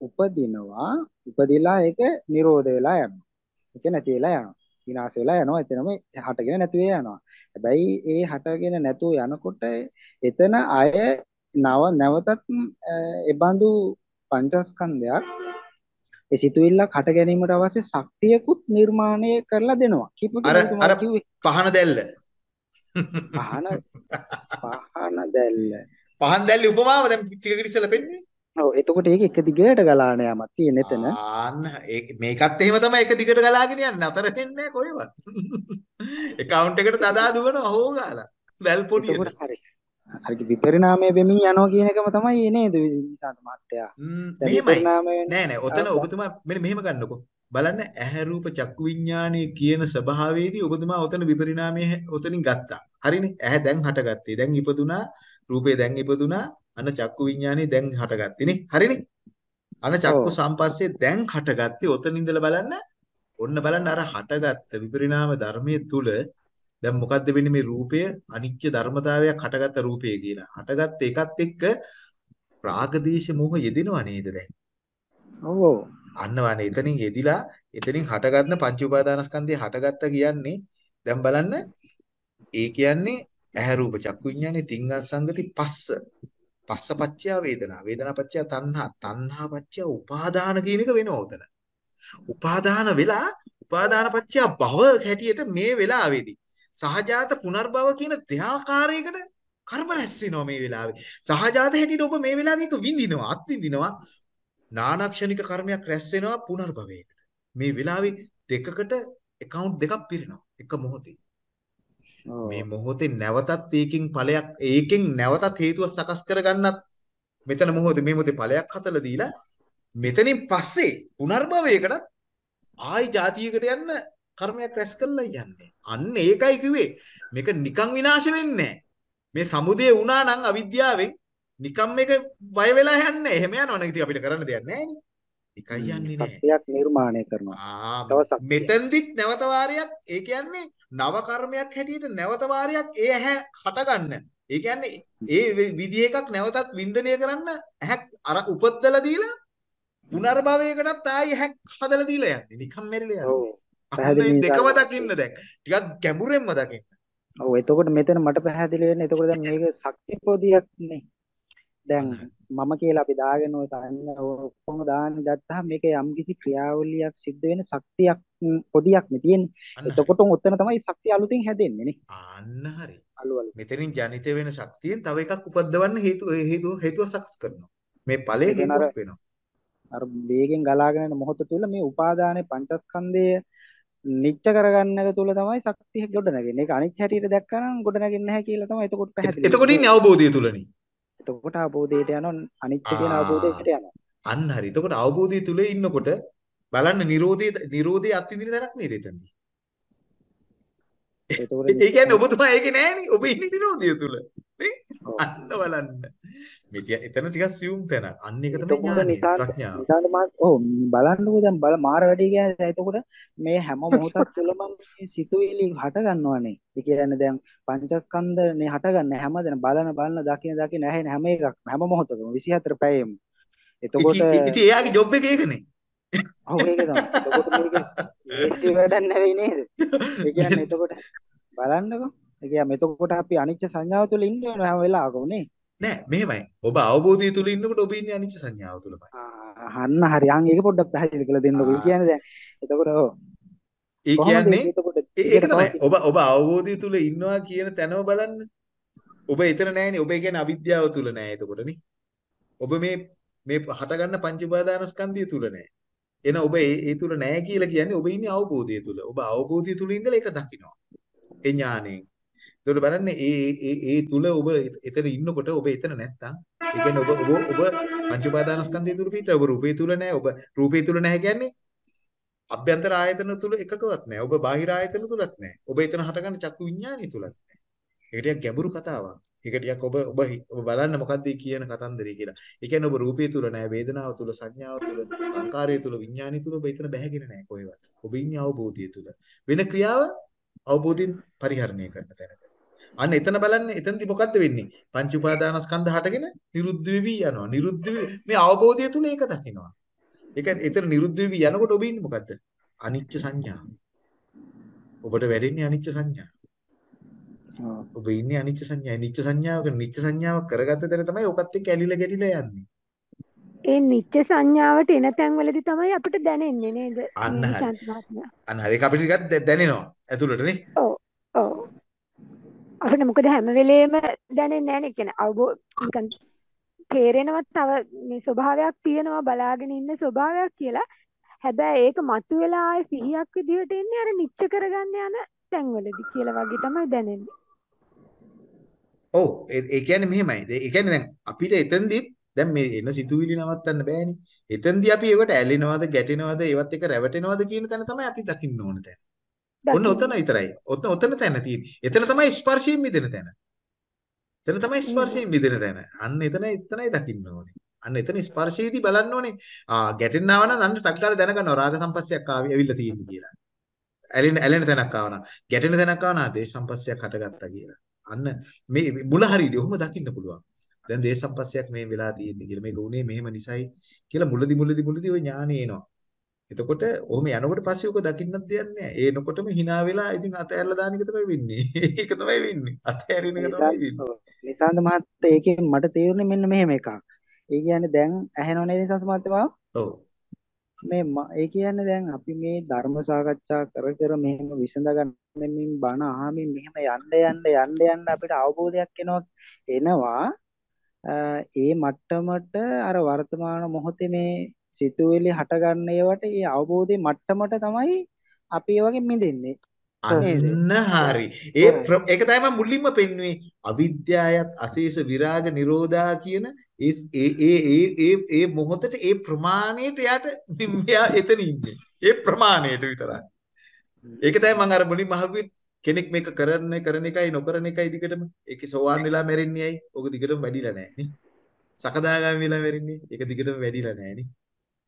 උපදිනවා උපදිලා ඒක නිරෝධ වෙලා යනවා. ඒක නැති වෙලා යනවා. විනාශ වෙලා යනවා. එතනම හටගෙන නැති යනවා. හැබැයි ඒ හටගෙන නැතුව යනකොට එතන අය නව නැවතත් ඒ බඳු පංචස්කන්ධයක් ඒ සිතුවිල්ලක් හට ගැනීමට අවශ්‍ය ශක්තියකුත් නිර්මාණය කරලා දෙනවා. කීප. පහන දැල්ල. පහන පහන දැල්ල. පහන් දැල්ලේ උපමාව දැන් ටිකකට ඉස්සෙල්ලා පෙන්නුවේ. ඔව් එතකොට ඒක එක දිගට ගලාන යමක් තියෙන එතන. ආන්න මේකත් එහෙම තමයි එක දිගට ගලාගෙන යන්නේ. අතර වෙන්නේ නැහැ කොහෙවත්. [laughs] account එකට තදා දුවනවා හොෝ ගාලා. වැල් පොඩියට. එතකොට හරි. හරි විපරිණාමය වෙමින් යනවා කියන එකම තමයි නේද විනිසාන්ත මහත්තයා. මෙහෙමයි. නෑ නෑ ඔතන ඔබතුමා මෙන්න මෙහෙම ගන්නකො. බලන්න ඇහැ රූප චක්කු විඥානයේ කියන ස්වභාවයේදී ඔබතුමා ඔතන විපරිණාමය ඔතනින් ගත්තා. හරිනේ? ඇහැ දැන් හටගත්තේ. දැන් ඉපදුනා රූපේ දැන් ඉපදුනා අන්න චක්කු විඥානේ දැන් හටගත්තේ නේ. හරිනේ? අන්න චක්කු. සම්පස්සේ දැන් හටගත්තේ ඔතන ඉඳලා බලන්න. ඔන්න බලන්න අර හටගත්ත විපරිණාම ධර්මයේ තුල දැන් මොකද්ද වෙන්නේ මේ රූපය අනිත්‍ය ධර්මතාවයක් හටගත්ත රූපය කියලා. හටගත්ත එකත් එක්ක රාගදේශ මොහ යෙදෙනව නේද දැන්? ඔව්. අන්න වනේ එතනින් යෙදිලා එතනින් හටගන්න පංච උපාදානස්කන්ධය හටගත්ත කියන්නේ දැන් බලන්න ඒ කියන්නේ ඇහැ රූප චක්කු විඤ්ඤාණේ තිංග සංගති පස්ස පස්ස පච්චය වේදනා. වේදනා පච්චය තණ්හා. තණ්හා පච්චය උපාදාන කියන එක වෙනවා උතන. උපාදාන වෙලා උපාදාන පච්චය භව හැටියට මේ වෙලාවේදී සහජාත පුනර්භව කියන දෙආකාරයකට කර්ම රැස් වෙනවා මේ වෙලාවේ. සහජාත හැටියට ඔබ මේ වෙලාවේ එක විඳිනවා අත් විඳිනවා නානක්ෂණික කර්මයක් රැස් වෙනවා පුනර්භවයකට. මේ වෙලාවේ දෙකකට account දෙකක් පිරෙනවා. එක මොහොතේ. මේ මොහොතේ නැවතත් ඒකෙන් ඵලයක් ඒකෙන් නැවතත් හේතුව සකස් කරගන්නත් මෙතන මොහොතේ මේ මොහොතේ ඵලයක් හතලා දීලා මෙතනින් පස්සේ පුනර්භවයකට ආයි જાතියකට යන්න කර්මයක් රැස් කරලා යන්නේ. අන්න ඒකයි කිව්වේ. මේක නිකන් විනාශ වෙන්නේ මේ සමුදය වුණා නම් අවිද්‍යාවෙන් නිකම් මේක බය වෙලා යන්නේ. එහෙම යනවනේ ඉතින් අපිට කරන්න දෙයක් නැහැ නේ. එකයි යන්නේ නැහැ. සත්‍යයක් නිර්මාණය කරනවා. මෙතෙන්දිත් නැවත වාරයක් ඒ කියන්නේ නව කර්මයක් හැටියට නැවත වාරයක් ඒ ඇහැ හටගන්න. ඒ කියන්නේ ඒ විදිහ එකක් නැවතත් වින්දනය කරන්න ඇහැ අර උපද්දලා දීලා පුනර්භවයකටත් ආයි ඇහැ හදලා දීලා යන්නේ. නිකම් මෙරිලා යන්නේ. දෙකම දකින්න දැන්. ටිකක් ගැඹුරෙන්ම දකින්න. ඔව් එතකොට මෙතන මට පැහැදිලි වෙන්නේ එතකොට දැන් මේක ශක්ති පොදියක් නේ. දැන් මම කියලා අපි දාගෙන ඔය තන්න ඔක්කොම දාන්න ගත්තාම මේක යම්කිසි ක්‍රියාවලියක් සිද්ධ වෙන ශක්තියක් පොදියක් නේ තියෙන්නේ. එතකොට උත්තර තමයි ශක්තිය අලුතින් හැදෙන්නේ නේ. අන්න හරි. අලු අලු. මෙතනින් ජනිත වෙන ශක්තියෙන් තව එකක් උපද්දවන්න හේතු හේතුව හේතුව සකස් කරනවා. මේ ඵලයේ හේතුවක් වෙනවා. අර වේගෙන් ගලාගෙන යන මොහොත තුල මේ උපාදානයේ පංචස්කන්ධය නිච්ච කරගන්න එක තුල තමයි ශක්තිය ගොඩ නැගෙන්නේ. ඒක අනිත් හැටියට දැක්කනම් ගොඩ නැගෙන්නේ නැහැ කියලා තමයි එතකොට පැහැදිලි එතකොට ඉන්නේ අවබෝධය තුලනේ. එතකොට අවබෝධයට යනවා අනිත්‍ය කියන අවබෝධයට යනවා. අන්න හරි. එතකොට අවබෝධය තුල ඉන්නකොට බලන්න Nirodhe Nirodhe අත්විඳින තැනක් නේද එතනදී. එතකොට [laughs] ඒ කියන්නේ ඔබතුමා ඒකේ නෑනේ. ඔබ ඉන්නේ Nirodhe තුල. නේ? අන්න බලන්න. මේ ටික එතන ටිකක් සියුම් තැනක්. අන්න ඒක තමයි ඥානය ප්‍රඥාව. නිසාන්ත මාත් ඔව් බලන්නකෝ දැන් බල මාර වැඩි කියන්නේ එතකොට මේ හැම මොහොතක් තුළම මේ සිතුවිලි හට ගන්නවානේ. ඒ කියන්නේ දැන් පංචස්කන්ධනේ හටගන්නේ හැමදෙන බලන බලන දකින දකින ඇහෙන හැම එකක් හැම මොහොතකම 24 පැයෙම. එතකොට ඉතින් එයාගේ ජොබ් එක ඒකනේ. ඔව් ඒක තමයි. එතකොට මේක [laughs] වැඩක් නෙවෙයි නේද? ඒ කියන්නේ එතකොට බලන්නකෝ. ඒ කියන්නේ එතකොට අපි අනිච්ච සංඥාව තුළ ඉන්න වෙනවා හැම වෙලාවකම නේ. නෑ මෙහෙමයි. ඔබ අවබෝධය තුල ඉන්නකොට ඔබ ඉන්නේ අනිච්ච සංඥාව තුලමයි. අහන්න හරි. අන් ඒක පොඩ්ඩක් පැහැදිලි කරලා දෙන්නකෝ. කියන්නේ දැන් එතකොට ඔව් ඒ කියන්නේ ඒක තමයි. ඔබ ඔබ අවබෝධය තුල ඉන්නවා කියන තැනම බලන්න. ඔබ එතන නෑනේ. ඔබ කියන්නේ අවිද්‍යාව තුල නෑ එතකොට නේ. ඔබ මේ මේ හටගන්න පංච උපාදානස්කන්ධය තුල නෑ. එන ඔබ ඒ ඒ තුල නෑ කියලා කියන්නේ ඔබ ඉන්නේ අවබෝධය තුල. ඔබ අවබෝධය තුල ඉඳලා ඒක දකිනවා. ඒ ඥාණයෙන්. ඒකට බලන්න ඒ ඒ ඒ තුල ඔබ එතන ඉන්නකොට ඔබ එතන නැත්තම් ඒ කියන්නේ ඔබ ඔබ ඔබ පංච උපාදානස්කන්ධය තුල පිට ඔබ රූපේ තුල නැහැ ඔබ රූපේ තුල නැහැ කියන්නේ අභ්‍යන්තර ආයතන තුල එකකවත් නැහැ. ඔබ බාහිර ආයතන තුලත් නැහැ. ඔබ එතන හටගන්න චක්කු විඥානිය තුලත් නැහැ. ඒක ටිකක් ගැඹුරු කතාවක්. ඒක ටිකක් ඔබ ඔබ ඔබ බලන්න මොකද්ද මේ කියන කතන්දරය කියලා. ඒ කියන්නේ ඔබ රූපේ තුල නැහැ වේදනාව තුල සංඥාව තුල සංකාරය තුල විඥානිය තුල ඔබ එතන බැහැගෙන නැහැ කොහෙවත්. ඔබ ඉන්නේ අවබෝධය තුල. වෙන ක්‍රියාව අවබෝධයෙන් පරිහරණය කරන තැනක. අන්න එතන බලන්න එතනදි මොකද්ද වෙන්නේ? පංච උපාදානස්කන්ධ හටගෙන නිරුද්ධ වෙවි යනවා. නිරුද්ධ මේ අවබෝධය තුල ඒක දකිනවා. ඒක එතන නිරුද්ධ වෙවි යනකොට ඔබ ඉන්නේ මොකද්ද? අනිච්ච සංඥාව. ඔබට වැඩෙන්නේ අනිච්ච සංඥාව. ඔබ ඉන්නේ අනිච්ච සංඥාව. නිච්ච සංඥාවක නිච්ච සංඥාවක් කරගත්ත තැන තමයි ඔකත් එක්ක ඇලිලා ගැටිලා යන්නේ. ඒ නිච්ච සංඥාවට එන තැන්වලදී තමයි අපිට දැනෙන්නේ නේද? අන්න හරි. අන්න හරි. ඒක අපිට ටිකක් දැනෙනවා. ඇතුළට නේ. ඔව් ඔව්. අපිට මොකද හැම වෙලේම දැනෙන්නේ නැහැ නේ. කියන්නේ අවබෝධ නිකන් තේරෙනවත් තව මේ ස්වභාවයක් තියෙනවා බලාගෙන ඉන්න ස්වභාවයක් කියලා. හැබැයි ඒක මතුවෙලා ආයේ සිහියක් විදිහට එන්නේ අර නිච්ච කරගන්න යන තැන්වලදී කියලා වගේ තමයි දැනෙන්නේ. ඔව් ඒ ඒ කියන්නේ මෙහෙමයි. ඒ කියන්නේ දැන් අපිට එතෙන්දිත් දැන් මේ එන සිතුවිලි නවත්තන්න බෑනේ. එතෙන්දී අපි ඒවට ඇලෙනවද, ගැටෙනවද, ඒවත් එක රැවටෙනවද කියන තැන තමයි අපි දකින්න ඕන තැන. ඔන්න ඔතන විතරයි. ඔතන ඔතන තැන තියෙන්නේ. එතන තමයි ස්පර්ශයෙන් මිදෙන තැන. එතන තමයි ස්පර්ශයෙන් මිදෙන තැන. අන්න එතන එතනයි දකින්න ඕනේ. අන්න එතන ස්පර්ශයේදී බලන්න ඕනේ. ආ ගැටෙන්නව නම් අන්න ටක් ගාලා දැනගන්නවා රාග සම්පස්සයක් ආවි ඇවිල්ලා තියෙන්නේ කියලා. ඇලෙන ඇලෙන තැනක් ආවනා. ගැටෙන තැනක් ආවනා දේශ සම්පස්සයක් හටගත්තා කියලා. අන්න මේ මුල හරියදී ඔහොම දකින්න පුළුවන්. දැන් දේශ සම්පස්සයක් මේ වෙලා තියෙන්නේ කියලා. මේක උනේ මෙහෙම නිසයි කියලා මුලදි මුලදි මුලදි ওই ඥානෙ එනවා. එතකොට ඔහොම යනකොට පස්සේ ඔක දකින්නත් දෙයක් නැහැ. ඒනකොටම hina වෙලා ඉතින් අතහැරලා දාන එක තමයි වෙන්නේ. [laughs] ඒක තමයි වෙන්නේ. අතහැරින එක තමයි වෙන්නේ. නිසාන්ත මහත්තයා ඒකෙන් මට තේරුනේ මෙන්න මෙහෙම එකක්. ඒ කියන්නේ දැන් ඇහෙනව නේද නිසාන්ත මහත්තයා? ඔව්. මේ ඒ කියන්නේ දැන් අපි මේ ධර්ම සාකච්ඡා කර කර මෙහෙම විසඳ ගන්නමින් බණ අහමින් මෙහෙම යන්න යන්න යන්න යන්න අපිට අවබෝධයක් එනවා එනවා ඒ මට්ටමට අර වර්තමාන මොහොතේ මේ සිතුවිලි හටගන්න ඒවට ඒ අවබෝධයේ මට්ටමට තමයි අපි ඒ වගේ මිදෙන්නේ අන්න හරි. ඒ ඒක තමයි මම මුලින්ම පෙන්වුවේ. අවිද්‍යාවත් අශේෂ විරාග නිරෝධා කියන ඒ ඒ ඒ ඒ ඒ මොහොතට ඒ ප්‍රමාණයට යට මෙයා එතන ඉන්නේ. ඒ ප්‍රමාණයට විතරයි. ඒක තමයි මම අර මුලින්ම අහුවේ කෙනෙක් මේක කරන්න කරන එකයි නොකරන එකයි දිගටම ඒකේ සෝවාන් වෙලා මැරෙන්නේ ඇයි? ඕක දිගටම වැඩිලා නැහැ නේ. සකදාගාමී වෙලා මැරෙන්නේ. ඒක දිගටම වැඩිලා නැහැ නේ.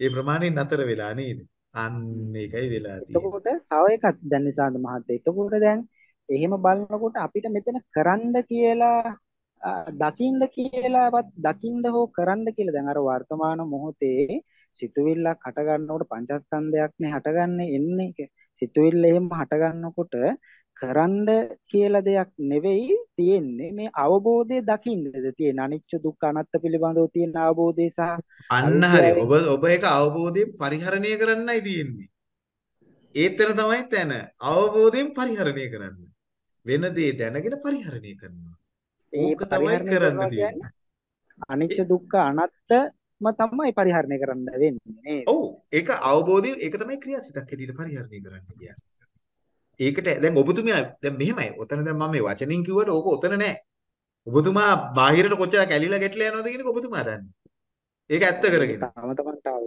ඒ ප්‍රමාණයෙන් නතර වෙලා නේද? අන්න ඒකයි වෙලා තියෙන්නේ. එතකොට තව එකක් දැන් නිසාන්ත මහත්තයා. එතකොට දැන් එහෙම බලනකොට අපිට මෙතන කරන්න කියලා අ, දකින්න කියලාවත් දකින්න හෝ කරන්න කියලා දැන් අර වර්තමාන මොහොතේ සිතුවිල්ලක් හට ගන්නකොට පංචස්කන්ධයක් නේ හටගන්නේ එන්නේ සිතුවිල්ල එහෙම හට ගන්නකොට කරන්න කියලා දෙයක් නෙවෙයි තියෙන්නේ මේ අවබෝධය දකින්නද තියෙන අනිච්ච දුක්ඛ අනාත්ම පිළිබඳව තියෙන අවබෝධය සහ අන්න හරි. ඔබ ඔබ ඒක අවබෝධයෙන් පරිහරණය කරන්නයි තියෙන්නේ. ඒතර තමයි තැන. අවබෝධයෙන් පරිහරණය කරන්න. වෙන දේ දැනගෙන පරිහරණය කරනවා. ඒ ඕක තමයි කරන්න තියෙන්නේ. අනිච්ච දුක්ඛ අනාත්ම තමයි පරිහරණය කරන්න වෙන්නේ? ඔව් ඒක අවබෝධයෙන් ඒක තමයි ක්‍රියාසිතක් හැටියට පරිහරණය කරන්න කියන්නේ. ඒකට දැන් ඔබතුමිය දැන් මෙහෙමයි. ඔතන දැන් මම මේ වචනින් කිව්වට ඕක ඔතන නෑ. ඔබතුමා බාහිරට කොච්චර කැලිලා ගැටලා යනවද කියන එක ඔබතුමා දන්නේ. ඒක ඇත්ත කරගෙන.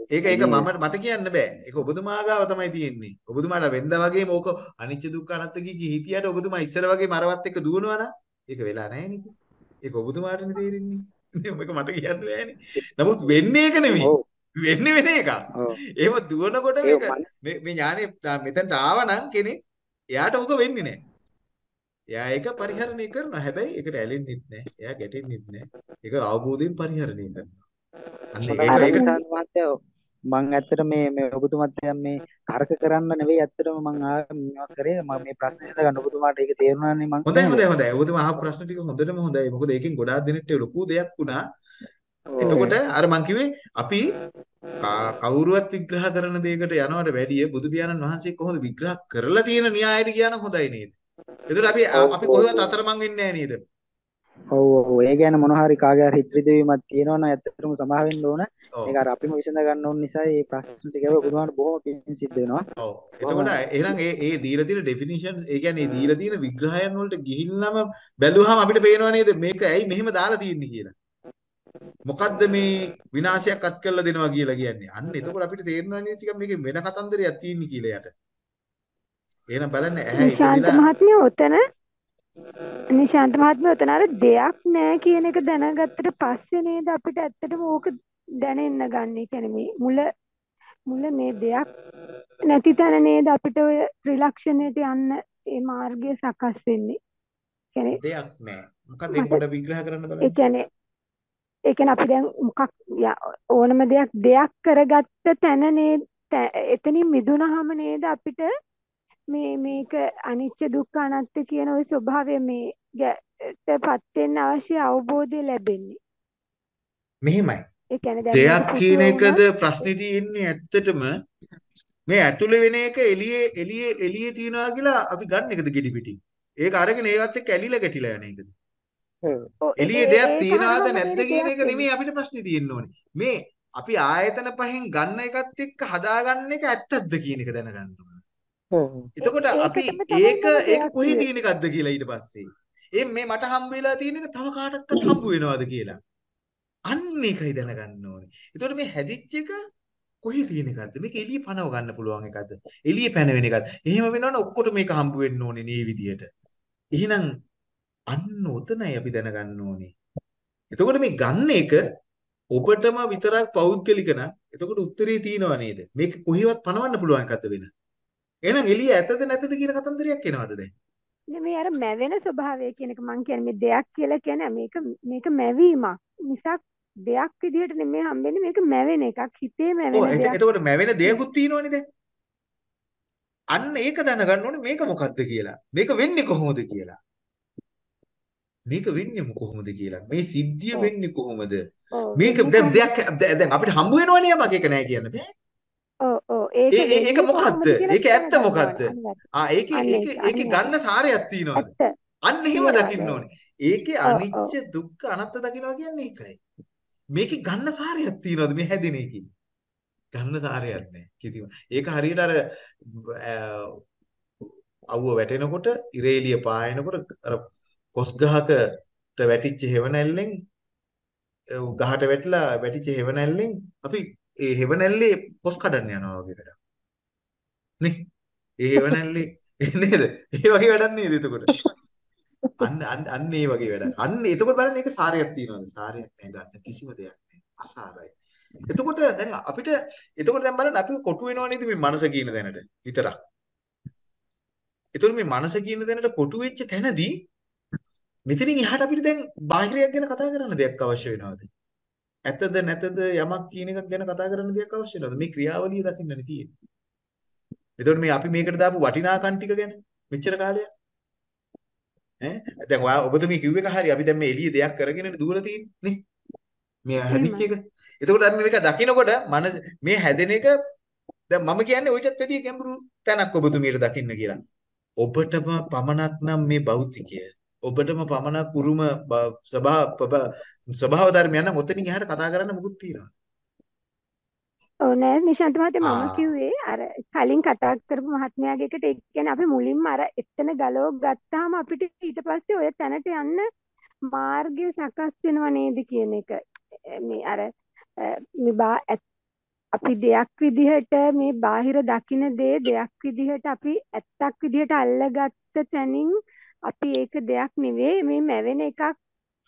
ඒක ඒක? මම මට කියන්න බෑ. ඒක ඔබතුමා ගාව තමයි තියෙන්නේ. ඔබතුමාට වෙන්දා වගේම ඕක අනිච්ච දුක්ඛ අනාත්ම කී කී හිතියට ඔබතුමා ඉස්සර වගේ මරවත් එක්ක දුවනවා නම් ඒක වෙලා නැහැ නේද? ඒක ඔබතුමාටනේ තේරෙන්නේ. මේක මට කියන්න බෑනේ. නමුත් වෙන්නේ ඒක නෙමෙයි. වෙන්නේ වෙන එකක්. එහෙම දුවනකොට මේක මේ ඥානෙ මෙතනට ආවනම් කෙනෙක් එයාට ඕක වෙන්නේ නැහැ. එයා ඒක පරිහරණය කරනවා. හැබැයි ඒකට ඇලෙන්නෙත් නැහැ. එයා ගැටෙන්නෙත් නැහැ. ඒක අවබෝධයෙන් පරිහරණය කරනවා. අන්න ඒක ඒක මම ඇත්තට මේ මේ ඔබතුමාත් දැන් මේ තර්ක කරන්න නෙවෙයි ඇත්තටම මම ආවේ මේවා කරේ මම මේ ප්‍රශ්නේ ගන්න ඔබතුමාට ඒක තේරුණානේ මං හොඳයි? හොඳයි හොඳයි. ඔබතුමා අහපු ප්‍රශ්න ටික හොඳටම හොඳයි. මොකද ඒකෙන් ගොඩාක් දෙනෙක්ට ලොකු දෙයක් වුණා. එතකොට අර මං කිව්වේ අපි කවුරුවත් විග්‍රහ කරන දෙයකට යනවට වැඩිය බුදු පියාණන් වහන්සේ කොහොමද විග්‍රහ කරලා තියෙන න්‍යායයට ගියා නම් හොඳයි නේද? එතකොට අපි අපි ඔව් කොහෙවත් අතරමං වෙන්නේ නැහැ නේද? ඔව් ඔව් ඒ ගැන මොන හරි කාගේ හරි හිත රිදවීමක් තියෙනවා නම් ඇත්තටම සමාව වෙන්න ඕන. ඒක අර අපිම විසඳ ගන්න ඕන නිසා මේ ප්‍රශ්න ටික ඔබතුමාට බොහොම පිං සිද්ධ වෙනවා. ඔව්. එතකොට එහෙනම් ඒ ඒ දීලා තියෙන ඩෙෆිනිෂන්ස් ඒ කියන්නේ දීලා තියෙන විග්‍රහයන් වලට ගිහිල්ලාම බැලුවාම අපිට පේනවා නේද මේක ඇයි මෙහෙම දාලා තියෙන්නේ කියලා. මොකද්ද මේ විනාශයක් අත් කරලා දෙනවා කියලා කියන්නේ. අන්න එතකොට අපිට තේරෙනවා නේද ටිකක් මේකේ වෙන කතන්දරයක් තියෙන්නේ කියලා යට. එහෙනම් බලන්න ඇහැ ඉපදිලා මහත්මිය ඔතන නිශාන්ත මහත්මිය ඔතන අර දෙයක් නෑ කියන එක දැනගත්තට පස්සේ නේද අපිට ඇත්තටම ඕක දැනෙන්න ගන්න. ඒ කියන්නේ මේ මුල මුල මේ දෙයක් නැති තැන නේද අපිට ඔය ත්‍රිලක්ෂණයට යන්න ඒ මාර්ගය සකස් වෙන්නේ. දෙයක් නැහැ. මොකක්ද ඒක පොඩ්ඩක් විග්‍රහ කරන්න බලන්න. ඒ කියන්නේ අපි දැන් මොකක් ඕනම දෙයක් දෙයක් කරගත්ත තැන තැ- එතනින් මිදුනහම නේද අපිට මේ මේක අනිච්ච දුක්ඛ අනාත්ම කියන ওই ස්වභාවය මේ ගැටපත් වෙන්න අවශ්‍ය අවබෝධය ලැබෙන්නේ. මෙහෙමයි. ඒ කියන්නේ දෙයක් කියන එකද ප්‍රශ්නේ තියෙන්නේ ඇත්තටම මේ ඇතුලේ වෙන එක එළියේ එළියේ එළියේ තියනවා කියලා අපි ගන්න එකද පිටින්. ඒක අරගෙන ඒවත් එක්ක ඇලිලා ගැටිලා යන එකද? එළියේ දෙයක් තියනවාද නැද්ද නේද කියන එක නෙමෙයි. අපිට ප්‍රශ්නේ තියෙන්න ඕනේ. මේ අපි ආයතන පහෙන් ගන්න එකත් එක්ක හදාගන්න එක ඇත්තක්ද කියන එක දැනගන්න ඕනේ. එතකොට අපි ඒක ඒක කොහේ. තියෙන එකක්ද කියලා ඊට පස්සේ. ඒ මේ මට හම්බ වෙලා තියෙන එක තව කාටවත් හම්බ වෙනවද කියලා. අන්න ඒකයි දැනගන්න ඕනේ. එතකොට මේ හැදිච්ච එක කොහේ තියෙන එකක්ද? මේක එළිය පනව ගන්න පුළුවන් එකක්ද? එළිය පැනවෙන එකක්ද? එහෙම වෙනවනම් ඔක්කොට මේක හම්බ වෙන්න ඕනේ මේ විදියට. එහෙනම් අන්න ඔතනයි අපි දැනගන්න ඕනේ. එතකොට මේ ගන්න එක ඔබටම විතරක් පෞද්ගලික නම් එතකොට උත්තරේ තියෙනව නේද? මේක කොහේවත් පනවන්න පුළුවන් එකක්ද වෙන? එහෙනම් එළිය ඇතද නැතද කියන කතන්දරයක් එනවද දැන්? නෙමෙයි අර මැවෙන ස්වභාවය කියන එක මං කියන්නේ මේ දෙයක් කියලා කියන්නේ මේක මේක මැවීමක්. මිසක් දෙයක් විදිහට නෙමෙයි හම්බෙන්නේ මේක මැවෙන එකක්. හිතේ ඔව් මැවෙන දෙයක්. එතකොට මැවෙන දෙයක්ත් තියෙනවනේ දැන්. අන්න ඒක දැනගන්න ඕනේ මේක මොකද්ද කියලා. මේක වෙන්නේ කොහොමද කියලා. මේක වෙන්නේ කොහොමද කියලා. මේ සිද්ධිය වෙන්නේ කොහොමද? මේක දැන්? දෙයක් දැන් අපිට හම්බ වෙනවනේ යමක් ඒක නෑ කියන්න බෑ. ඔව් ඔව් ඒක ඒක මොකද්ද? ඒක ඇත්ත මොකද්ද? ආ ඒකේ ඒකේ ඒක. ගන්න සාරයක් තියනවද? අන්න එහෙම? දකින්න ඕනේ. ඒකේ අනිච්ච දුක්ඛ අනාත්ම දකින්නවා කියන්නේ ඒකයි. මේකේ ගන්න සාරයක් තියනවද මේ හැදෙන එකේ? ගන්න සාරයක් නැහැ කිසිම. ඒක හරියට අර අවුව වැටෙනකොට ඉරේලිය පායනකොට අර කොස් ගහකට වැටිච්ච හෙවණැල්ලෙන් ගහට වැටිලා වැටිච්ච හෙවණැල්ලෙන් අපි ඒ හෙවණැල්ලේ කොස් කඩන්න යනවා වගේ වැඩක්. නේ? ඒ හෙවණැල්ලේ [laughs] නේද? ඒ වගේ වැඩක් නේද එතකොට? අන්න අන්න අන්න ඒ වගේ වැඩක්. අන්න එතකොට බලන්න ඒක සාරයක් තියනවාද? සාරයක් නෑ ගන්න කිසිම දෙයක් නෑ. අසාරයි. එතකොට දැන් අපිට එතකොට දැන් බලන්න අපි කොටු වෙනව නේද මේ මනස කියන දැනට විතරක්. එතකොට මේ මනස කියන දැනට කොටු වෙච්ච තැනදී මෙතනින් එහාට අපිට දැන් බාහිරයක් ගැන කතා කරන්න දෙයක් අවශ්‍ය වෙනවද? ඇතද නැතද යමක් කියන එකක් ගැන කතා කරන්න දෙයක් අවශ්‍ය වෙනවද? මේ ක්‍රියාවලිය දකින්නනේ තියෙන්නේ. එතකොට මේ අපි මේකට දාපු වටිනාකම් ටික ගැන මෙච්චර කාලයක් ඈ දැන් ඔයා ඔබතුමී කිව්ව එක හරි අපි දැන් මේ එළිය දෙයක් කරගෙනනේ දුවලා තියෙන්නේ නේ මේ හැදිච්ච එක එතකොට අපි මේක දකිනකොට මන මේ හැදෙන එක දැන් මම කියන්නේ ඔයිටත් වැඩිය ගැඹුරු තැනක් ඔබතුමීට දකින්න කියලා ඔබටම පමණක් නම් මේ භෞතිකය ඔබටම පමණක් උරුම ස්වභාව ස්වභාව ධර්මයන් නම් ඔතනින් එහාට කතා කරන්න මොකුත් තියනවා ඔව් නෑ නිශාන්ත මහත්තයා මම කිව්වේ අර කලින් කතා කරපු මහත්මයාගේ එකට ඒ කියන්නේ අපි මුලින්ම අර එතන ගලව ගත්තාම අපිට ඊට පස්සේ ඔය තැනට යන්න මාර්ගය සකස් වෙනව නේද කියන එක. මේ අර මේ අපි දෙයක් විදිහට මේ බාහිර දකින දේ දෙයක් විදිහට අපි ඇත්තක් විදිහට අල්ලගත්ත තැනින් අපි ඒක දෙයක් නෙවෙයි. මේ මැවෙන එකක්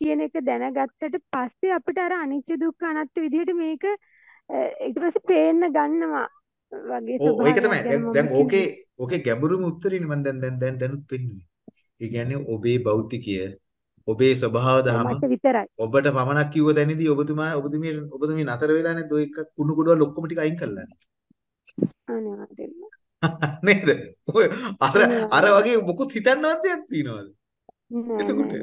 කියන එක දැනගත්තට පස්සේ අපිට අර අනිත්‍ය දුක්ඛ අනාත්ම විදිහට මේක ඊට පස්සේ පේන්න ගන්නවා වගේ ඔව් ඒක තමයි. දැන් දැන් ඕකේ ඕකේ ගැඹුරුම උත්තරිනේ මම දැන් දැන් දැන් දැනුත් පෙන්නුවේ. ඒ කියන්නේ ඔබේ භෞතිකය ඔබේ ස්වභාව දහම ඔබට පමණක් කිව්ව දැනදී ඔබතුමා ඔබතුමිය ඔබතුමිය නතර වෙලා නැද්ද? ඔය එක කුණු කොටවල් ඔක්කොම ටික අයින් කළානේ. [laughs] නේද? ඔය අර අර වගේ මොකුත් හිතන්නවත් දෙයක් තියනවද? එතකොට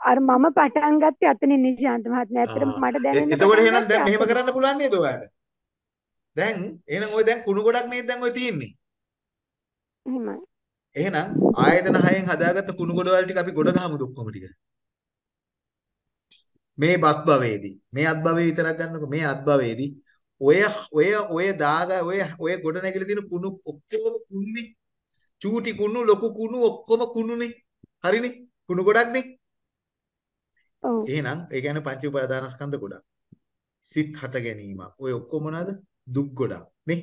අර මම පටන් ගත්තේ අතනින් නිශාන්ත මහත්මයා. ඇත්තටම මට දැනෙන්න එතකොට එහෙනම් දැන් මෙහෙම කරන්න පුළුවන් නේද ඔයාලට? දැන් එහෙනම් ඔය දැන් කුණු ගොඩක් නේද දැන් ඔය තියෙන්නේ? එහෙමයි. එහෙනම් ආයතන හයෙන් හදාගත්ත කුණු ගොඩවල් ටික අපි ගොඩ ගහමුද ඔක්කොම ටික? මේ බත් භවයේදී මේ අත් භවයේ විතරක් ගන්නකො මේ අත් භවයේදී ඔය ඔය ඔය දාග ඔය ඔය ගොඩ නැගිලා තියෙන කුණු ඔක්කොම කුණුනේ චූටි කුණු ලොකු කුණු ඔක්කොම කුණුනේ හරිනේ කුණු ගොඩක්නේ ඔව් එහෙනම් ඒ කියන්නේ පංච උපාදානස්කන්ධ ගොඩක්. සිත් හට ගැනීම. ඔය ඔක්කොම මොනවාද? දුක් ගොඩක්. නේ?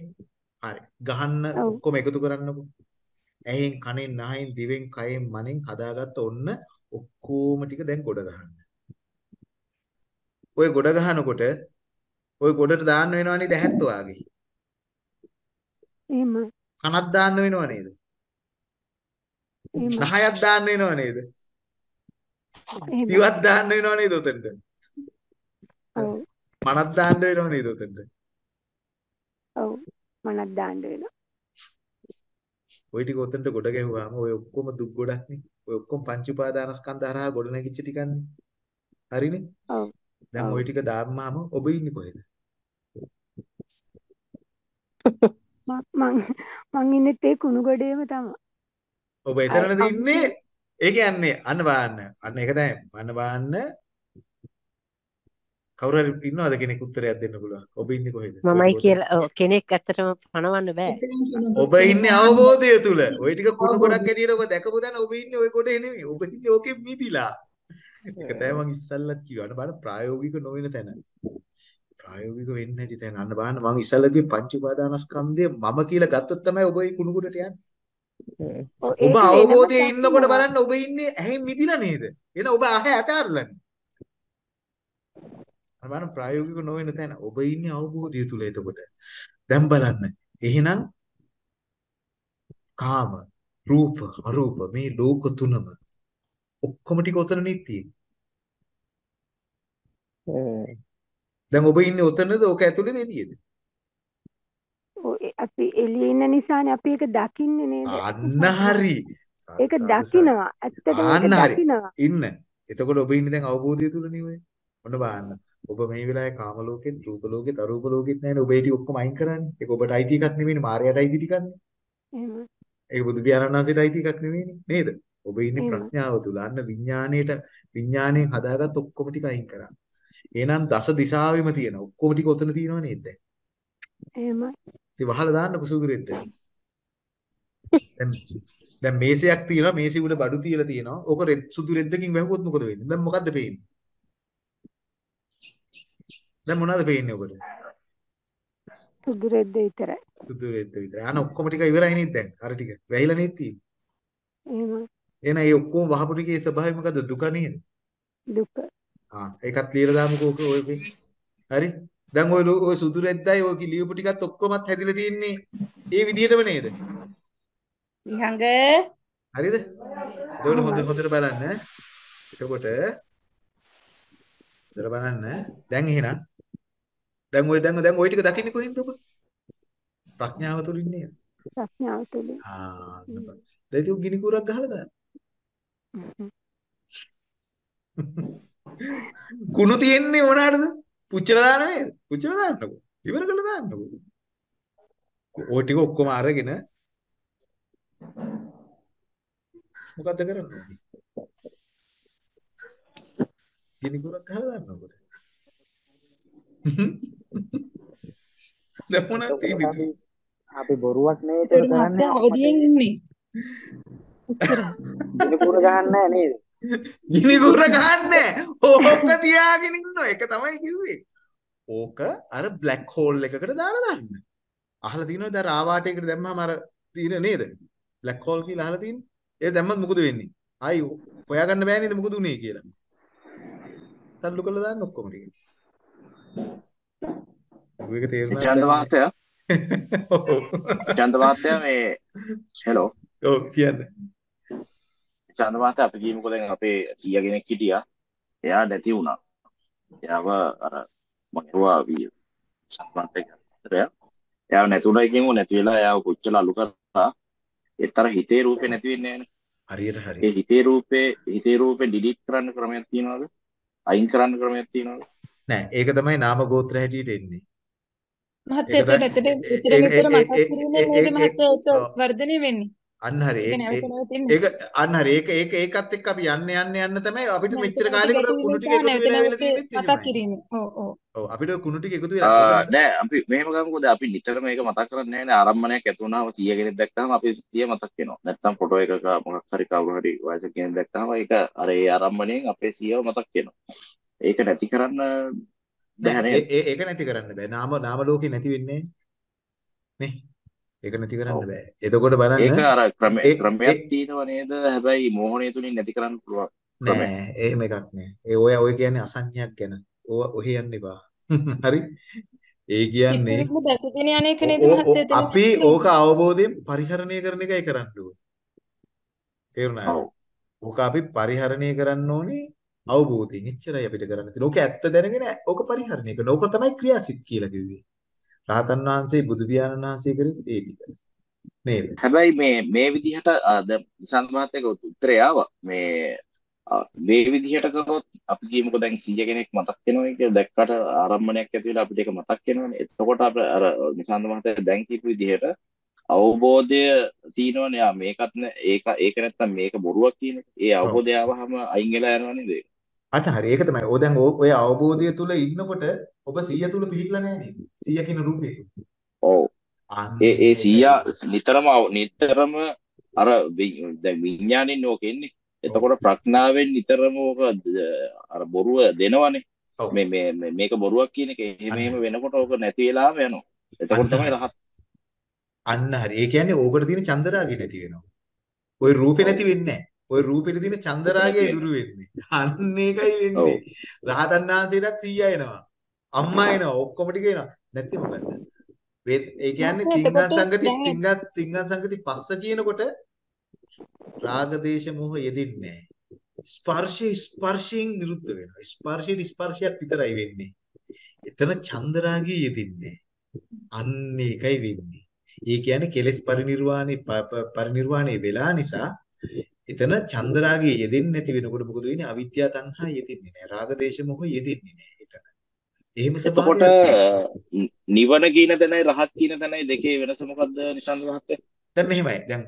හරි. ගහන්න ඔක්කොම එකතු කරන්නකො. ඇහෙන් කනෙන් නහයෙන් දිවෙන් කයෙන් මනෙන් හදාගත්ත ඔන්න ඔක්කොම ටික දැන් ගොඩ ගහන්න. ඔය ගොඩ ගහනකොට ඔය ගොඩට දාන්න වෙනව නේද ඇහත් ඔයාගේ? එහෙමයි. කනක් දාන්න වෙනව නේද? නහයක් දාන්න වෙනව නේද? දිවක් දාන්න වෙනව නේද උතෙන්ට? ඔව්. මනක් දාන්න වෙනව නේද උතෙන්ට? ඔව්. මනක් දාන්න වෙනවා. ওই ටික උතෙන්ට ගොඩ ගැහුවාම ඔය ඔක්කොම දුක් ගොඩක්නේ. ඔය ඔක්කොම පංච උපාදානස්කන්ධ හරහා ගොඩ නැගිච්ච ටිකන්නේ. හරිනේ? ඔව්. දැන් ওই ටික දාම්මාම ඔබ ඉන්නේ කොහෙද? [laughs] මං මං ඉන්නේ තේ කුණු ගොඩේම තමයි. ඔබ එතනද ඉන්නේ? ඒ කියන්නේ අන්න බලන්න. අන්න ඒක තමයි. අන්න බලන්න. කවුරු හරි ඉන්නවද කෙනෙක් උත්තරයක් දෙන්න පුළුවන්? ඔබ ඉන්නේ කොහෙද? මමයි කියලා කෙනෙක් ඇත්තටම පණවන්න බෑ. ඔබ ඉන්නේ අවබෝධය තුල. ওই ටික කුණු ගොඩක් ඇටියට ඔබ දැකපු දැන ඔබ ඉන්නේ ওই ගොඩේ නෙමෙයි. ඔබ ඉන්නේ ඕකෙ මිදිලා. ඒක [laughs] තමයි මං ඉස්සල්ලත් කිව්වා. අන්න බලන්න ප්‍රායෝගික නොවන තැන. ප්‍රායෝගික වෙන්නේ නැති තැන. අන්න බලන්න මං ඉස්සල්ලා කිව්වේ පංච උපාදානස්කන්ධය මම කියලා ගත්තොත් තමයි ඔබ ඒ කුණු ගොඩට යන්නේ. ඔබ අවබෝධයේ ඉන්නකොට බලන්න ඔබ ඉන්නේ ඇහෙන් මිදිලා නේද? එහෙනම් ඔබ ඇහැ අතාරලානේ. අනවන ප්‍රායෝගික නොවන තැන ඔබ ඉන්නේ අවබෝධය තුල එතකොට. දැන් බලන්න. එහෙනම් කාම, රූප, අරූප මේ ලෝක තුනම ඔක්කොම ටික ඔතනනේ තියෙන්නේ. දැන් ඔබ ඉන්නේ ඔතනද? ඕක ඇතුලේද එළියේද? අපි එළියේ ඉන්න නිසානේ අපි ඒක දකින්නේ නේද? අන්න හරි. ඒක දකිනවා. ඇත්තටම ඒක දකිනවා. ඉන්න. එතකොට ඔබ ඉන්නේ දැන් අවබෝධය තුලනේ ඔය. ඔන්න බලන්න. ඔබ මේ වෙලාවේ කාම ලෝකෙත්, රූප ලෝකෙත්, අරූප ලෝකෙත් නැහැනේ. ඔබ ඒටි ඔක්කොම අයින් කරන්නේ. ඒක ඔබට අයිති එකක් නෙමෙයිනේ. මායයට අයිති ටිකක්නේ. එහෙම. ඒක බුදු පියාණන් වහන්සේට අයිති එකක් නෙමෙයිනේ. නේද? ඔබ ඉන්නේ ප්‍රඥාව තුල. අන්න විඥාණයට විඥාණයෙන් හදාගත්ත ඔක්කොම ටික අයින් කරා. එහෙනම් දස දිශාවෙම තියෙන ඔක්කොම ටික ඔතන තියෙනව නේද දැන්? එහෙමයි. ඉතින් වහලා දාන්නකො සුදුරෙද්ද. දැන් දැන් මේසයක් තියෙනවා මේසෙ උඩ බඩු තියලා තියෙනවා. ඕක රෙද් සුදු රෙද්දකින් වැහුවොත් මොකද වෙන්නේ? දැන් මොකද්ද පේන්නේ? දැන් මොනවද පේන්නේ ඔබට? සුදු රෙද්ද විතරයි. සුදු රෙද්ද විතරයි. අන ඔක්කොම ටික ඉවරයි නේද දැන්? අර ටික වැහිලා නේද තියෙන්නේ? එහෙම එහෙනම් ඒ ඔක්කොම වහපු ටිකේ ස්වභාවය මොකද්ද? දුක නේද? දුක. ආ ඒකත් ලියලා දාමුකෝ ඔක ඔය ඔය. හරි? දැන් ඔය ඔය සුදු රෙද්දයි ඔය ලියපු ටිකත් ඔක්කොමත් හැදිලා තියෙන්නේ ඒ විදිහටම නේද? විහංග හරිද? එතකොට හොඳ හොඳට බලන්න. එතකොට හොඳට බලන්න. දැන් එහෙනම් දැන් ඔය දැන් දැන් ওই ටික දකින්නේ කොහෙන්ද ඔබ? ප්‍රඥාව තුලින් නේද? ප්‍රඥාව තුළින්. ආ? දැන් ඒක ගිනි කූරක් ගහලා දාන්න. කුණු තියෙන්නේ මොනකටද? පුච්චලා දාන්න නේද? පුච්චලා දාන්නකෝ. ඉවර කරලා දාන්නකෝ. ওই ටික ඔක්කොම අරගෙන මොකද්ද කරන්නේ? ගිනි කූරක් ගහලා දාන්නකෝ. දැන් මොනවද තියෙන්නේ? අපි බොරුවක් නේ ඒක කරන්නේ අවදියෙන් ඉන්නේ. එච්චර. ගිනි කුර ගහන්නේ නේද? ගිනි කුර ගහන්නේ ඕක තියාගෙන ඉන්නවා. ඒක තමයි කිව්වේ. ඕක අර බ්ලැක් හෝල් එකකට දාලා දාන්න. අහලා තියෙනවද? දැන් රාවාටයකට දැම්මම අර තියෙන නේද? බ්ලැක් හෝල් කියලා අහලා තියෙන්නේ. ඒක දැම්මත් මොකද වෙන්නේ? ආයි හොයාගන්න බෑ නේද මොකද උනේ කියලා. තල්ලු කරලා දාන්න ඔක්කොම ටික. මේක තේරුණාද? චන්ද දැන් මහත්තයා [laughs] චන්ද මහත්තයා මේ හෙලෝ ඔව් කියන්නේ චන්ද මහත්තයා අපි කියමුකෝ දැන් අපේ සීයා කෙනෙක් හිටියා එයා නැති වුණා එයාව අර මම හිතුවා වී සම්මන්ත කරේ එයාව නැතුණා කියමු නැති වෙලා එයාව කොච්චර අලු කරා ඒතර හිතේ රූපේ නැති වෙන්නේ නැහැ හරියට ඒ හරියට හිතේ රූපේ හිතේ රූපේ ඩිලීට් කරන්න ක්‍රමයක් තියනවද අයින් කරන්න ක්‍රමයක් තියනවද නෑ ඒක තමයි නාම ගෝත්‍ර හැටියට එන්නේ මහත්තයා ඒ විතර ඒ මතක් කිරීමෙන් නේද මහත්තයා ඒක වර්ධනය වෙන්නේ. අන්න හරි. ඒක අන්න හරි. ඒක ඒක ඒකත් එක්ක අපි යන්න යන්න යන්න තමයි අපිට මෙච්චර කාලෙකට කුණු ටික එකතු වෙලා වෙලා තියෙනෙත් මතක්. කිරීමෙන්. ඔව් ඔව්. ඔව් අපිට කුණු ටික එකතු වෙලා නෑ අපි මෙහෙම ගමුකෝ දැන් අපි නිතරම මේක මතක් කරන්නේ නැහැ නේ ආරම්භණයක් ඇති වුණාම 100 කෙනෙක් දැක්කම අපි 100 මතක් වෙනවා. නැත්තම් ෆොටෝ එකක මොකක් හරි කවුරු හරි වයසක කෙනෙක් දැක්කම ඒක අර ඒ ආරම්භණයෙන් අපේ 100ව මතක් වෙනවා. ඒක නැති කරන්න ඒ- ඒක නැති කරන්න බෑ නාම නාම ලෝකේ නැති වෙන්නේ නේ ඒක නැති කරන්න බෑ. එතකොට බලන්න ඒක අර ක්‍රමයක් තියෙනව නේද? හැබැයි මෝහණය තුලින් නැති කරන්න පුළුවන් නෑ එහෙම එකක් නෑ. ඒ ඔය ඔය කියන්නේ අසඤ්ඤයක් ගැන. ඔය ඔහෙ යන්න එපා. [laughs] හරි? ඒ කියන්නේ බැසගෙන යන එක නේද මහත්තයා? එතන අපි. ඕක අවබෝධයෙන් පරිහරණය කරන එකයි කරන්න ඕනේ. තේරුණාද? ඕක අපි පරිහරණය කරන්න ඕනේ අවබෝධයෙන්. එච්චරයි අපිට කරන්න තියෙන්නේ. ඕක ඇත්ත දැනගෙන ඕක පරිහරණය කරන. ඕක තමයි ක්‍රියාසිට කියලා කිව්වේ. රහතන් වහන්සේ බුදු පියාණන් වහන්සේ කරෙත් ඒ ටික. නේද? හැබැයි මේ මේ විදිහට අ, දැන් නිශාන්ත මහත්තයාගේ උත්තරය ආවා මේ අ, මේ විදිහට කරොත් අපි කියමුකෝ දැන් 100 කෙනෙක් මතක් වෙනවා කියලා දැක්කට ආරම්භණයක් ඇති වෙලා අපිට ඒක මතක් වෙනවනේ එතකොට අප අර නිශාන්ත මහත්තයා දැන් කියපු විදිහට අවබෝධය තියෙනවනේ ආ මේකත් නෑ ඒක ඒක නැත්තම් මේක බොරුවක් කියන එක ඒ ඔව්. අවබෝධය ආවහම අයින් වෙලා යනවා නේද ඒක? අන්න හරි. ඒක තමයි. ඔය දැන් ඔය අවබෝධය තුල ඉන්නකොට ඔබ 100 තුල පිහිටලා නැහැ නේද? 100 කියන රූපේ තුල. ඔව් ඒ ඒ ඒකයි. සීයා නිතරම අව- නිතරම අර දැන් විඥාණයෙන් ඕක එන්නේ. එතකොට ප්‍රඥාවෙන් නිතරම ඕක අර බොරුව දෙනවනේ. මේ මේ මේක බොරුවක් කියන එක එහෙම එහෙම. වෙනකොට ඕක නැති වෙලාම යනවා. එතකොට තමයි. රහත්. අන්න හරි. ඒ කියන්නේ ඕකට තියෙන චන්දරාගය නැති වෙනවා. ওই රූපේ. නැති වෙන්නේ නැහැ. ওই රූපෙට තියෙන වෙන්නේ. දුරු වෙන්නේ. අන්න ඒකයි. වෙන්නේ. රහතන් වහන්සේටත් 100 එනවා. අම්මා එනවා. ඔක්කොම ටික එනවා. නැත්නම් මොකද්ද? ඒ කියන්නේ එතකොට සංගති දැන් තිංගන් තිංගන් සංගති පස්ස කියනකොට රාග දේශ මොහ යෙදෙන්නේ නැහැ. ස්පර්ශය ස්පර්ශයෙන් නිරුද්ධ වෙනවා. ස්පර්ශයට ස්පර්ශයක් විතරයි වෙන්නේ. එතන චන්දරාගය යෙදෙන්නේ අන්න ඒකයි වෙන්නේ. ඒ කියන්නේ කෙලෙස් පරිණිරවාණේ පරිණිරවාණේ වෙලා නිසා එතන චන්දරාගය යෙදෙන්නේ නැති වෙනකොට මොකද වෙන්නේ? අවිද්‍යාව තණ්හා යෙදෙන්නේ නැහැ. රාග දේශ මොහ යෙදෙන්නේ නැහැ එතන. එහෙම එතකොට ස්වභාවයක්. නි- නිවන කියන තැනයි රහත් කියන තැනයි දෙකේ වෙනස මොකද්ද නිශාන්ත මහත්තයා? දැන් මෙහෙමයි. දැන්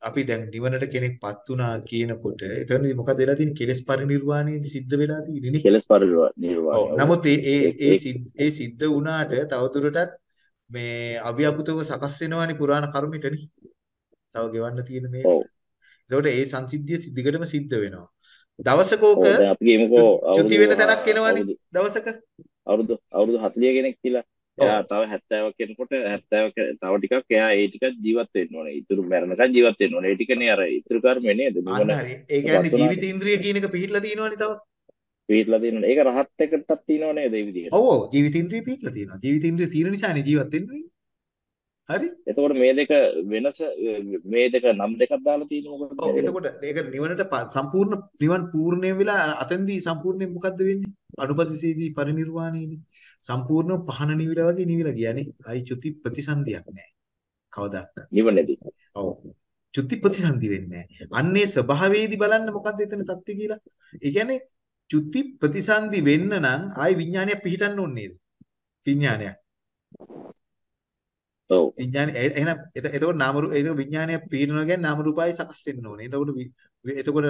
අපි දැන් නිවනට කෙනෙක්පත් වුණා කියනකොට එතනදී මොකද වෙලා තියෙන්නේ? කෙලෙස් පරිණිරවාණයේදී සිද්ධ වෙලා තියෙන්නේ නේ. කෙලස් පරිනිර්වාණය. නමුත් ඒ ඒ ඒ සිද්ධ වුණාට තවදුරටත් මේ අවියකුතව සකස් වෙනවනේ පුරාණ කර්මෙටනේ. තව ගෙවන්න තියෙන මේ. එතකොට ඒ සංසිද්ධිය දිගටම සිද්ධ වෙනවා. දවසක ඕක අපි ගිමුකෝ චුති වෙන තැනක් එනවනේ දවසක. අවුරුදු අවුරුදු 40 කෙනෙක් කියලා එයා තව 70ක් කෙනකොට 70 තව ටිකක් එයා ඒ ටික ජීවත් වෙන්න ඕනේ. ඉතුරු මැරෙනකන් ජීවත් වෙන්න ඕනේ. ඒ ටිකනේ අර ඉතුරු කර්මය නේද? අන්න හරි. ඒ කියන්නේ ජීවිත ඉන්ද්‍රිය කියන එක පිහිටලා තියෙනවනේ තව. පිළිట్లా තියෙනවා. ඒක රහත් එකටත් තියෙනව නේද ඒ විදිහට? ඔව් ඔව් ජීවිත ඉන්ද්‍රිය පිහිටලා තියෙනවා. ජීවිත ඉන්ද්‍රිය තියෙන නිසානේ ජීවත් වෙන්නේ. හරි? එතකොට මේ දෙක වෙනස මේ දෙක නම් දෙකක් දාලා තියෙන්නේ මොකද? ඔව් එතකොට ඒක නිවනට සම්පූර්ණ නිවන් පූර්ණයෙන් වෙලා අතෙන්දී සම්පූර්ණයෙන් මොකද්ද වෙන්නේ? අනුපතිසීදී පරිනිර්වාණයේදී සම්පූර්ණ පහන නිවිලා වගේ නිවිලා ගියානේ. ආයි චුති ප්‍රතිසන්දියක් නැහැ. කවදාවත්. නිවනේදී. ඔව්. චුති ප්‍රතිසන්දි වෙන්නේ. අන්නේ ස්වභාවයේදී බලන්න මොකද්ද එතන தත්ති කියලා. ඒ කියන්නේ චුති ප්‍රතිසන්දි වෙන්න නම් ආයි විඥානයක් පිහිටන්න ඕනේ නේද? විඥානයක්. ඔව්. විඥානය එ- එහෙනම් එත- එතකොට නාම රූප ඒක විඥානය පිහිටනවා කියන්නේ නාම රූපයි සකස් වෙන්න ඕනේ. එතකොට එතකොට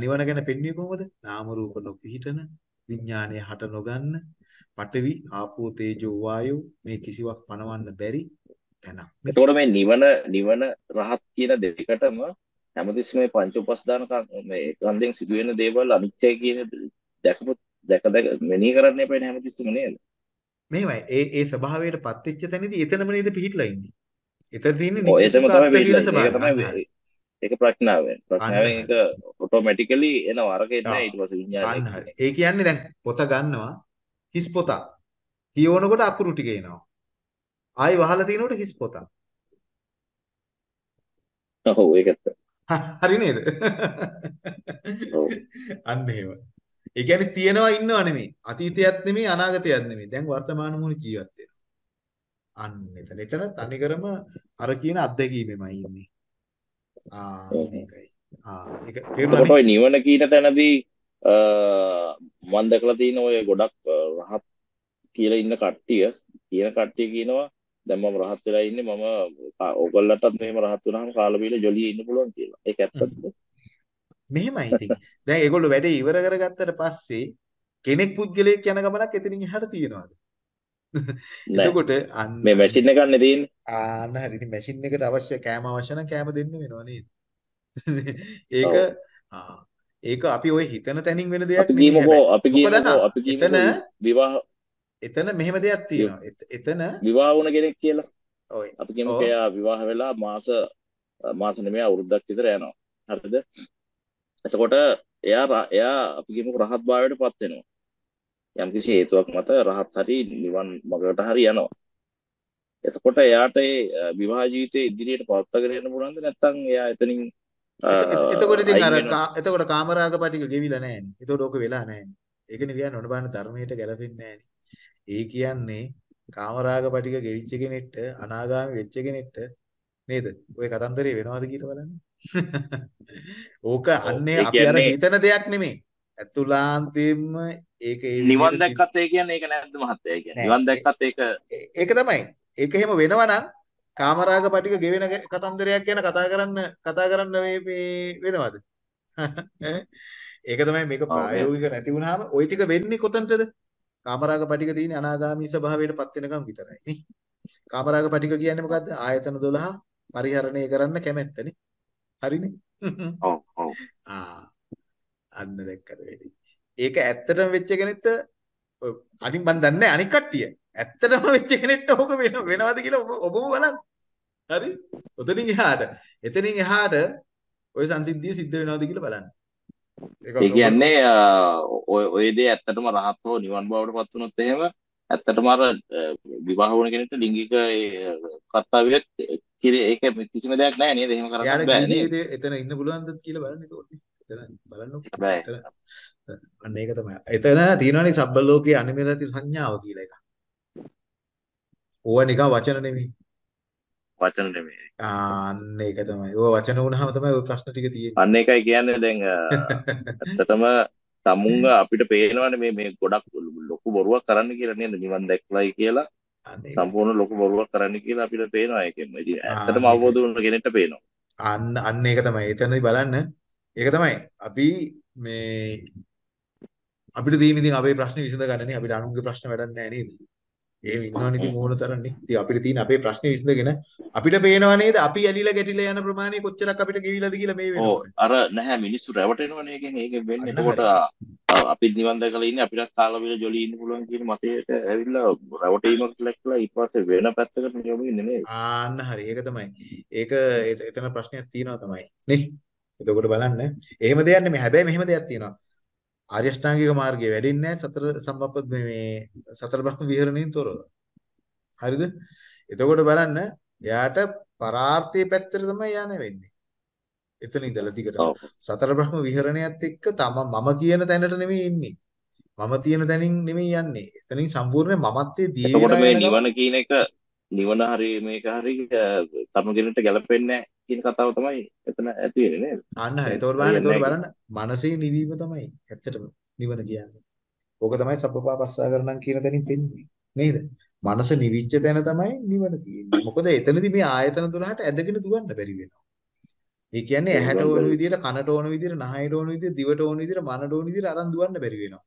නිවන ගැන පෙන්වන්නේ කොහොමද? නාම රූප නොපිහිටන විඥානය හට නොගන්න පඨවි ආපෝ තේජෝ වායෝ මේ කිසිවක් පණවන්න බැරි තැනක්. එතකොට මේ නිවන නිවන රහත් කියන දෙකටම හැමතිස්සෙම මේ පංච උපස්දාන මේ කන්දෙන් සිදුවෙන දේවල් අනිත්‍යයි කියන දැකපු දැක දැක මෙනෙහි කරන්න එපා හැමතිස්සෙම නේද? මෙහෙමයි. ඒ ඒ ස්වභාවයටපත් වෙච්ච තැනදී එතනම නේද පිහිටලා ඉන්නේ. එතන තියෙන්නේ නිත්‍ය ඒක ප්‍රඥාවෙන් ප්‍රඥාවෙන්. ඒක ඔටෝමැටිකලි එනවා අරකේ නැහැ ඊට පස්සේ විඥානය අන්න හරි. ඒ කියන්නේ දැන් පොත ගන්නවා හිස් පොතක්. කියවනකොට අකුරු ටික එනවා. ආයි වහලා තිනකොට හිස් පොතක්. ඔව් ඒක ඇත්ත. හරි නේද? ඔව්. අන්න එහෙම. ඒ කියන්නේ තියනවා ඉන්නව නෙමෙයි. අතීතයත් නෙමෙයි අනාගතයත් නෙමෙයි. දැන් වර්තමාන මොහොත ජීවත් වෙනවා. අන්න එතන. එතන තනිකරම අර කියන අත්දැකීමෙමයි ඉන්නේ. ආ. මේකයි. ආ ඒක? ඔය නිවන කියන තැනදී මම දැකලා තියෙන ඔය ගොඩක් රහත් කියලා ඉන්න කට්ටිය කියන කට්ටිය කියනවා දැන් මම රහත් වෙලා ඉන්නේ මම ඕගොල්ලන්ටත් මෙහෙම රහත් වුණාම කාලා බීලා ජොලියේ ඉන්න පුළුවන් කියලා. ඒක ඇත්තද? මෙහෙමයි ඉතින්. දැන් ඒගොල්ලෝ වැඩේ ඉවර කරගත්තට පස්සේ කෙනෙක් පුද්ගලයෙක් යන ගමනක් එතනින් එහාට තියනවාද? එතකොට අන්න මේ මැෂින් එක ගන්න තියෙන්නේ. ආන්න හරි. ඉතින් මැෂින් එකට අවශ්‍ය කෑම අවශ්‍ය නම් කෑම දෙන්න වෙනවා නේද? ඒක ඒක අපි ওই හිතන තැනින් වෙන දෙයක් නෙමෙයි. අපි අන්න අපි ගිමුකෝ විවාහ එතන මෙහෙම දෙයක් තියෙනවා. එත- එතන විවාහ වුණ කෙනෙක් කියලා. ඔය අපි ඔව් එයා විවාහ වෙලා මාස මාස නෙමෙයි අවුරුද්දක් විතර යනවා. හරිද? එතකොට එයා එයා අපි ගිමුකෝ රහත් භාවයට පත් වෙනවා. යම්කිසි හේතුවක් මත රහත් හරි නිවන් මඟට හරි යනවා. එතකොට එයාට ඒ විවාහ ජීවිතේ ඉදිරියට පවත්වාගෙන යන්න පුළුවන්ද නැත්නම් එයා එතනින් එතකොට ඉතින් අර එතකොට කාමරාග පටික ගෙවිලා නැහැනේ. එතකොට ඕක වෙලා නැහැනේ. ඒකනේ කියන්නේ ඔන බලන්න ධර්මයට ගැලපෙන්නේ. ඒ කියන්නේ කාමරාග පටික ගෙවිච්ච කෙනෙක්ට අනාගාමී වෙච්ච කෙනෙක්ට නේද? ඔය කතන්දරේ වෙනවද කියලා බලන්න. [laughs] ඕක අන්නේ අපි අර හිතන දෙයක් නෙමෙයි. ඇතුළාන්තයෙන්ම ඒක ඒ නිවන් දැක්කත් ඒ කියන්නේ ඒක නැද්ද මහත්තයා ඒ කියන්නේ. නිවන් දැක්කත් ඒක ඒක තමයි. ඒක එහෙම වෙනවා නම් කාමරාග පටික ගෙවෙන කතන්දරයක් ගැන කතා කරන්න කතා කරන්න මේ මේ වෙනවද? [laughs] ඒක තමයි මේක ප්‍රායෝගික නැති වුනහම ওই ටික වෙන්නේ කොතනද? කාමරාග පටික තියෙන අනාගාමී ස්වභාවයට පත් වෙනකම් විතරයි නේ. [laughs] කාමරාග පටික කියන්නේ මොකද්ද? ආයතන 12 පරිහරණය කරන්න කැමැත්තනේ. හරිනේ? [laughs] ඔව් ඔව් ආ අන්න දැක්කද වැඩි. ඒක ඇත්තටම වෙච්ච කෙනෙක්ට අනිත් මන් දන්නේ නැහැ අනිත් කට්ටිය. ඇත්තටම [laughs] වෙච්ච කෙනෙක්ට ඕක වෙන වෙනවද කියලා ඔබ ඔබම බලන්න. හරි? ඔතනින් එහාට එතනින් එහාට ওই සංසිද්ධිය සිද්ධ වෙනවද කියලා බලන්න. ඒක ඒ කියන්නේ ඔය ඔය දේ ඇත්තටම රහත් හෝ නිවන් බවට පත් වුණොත් එහෙම ඇත්තටම අර විවාහ වුණ කෙනෙක්ට ලිංගික කර්තව්‍යයක් කිරි ඒක කිසිම දෙයක් නැහැ නේද එහෙම කරන්නත් එයාට බෑ නේද එතන ඉන්න පුළුවන්ද කියලා බලන්න ඒකෝට. එතන බලන්නකො. එතන අන්න ඒක තමයි. එතන තියෙනවානේ සබ්බ ලෝකේ අනිමෙලති සංඥාව කියලා එකක්. ඕවා නිකන් වචන නෙමෙයි. වචන නෙමෙයි අන්න ඒක තමයි. ඕවා වචන වුණාම තමයි ওই ප්‍රශ්න ටික තියෙන්නේ. අන්න එකයි කියන්නේ දැන් [laughs] ඇත්තටම තමුංග අපිට පේනවනේ මේ මේ ගොඩක් ලොකු බොරුවක් කරන්න කියලා නේද නිවන් දැක්ලයි කියලා. සම්පූර්ණ ලොකු බොරුවක් කරන්න කියලා අපිට පේනවා ඒකෙන් ඉතින් ඇත්තටම. අවබෝධ වුණ කෙනෙක්ට පේනවා අන්න අන්න ඒක තමයි. එතනදී බලන්න. ඒක තමයි. අපි මේ අපිට තියෙන ඉතින් අපේ ප්‍රශ්න විසඳ ගන්නනේ අපිට අනුන්ගේ ප්‍රශ්න වැඩක් නැහැ නේද? එහෙම ඉන්නවනේ ඉතින් මොන තරම්නේ. ඉතින් අපිට තියෙන අපේ ප්‍රශ්නේ විසඳගෙන අපිට පේනව නේද අපි ඇලිලා ගැටිලා යන ප්‍රමාණය කොච්චරක් අපිට ගෙවිලාද කියලා මේ වෙනකොට. අර නැහැ මිනිස්සු රැවටෙනවනේ ඒකෙන් ඒකෙන් වෙන්නේ එතකොට හරි. අ- අපිත් නිවන් දැකලා ඉන්නේ අපිටත් කාලා බිල ජොලි ඉන්න පුළුවන් කියන මතයට ඇවිල්ලා රැවටීමක් ලැක්කලා ඊට පස්සේ වෙන පැත්තකට යොමු වෙන්නේ නේද ආන්න හරි ඒක තමයි. ඒක එත- එතන ප්‍රශ්නයක් තියෙනවා තමයි. නේ? එතකොට බලන්න. එහෙම දෙයක් නෙමෙයි. හැබැයි මෙහෙම දෙයක් තියෙනවා. ආර්ය අෂ්ටාංගික මාර්ගයේ වැඩින්නේ සතර සම්බප්ප මේ මේ සතර බ්‍රහ්ම විහරණයෙන් තොරව. හරිද? එතකොට බලන්න එයාට පරාර්ථයේ පැත්තට තමයි යන්නේ වෙන්නේ. එතන ඉඳලා දිගටම ඔව් සතර බ්‍රහ්ම විහරණයත් එක්ක තම මම කියන තැනට නෙමෙයි ඉන්නේ. මම තියෙන තැනින් නෙමෙයි යන්නේ. එතනින් සම්පූර්ණ මමත්වයේ දිය එතකොට මේ නිවන කියන එක නිවන හරි මේක හරි තරුණගෙනට ගැලපෙන්නේ නැහැ කියන කතාව තමයි එතන ඇති වෙන්නේ නේද අන්න හරි. දැන් එතකොට බලන්න නැහැ බලන්න මනසේ නිවීම තමයි ඇත්තටම නිවන කියන්නේ. ඕක තමයි සබ්බපාපස්සා කරනම් කියන තැනින් පෙන්නේ. නේද? මනස නිවිච්ච තැන තමයි නිවන තියෙන්නේ. මොකද එතනදී මේ ආයතන 12ට ඇදගෙන දුවන්න බැරි වෙනවා. ඒ කියන්නේ ඇහැට ඕන විදියට, කනට ඕන විදියට, නහයට ඕන විදියට, දිවට ඕන විදියට, මනට ඕන විදියට අරන් දුවන්න බැරි වෙනවා.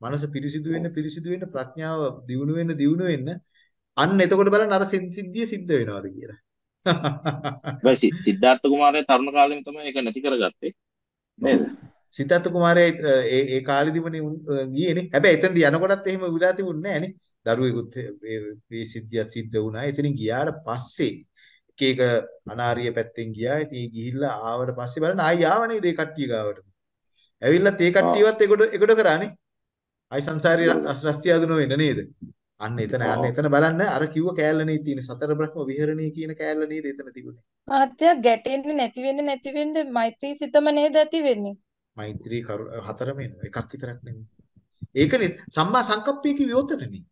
මනස පිරිසිදු වෙන්න පිරිසිදු වෙන්න ප්‍රඥාව දියුණු වෙන්න දියුණු වෙන්න අන්න එතකොට බලන්න අර සිද්ධිය සිද්ධ වෙනවද කියලා. [laughs] හැබැයි සි- සිද්ධාර්ථ කුමාරයා තරුණ කාලෙම තමයි ඒක නැති කරගත්තේ නේද සිතාත් කුමාරයා ඒ ඒ කාලෙදිමනේ ගියේනේ. හැබැයි එතනදී යනකොටත් එහෙම විලා තිබුණේ නෑනේ. දරුවෙකුත් ඒ මේ සිද්ධියක් සිද්ධ වුණා. එතනින් ගියාට පස්සේ එක එක අනාරිය පැත්තෙන් ගියා. ඉතින් ඒ ගිහිල්ලා ආවට පස්සේ බලන්න ආයි ආව නේද ඒ කට්ටිය ගාවට. ඇවිල්ලත් ඒ ආ කට්ටියවත් එගොඩ එගොඩ කරානේ. ආයි සංසාරේ රස්තිය අදුන වෙන්න නේද? අන්න එතන අන්න එතන බලන්න අර කිව්ව කෑල්ලනේ තියෙන සතර බ්‍රහ්ම විහරණය කියන කෑල්ල නේද එතන තිබුණේ. මහත්තයා ගැටෙන්නේ නැති වෙන්නේ නැති වෙන්නේ මෛත්‍රී සිතම නේද ඇති වෙන්නේ මෛත්‍රී කරු හතරම එනවා. එකක් විතරක් නෙමෙයි. ඒකනේ සම්මා සංකප්පය කිව්වේ ඔතනනේ.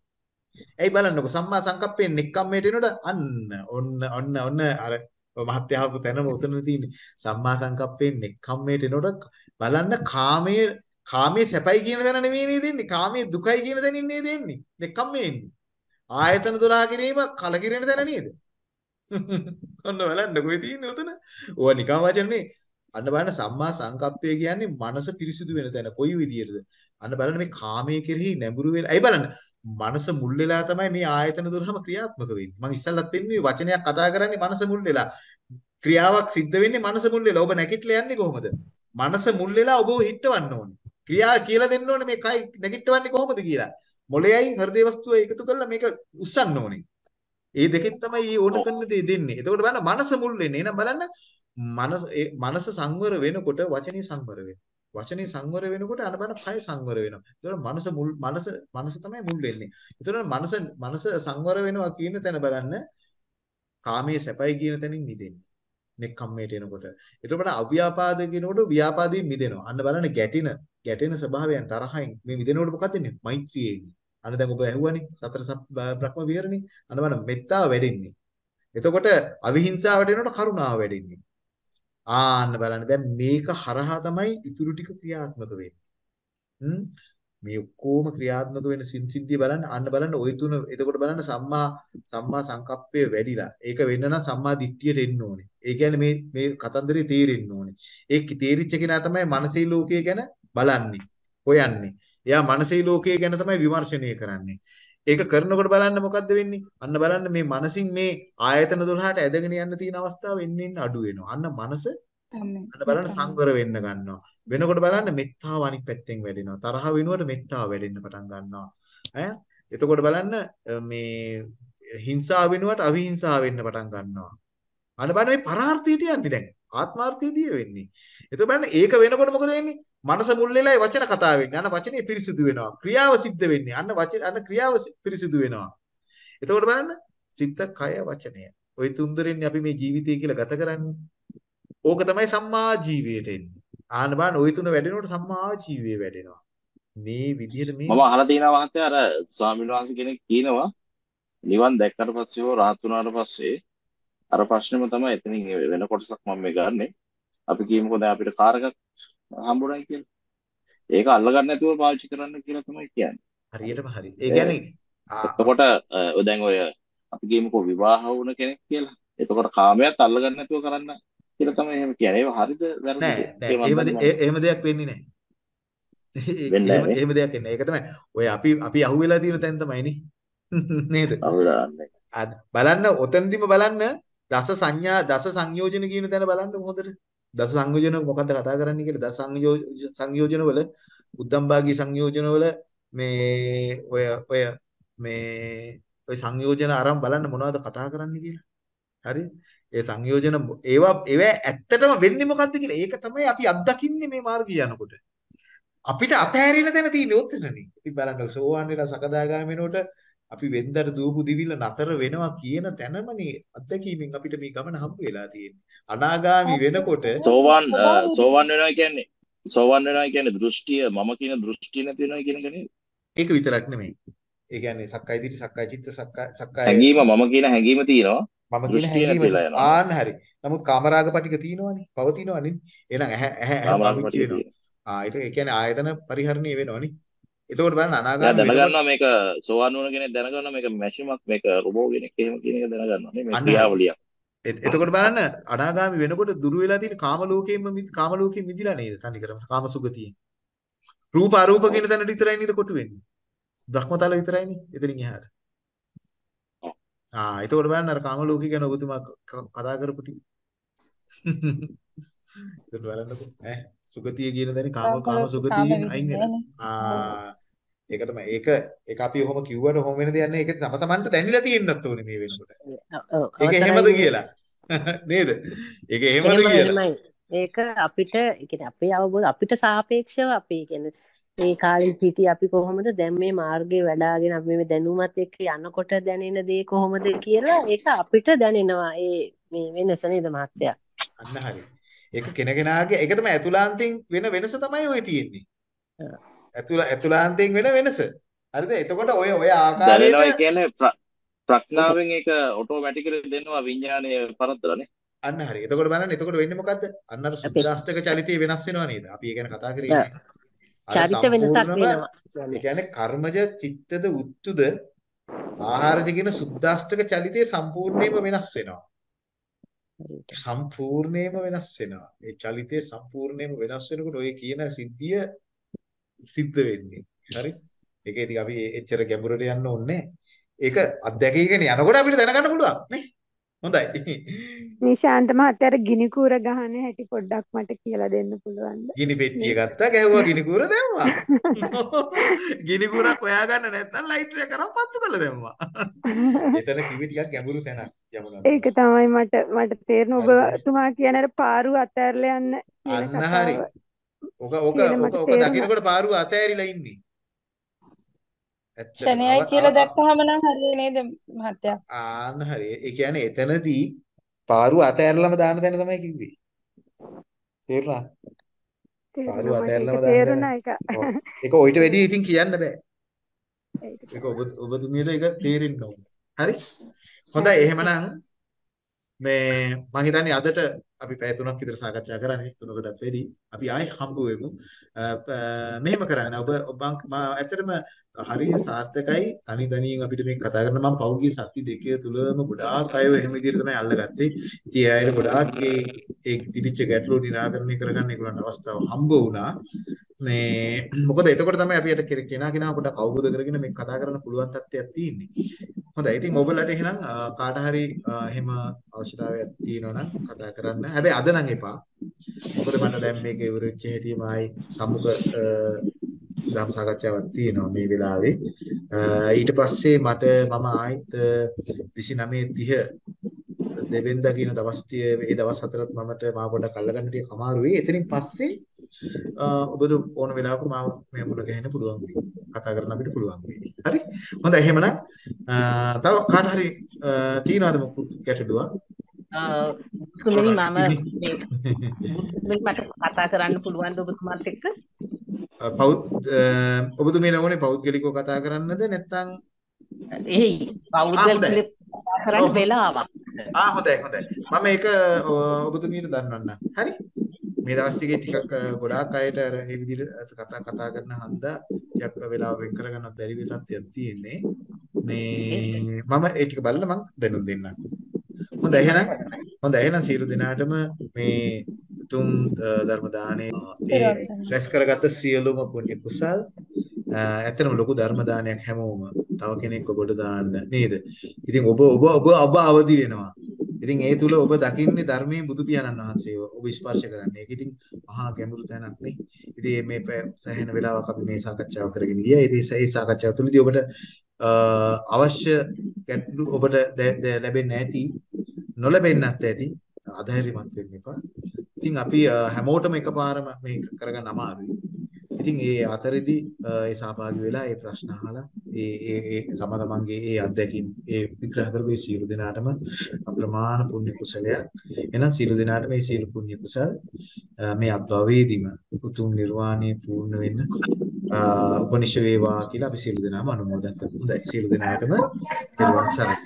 ඇයි බලන්නකො සම්මා සංකප්පයෙන් නෙක්ඛම්මයට එනකොට අන්න ඔන්න ඔන්න ඔන්න අර මහත්යාවපු තැනම උතන තියෙන්නේ සම්මා සංකප්පයෙන් නෙක්ඛම්මයට එනකොට බලන්න කාමයේ කාමයේ සැපයි කියන තැන නෙමෙයි නේද එන්නේ කාමයේ දුකයි කියන තැනින් නේද එන්නේ නෙක්ඛම්මේ එන්නේ. ආයතන 12 කිරීම කලකිරෙන තැන නේද? [laughs] ඔන්න බලන්න කොයි තියෙන්නේ උතන. ඕවා නිකම් වචන නේ අන්න බලන්න සම්මා සංකප්පය කියන්නේ මනස පිරිසිදු වෙන තැන. කොයි විදියටද? අන්න බලන්න මේ කාමයේ කෙරෙහි නැඹුරු වෙලා. අයි බලන්න? මනස මුල් වෙලා තමයි මේ ආයතන 12ම ක්‍රියාත්මක වෙන්නේ. මම ඉස්සල්ලත් දෙන්නේ වචනයක් කතා කරන්නේ මනස මුල් වෙලා. ක්‍රියාවක් සිද්ධ වෙන්නේ මනස මුල් වෙලා. ඔබ නැගිටලා යන්නේ කොහොමද? මනස මුල් වෙලා ඔබව හිටවන්න ඕනේ. ක්‍රියා කියලා දෙන්න ඕනේ මේ කයි නැගිටවන්නේ කොහොමද කියලා මොළයයි හෘද වස්තුව එකතු කරලා මේක උස්සන්න ඕනේ ඒ දෙකෙන් තමයි මේ ඕන කරන දේ දෙන්නේ. එතකොට බලන්න මනස මුල් වෙන්නේ. එහෙනම් බලන්න මනස ඒ මනස සංවර වෙනකොට වචනේ සංවර වෙනවා. වචනේ සංවර වෙනකොට අන බලන්න කය සංවර වෙනවා. එතකොට මනස මුල් මනස මනස තමයි මුල් වෙන්නේ. එතකොට මනස මනස සංවර වෙනවා කියන තැන බලන්න කාමයේ සැපයි කියන තැනින් මිදෙන්නේ. නෙක්ඛම්මයට එනකොට. එතකොට අව්‍යාපාද කියනකොට ව්‍යාපාදයෙන් මිදෙනවා. අන්න බලන්න ගැටින ගැටෙන ස්වභාවයන් තරහින් මේ මිදෙනකොට මොකක්ද වෙන්නේ? මෛත්‍රියෙන්. අන්න දැන් ඔබ ඇහුවනේ සතර සත් බ්‍රහ්ම විහරණේ. අන්න බලන්න මෙත්තාව වැඩෙන්නේ. එතකොට අවිහිංසාවට එනකොට කරුණාව වැඩෙන්නේ. ආන්න බලන්න දැන් මේක හරහා තමයි ඉතුරු ටික ක්‍රියාත්මක වෙන්නේ. හ්ම් මේ ඔක්කොම ක්‍රියාත්මක වෙන සිද්ධිය බලන්න අන්න බලන්න ওই තුන එතකොට බලන්න සම්මා සම්මා සංකප්පය වැඩිලා ඒක වෙන්න නම් සම්මා දිට්ඨියට එන්න ඕනේ. ඒ කියන්නේ මේ මේ කතන්දරේ තේරෙන්න ඕනේ. ඒ තේරිච්ච කෙනා තමයි මානසික ලෝකය ගැන බලන්නේ, හොයන්නේ. එයා මානසික ලෝකය ගැන තමයි විමර්ශනය කරන්නේ. ඒක කරනකොට බලන්න මොකද්ද වෙන්නේ? අන්න බලන්න මේ මනසින් මේ ආයතන 12ට ඇදගෙන යන්න තියෙන අවස්ථාව එන්න එන්න අඩු වෙනවා. අන්න මනස අන්න බලන්න සංවර වෙන්න ගන්නවා. වෙනකොට බලන්න මෙත්තාව අනිත් පැත්තෙන් වැඩෙනවා. තරහ වෙනුවට මෙත්තාව වැඩෙන්න පටන් ගන්නවා. ඈ එතකොට බලන්න මේ හිංසාව වෙනුවට අවිහිංසාව වෙන්න පටන් ගන්නවා. අන්න බලන්න මේ පරාර්ථයට යන්නේ දැන්. ආත්මාර්ථයේදී වෙන්නේ. එතකොට බලන්න ඒක වෙනකොට මොකද වෙන්නේ? මනස මුල් වෙලා ඒ වචන කතා වෙන්නේ. අන්න වචනේ පිරිසිදු වෙනවා. ක්‍රියාව සිද්ධ වෙන්නේ. අන්න වචන අන්න ක්‍රියාව පිරිසිදු වෙනවා. එතකොට බලන්න සිත, කය, වචනය. ওই තුන්දරෙන්නේ අපි මේ ජීවිතය කියලා ගත කරන්නේ. ඕක තමයි සම්මා ජීවයට එන්නේ. ආන්න බලන්න ওই තුන වැඩෙනකොට සම්මා ජීවය වැඩෙනවා. මේ විදිහට මේ මම අහලා තියෙනවා මහත්තයා අර ස්වාමීන් වහන්සේ කෙනෙක් කියනවා නිවන් දැක්කට පස්සේ හෝ රාහත් වුණාට පස්සේ අර ප්‍රශ්නෙම තමයි එතනින් වෙන කොටසක් මම මේ ගන්නෙ. අපි කියමුකෝ දැන් අපිට කාර් එකක් හම්බුනායි කියලා. ඒක අල්ලගන්න නැතුව පාවිච්චි කරන්න කියලා තමයි කියන්නේ. හරියටම හරි. ඒ කියන්නේ එතකොට දැන් ඔය අපි කියමුකෝ විවාහ වුණ කෙනෙක් කියලා. එතකොට කාමයට අල්ලගන්න නැතුව කරන්න කියලා තමයි එහෙම කියන්නේ. ඒක හරිද වැරදිද? නෑ නෑ එහෙම දෙයක් වෙන්නේ නෑ. එහෙම දෙයක් එන්නේ. ඒක තමයි. ඔය අපි අපි අහුවෙලා තියෙන තැන තමයිනේ. [laughs] නේද? බලන්න ඔතනදිම බලන්න දස සංඥා දස සංයෝජන කියන තැන බලන්න හොඳට. දස සංයෝජන මොකද්ද කතා කරන්නේ කියලා දස සංයෝජන වල උද්දම්භාගී සංයෝජන වල මේ ඔය ඔය මේ ඔය සංයෝජන අරන් බලන්න මොනවද කතා කරන්නේ කියලා. හරි? ඒ සංයෝජන ඒවා ඒවා ඇත්තටම වෙන්නේ මොකද්ද කියලා. ඒක තමයි අපි අත්දකින්නේ මේ මාර්ගය යනකොට. අපිට අතහැරින තැන තියෙන්නේ ඔතනනේ. ඉතින් බලන්න සෝවාන් වෙලා සකදාගාමී වෙනකොට අපි වෙන්දට දූපු දිවිල්ල නතර වෙනවා කියන තැනමනේ අත්දැකීමෙන් අපිට මේ ගමන හම්බ වෙලා තියෙන්නේ. අනාගාමි වෙනකොට සෝවාන් සෝවාන් වෙනවා කියන්නේ සෝවාන් වෙනවා කියන්නේ දෘෂ්ටිය මම කියන දෘෂ්ටිය නැති වෙනවා කියන එක නේද? ඒක විතරක් නෙමෙයි. ඒ කියන්නේ සක්කාය දිට්ඨි සක්කාය චිත්ත සක්කාය සක්කාය හැඟීම මම කියන හැඟීම තියෙනවා. මම කියන හැඟීම ආන්න හරි. නමුත් කාමරාග පටික තියෙනවනේ. පවතිනවනේ. එහෙනම් ඇහැ ඇහැ. ආ ඒක ඒ කියන්නේ ආයතන පරිහරණය වෙනවනේ. එතකොට බලන්න අනාගාමී දැනගන්නවා මේක සෝවාන් වුණ කෙනෙක් දැනගන්නවා මේක මැෂිමක් මේක රොබෝ කෙනෙක් එහෙම කියන එක දැනගන්නවා නේ මේ ක්‍රියාවලියක්. එතකොට බලන්න අනාගාමී වෙනකොට දුර වෙලා තියෙන කාම ලෝකයෙන්ම කාම ලෝකෙන් මිදිලා නේද? තනිකරම කාම සුගතියෙන්. රූප අරූප කියන තැනට විතරයි නේද කොටු වෙන්නේ. බ්‍රහ්මතල විතරයිනේ එතනින් එහාට. ආ එතකොට බලන්න අර කාම ලෝකේ ගැන ඔබතුමා කතා කරපු ටික. එතකොට බලන්නකෝ ඈ සුගතිය කියන දේ කාම කාම සුගතියෙන් අයින් වෙනවා. ආ ඒක තමයි. ඒක ඒක අපි ඔහොම කිව්වට ඔහොම වෙන දෙයක් නෑ ඒක තම තමන්ට දැනෙලා තියෙන්නත් ඕනේ මේ වෙනකොට. ඒක එහෙමද කියලා. [laughs] නේද? ඒක එහෙමද කියලා. ඒක අපිට කියන්නේ අපේ අවබෝධ අපිට සාපේක්ෂව අපි කියන්නේ ඒ කාලේ හිටිය අපි කොහොමද? දැන් මේ මාර්ගේ වැඩාගෙන අපි මේ දැනුමත් එක්ක යනකොට දැනෙන දේ කොහොමද කියලා ඒක අපිට දැනෙනවා. ඒ මේ වෙනස නේද මහත්තයා? අන්න හරි. ඒක කෙනකෙනාගේ ඒක තමයි ඇතුළාන්තයෙන් වෙන වෙනස තමයි ඔය තියෙන්නේ ඇතුළ ඇතුළාන්තයෙන් වෙන වෙනස හරිද එතකොට ඔය ඔය ආකාරයට දැනෙනවා කියන්නේ ප්‍රඥාවෙන් ඒක ඔටෝමැටිකලි දෙනවා විඥානයේ පරතරනේ අන්න හරි. එතකොට බලන්න එතකොට වෙන්නේ මොකද්ද? අන්න අර සුද්දාස්තක චලිතය වෙනස් වෙනවා නේද? අපි ඒ ගැන කතා කරේ? චරිත වෙනසක් වෙනවා. ඒ කියන්නේ කර්මජ චිත්තද උත්තුද ආහාරජ කියන සුද්දාස්තක චලිතය සම්පූර්ණයෙන්ම වෙනස් වෙනවා. සම්පූර්ණයෙන්ම වෙනස් වෙනවා. ඒ චලිතය සම්පූර්ණයෙන්ම වෙනස් වෙනකොට ඔය කියන සිද්ධිය සිද්ධ වෙන්නේ. හරි? ඒක ඉතින් අපි එච්චර ගැඹුරට යන්න ඕනේ ඒක අත්දැකීගෙන යනකොට අපිට දැනගන්න පුළුවන් නේ? හොඳයි. නිශාන්ත මහත්තයාට ගිනි කූර ගහන හැටි පොඩ්ඩක් මට කියලා දෙන්න පුළුවන්ද? ගිනි පෙට්ටිය ගත්තා ගැහුවා ගිනි කූර දැම්මා. [laughs] ගිනි කූරක් හොයාගන්න නැත්නම් ලයිටර් එක කරන් පත්තු කරලා දැම්මා. [laughs] එතන කිවි ටිකක් ගැඹුරු තැනක් යමුනා. ඒක තමයි මට මට තේරෙන ඔබතුමා කියන අර පාරුව අතහැරලා යන්න අන්න හරි. ඔක ඔක ඔක ඔක දකින්නකොට පාරුව අතහැරිලා ඉන්නේ. ක්ෂණයයි කියලා දැක්කහම නම් හරිය නේද මහත්තයා? ආන්න හරි. ඒ කියන්නේ එතනදී පාරුව අතහැරලම දාන තැන තමයි කිව්වේ. තේරුණා? පාරුව අතහැරලම දාන තැන. ඒක ඔయిత වැඩි ඉතින් කියන්න බෑ. ඒක ඔබ ඔබතුමියට ඒක තේරෙන්න ඕනේ. හරි? හොඳයි එහෙමනම් මේ මම හිතන්නේ අදට අපි පැය තුනක් විතර සාකච්ඡා කරන්නේ තුනකටත් වැඩි. අපි ආයි හම්බ වෙමු. මෙහෙම කරන්න. ඔබ ඔබ ඇත්තටම හරිය සාර්ථකයි. තනි තනියෙන් අපිට මේක කතා කරන මම පෞද්ගලික සත්‍ය දෙකේ තුලම ගොඩාක් අයව එහෙම විදිහට තමයි අල්ලගත්තේ. ඉතින් ඒ අයට ගොඩාක් ඒ ඒ තිබිච්ච ගැටලු निराකරණය කරගන්න ඒගොල්ලන්ට අවස්ථාව හම්බ වුණා. මේ මොකද එතකොට තමයි අපි අර කෙනා කෙනා පොඩක් අවබෝධ කරගෙන මේක කතා කරන්න පුළුවන් තත්ත්වයක් තියෙන්නේ. හොඳයි. ඉතින් ඔයගොල්ලන්ට එහෙනම් කාට හරි එහෙම අවශ්‍යතාවයක් තියෙනවා නම් කතා කරන්න. හැබැයි අද නම් එපා. මොකද මම දැන් මේක ඉවර වෙච්ච හැටිම ආයි සමුක ධම් සාකච්ඡාවක් තියෙනවා මේ වෙලාවේ. ඊට පස්සේ මට මම ආයිත් 29 30 දෙවෙනිදා කියන දවස් ටික ඒ දවස් හතරත් මමට මාව පොඩක් අල්ලගන්න ටික අමාරුයි. එතනින් පස්සේ ඔබට ඕන වෙලාවක මාව මේ මුණ ගැහෙන්න පුළුවන් වෙයි. කතා කරන්න අපිට පුළුවන් වෙයි. හරි? හොඳයි එහෙමනම් තව කාට හරි තියනවාද මොකුත් ගැටලුවක්? තුමනි මම මේ මට කතා කරන්න පුළුවන්ද ඔබතුමාත් එක්ක? ඔබතුමී නෝනේ පෞද්ගලිකව කතා කරන්නද නැත්නම් එහේ පෞද්ගලිකව කතා කරන්න වෙලාවක්. ආ හොඳයි හොඳයි. මම ඒක ඔබතුමීට දන්වන්න. හරි? මේ දවස් ටිකේ ටිකක් ගොඩාක් අයට අර මේ විදිහට කතා කතා කරන හන්දා ටිකක් වෙලාව වෙන් කරගන්න බැරි වෙ තත්ත්වයක් තියෙන්නේ. මේ මම ඒ ටික බලලා මම දැනුම් දෙන්නම්. හොඳයි එහෙනම් හොඳයි එහෙනම් සියලු දෙනාටම මේ උතුම් ධර්ම දානේ ඒ රැස් කරගත්ත සියලුම පුණ්‍ය කුසල් ඇත්තටම ලොකු ධර්ම දානයක් හැමෝම තව කෙනෙක්ව ගොඩ දාන්න නේද? ඉතින් ඔබ ඔබ ඔබ ඔබ අවදි වෙනවා. ඉතින් ඒ තුල ඔබ දකින්නේ ධර්මයේ බුදු පියාණන් වහන්සේව ඔබ ස්පර්ශ කරන්නේ. ඒක ඉතින් මහා ගැඹුරු තැනක් නේ. ඉතින් මේ සෑහෙන වෙලාවක් අපි මේ සාකච්ඡාව කරගෙන ගියා. ඉතින් ඒ සාකච්ඡාව තුළදී ඔබට අවශ්‍ය ගැටලු ඔබට ලැබෙන්නේ නැති නොලැබෙන්නත් ඇති. අධෛර්යමත් වෙන්න එපා. ඉතින් අපි හැමෝටම එකපාරම මේ කරගන්න අමාරුයි. ඉතින් ඒ අතරෙදි ඒ සහභාගී වෙලා ඒ ප්‍රශ්න අහලා ඒ ඒ ඒ තම තමන්ගේ ඒ අත්දැකීම් ඒ විග්‍රහ කරපු ඒ සියලු දෙනාටම අප්‍රමාණ පුණ්‍ය කුසලයක්. එහෙනම් සියලු දෙනාට මේ සියලු පුණ්‍ය කුසල් මේ අත්භවයේදීම උතුම් නිර්වාණය පූර්ණ වෙන්න උපනිෂ වේවා කියලා අපි සියලු දෙනාම අනුමෝදන් කරමු. හොඳයි සියලු දෙනාටම දරුවන් සරණයි.